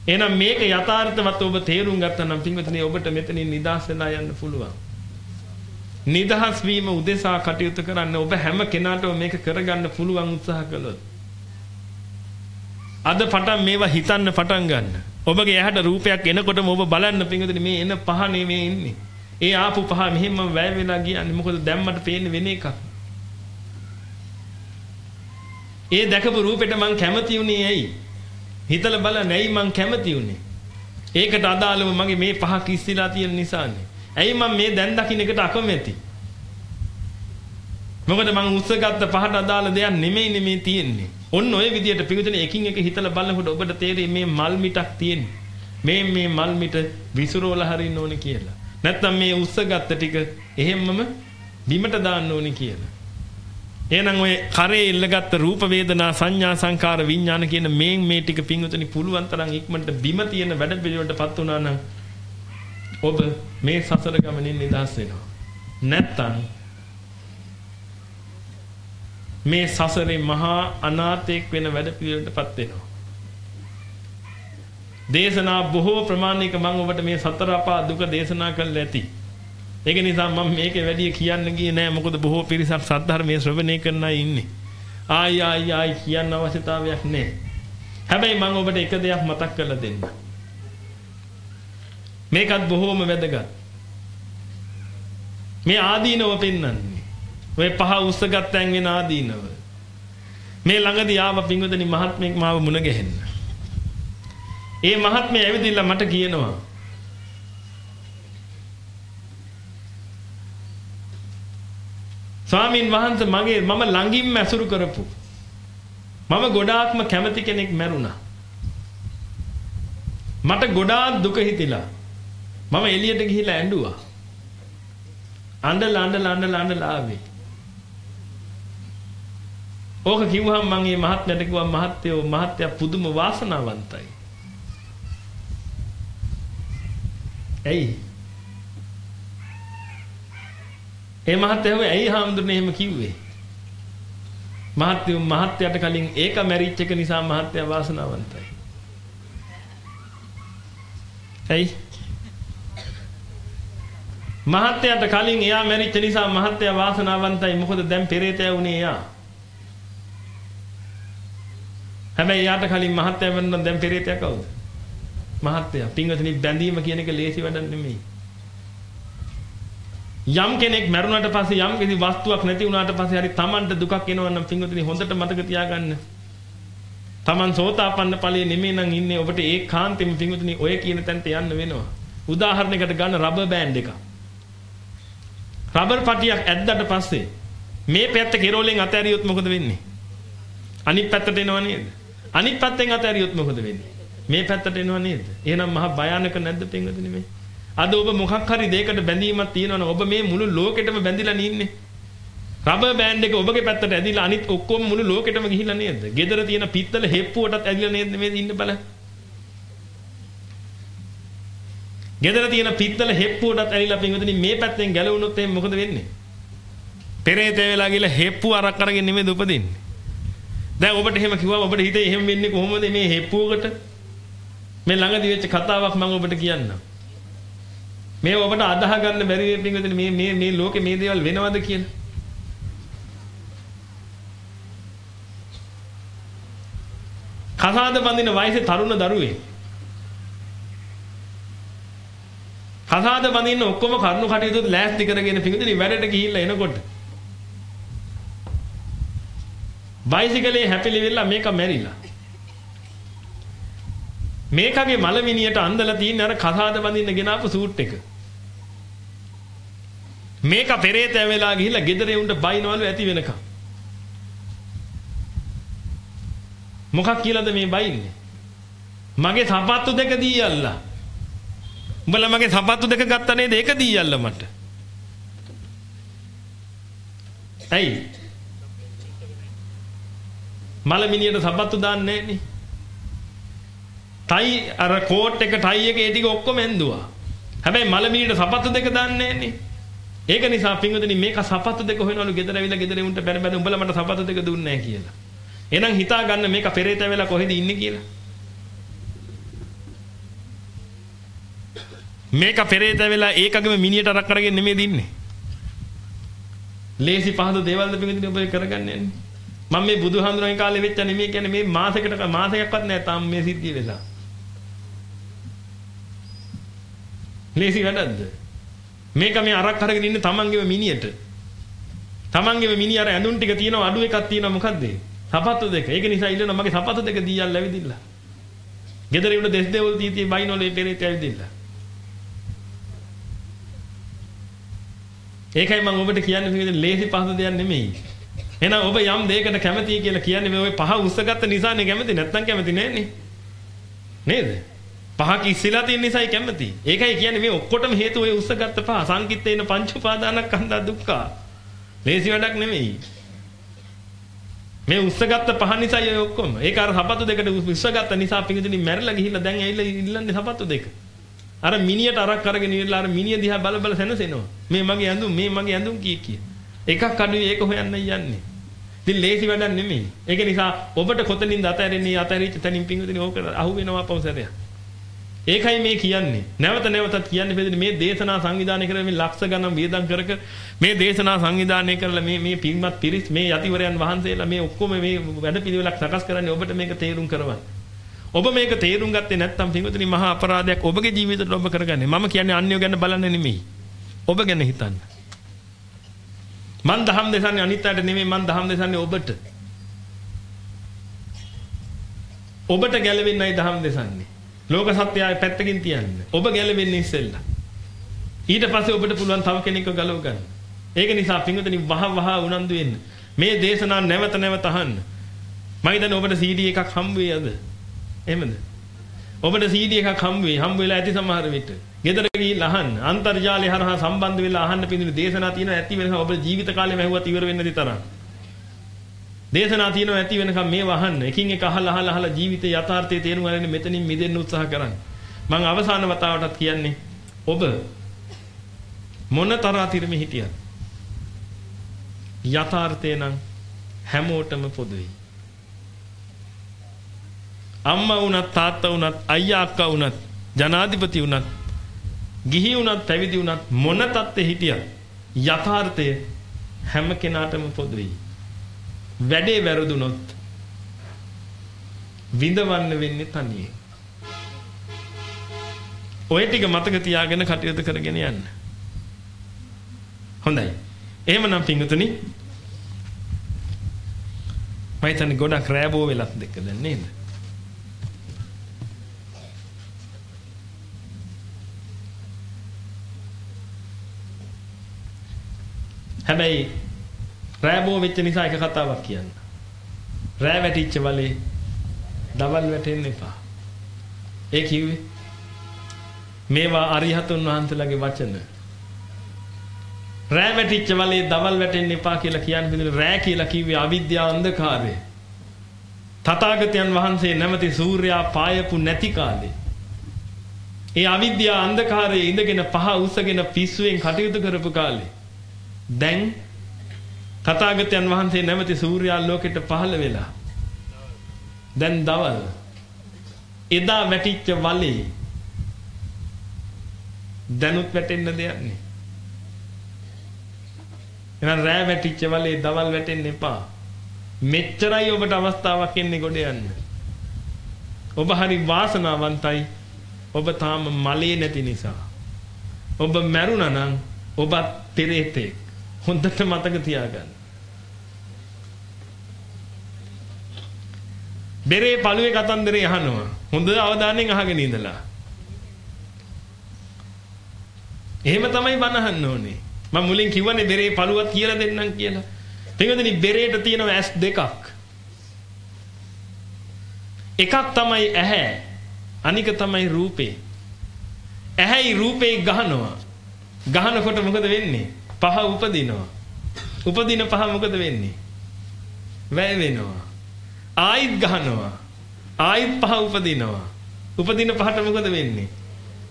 එහෙනම් මේක යථාර්ථවත් ඔබ තේරුම් ගත්තා නම් පිංගුතුනි ඔබට මෙතනින් නිදහස් වෙලා යන්න පුළුවන්. නිදහස් වීම උදෙසා කටයුතු කරන්න ඔබ හැම කෙනාටම මේක කරගන්න පුළුවන් උත්සාහ කළොත්. අද පටන් මේවා හිතන්න පටන් ගන්න. ඔබගේ ඇහැට රූපයක් එනකොටම ඔබ බලන්න පිංගුතුනි මේ එන පහනේ මේ ඉන්නේ. ඒ ආපු පහ මෙහෙම වැය වෙලා ගියන්නේ මොකද දැම්මට පේන්නේ වෙන එකක්. ඒ දැකපු රූපෙට මං කැමති උනේ ඇයි? හිතලා බලන්න ඇයි මං කැමති උනේ? ඒකට අදාළව මගේ මේ පහ කිස්සිලා තියෙන නිසානේ. ඇයි මම මේ දැන් දකින්න එකට අකමැති? මොකද මං උස්සගත්ත පහට අදාළ දෙයක් නෙමෙයි මේ තියෙන්නේ. ඔන්න ඔය විදියට පිටුදෙන එකින් එක හිතලා බලනකොට ඔබට තේරෙයි මේ මල් මිටක් තියෙන්නේ. මේ මේ මල් මිට විසිරෝලා හරින්න ඕනේ කියලා. නැත්නම් මේ උස්සගත්ත ටික එහෙම්මම බිමට දාන්න ඕනේ කියලා. එහෙනම් ඔය කරේ ඉල්ලගත්ත රූප වේදනා සංඥා සංකාර විඥාන කියන මේ මේ ටික පිංගුතුනි පුළුවන් තරම් ඉක්මනට බිම තියෙන වැඩ පිළිවෙලටපත් වුණා නම් ඔබ මේ සසර ගමනින් නිදහස් වෙනවා. නැත්තම් මේ සසරේ මහා අනාථයෙක් වෙන වැඩ පිළිවෙලටපත් වෙනවා. දේශනා බොහෝ ප්‍රමාණික මම ඔබට මේ සතර අපා දුක දේශනා කළා ඇති. ඒක නිසා මම මේකේ වැඩි කියන්න ගියේ නෑ මොකද බොහෝ පිරිසක් සද්ධර්මයේ ශ්‍රවණය කරන අය ඉන්නේ. ආයි ආයි ආයි කියන්න අවශ්‍යතාවයක් නෑ. හැබැයි මම ඔබට එක දෙයක් මතක් කරලා දෙන්න. මේකත් බොහෝම වැදගත්. මේ ආදීනව පෙන්වන්නේ. ඔය පහ උස්සගත් තැන් වෙන ආදීනව. මේ ළඟදී ආව පිංගුදනි මහත්මයෙක් මාව මුණ ගැහෙන්න. ඒ මහත්මයා ඇවිදින්න මට කියනවා ස්වාමින් වහන්සේ මගේ මම ළඟින්ම ඇසුරු කරපු මම ගොඩාක්ම කැමති කෙනෙක් මැරුණා. මට ගොඩාක් දුක හිතිලා මම එළියට ගිහිල්ලා ඇඬුවා. අඬලා අඬලා අඬලා අඬලා ආවේ. ඕක කිව්වහම මම මේ මහත්මයාට කිව්වා මහත්තයෝ මහත්තයා පුදුම වාසනාවන්තයි. ඇයි? ඒ මහත්තයා ඇයි හාමුදුරනේ එහෙම කිව්වේ? මහත්යෝ මහත්යට කලින් ඒක මැරිච් එක නිසා මහත්යා වාසනාවන්තයි. ඇයි? මහත්යට කලින් එයා මැරිච්ච නිසා මහත්යා වාසනාවන්තයි. මොකද දැන් පෙරේතය වුණේ එයා. හැබැයි යාට කලින් මහත්යා වෙන්න දැන් පෙරේතය කවුද? මහත්යා. පින්වතුනි බැඳීම කියන එක ලේසි වැඩක් නෙමෙයි. යම් කෙනෙක් මැරුණාට පස්සේ යම් කිසි වස්තුවක් නැති වුණාට පස්සේ හරි Tamanට දුකක් එනවා නම් පින්වතුනි හොඳට මතක තියාගන්න. Taman සෝතාපන්න ඵලයේ නෙමෙයි නම් ඉන්නේ ඔබට ඒකාන්තෙම පින්වතුනි ඔය කියන තැනට යන්න වෙනවා. උදාහරණයකට ගන්න රබර් බෑන්ඩ් එක. රබර් පටියක් ඇද්දට පස්සේ මේ පැත්ත කෙරෝලෙන් අතෑරියොත් මොකද වෙන්නේ? අනිත් පැත්තට එනවා නේද? අනිත් පැත්තෙන් අතෑරියොත් මොකද වෙන්නේ? මේ පැත්තට එනවා නේද? එහෙනම් මහා භයානක නැද්ද පින්වතුනි මේ? අද ඔබ මොකක් හරි දෙයකට බැඳීමක් තියෙනවනම් ඔබ මේ මුළු ලෝකෙටම බැඳිලා නින්නේ. රබර් බෑන්ඩ් එක ඔබගේ පැත්තට ඇදිලා අනිත් ඔක්කොම මුළු ලෝකෙටම ගිහිල්ලා නේද? ගෙදර තියෙන පිත්තල හෙප්පුවටත් ඇදිලා නේද මේ ඉන්න බලන්න. ගෙදර තියෙන පිත්තල හෙප්පුවටත් ඇවිල්ලා පින්වතුනි මේ පැත්තෙන් ගැලවුණොත් එහෙනම් මොකද වෙන්නේ? පෙරේතේ වෙලා ගිහලා හෙප්පුව අරක් අරගෙන නෙමෙයි උපදින්නේ. දැන් ඔබට එහෙම කිව්වම ඔබට හිතේ එහෙම වෙන්නේ කොහොමද මේ හෙප්පුවකට? මේ ළඟදී වෙච්ච කතාවක් මම ඔබට කියන්නම්. මේ ඔබට අදාහ ගන්න බැරි වෙන්නේ මේ මේ මේ ලෝකේ මේ දේවල් වෙනවද කියලා. කසාද බඳින වයසේ තරුණ දරුවේ. කසාද බඳින්න ඔක්කොම කරුණු කටයුතු ලෑස්ති කරගෙන පිඟුදින වැඩට ගිහිල්ලා එනකොට බයිසිකලේ හැපිලි වෙලා මේක මැරිලා. මේකගේ මලමිනියට අන්දලා තියෙන අර කසාද බඳින්න ගෙනාපු සූට් එක. මේක පෙරේත වෙලා ගිහිල්ලා ගෙදර උන්ට බයිනවලු ඇති වෙනකම්. මොකක් කියලාද මේ බයින්නේ? මගේ සපත්තු දෙක දීයල්ලා. උඹලා මගේ සපත්තු දෙක ගත්තා නේද? ඒක දීයල්ලා මට. ඇයි? මලමිනියට සපත්තු දාන්නේ නෑනේ. ටයි අර කෝට් එක ටයි එක ඒ ටික ඔක්කොම ඇඳුවා. හැබැයි මලමිනියට සපත්තු දෙක දාන්නේ නෑනේ. ඒක නිසා පින්වතුනි මේක සපත්තු දෙක හොයනවලු ගෙදර ඇවිල්ලා ගෙදර උන්ට බැන බැන උඹලා මට සපත්තු දෙක දුන්නේ නැහැ කියලා. එහෙනම් හිතා ගන්න මේක පෙරේත වෙලා කොහෙද ඉන්නේ කියලා. මේක පෙරේත වෙලා ඒකගම මිනියට අරක් අරගෙන නෙමෙයි දින්නේ. ලේසි පහසු දේවල්ද පින්වතුනි ඔබ කරගන්නේ නැහැ. මම මේ බුදුහාමුදුරන්ගේ කාලේ වෙච්ච නෙමෙයි කියන්නේ මේ මාසයකට මාසයක්වත් නැහැ තාම මේ සිද්ධිය වෙලා. ලේසි වැඩක්ද? මේක මේ අරක් අරගෙන ඉන්නේ තමන්ගේම මිනියට. තමන්ගේම මිනිය අර ඇඳුම් ටික තියෙනවා අඩු එකක් තියෙනවා මොකද්ද? සපත්තු දෙක. ඒක නිසා ඉල්ලන මගේ සපත්තු දෙක දීයල් ඇවිදින්න. ගෙදර ඉන්න දෙස් දෙවල් තීතිය බයිනෝලේ පෙරේත ඇවිදින්න. ඒකයි මම ඔබට කියන්නේ මේක ලේසි පහසු දෙයක් නෙමෙයි. එහෙනම් ඔබ යම් දෙයකට කැමතියි කියලා කියන්නේ මේ ওই පහ උස්සගත්ත නිසානේ කැමති නැත්නම් කැමති නෑනේ. නේද? පහක ඉස්සෙලා තියෙන නිසායි කැමති. ඒකයි කියන්නේ මේ ඔක්කොටම හේතුව ඔය උස්සගත්ත පහ සංකිටේන පංච උපාදානස්කන්ධ දුක්ඛ. ලේසි වැඩක් නෙමෙයි. මේ උස්සගත්ත පහන් නිසා ඔය ඔක්කොම. ඒක අර සපත්තු දෙකට උස්සගත්ත නිසා පිඟුතුනි මැරිලා ගිහිල්ලා දැන් ඇවිල්ලා ඉල්ලන්නේ සපත්තු දෙක. අර මිනියට අරක් අරගෙන ඉවිල්ලා අර මිනිය දිහා බල බල සැනසෙනවා. මේ මගේ ඇඳුම් මේ මගේ ඇඳුම් කී කී. එකක් අඩුයි ඒක හොයන්න යන්නේ. ඉතින් ලේසි වැඩක් නෙමෙයි. ඒක නිසා ඔබට කොතනින්ද අතහැරෙන්නේ අතහැරිච්ච තැනින් පිඟුතුනි ඕක අහු වෙනවා පවසරයක්. ඒකයි මේ කියන්නේ. නැවත නැවතත් කියන්නේ බෙදෙන මේ දේශනා සංවිධානය කරලා මේ ලක්ෂ ගණන් වියදම් කර කර මේ දේශනා සංවිධානය කරලා මේ මේ පින්වත් පිරිස් මේ යතිවරයන් වහන්සේලා මේ ඔක්කොම මේ වැඩපිළිවෙලක් සකස් කරන්නේ ඔබට මේක තේරුම් කරවන්න. ඔබ මේක තේරුම් ගත්තේ නැත්නම් පින්වතුනි මහා අපරාධයක් ඔබගේ ජීවිතේට ඔබ කරගන්නේ. මම කියන්නේ අන්‍යෝ ගැන බලන්න නෙමෙයි. ඔබ ගැන හිතන්න. මන් දහම් දෙසන්නේ අනිත් අයට නෙමෙයි මන් දහම් දෙසන්නේ ඔබට. ඔබට ගැලවෙන්නයි දහම් දෙසන්නේ. ලෝක සත්‍යය පැත්තකින් තියන්න. ඔබ ගැලවෙන්නේ ඉස්සෙල්ලා. ඊට පස්සේ ඔබට පුළුවන් තව කෙනෙක්ව ගලව ගන්න. ඒක නිසා පින්වතුනි වහ වහ උනන්දු වෙන්න. මේ දේශනා නැවත නැවත අහන්න. මම හිතන්නේ ඔබට CD එකක් හම්බ වෙයි අද. එහෙමද? ඔබට CD එකක් හම්බ වෙයි. හම්බ වෙලා ඇති සමහර විට. ගෙදර ගිහිල්ලා අහන්න. අන්තර්ජාලය හරහා සම්බන්ධ වෙලා අහන්න පිළිතුරු දේශනා තියෙනවා ඇති වෙනවා ඔබේ ජීවිත කාලෙම ඇහුවත් ඉවර වෙන්නේ නැති තරම්. දේශනා තියෙනවා ඇති වෙනකම් මේව අහන්න. එකින් එක අහලා අහලා අහලා ජීවිතේ යථාර්ථයේ තේරුම් ගන්න මෙතනින් මිදෙන්න උත්සාහ කරන්න. මම අවසාන වතාවටත් කියන්නේ ඔබ මොන තරාතිරෙම හිටියත් යථාර්ථය නම් හැමෝටම පොදුයි. අම්මා වුණත් තාත්තා වුණත් අයියා අක්කා වුණත් ජනාධිපති වුණත් ගිහි වුණත් පැවිදි වුණත් මොන තත්ත්වෙ හිටියත් යථාර්ථය හැම කෙනාටම පොදුයි. වැඩේ වැරදුනොත් විඳවන්න වෙන්නේ තනියෙන්. ඔය ටික මතක තියාගෙන කටයුතු කරගෙන යන්න. හොඳයි. එහෙමනම් පින්වතුනි මම හිතන්නේ ගොඩක් රෑබෝ වෙලත් දෙක දැන් නේද? හැබැයි රෑබෝ වෙච්ච නිසා එක කතාවක් කියන්න. රෑ වැටිච්ච වලේ දවල් වැටෙන්න එපා. ඒ කිව්වේ මේවා අරිහතුන් වහන්සේලාගේ වචන. රෑ වැටිච්ච වලේ දවල් වැටෙන්න එපා කියලා කියන්නේ බිඳුන රෑ කියලා කිව්වේ අවිද්‍යාව අන්ධකාරය. තථාගතයන් වහන්සේ නැමැති සූර්යා පායපු නැති කාලේ. ඒ අවිද්‍යාව අන්ධකාරයේ ඉඳගෙන පහ උස්සගෙන පිස්සුවෙන් කටයුතු කරපු කාලේ. දැන් තථාගතයන් වහන්සේ නැමැති සූර්යා ලෝකෙට පහළ වෙලා දැන් දවල් එදා වැටිච්ච වලේ දැනුත් වැටෙන්න දෙයක් නෑ. එහෙනම් රෑ වැටිච්ච වලේ දවල් වැටෙන්න එපා. මෙච්චරයි ඔබට අවස්ථාවක් එන්නේ ගොඩ යන්න. ඔබ හරි වාසනාවන්තයි. ඔබ තාම මලේ නැති නිසා. ඔබ මැරුණා නම් ඔබත් පෙරේතෙක්. හොඳට මතක තියාගන්න. බෙරේ පළුවේ කතන්දරේ අහනවා. හොඳ අවධානයෙන් අහගෙන ඉඳලා. එහෙම තමයි බනහන්න ඕනේ. මම මුලින් කිව්වනේ බෙරේ පළුවක් කියලා දෙන්නම් කියලා. පින්වදිනි බෙරේට තියෙනවා ඇස් දෙකක්. එකක් තමයි ඇහැ. අනික තමයි රූපේ. ඇහැයි රූපේ ගහනවා. ගහනකොට මොකද වෙන්නේ? පහ උපදිනවා. උපදින පහ මොකද වෙන්නේ? වැය වෙනවා. ආයිත් ගහනවා. ආයිත් පහ උපදිනවා. උපදින පහට මොකද වෙන්නේ?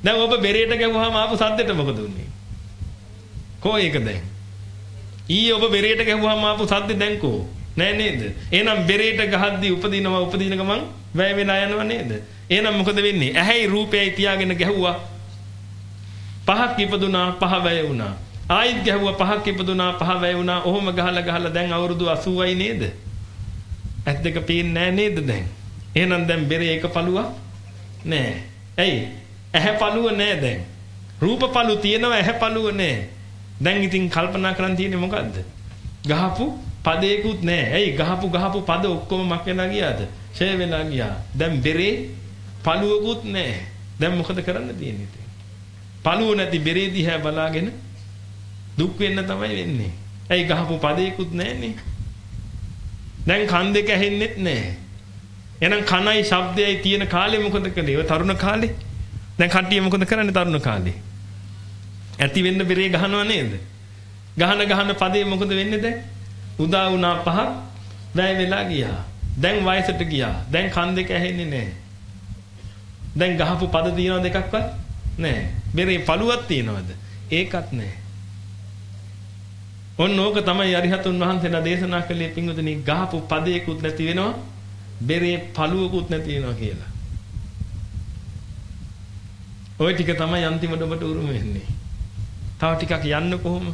දැන් ඔබ බෙරේට ගැහුවාම ආපු සද්දෙට මොකද උන්නේ? කෝ ඒක දැන්? ඊයේ ඔබ බෙරේට ගැහුවාම ආපු සද්දෙ දැන් කෝ? නෑ නේද? එහෙනම් බෙරේට ගහද්දී උපදිනවා උපදින ගමන් වැය වෙලා යනවා නේද? එහෙනම් මොකද වෙන්නේ? ඇහැයි රූපයයි තියාගෙන ගැහුවා. පහක් ඉපදුනා පහ වැය වුණා. ආයිත් ගැහුවා පහක් ඉපදුනා පහ වැය වුණා. ඔහොම ගහලා ගහලා දැන් අවුරුදු 80යි නේද? ඇස් දෙක පේන්නේ නෑ නේද දැන්? එහෙනම් දැන් බෙරේ එක පළුවක් නෑ. ඇයි? ඇහැ පළුව නෑ දැන්. රූප පළු තියෙනවා ඇහැ පළුව නෑ. දැන් ඉතින් කල්පනා කරන් තියෙන්නේ මොකද්ද? ගහපු පදේකුත් නෑ. ඇයි ගහපු ගහපු පද ඔක්කොම මක් වෙලා ගියාද? ෂේ වෙලා ගියා. දැන් බෙරේ පළුවකුත් නෑ. දැන් මොකද කරන්න තියෙන්නේ? පළුව නැති බෙරේ දිහා බලාගෙන දුක් වෙන්න තමයි වෙන්නේ. ඇයි ගහපු පදේකුත් නැහනේ. දැන් කන් දෙක ඇහෙන්නෙත් නැහැ. එහෙනම් කනයි ශබ්දයයි තියෙන කාලේ මොකද කළේ? ඔය තරුණ කාලේ. දැන් කට්ටිය මොකද කරන්නේ තරුණ කාලේ? ඇති වෙන්න බෙරේ ගහනව නේද? ගහන ගහන පදේ මොකද වෙන්නේ දැන්? උදා වුණා පහක්, වැය වෙලා ගියා. දැන් වයසට ගියා. දැන් කන් දෙක ඇහෙන්නේ නැහැ. දැන් ගහපු පද තියෙනවද එකක්වත්? නැහැ. බෙරේ පළුවක් තියෙනවද? ඒකත් නැහැ. ඔන්න ඕක තමයි අරිහතුන් වහන්සේලා දේශනා කළේ පින්වතුනි ගහපු පදයකුත් නැති වෙනවා. බෙරේ පළුවකුත් නැති වෙනවා කියලා. ওই ටික තමයි අන්තිමට ඔබට උරුම වෙන්නේ. තව ටිකක් යන්න කොහොම?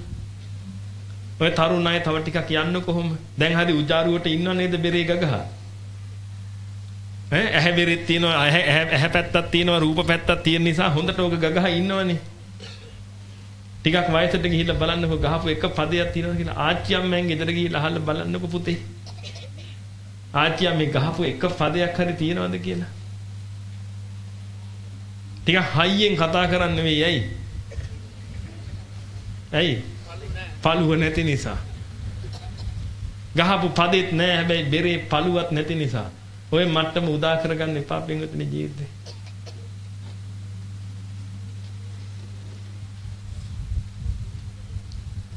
ඔය තරුණ අය තව ටිකක් යන්න කොහොම? දැන් හරි උජාරුවට ඉන්නව නේද බෙරේ ගගහ? ඈ ඇහැ බෙරෙත් තියෙනවා ඇහැ ඇහැ පැත්තක් තියෙනවා රූප පැත්තක් තියෙන නිසා හොඳට ඕක ගගහ ඉන්නවනේ. ටිකක් වයසට ගිහිල්ලා බලන්නකෝ ගහපු එක පදයක් තියෙනවා කියලා ආච්චි අම්මෙන් ගෙදර ගිහිල්ලා අහලා බලන්නකෝ පුතේ. ආච්චි අම්මේ ගහපු එක පදයක් හරි තියෙනවද කියලා. ටිකක් හයියෙන් කතා කරන්න නෙවෙයි ඇයි? ඇයි? පළුව නැති නිසා. ගහපු පදෙත් නෑ හැබැයි බෙරේ පළුවක් නැති නිසා. ඔය මට්ටම උදා කරගන්න එපා පින්වතුනි ජීවිතේ.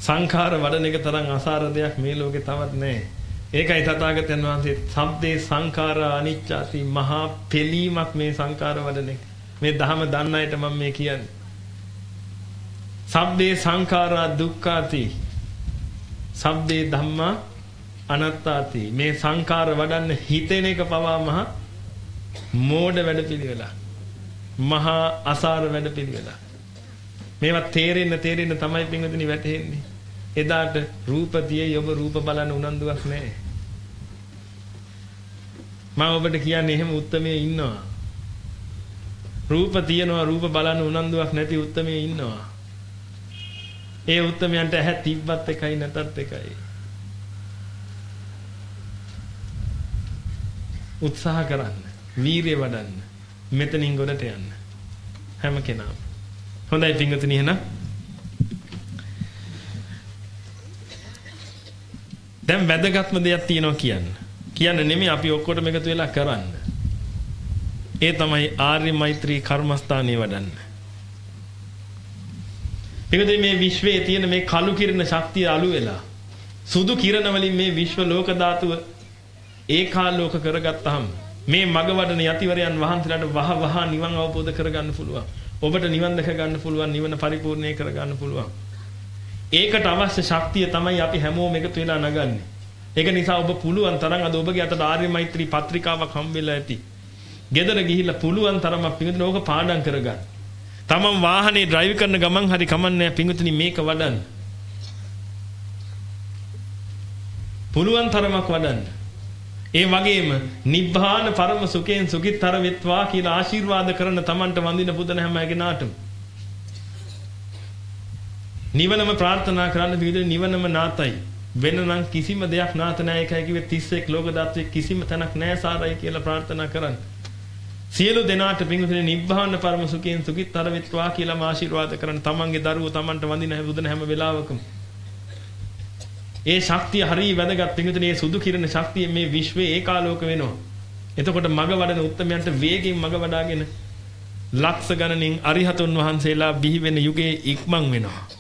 සංඛාර වඩන එක තරම් අසාර දෙයක් මේ ලෝකේ තවත් නැහැ. ඒකයි තථාගතයන් වහන්සේ සබ්දේ සංඛාර අනිච්චාති මහා පෙලීමක් මේ සංඛාර වඩන එක. මේ ධහම දන්න අයට මම මේ කියන්නේ. සබ්දේ සංඛාරා දුක්ඛාති. සබ්දේ ධම්මා අනත්තාති. මේ සංඛාර වඩන්න හිතෙන එක පවා මහා මෝඩ වැඩපිළිවෙලක්. මහා අසාර වැඩපිළිවෙලක්. මේවා තේරෙන්න තේරෙන්න තමයි පින්වතුනි වැටහෙන්නේ. එදාට රූප තියේ ඔබ රූප බලන්න උනන්දුවක් නැහැ. මම ඔබට කියන්නේ එහෙම උත්මයේ ඉන්නවා. රූප තියනවා රූප බලන්න උනන්දුවක් නැති උත්මයේ ඉන්නවා. ඒ උත්මයන්ට ඇහැ තිබ්බත් එකයි නැතත් එකයි. උත්සාහ කරන්න, වීරිය වඩන්න, මෙතනින් ගොඩට යන්න. හැම කෙනාම. හොඳයි පිංගුතුනි එහෙනම් දැන් වැදගත්ම දෙයක් තියෙනවා කියන්න. කියන්න නෙමෙයි අපි ඔක්කොටම එකතු වෙලා කරන්න. ඒ තමයි ආර්ය මෛත්‍රී කර්මස්ථානයේ වඩන්න. ඒකද මේ විශ්වයේ තියෙන මේ කළු කිරණ ශක්තිය අලු වෙලා සුදු කිරණ වලින් මේ විශ්ව ලෝක ධාතුව ඒකාලෝක කරගත්තාම මේ මග වඩන යතිවරයන් වහන්සේලාට වහ වහ නිවන් අවබෝධ කරගන්න පුළුවන්. ඔබට නිවන් දැක ගන්න පුළුවන් නිවන පරිපූර්ණේ කරගන්න පුළුවන්. ඒකට අවශ්‍ය ශක්තිය තමයි අපි හැමෝම එකතු වෙලා නගන්නේ. ඒක නිසා ඔබ පුළුවන් තරම් අද ඔබගේ අතට ආර්ය මෛත්‍රී පත්‍රිකාවක් හම්බෙලා ඇති. ගෙදර ගිහිල්ලා පුළුවන් තරමක් පිඟුතුන ඕක පාඩම් කරගන්න. තමන් වාහනේ ඩ්‍රයිව් කරන ගමන් හරි කමන්නේ පිඟුතුනි මේක වඩන්න. පුළුවන් තරමක් වඩන්න. ඒ වගේම නිබ්බාන පරම සුඛයෙන් සුඛිතර වෙත්වා කියලා ආශිර්වාද කරන තමන්ට වඳින පුදන හැම කෙනාටම නිවනම ප්‍රාර්ථනා කරන්න විදිහ නිවනම නාතයි. වෙන නම් කිසිම දෙයක් නාත නැහැ ඒකයි කිව්වේ 31 ලෝක ධාතුවේ කිසිම තැනක් නැහැ සාරයි කියලා ප්‍රාර්ථනා කරන්න. සියලු දෙනාට පිංගුතුනේ නිබ්බාන පරම සුඛයෙන් සුඛිතර වෙත්වා කියලා ආශිර්වාද කරන තමන්ගේ දරුවෝ තමන්ට වඳින බුදුන හැම වෙලාවකම. ඒ ශක්තිය හරිය වැදගත් පිංගුතුනේ මේ සුදු කිරණ ශක්තිය මේ විශ්වයේ ඒකාලෝක වෙනවා. එතකොට මග වඩන උත්තමයන්ට වේගෙන් මග වඩාගෙන ලක්ෂ ගණනින් අරිහතුන් වහන්සේලා බිහි වෙන යුගයේ ඉක්මන් වෙනවා.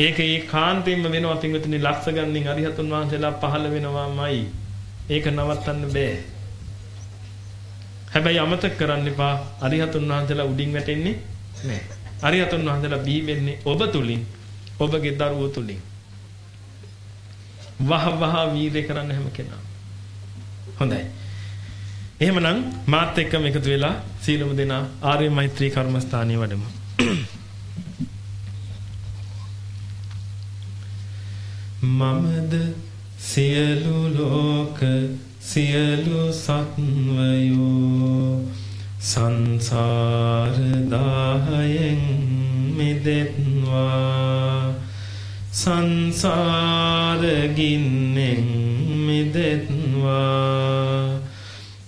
ඒක ඒ කාන්තෙන්ම වෙනවා පින්විතනි ලක්ෂ ගණනින් අරිහතුන් වහන්සේලා පහළ වෙනවාමයි. ඒක නවත්තන්න බෑ. හැබැයි අමතක කරන්න එපා අරිහතුන් වහන්සේලා උඩින් වැටෙන්නේ නෑ. අරිහතුන් වහන්සේලා බිහි වෙන්නේ ඔබ තුලින්, ඔබගේ දරුවෝ තුලින්. වහ වහ වීර්ය කරන්න හැම කෙනාම. හොඳයි. එහෙමනම් මාත් එක්කම එකතු වෙලා සීලමු දෙනා ආර්ය මෛත්‍රී කර්මස්ථානයේ වඩමු. මමද සියලු ලෝක සියලු සත්වයෝ සංසාර දාහයෙන් මිදෙත්වා සංසාර ගින්නෙන් මිදෙත්වා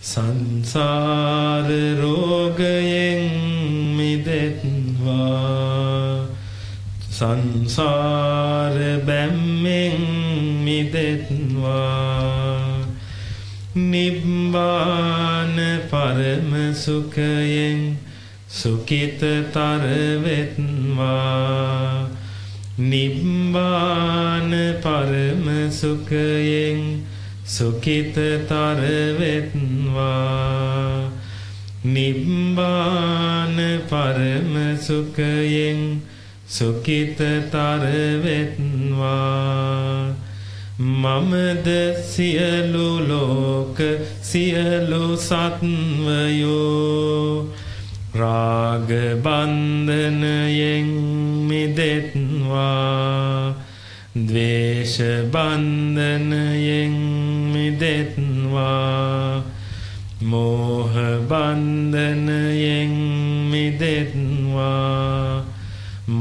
සංසාර රෝගයෙන් මිදෙත්වා සංසාර බැම්මෙන් මිදෙත්වා. නිබ්බාන පරම සුඛයෙන් සුඛිතතර වෙත්වා නිබ්බාන පරම සුඛයෙන් සුකිතතර වෙත්වා නිබ්බාන පරම සුඛයෙන් සුකිතතර වෙත්වා මමද සියලු ලෝක සියලු සත්වයෝ රාග බන්ධනයෙන් මිදෙත්වා. ද්වේෂ බන්ධනයෙන් මිදෙත්වා. මෝහ බන්ධනයෙන් මිදෙත්වා.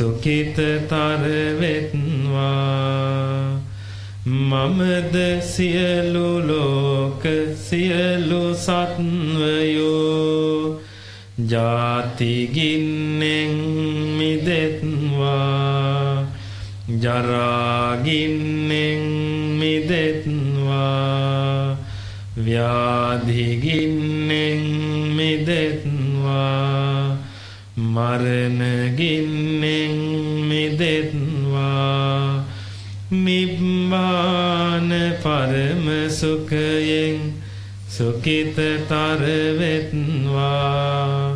සුකිතතර වෙත්වා මමද සියලු ලෝක සියලු සත්වයෝ ජාතිගින්නෙන් මිදෙත්වා. ජරාගින්නෙන් මිදෙත්වා. ව්‍යාධිගින්නෙන් මරණගින්නෙන් මිදෙත්වා. නිබ්බාන පරම සුඛයෙන් සුකිතතර වෙත්වා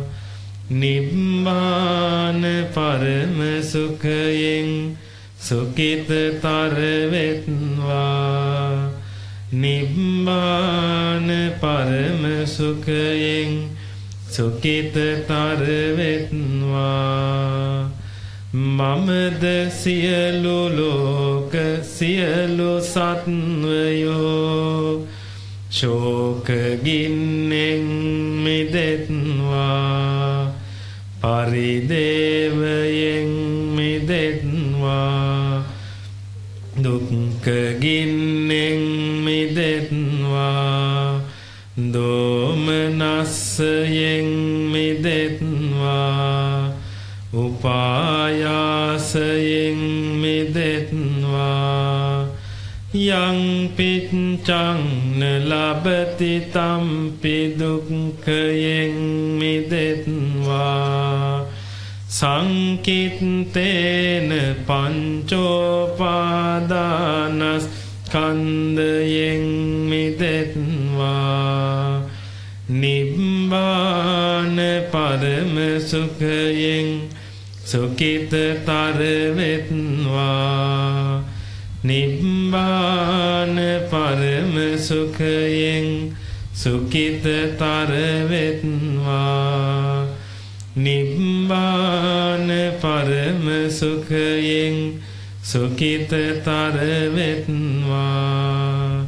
නිබ්බාන පරම සුඛයෙන් සුකිතතර වෙත්වා නිබ්බාන පරම සුඛයෙන් සුකිතතර වෙත්වා මමද සියලු ලෝක සියලු සත්වයෝ ශෝකගින්නෙන් මිදෙත්වා. පරිදේවයෙන් මිදෙත්වා. දුක්කගින්නෙන් උපායාසයෙන් මිදෙත්වා. යංපිච්චංන ලබති තම්පි දුක්කයෙන් මිදෙත්වා. සංකිත්තේන පංචෝපාදානස් කන්දයෙන් මිදෙත්වා. නිබ්බාන පරම සුඛයෙන් සුකිතතර වෙත්වා නිබ්බාන පරම සුඛයෙන් සුකිතතර වෙත්වා නිබ්බාන පරම සුඛයෙන් සුකිතතර වෙත්වා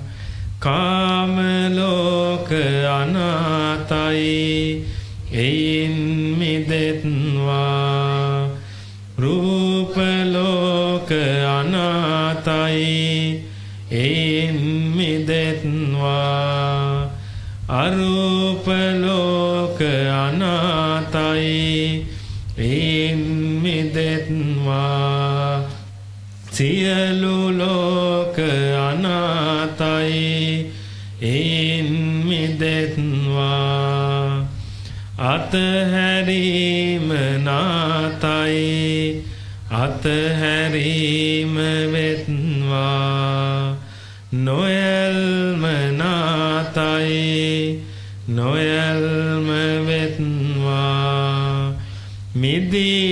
කාමලෝක අනාතයි. එයින් සියලු ලෝක අනාතයි එයින් මිදෙත්වා. අතහැරීම නාතයි අතහැරීම වෙත්වා. නොයල්ම නාතයි නොයල්ම වෙත්වා. මිදීම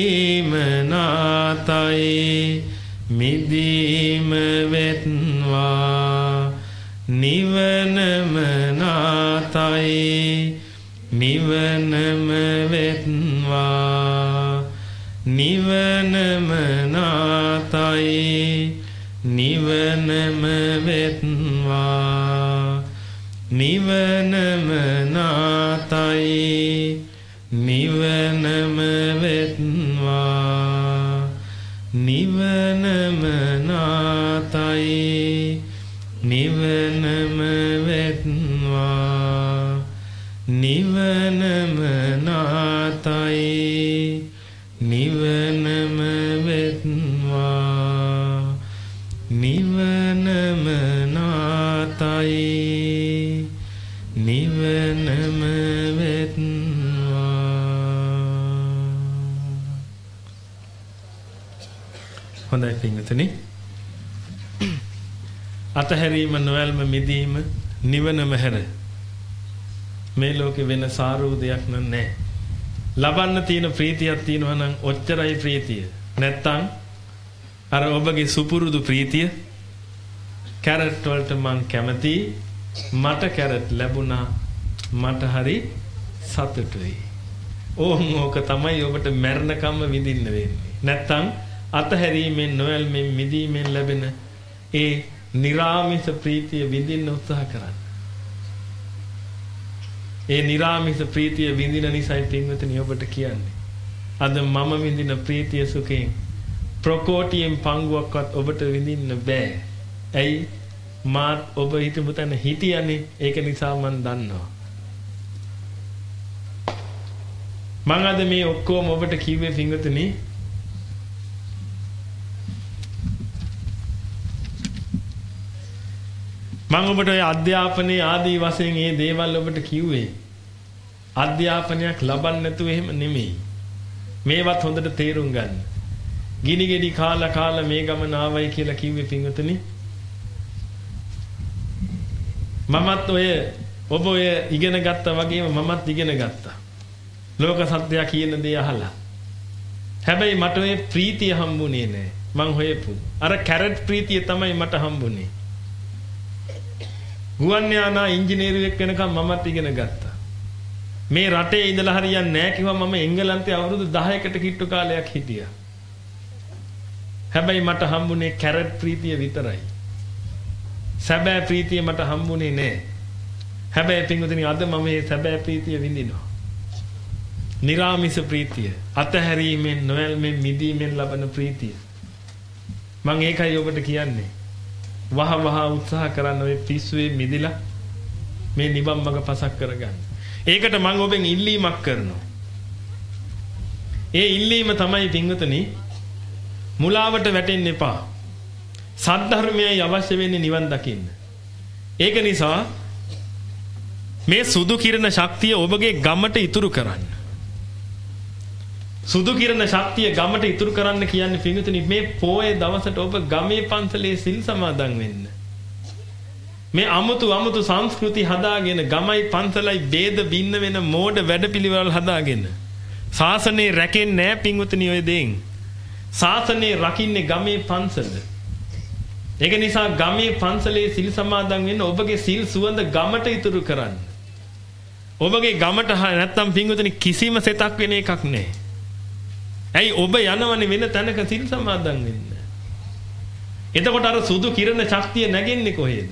වෙත්වා. නිවනම හොඳයි පින්වතුනි අතහැරීම නොයල්ම මිදීම නිවනම හැර මේ ලෝකේ වෙන සාරූ දෙයක් නැහැ. ලබන්න තියෙන ප්‍රීතියක් තියෙනවා නම් ඔච්චරයි ප්‍රීතිය. නැත්තම් අර ඔබගේ සුපුරුදු ප්‍රීතිය කැරට් වලට මං කැමති මට කැරට් ලැබුණා මට හරි සතුටුයි. ඕම් ඕක තමයි ඔබට මැරණකම්ම විඳින්න වෙන්නේ. නැත්තම් අතහැරීමෙන් නොයල්මෙන් මිදීමෙන් ලැබෙන ඒ निराமிස ප්‍රීතිය විඳින්න උත්සාහ කරන්න. ඒ निराமிස ප්‍රීතිය විඳින නිසායි පින්වතුනි ඔබට කියන්නේ. අද මම විඳින ප්‍රීතිය සුඛයෙන් ප්‍රකෝටියෙන් පංගුවක්වත් ඔබට විඳින්න බෑ. ඇයි? මාත් ඔබ හිතමු තැන හිටියනේ. ඒක නිසා මම දන්නවා. මං අද මේ ඔක්කොම ඔබට කිව්වේ පින්වතුනි මම ඔබට ඔය අධ්‍යාපනයේ ආදී වශයෙන් මේ දේවල් ඔබට කිව්වේ අධ්‍යාපනයක් ලබන්න නැතුව එහෙම නෙමෙයි. මේවත් හොඳට තේරුම් ගන්න. ගිනි ගෙඩි කාලා කාලා මේ ගමන ආවයි කියලා කිව්වේ පින්වතුනි. මමත් ඔය ඔබ ඔය ඉගෙන ගත්තා වගේම මමත් ඉගෙන ගත්තා. ලෝක සත්‍යය කියන දේ අහලා. හැබැයි මට ඔය ප්‍රීතිය හම්බුනේ නෑ. මං හොයපු. අර කැරට් ප්‍රීතිය තමයි මට හම්බුනේ. ගුවන් යානා ඉංජිනේරුවෙක් වෙනකම් මමත් ඉගෙන ගත්තා. මේ රටේ ඉඳලා හරියන්නේ නැහැ කිව්වා මම එංගලන්තේ අවුරුදු 10කට කිට්ටු කාලයක් හිටියා. හැබැයි මට හම්බුනේ කැරට් ප්‍රීතිය විතරයි. සැබෑ ප්‍රීතිය මට හම්බුනේ නැහැ. හැබැයි පින්වතුනි අද මම මේ සැබෑ ප්‍රීතිය විඳිනවා. නිරාමිස ප්‍රීතිය, අතහැරීමෙන්, නොයල්මෙන්, මිදීමෙන් ලබන ප්‍රීතිය. මම ඒකයි ඔබට කියන්නේ. වහ වහ උත්සාහ කරන්න ඔය පිස්සුවේ මිදිලා මේ නිවන් මඟ පසක් කරගන්න. ඒකට මම ඔබෙන් ඉල්ලීමක් කරනවා. ඒ ඉල්ලීම තමයි පින්වතුනි මුලාවට වැටෙන්න එපා. සද්ධර්මයයි අවශ්‍ය වෙන්නේ නිවන් දකින්න. ඒක නිසා මේ සුදු කිරණ ශක්තිය ඔබගේ ගමට ඉතුරු කරන්න. සුදු කිරණ ශක්තිය ගමට ඉතුරු කරන්න කියන්නේ පිඟුතුනි මේ පෝය දවසට ඔබ ගමේ පන්සලේ සිල් සමාදන් වෙන්න. මේ අමුතු අමුතු සංස්කෘති හදාගෙන ගමයි පන්සලයි ભેද බින්න වෙන මෝඩ වැඩපිළිවෙල හදාගෙන ශාසනේ රැකෙන්නේ නැහැ පිඟුතුනි ඔය දෙයින්. ශාසනේ රකින්නේ ගමේ පන්සල. ඒක නිසා ගමේ පන්සලේ සිල් සමාදන් වෙන්න ඔබගේ සිල් සුවඳ ගමට ඉතුරු කරන්න. ඔබගේ ගමට නැත්තම් පිඟුතුනි කිසිම සෙතක් වෙන එකක් නැහැ. ඇයි ඔබ යනවනේ වෙන තැනක සිල් සමාදන් වෙන්න. එතකොට අර සුදු කිරණ ශක්තිය නැගෙන්නේ කොහෙද?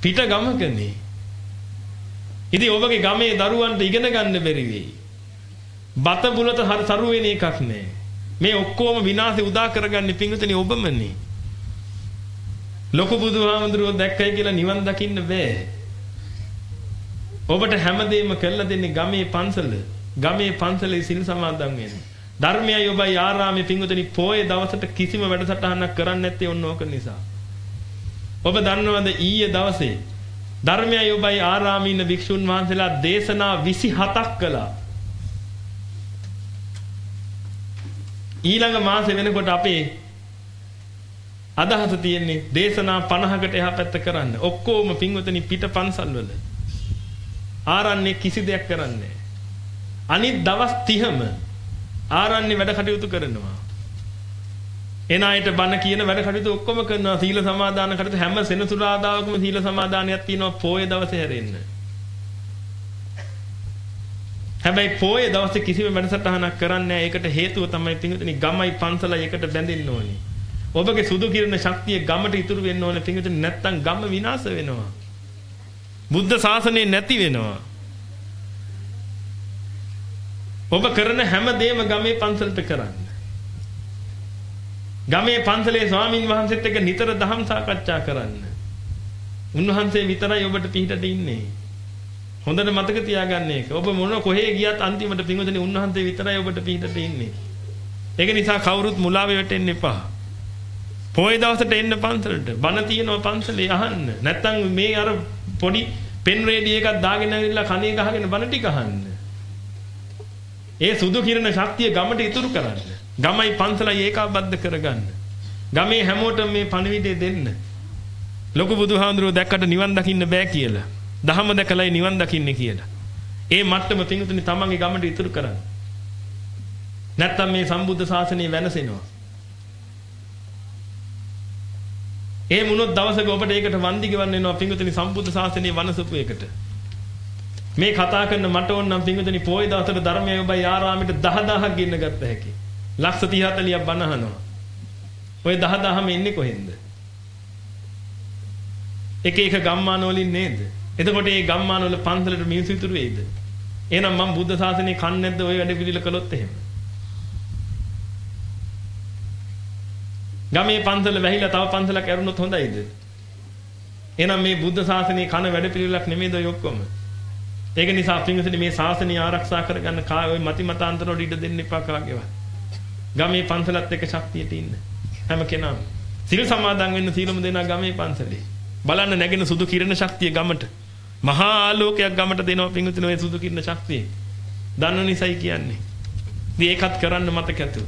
පිට ගමකනේ. ඉතින් ඔබගේ ගමේ දරුවන්ට ඉගෙන ගන්න බැරි වෙයි. බත බුලත හරි සරු වෙන එකක් නෑ. මේ ඔක්කොම විනාශේ උදා කරගන්නේ පිංගුතනේ ඔබමනේ. ලොකු බුදුහාමුදුරුවෝ දැක්කයි කියලා නිවන් දකින්න බෑ. ඔබට හැමදේම කළා දෙන්නේ ගමේ පන්සල. ගමේ පන්සලේ සිල් සමාදන් වෙන්න. ධර්මයයි ඔබයි ආරාමේ පිංගුතනි පොයේ දවසට කිසිම වැඩසටහනක් කරන්නේ නැත්තේ ඔන්න ඕක නිසා. ඔබ දන්නවද ඊයේ දවසේ ධර්මයයි ඔබයි ආරාමේ ඉන්න වික්ෂුන් වහන්සේලා දේශනා 27ක් කළා. ඊළඟ මාසේ වෙනකොට අපේ අදහස තියෙන්නේ දේශනා 50කට එහා පැත්ත කරන්න. ඔක්කොම පින්වතනි පිට පන්සල් වල. ආරන්නේ කිසි දෙයක් කරන්නේ අනිත් දවස් 30ම ආරණ්‍ය වැඩ කටයුතු කරනවා. එන අයට බණ කියන වැඩ කටයුතු ඔක්කොම කරනවා. සීල සමාදාන කටයුතු හැම සෙනසුරාදාකම සීල සමාදානයක් තියෙනවා පොයේ දවසේ හැරෙන්න. හැබැයි පොයේ දවසේ කිසිම වැඩසටහනක් කරන්නේ නැහැ. ඒකට හේතුව තමයි පින්විතනි ගමයි පන්සලයි එකට බැඳෙන්න ඕනේ. ඔබගේ සුදු කිරණ ශක්තිය ගමට ඉතුරු වෙන්න ඕනේ පින්විතනි නැත්තම් ගම විනාශ වෙනවා. බුද්ධ ශාසනය නැති වෙනවා. ඔබ කරන හැම දෙයක්ම ගමේ පන්සලට කරන්න. ගමේ පන්සලේ ස්වාමින් වහන්සේත් එක්ක නිතර දහම් සාකච්ඡා කරන්න. උන්වහන්සේ විතරයි ඔබට පිටට ඉන්නේ. හොඳට මතක තියාගන්න ඒක. ඔබ මොන කොහේ ගියත් අන්තිමට පින්වතුනි උන්වහන්සේ විතරයි ඔබට පිටට ඉන්නේ. ඒක නිසා කවුරුත් මුලාවේ වැටෙන්න එපා. පොයි දවසට එන්න පන්සලට. බණ තියෙනවා පන්සලේ අහන්න. නැත්තම් මේ අර පොඩි පෙන් රේඩිය එකක් දාගෙන ඇවිල්ලා කනේ ගහගෙන බණ ටික අහන්න. ඒ සුදු කිරණ ශක්තිය ගමට ඉතුරු කරන්න. ගමයි පන්සලයි ඒකාබද්ධ කරගන්න. ගමේ හැමෝටම මේ පණිවිඩය දෙන්න. ලොකු බුදුහාඳුරෝ දැක්කට නිවන් දකින්න බෑ කියලා. දහම දැකලයි නිවන් දකින්නේ කියලා. ඒ මට්ටම පිඟුතුනි තමන්ගේ ගමට ඉතුරු කරන්න. නැත්තම් මේ සම්බුද්ධ ශාසනය වෙනසෙනවා. ඒ මුණොත් දවසක ඔබට ඒකට වන්දි ගෙවන්න වෙනවා පිඟුතුනි සම්බුද්ධ ශාසනය වනසපු එකට. මේ කතා කරන මට ඕන නම් පිඟුතුනි පොයි දවසට ධර්මයේ ඔබයි ආරාමෙට 10000ක් ගෙන්න ගත්ත හැකි. ලක්ෂ 30 40ක් බණ අහනවා. ඔය 10000ම එන්නේ කොහෙන්ද? එක එක ගම්මාන වලින් නේද? එතකොට මේ ගම්මාන වල පන්සලට මිනිස්සු ඉතුරු වෙයිද? එහෙනම් මම බුද්ධ ශාසනය කන්නේ නැද්ද ওই වැඩ පිළිල කළොත් එහෙම? ගමේ පන්සල වැහිලා තව පන්සලක් ඇරුණොත් හොඳයිද? එහෙනම් මේ බුද්ධ ශාසනය කන වැඩ පිළිලක් නෙමෙයිද ඔය ඔක්කොම? ඒක නිසා පින්වතුනි මේ ශාසනය ආරක්ෂා කරගන්න කා ඔය මති මතාන්තර වල ඉඩ දෙන්න එපා කාගේවත්. ගමේ පන්සලත් එක්ක ශක්තියට ඉන්න. හැම කෙනාම සිල් සමාදන් වෙන්න සීලම දෙනා ගමේ පන්සලේ. බලන්න නැගෙන සුදු කිරණ ශක්තිය ගමට. මහා ආලෝකයක් ගමට දෙනවා පිංගුතුන ඔය සුදු කිරණ ශක්තිය. දන්න නිසයි කියන්නේ. ඉතින් ඒකත් කරන්න මතක ඇතුව.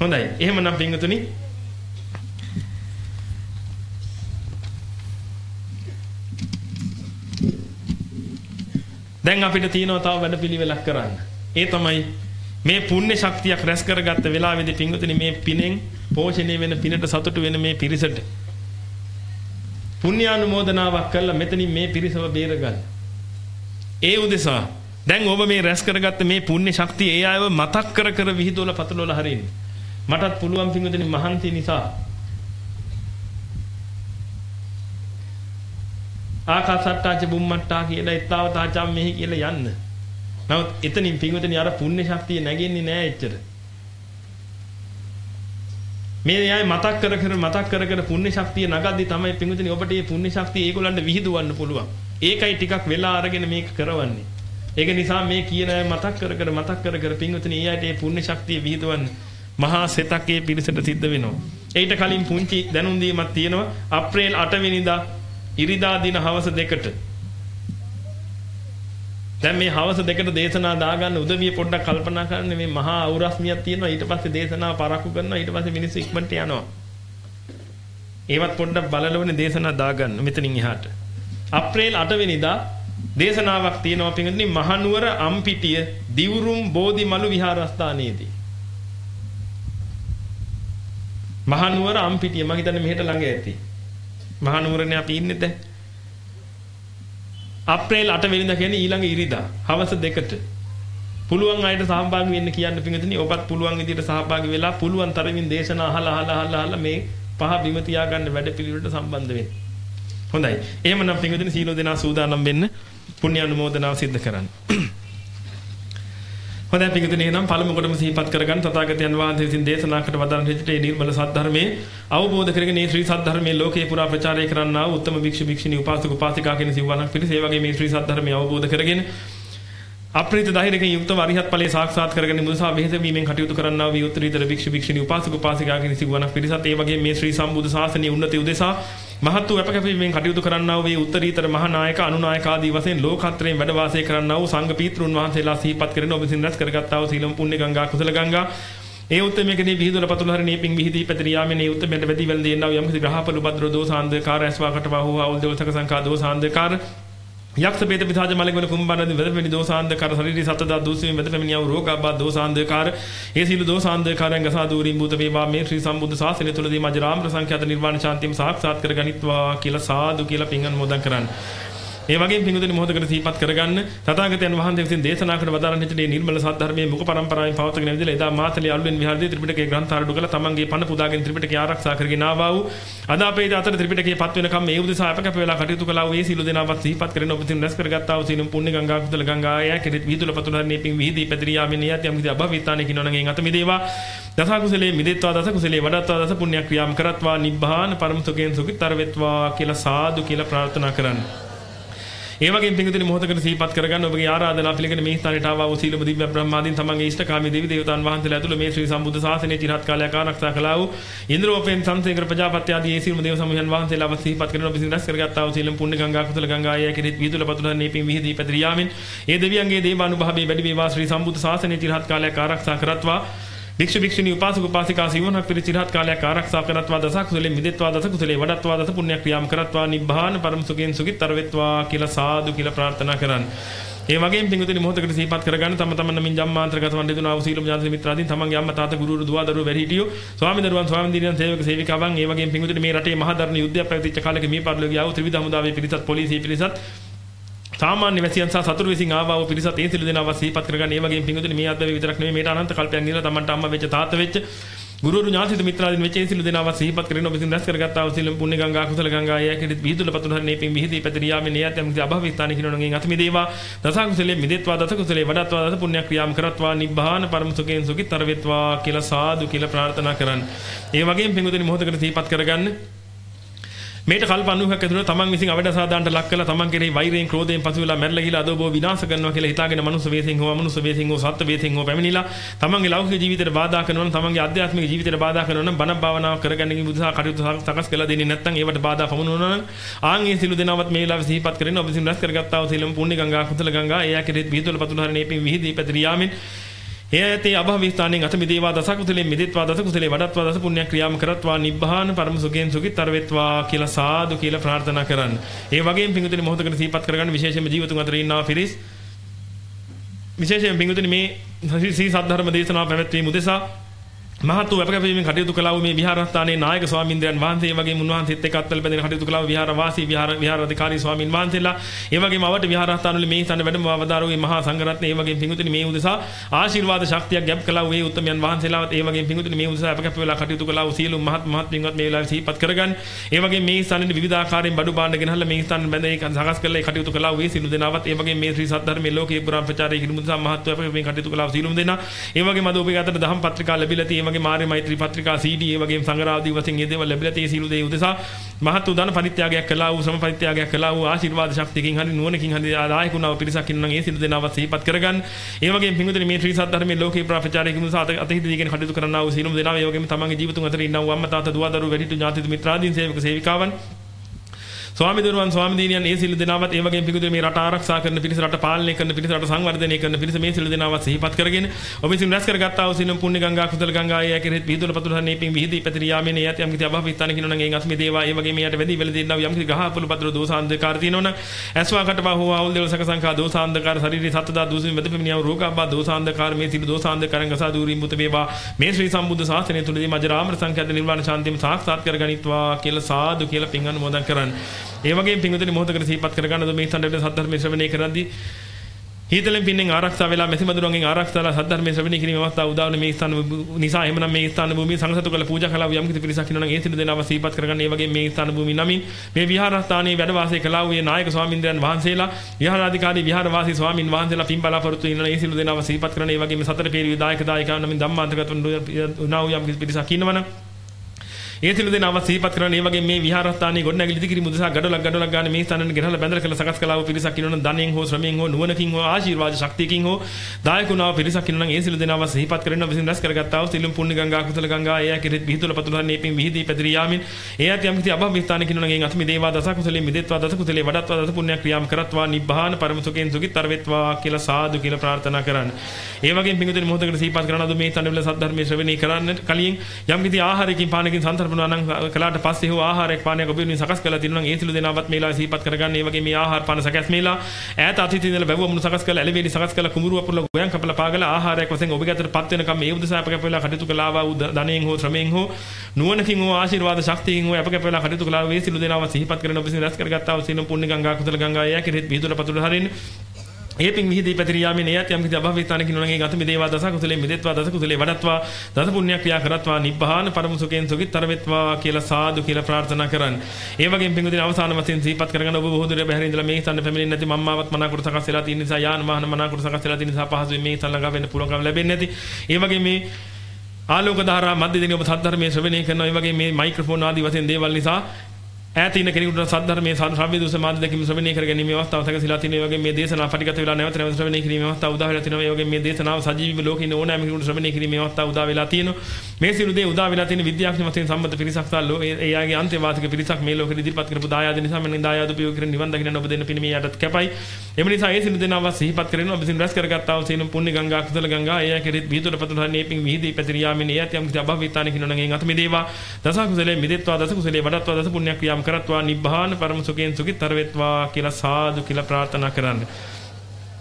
හොඳයි. එහෙමනම් පිංගුතුනි දැන් අපිට තියෙනවා තව වැඩපිළිවෙලක් කරන්න. ඒ තමයි මේ පුණ්‍ය ශක්තියක් රැස් කරගත්ත වෙලාවේදී පිංගුතුනි මේ පිනෙන් පෝෂණය වෙන පිනට සතුටු වෙන මේ පිරිසට පුණ්‍යානුමෝදනාවක් කළා මෙතනින් මේ පිරිසව බේරගන්න. ඒ උදෙසා දැන් ඔබ මේ රැස් කරගත්ත මේ පුණ්‍ය ශක්තිය ඒ අයව මතක් කර කර විහිදුවල පතලවල හරින්න. මටත් පුළුවන් පිංගුතුනි මහන්සි නිසා ආකාසට්ටාච බුම්මට්ටා කියලා ඊතාවතාචම් මෙහි කියලා යන්න. නමුත් එතනින් පිංගුතුනි අර පුණ්‍ය ශක්තිය නැගෙන්නේ නෑ එච්චර. මේ න්යාය මතක් කර කර මතක් කර කර පුණ්‍ය ශක්තිය නගද්දි තමයි පිංගුතුනි ඔබට මේ පුණ්‍ය ශක්තිය ඒගොල්ලන්ට විහිදුවන්න පුළුවන්. ඒකයි ටිකක් වෙලා අරගෙන මේක කරවන්නේ. ඒක නිසා මේ කියන අය මතක් කර කර මතක් කර කර පිංගුතුනි ඊයට මේ පුණ්‍ය ශක්තිය විහිදුවන්න මහා සෙතක් ඒ පිරිසට සිද්ධ වෙනවා. ඊට කලින් පුංචි දැනුම් දීමක් තියෙනවා. අප්‍රේල් 8 වෙනිදා ඉරිදා දින හවස දෙකට. දැන් මේ හවස දෙකට දේශනා දාගන්න උදවිය පොඩ්ඩක් කල්පනා කරන්න. මේ මහා අවුරස්මියක් තියෙනවා. ඊට පස්සේ දේශනාව පරක්කු කරනවා. ඊට පස්සේ මිනිස්සු ඉක්මනට යනවා. ඒවත් පොඩ්ඩක් බලලවනේ දේශනා දාගන්න. මෙතනින් එහාට. අප්‍රේල් 8 වෙනිදා දේශනාවක් තියෙනවා පින්වත්නි. මහනුවර අම්පිටිය දිවුරුම් බෝධිමලු විහාරස්ථානයේදී. මහනුවර අම්පිටිය. මම හිතන්නේ මෙහෙට ළඟ ඇති. මහනුවරනේ අපි ඉන්නේ දැන් අප්‍රේල් 8 වෙනිදා කියන්නේ ඊළඟ ඉරිදා හවස දෙකට පුළුවන් අයට සහභාගී වෙන්න කියන්න පිංගුතුනි ඔබත් පුළුවන් විදිහට සහභාගී වෙලා පුළුවන් තරමින් දේශනා අහලා අහලා අහලා අහලා මේ පහ බිම තියාගන්න වැඩ පිළිවෙලට සම්බන්ධ වෙන්න. හොඳයි. එහෙමනම් පිංගුතුනි සීලෝ දෙනා සූදානම් වෙන්න පුණ්‍ය අනුමෝදනාව සිද්ධ කරන්න. හොඳයි පිටුතුනේ නම් පළමු කොටම සිහිපත් කරගන්න තථාගතයන් වහන්සේ විසින් දේශනා කොට වදාළ විදිහට මේ නිර්මල සත්‍ය අවබෝධ කරගෙන මේ ශ්‍රී සත්‍ය ලෝකේ පුරා ප්‍රචාරය කරන්නා වූ උත්තම භික්ෂු භික්ෂුණී උපාසක උපාසිකා කියන සිවණක් පිළිස ඒ වගේ මේ ශ්‍රී සත්‍ය අවබෝධ කරගෙන අප්‍රිත ධෛර්යයෙන් යුක්තව අරිහත් ඵලයේ සාක්ෂාත් කරගෙන මුදසා වෙහෙස වීමෙන් කටයුතු කරන්නා වූ උත්තරීතර භික්ෂු භික්ෂුණී උපාසක උපාසිකා කියන සිවණක් පිළිසත් ඒ වගේ මේ ශ්‍රී සම්බුද්ධ ශාසනයේ උන්නතිය උදෙසා මහත් වූ අපකැපීමෙන් කටයුතු කරන්නා වූ මේ උත්තරීතර මහානායක අනුනායක ආදී වශයෙන් ලෝකත්‍රයෙන් වැඩ වාසය කරන්නා වූ සංඝ පීත්‍රුන් වහන්සේලා සිහිපත් කරගෙන ඔබ විසින් රැස් කරගත්තා වූ සීලම් පුණ්‍ය ගංගා කුසල ගංගා. ඒ උත්තරමකදී විහිදුල පතුල හරිනේ පිං විහිදී පැතිර යාමේ මේ උත්තරමෙන්ට වැඩි වෙන දෙන්නා යම් කිසි ග්‍රහපලු භද්‍ර දෝසාන්දකාර ඇස්වාකට බහුව අවුල් දෝසක සංකා දෝසාන්දකාර යක්ෂ බේද විසාජ මලගවල කුම්බානදී වෙදපෙනි දෝසාන්දකාර ශරීරී සතදා දෝසයෙන් වෙදපෙමිනියව රෝගාබා දෝසාන්දකාර ඒ සීල දෝසාන්දකාරයන් ගසා දූරින් භූත වේවා. මේ ශ්‍රී සම්බුද්ධ ශාසනය තුලදී මජරාම සංඛ්‍යාත නිර්වාණ ශාන්තියම සාක්ෂාත් කරගනිත්වා කියලා සාදු කියලා පින් අනුමෝදන් කරන්නේ. ඒ වගේම පිඟුතුනි මොහොතකට සිහිපත් කරගන්න තථාගතයන් වහන්සේ විසින් දේශනා කරන වදාරන හිටේ නිර්මල සත්‍ය මුඛ පරම්පරාවෙන් පවත්වාගෙන ඇවිදලා එදා මාතලේ අලුවෙන් විහාරදී ත්‍රිපිටකයේ ග්‍රන්ථ ආරඩු කළ. තමන්ගේ පණ පුදාගෙන ත්‍රිපිටකය ආරක්ෂා කරගෙන ආවා වූ. අද අපේ අතර ත්‍රිපිටකයේ පත් වෙනකම් මේ උදෙසා අප කැප වෙලා කටයුතු කළා වූ. ඒ සීල දෙනාවත් සිහිපත් කරගෙන ඔබ විසින් රැස් කරගත්තා වූ සීලම් පුණ්‍ය ගංගා කුසල ගංගා ආය කෙරෙත් විදුල පතුලන්නේ පිං විහිදී පැතිරියාමින් යත් යම් කිසි අභවිතානේ කිනෝනගෙන් අත මිදේවා. දස කුසලේ මිදෙත්වා දස කුසලේ වඩත්වා දස පුණ්‍ය ක්‍රියාම් කරත්වා. නිබ්බාන පරම සුඛයෙන් සුඛිතර වෙත්වා කියලා සාදු කියලා ප්‍රාර්ථනා කරන්නේ. ඒ වගේම පිංගුතුනි මොහොතකට සිහිපත් කරගන්න ඔබගේ ආරාධනා පිළිගෙන මේ ස්ථානයට ආවා වූ සීලම දිව්‍ය බ්‍රහ්මාදීන් තමන්ගේ ඉෂ්ඨකාමී දෙවි දේවතාන් වහන්සේලා ඇතුළු මේ ශ්‍රී සම්බුද්ධ ශාසනයේ চিරහත් කාලයක් ආරක්ෂා කළා වූ ඉන්ද්‍රෝපෙන් සංසේකර ප්‍රජාපති ආදී ඒ සීලම දේව සමූහයන් වහන්සේලාව සිහිපත් කරන ඔබ විසින් රැස් කරගත්තා වූ සීලම් පුණ්‍ය ගංගා කුසල ගංගා ආයය කෙරෙහි විදුල පතුලන් නීපින් විහිදී පැතිර යාමෙන් ඒ දෙවියන්ගේ දේවානුභාවයේ වැඩි වේවා ශ්‍රී සම්බුද්ධ ශාසනයේ চিරහත් කාලයක් ආරක්ෂා කරත්වා. භික්ෂු භික්ෂුණී උපාසක උපාසිකා සිවණක් පිරි චිරහත් කාලයක් ආරක්ෂා කරත්වා දස කුසලෙ මිදෙත්වා දස කුසලෙ වඩත්වා දස පුණ්‍ය ක්‍රියාම් කරත්වා නිබ්බාන පරම සුඛෙන් සුඛිතර වෙත්වා කියලා සාදු කියලා ප්‍රාර්ථනා කරන්න. ඒ වගේම පිංගුතුනි මොහොතකට සිහිපත් කරගන්න තම තමන් නමින් ජම්මාන්තරගත වන්දේ දුනා වූ සීලම ඥාති මිත්‍රාදීන් තමන්ගේ අම්මා තාත්තා ගුරුවරු දුව දරුවෝ වැඩි හිටියෝ ස්වාමීන් දරුවන් ස්වාමීන් දිනයන් සේවක සේවිකාවන් ඒ වගේම පිංගුතුනි මේ රටේ මහා ධර්ම යුද්ධයක් පැවතිච්ච කාලෙක මේ පරිලෝක යාව ත්‍රිවිධ හමුදාවේ පිරිසත් පොලිසිය පිරිසත් සාමාන්‍ය වැසියන් සහ සතුරු විසින් ආවා වූ පිරිසත් ඒ සිළු දෙනාව සිහිපත් කරගන්න ඒ වගේම පිංගුතුනි මේ අත්බැවි විතරක් නෙමෙයි මේට අනන්ත කල්පයක් නිරලා තමන්ට අම්මා වෙච්ච තාත්තා වෙච්ච ගුරුවරු ඥාතිත මිත්‍රාදීන් වෙච්ච ඒ සිළු දෙනාව සිහිපත් කරගෙන ඔබ විසින් රැස් කරගත්තා වූ සිළු පුණ්‍ය ගංගා කුසල ගංගා යැකෙදිත් විහිදුල පතුල හරි නේපින් විහිදී පැතිරියාමේ නියත් යම් කිසි අභව ස්ථාන කිනොනගෙන් අත මිදේවා දස කුසලේ මිදෙත්වා දස කුසලේ වඩත්වා දස පුණ්‍ය ක්‍රියාම් කරත්වා නිබ්බාන පරම සුඛෙන් සුඛිතර වෙත්වා කියලා සාදු කියලා ප්‍රාර්ථනා කරන්න. ඒ වගේම පිංගුතුනි මොහොතකට සිහිපත් කරගන්න මේට කල්ප 90ක් ඇතුළත තමන් විසින් අවඩසාදාන්ට ලක් කළා. තමන් කෙරෙහි වෛරයෙන් ක්‍රෝධයෙන් පසු වෙලා මැරලා ගිහලා අදෝබෝ විනාශ කරනවා කියලා හිතාගෙන මනුස්ස වේසෙන් හෝ අමනුස්ස වේසෙන් හෝ සත්ත්ව වේසෙන් හෝ පැමිණිලා තමන්ගේ ලෞකික ජීවිතයට බාධා කරනවා නම් තමන්ගේ ආධ්‍යාත්මික ජීවිතයට බාධා කරනවා නම් බණ භාවනාව කරගන්න බුදුසහ කටයුතු සකස් කළා දෙන්නේ නැත්නම් ඒවට බාධා පමුණුනවා නම් ආන් ඒ සිළු දෙනවත් මේ වෙලාවේ සිහිපත් කරගෙන ඔබ විසින් රැස් කරගත්තා වූ සීලම් පුණ්‍ය ගංගා කුසල ගංගා එයා කෙරෙහි විහිදුවල පතුල හරිනේ පින් විහිදී පැතිර යාමෙන් එය ඇතේ අභව ස්ථානෙන් අත මිදේවා දස කුසලෙන් මිදෙත්වා දස කුසලේ වඩත්වා දස පුණ්‍ය ක්‍රියාම කරත්වා නිබ්බාන පරම සුඛයෙන් සුඛිතර වෙත්වා කියලා සාදු කියලා ප්‍රාර්ථනා කරන්න. ඒ වගේම පිංගුතුනි මොහොතකට සිහිපත් කරගන්න විශේෂයෙන්ම ජීවතුන් අතර ඉන්නවා පිරිස්. විශේෂයෙන් පිංගුතුනි මේ සී සද්ධර්ම දේශනාව පැවැත්වීම උදෙසා මහත් වූ අපකපීමෙන් කටයුතු කළා වූ මේ විහාරස්ථානයේ නායක ස්වාමින්ද්‍රයන් වහන්සේ වගේම උන්වහන්සේත් එක්ක අත්වල බැඳගෙන කටයුතු කළා වූ විහාර වාසී විහාර විහාර අධිකාරී ස්වාමින් වහන්සේලා. ඒ වගේම අවට විහාරස්ථානවල මේ ස්ථාන වැඩම අවදාරෝ මේ මහා සංඝරත්නය ඒ වගේම පිඟුතුනි මේ උදෙසා ආශිර්වාද ශක්තියක් ගැබ් කළා වූ මේ උත්තමයන් වහන්සේලාවත් ඒ වගේම පිඟුතුනි මේ උදෙසා අපකප වෙලා කටයුතු කළා වූ සියලු මහත් මහත් පින්වත් මේ වෙලාවේ සිහිපත් කරගන්න. ඒ වගේම මේ ස්ථානයේ විවිධ ආකාරයෙන් බඩු භාණ්ඩ ගෙනහලා මේ ස්ථාන බැඳ ඒක සකස් කරලා කටයුතු කළා වූ සියලු දෙනාවත්. ඒ වගේම මේ ශ්‍රී සද්ධර්මයේ ලෝකේ පුරා ප්‍රචාරයේ හිමිමුද මහත් වූ අපකප මේ කටයුතු කළා වූ සියලුම දෙනා. ඒ වගේම අද ඔබේ අතට දහම් පත්‍රිකා ලැබිලා තියෙයි ඒ වගේ මාර්ය මෛත්‍රී පත්‍රිකා CD ඒ වගේම සංගරාදී වශයෙන් මේ දේවල් ලැබිලා තියෙන සීල දේ උදෙසා මහත් උදාන පරිත්‍යාගයක් කළා වූ සම පරිත්‍යාගයක් කළා වූ ආශිර්වාද ශක්තියකින් හරි නුවණකින් හරි ආදායකුණව පිරිසක් ඉන්නවා නම් ඒ සීල දෙනාව සිහිපත් කරගන්න. ඒ වගේම පින්විතනි මේ ත්‍රි සත්‍ය ලෝකේ ප්‍රාපචාරයේ මුසා අතහිත දීගෙන කටයුතු කරන්නා වූ සීලම දෙනාව ඒ වගේම තමන්ගේ ජීවිතුන් අතර ඉන්නා වූ අම්මා තාත්තා දුව දරුවෝ වැඩිහිටි ඥාති මිත්‍රාදීන් සේවක සේවිකාවන් ස්වාමි දරුවන් ස්වාමි දිනියන් ඒ සිල් දෙනාවත් ඒ වගේම පිටුදේ මේ රට ආරක්ෂා කරන පිරිස රට පාලනය කරන පිරිස රට සංවර්ධනය කරන පිරිස මේ සිල් දෙනාවත් සිහිපත් කරගෙන ඔබ විසින් රැස් කරගත්තා වූ සිනම් පුණ්‍ය ගංගා කුසල ගංගා ඒ කෙරෙහි පිහිදුල පතුල හරනේ පින් විහිදී පැතිර යාමේ නේ යත්. යම් කිසි අභව විස්තන කිනෝ නම් ඒ අස්මි දේවා. ඒ වගේම යට වෙදී වෙල දෙන්නා යම් කිසි ගහ අපුල පතර දෝසාන්දකාර තියෙනවනම් ඇස්වා කටපා හෝ ආවුල් දේවල් සකසංකා දෝසාන්දකාර ශරීරී සත්දා දූසින් වෙද පෙමිනියව රෝගාබ්බා දෝසාන්දකාර මේ සිල් දෝසාන්දකාරං ගසා දූරින් මුත වේවා. මේ ශ්‍රී සම්බුද්ධ ශාසනය තුලදී මජරාමර සංඛ්‍යාත නිර්වාණ ශාන්තියම සාක්ෂාත් කරගනිත්වා කියලා සාදු කියලා පින් අනුමෝදන් කරන්නේ ඒ වගේම පින්විතනි මොහොතකට සිහිපත් කරගන්නද මේ සඳහන් සද්ධර්මයේ ශ්‍රවණය කරද්දී හීතලෙන් පින්නෙන් ආරක්ෂා වෙලා මෙසිමදුරුන්ගෙන් ආරක්ෂාලා සද්ධර්මයේ ශ්‍රවණය කිරීම අවස්ථාව උදා වුණ මේ ස්ථාන නිසා එහෙමනම් මේ ස්ථාන භූමිය සංසතු කළ පූජා කළා වූ යම් කිසි පිරිසක් ඉන්නවා නම් ඒ සිළු දෙනාම සිහිපත් කරගන්න. ඒ වගේ මේ ස්ථාන භූමිය නමින් මේ විහාරස්ථානයේ වැඩ වාසය කළා වූ නායක ස්වාමින්ද්‍රයන් වහන්සේලා විහාරාධිකාරී විහාරවාසී ස්වාමින් වහන්සේලා පින් බලාපොරොත්තු වෙන ඒ සිළු දෙනාම සිහිපත් කරන. ඒ වගේම සතර පෙරේ දායක දායකයන් නමින් ධම්මාන්තගත වුණා වූ යම් කිසි පිරිසක් ඉන්නවනම් ඒ සිළු දෙනාව සිහිපත් කරන මේ වගේ මේ විහාරස්ථානයේ ගොඩනැගිලි ඉදිකිරි මුදසා ගඩොලක් ගඩොලක් ගන්න මේ ස්ථානෙන් ගෙනහලා බැඳලා කළ සකස් කළා වූ පිරිසක් ඉන්නවනම් ධනෙන් හෝ ශ්‍රමයෙන් හෝ නුවණකින් හෝ ආශිර්වාද ශක්තියකින් හෝ දායකුණාව පිරිසක් ඉන්නවනම් ඒ සිළු දෙනාව සිහිපත් කරන විසින් රැස් කරගත්තා වූ සිළුම් පුණ්‍ය ගංගා කුසල ගංගා එය කෙරෙහි විහිදුල පතුලන් නේපින් විහිදී පැතිරී යාමින් ඒ ඇති යම් කිසි අභව ස්ථානයක ඉන්නවනම් ඒ අත්මි දේවා දස කුසලේ මිදෙත්වා දස කුසලේ වඩත්වා දස පුණ්‍ය ක්‍රියාම් කරත්වා නිබ්බාන පරම සුඛෙන් සුඛිතර වෙත්වා කියලා සාදු කියලා ප්‍රාර්ථනා කරන්න. ඒ වගේම පිඟුතුනි මොහොතකට සිහිපත් කරන අද මේ තනවල සද්ධර්මයේ ශ්‍රවණය කරන්න කලින් යම් කිසි ආහාරයකින් පානකින් සන්තරපනවා නම් කලා කළාට පස්සේ හෝ ආහාරයක් පානයක් ඔබ වෙනුවෙන් සකස් කරලා තියෙනවා නම් ඒ සිළු දෙනාවත් මේලා සිහිපත් කරගන්න. ඒ වගේ මේ ආහාර පාන සකස් මේලා ඈත අතීතයේ ඉඳලා වැවුව මුණු සකස් කරලා ඇලෙවිලි සකස් කරලා කුඹුරු අපුරලා ගොයන් කපලා පාගලා ආහාරයක් වශයෙන් ඔබ ගැතට පත් වෙනකම් මේ උදෙසා අප කැපෙලා කටයුතු කළා වූ ධනෙන් හෝ ශ්‍රමයෙන් හෝ නුවණකින් හෝ ආශිර්වාද ශක්තියෙන් හෝ අප කැපෙලා කටයුතු කළා වූ සිළු දෙනාව සිහිපත් කරන ඔබ විසින් රැස් කරගත්තා වූ සිනම් පුණ්‍ය ගංගා කුසල ගංගා එය කෙරෙහි පිහිදුල පතුල හරින්න ඒ පින් මිහිදී පැතිරියාමේ නියත් යම් කිසි අභවිස්ථානකින් නොනගේ ගත මිදේවා දස කුසලේ මිදෙත්වා දස කුසලේ වඩත්වා දස පුණ්‍ය ක්‍රියා කරත්වා නිබ්බාන පරම සුඛෙන් සුඛිතර වෙත්වා කියලා සාදු කියලා ප්‍රාර්ථනා කරන්න. ඒ වගේම පින්වදින අවසාන වශයෙන් සිහිපත් කරගෙන ඔබ බොහෝ දුර බැහැර ඉඳලා මේ ස්ථාන පැමිණෙන්නේ නැති මම්මාවත් මනාකුරු සකස් වෙලා තියෙන නිසා යාන වාහන මනාකුරු සකස් වෙලා තියෙන නිසා පහසුවෙන් මේ ස්ථාන ළඟා වෙන්න පුළුවන්කම ලැබෙන්නේ නැති. ඒ වගේ මේ ආලෝක ධාරා මැද දෙනිය ඔබ සද්ධර්මයේ ශ්‍රවණය කරනවා. ඒ වගේ මේ මයික්‍රොෆෝන් ආදී වශයෙන් දේවල් නිසා ඈත ඉන්න කෙනෙකුට සද්ධර්මයේ ශ්‍රව්‍ය දුස මාධ්‍ය දෙකම ශ්‍රවණය කර ගැනීම අවස්ථාව සැකසීලා තියෙන වගේ මේ දේශනාව පටිගත වෙලා නැවත නැවත ශ්‍රවණය කිරීමේ අවස්ථාව උදා වෙලා තියෙනවා. ඒ වගේ මේ දේශනාව සජීවීව ලෝකේ ඉන්න ඕනෑම කෙනෙකුට ශ්‍රවණය කිරීමේ අවස්ථාව උදා වෙලා තියෙනවා. මේ සියලු දේ උදා වෙලා තියෙන විද්‍යාඥ වශයෙන් සම්බන්ධ පිරිසක් සල්ලෝ ඒ ආගේ අන්තවාදික පිරිසක් මේ ලෝකෙ ඉදිරිපත් කරපු දායාද නිසා මම දායාද උපයෝග කරගෙන නිවන් දකින්න ඔබ දෙන්න පිණිමේ යටත් කැපයි. එම නිසා ඒ සියලු දෙනාව සිහිපත් කරගෙන ඔබ සින් රැස් කරගත්තා වූ සීලම් පුණ්‍ය ගංගා කුසල ගංගා ඒ කෙරෙහි විහිදුර පතුල හන්නේ පිං විහිදී පැතිරියාමින් ඒ යම් කිසි අභවිතාන කිනෝ නම් අත මෙදේවා දස කුසලේ මිදෙත්වා දස කුසලේ වඩත්වා දස පුණ්‍ය ක්‍රියාම් කරත්වා නිබ්බාන පරම සුඛයෙන් සුඛිතර වෙත්වා කියලා සාදු කියලා ප්‍රාර්ථනා කරන්නේ.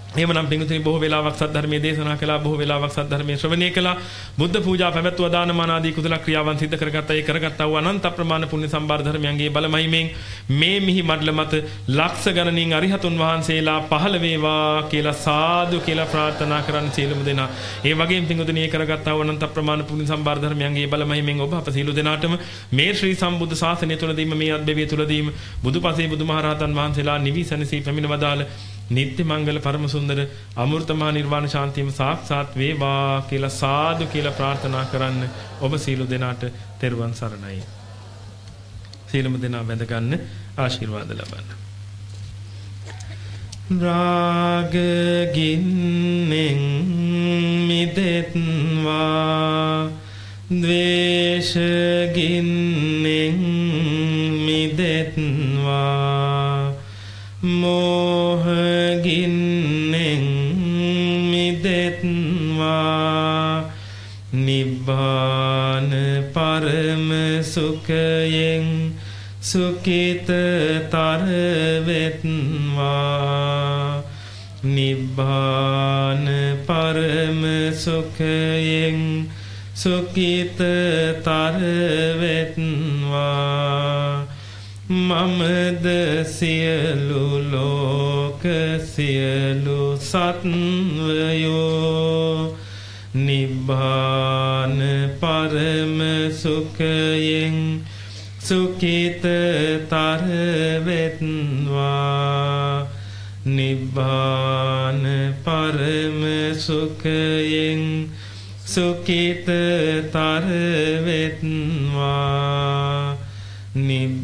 එහෙමනම් පින්විතනි බොහෝ වෙලාවක් සද්ධර්මයේ දේශනා කළා බොහෝ වෙලාවක් සද්ධර්මයේ ශ්‍රවණය කළා. බුද්ධ පූජා පැවැත්වුවා දානමාන ආදී කුසල ක්‍රියාවන් සිදු කරගත්තා ඒ කරගත්තා වූ අනන්ත ප්‍රමාණ පුණ්‍ය සම්බාර ධර්මයන්ගේ බලමහිමෙන් මේ මිහි මඩල මත ලක්ෂ ගණනින් අරිහතුන් වහන්සේලා පහළ වේවා කියලා සාදු කියලා ප්‍රාර්ථනා කරන් සියලුම දෙනා. ඒ වගේම පින්විතනි ඒ කරගත්තා වූ අනන්ත ප්‍රමාණ පුණ්‍ය සම්බාර ධර්මයන්ගේ බලමහිමෙන් ඔබ අප සියලු දෙනාටම මේ ශ්‍රී සම්බුද්ධ ශාසනය තුලදීම මේ අද්භවයේ තුලදීම බුදුපසේ බුදුමහරහතන් වහන්සේලා නිවිසනසී පැමිණ වදාළ නිත්‍ය මංගල පරම සුන්දර අමෘතමහා නිර්වාණ ශාන්තියම සාක්ෂාත් වේවා කියලා සාදු කියලා ප්‍රාර්ථනා කරන්න ඔබ සීල දෙනාට තෙරුවන් සරණයි. සීලම දෙනා වැඳ ගන්න ආශිර්වාද ලබන්න. රාග ගින්නෙන් මිදෙත්වා ද්වේෂ ගින්නෙන් මිදෙත්වා මෝහගින්නෙන් මිදෙත්වා. නිබ්බාන පරම සුඛයෙන් සුකිතතරවෙත්වා නිබ්බාන පරම සුඛයෙන් සුකිතතරවෙත්වා මමද සියලු ලෝක සියලු සත්වයෝ නිබ්බාන පරම සුඛයෙන් සුඛිතතර වෙත්වා නිබ්බාන පරම සුඛයෙන් සුඛිතතර වෙත්වා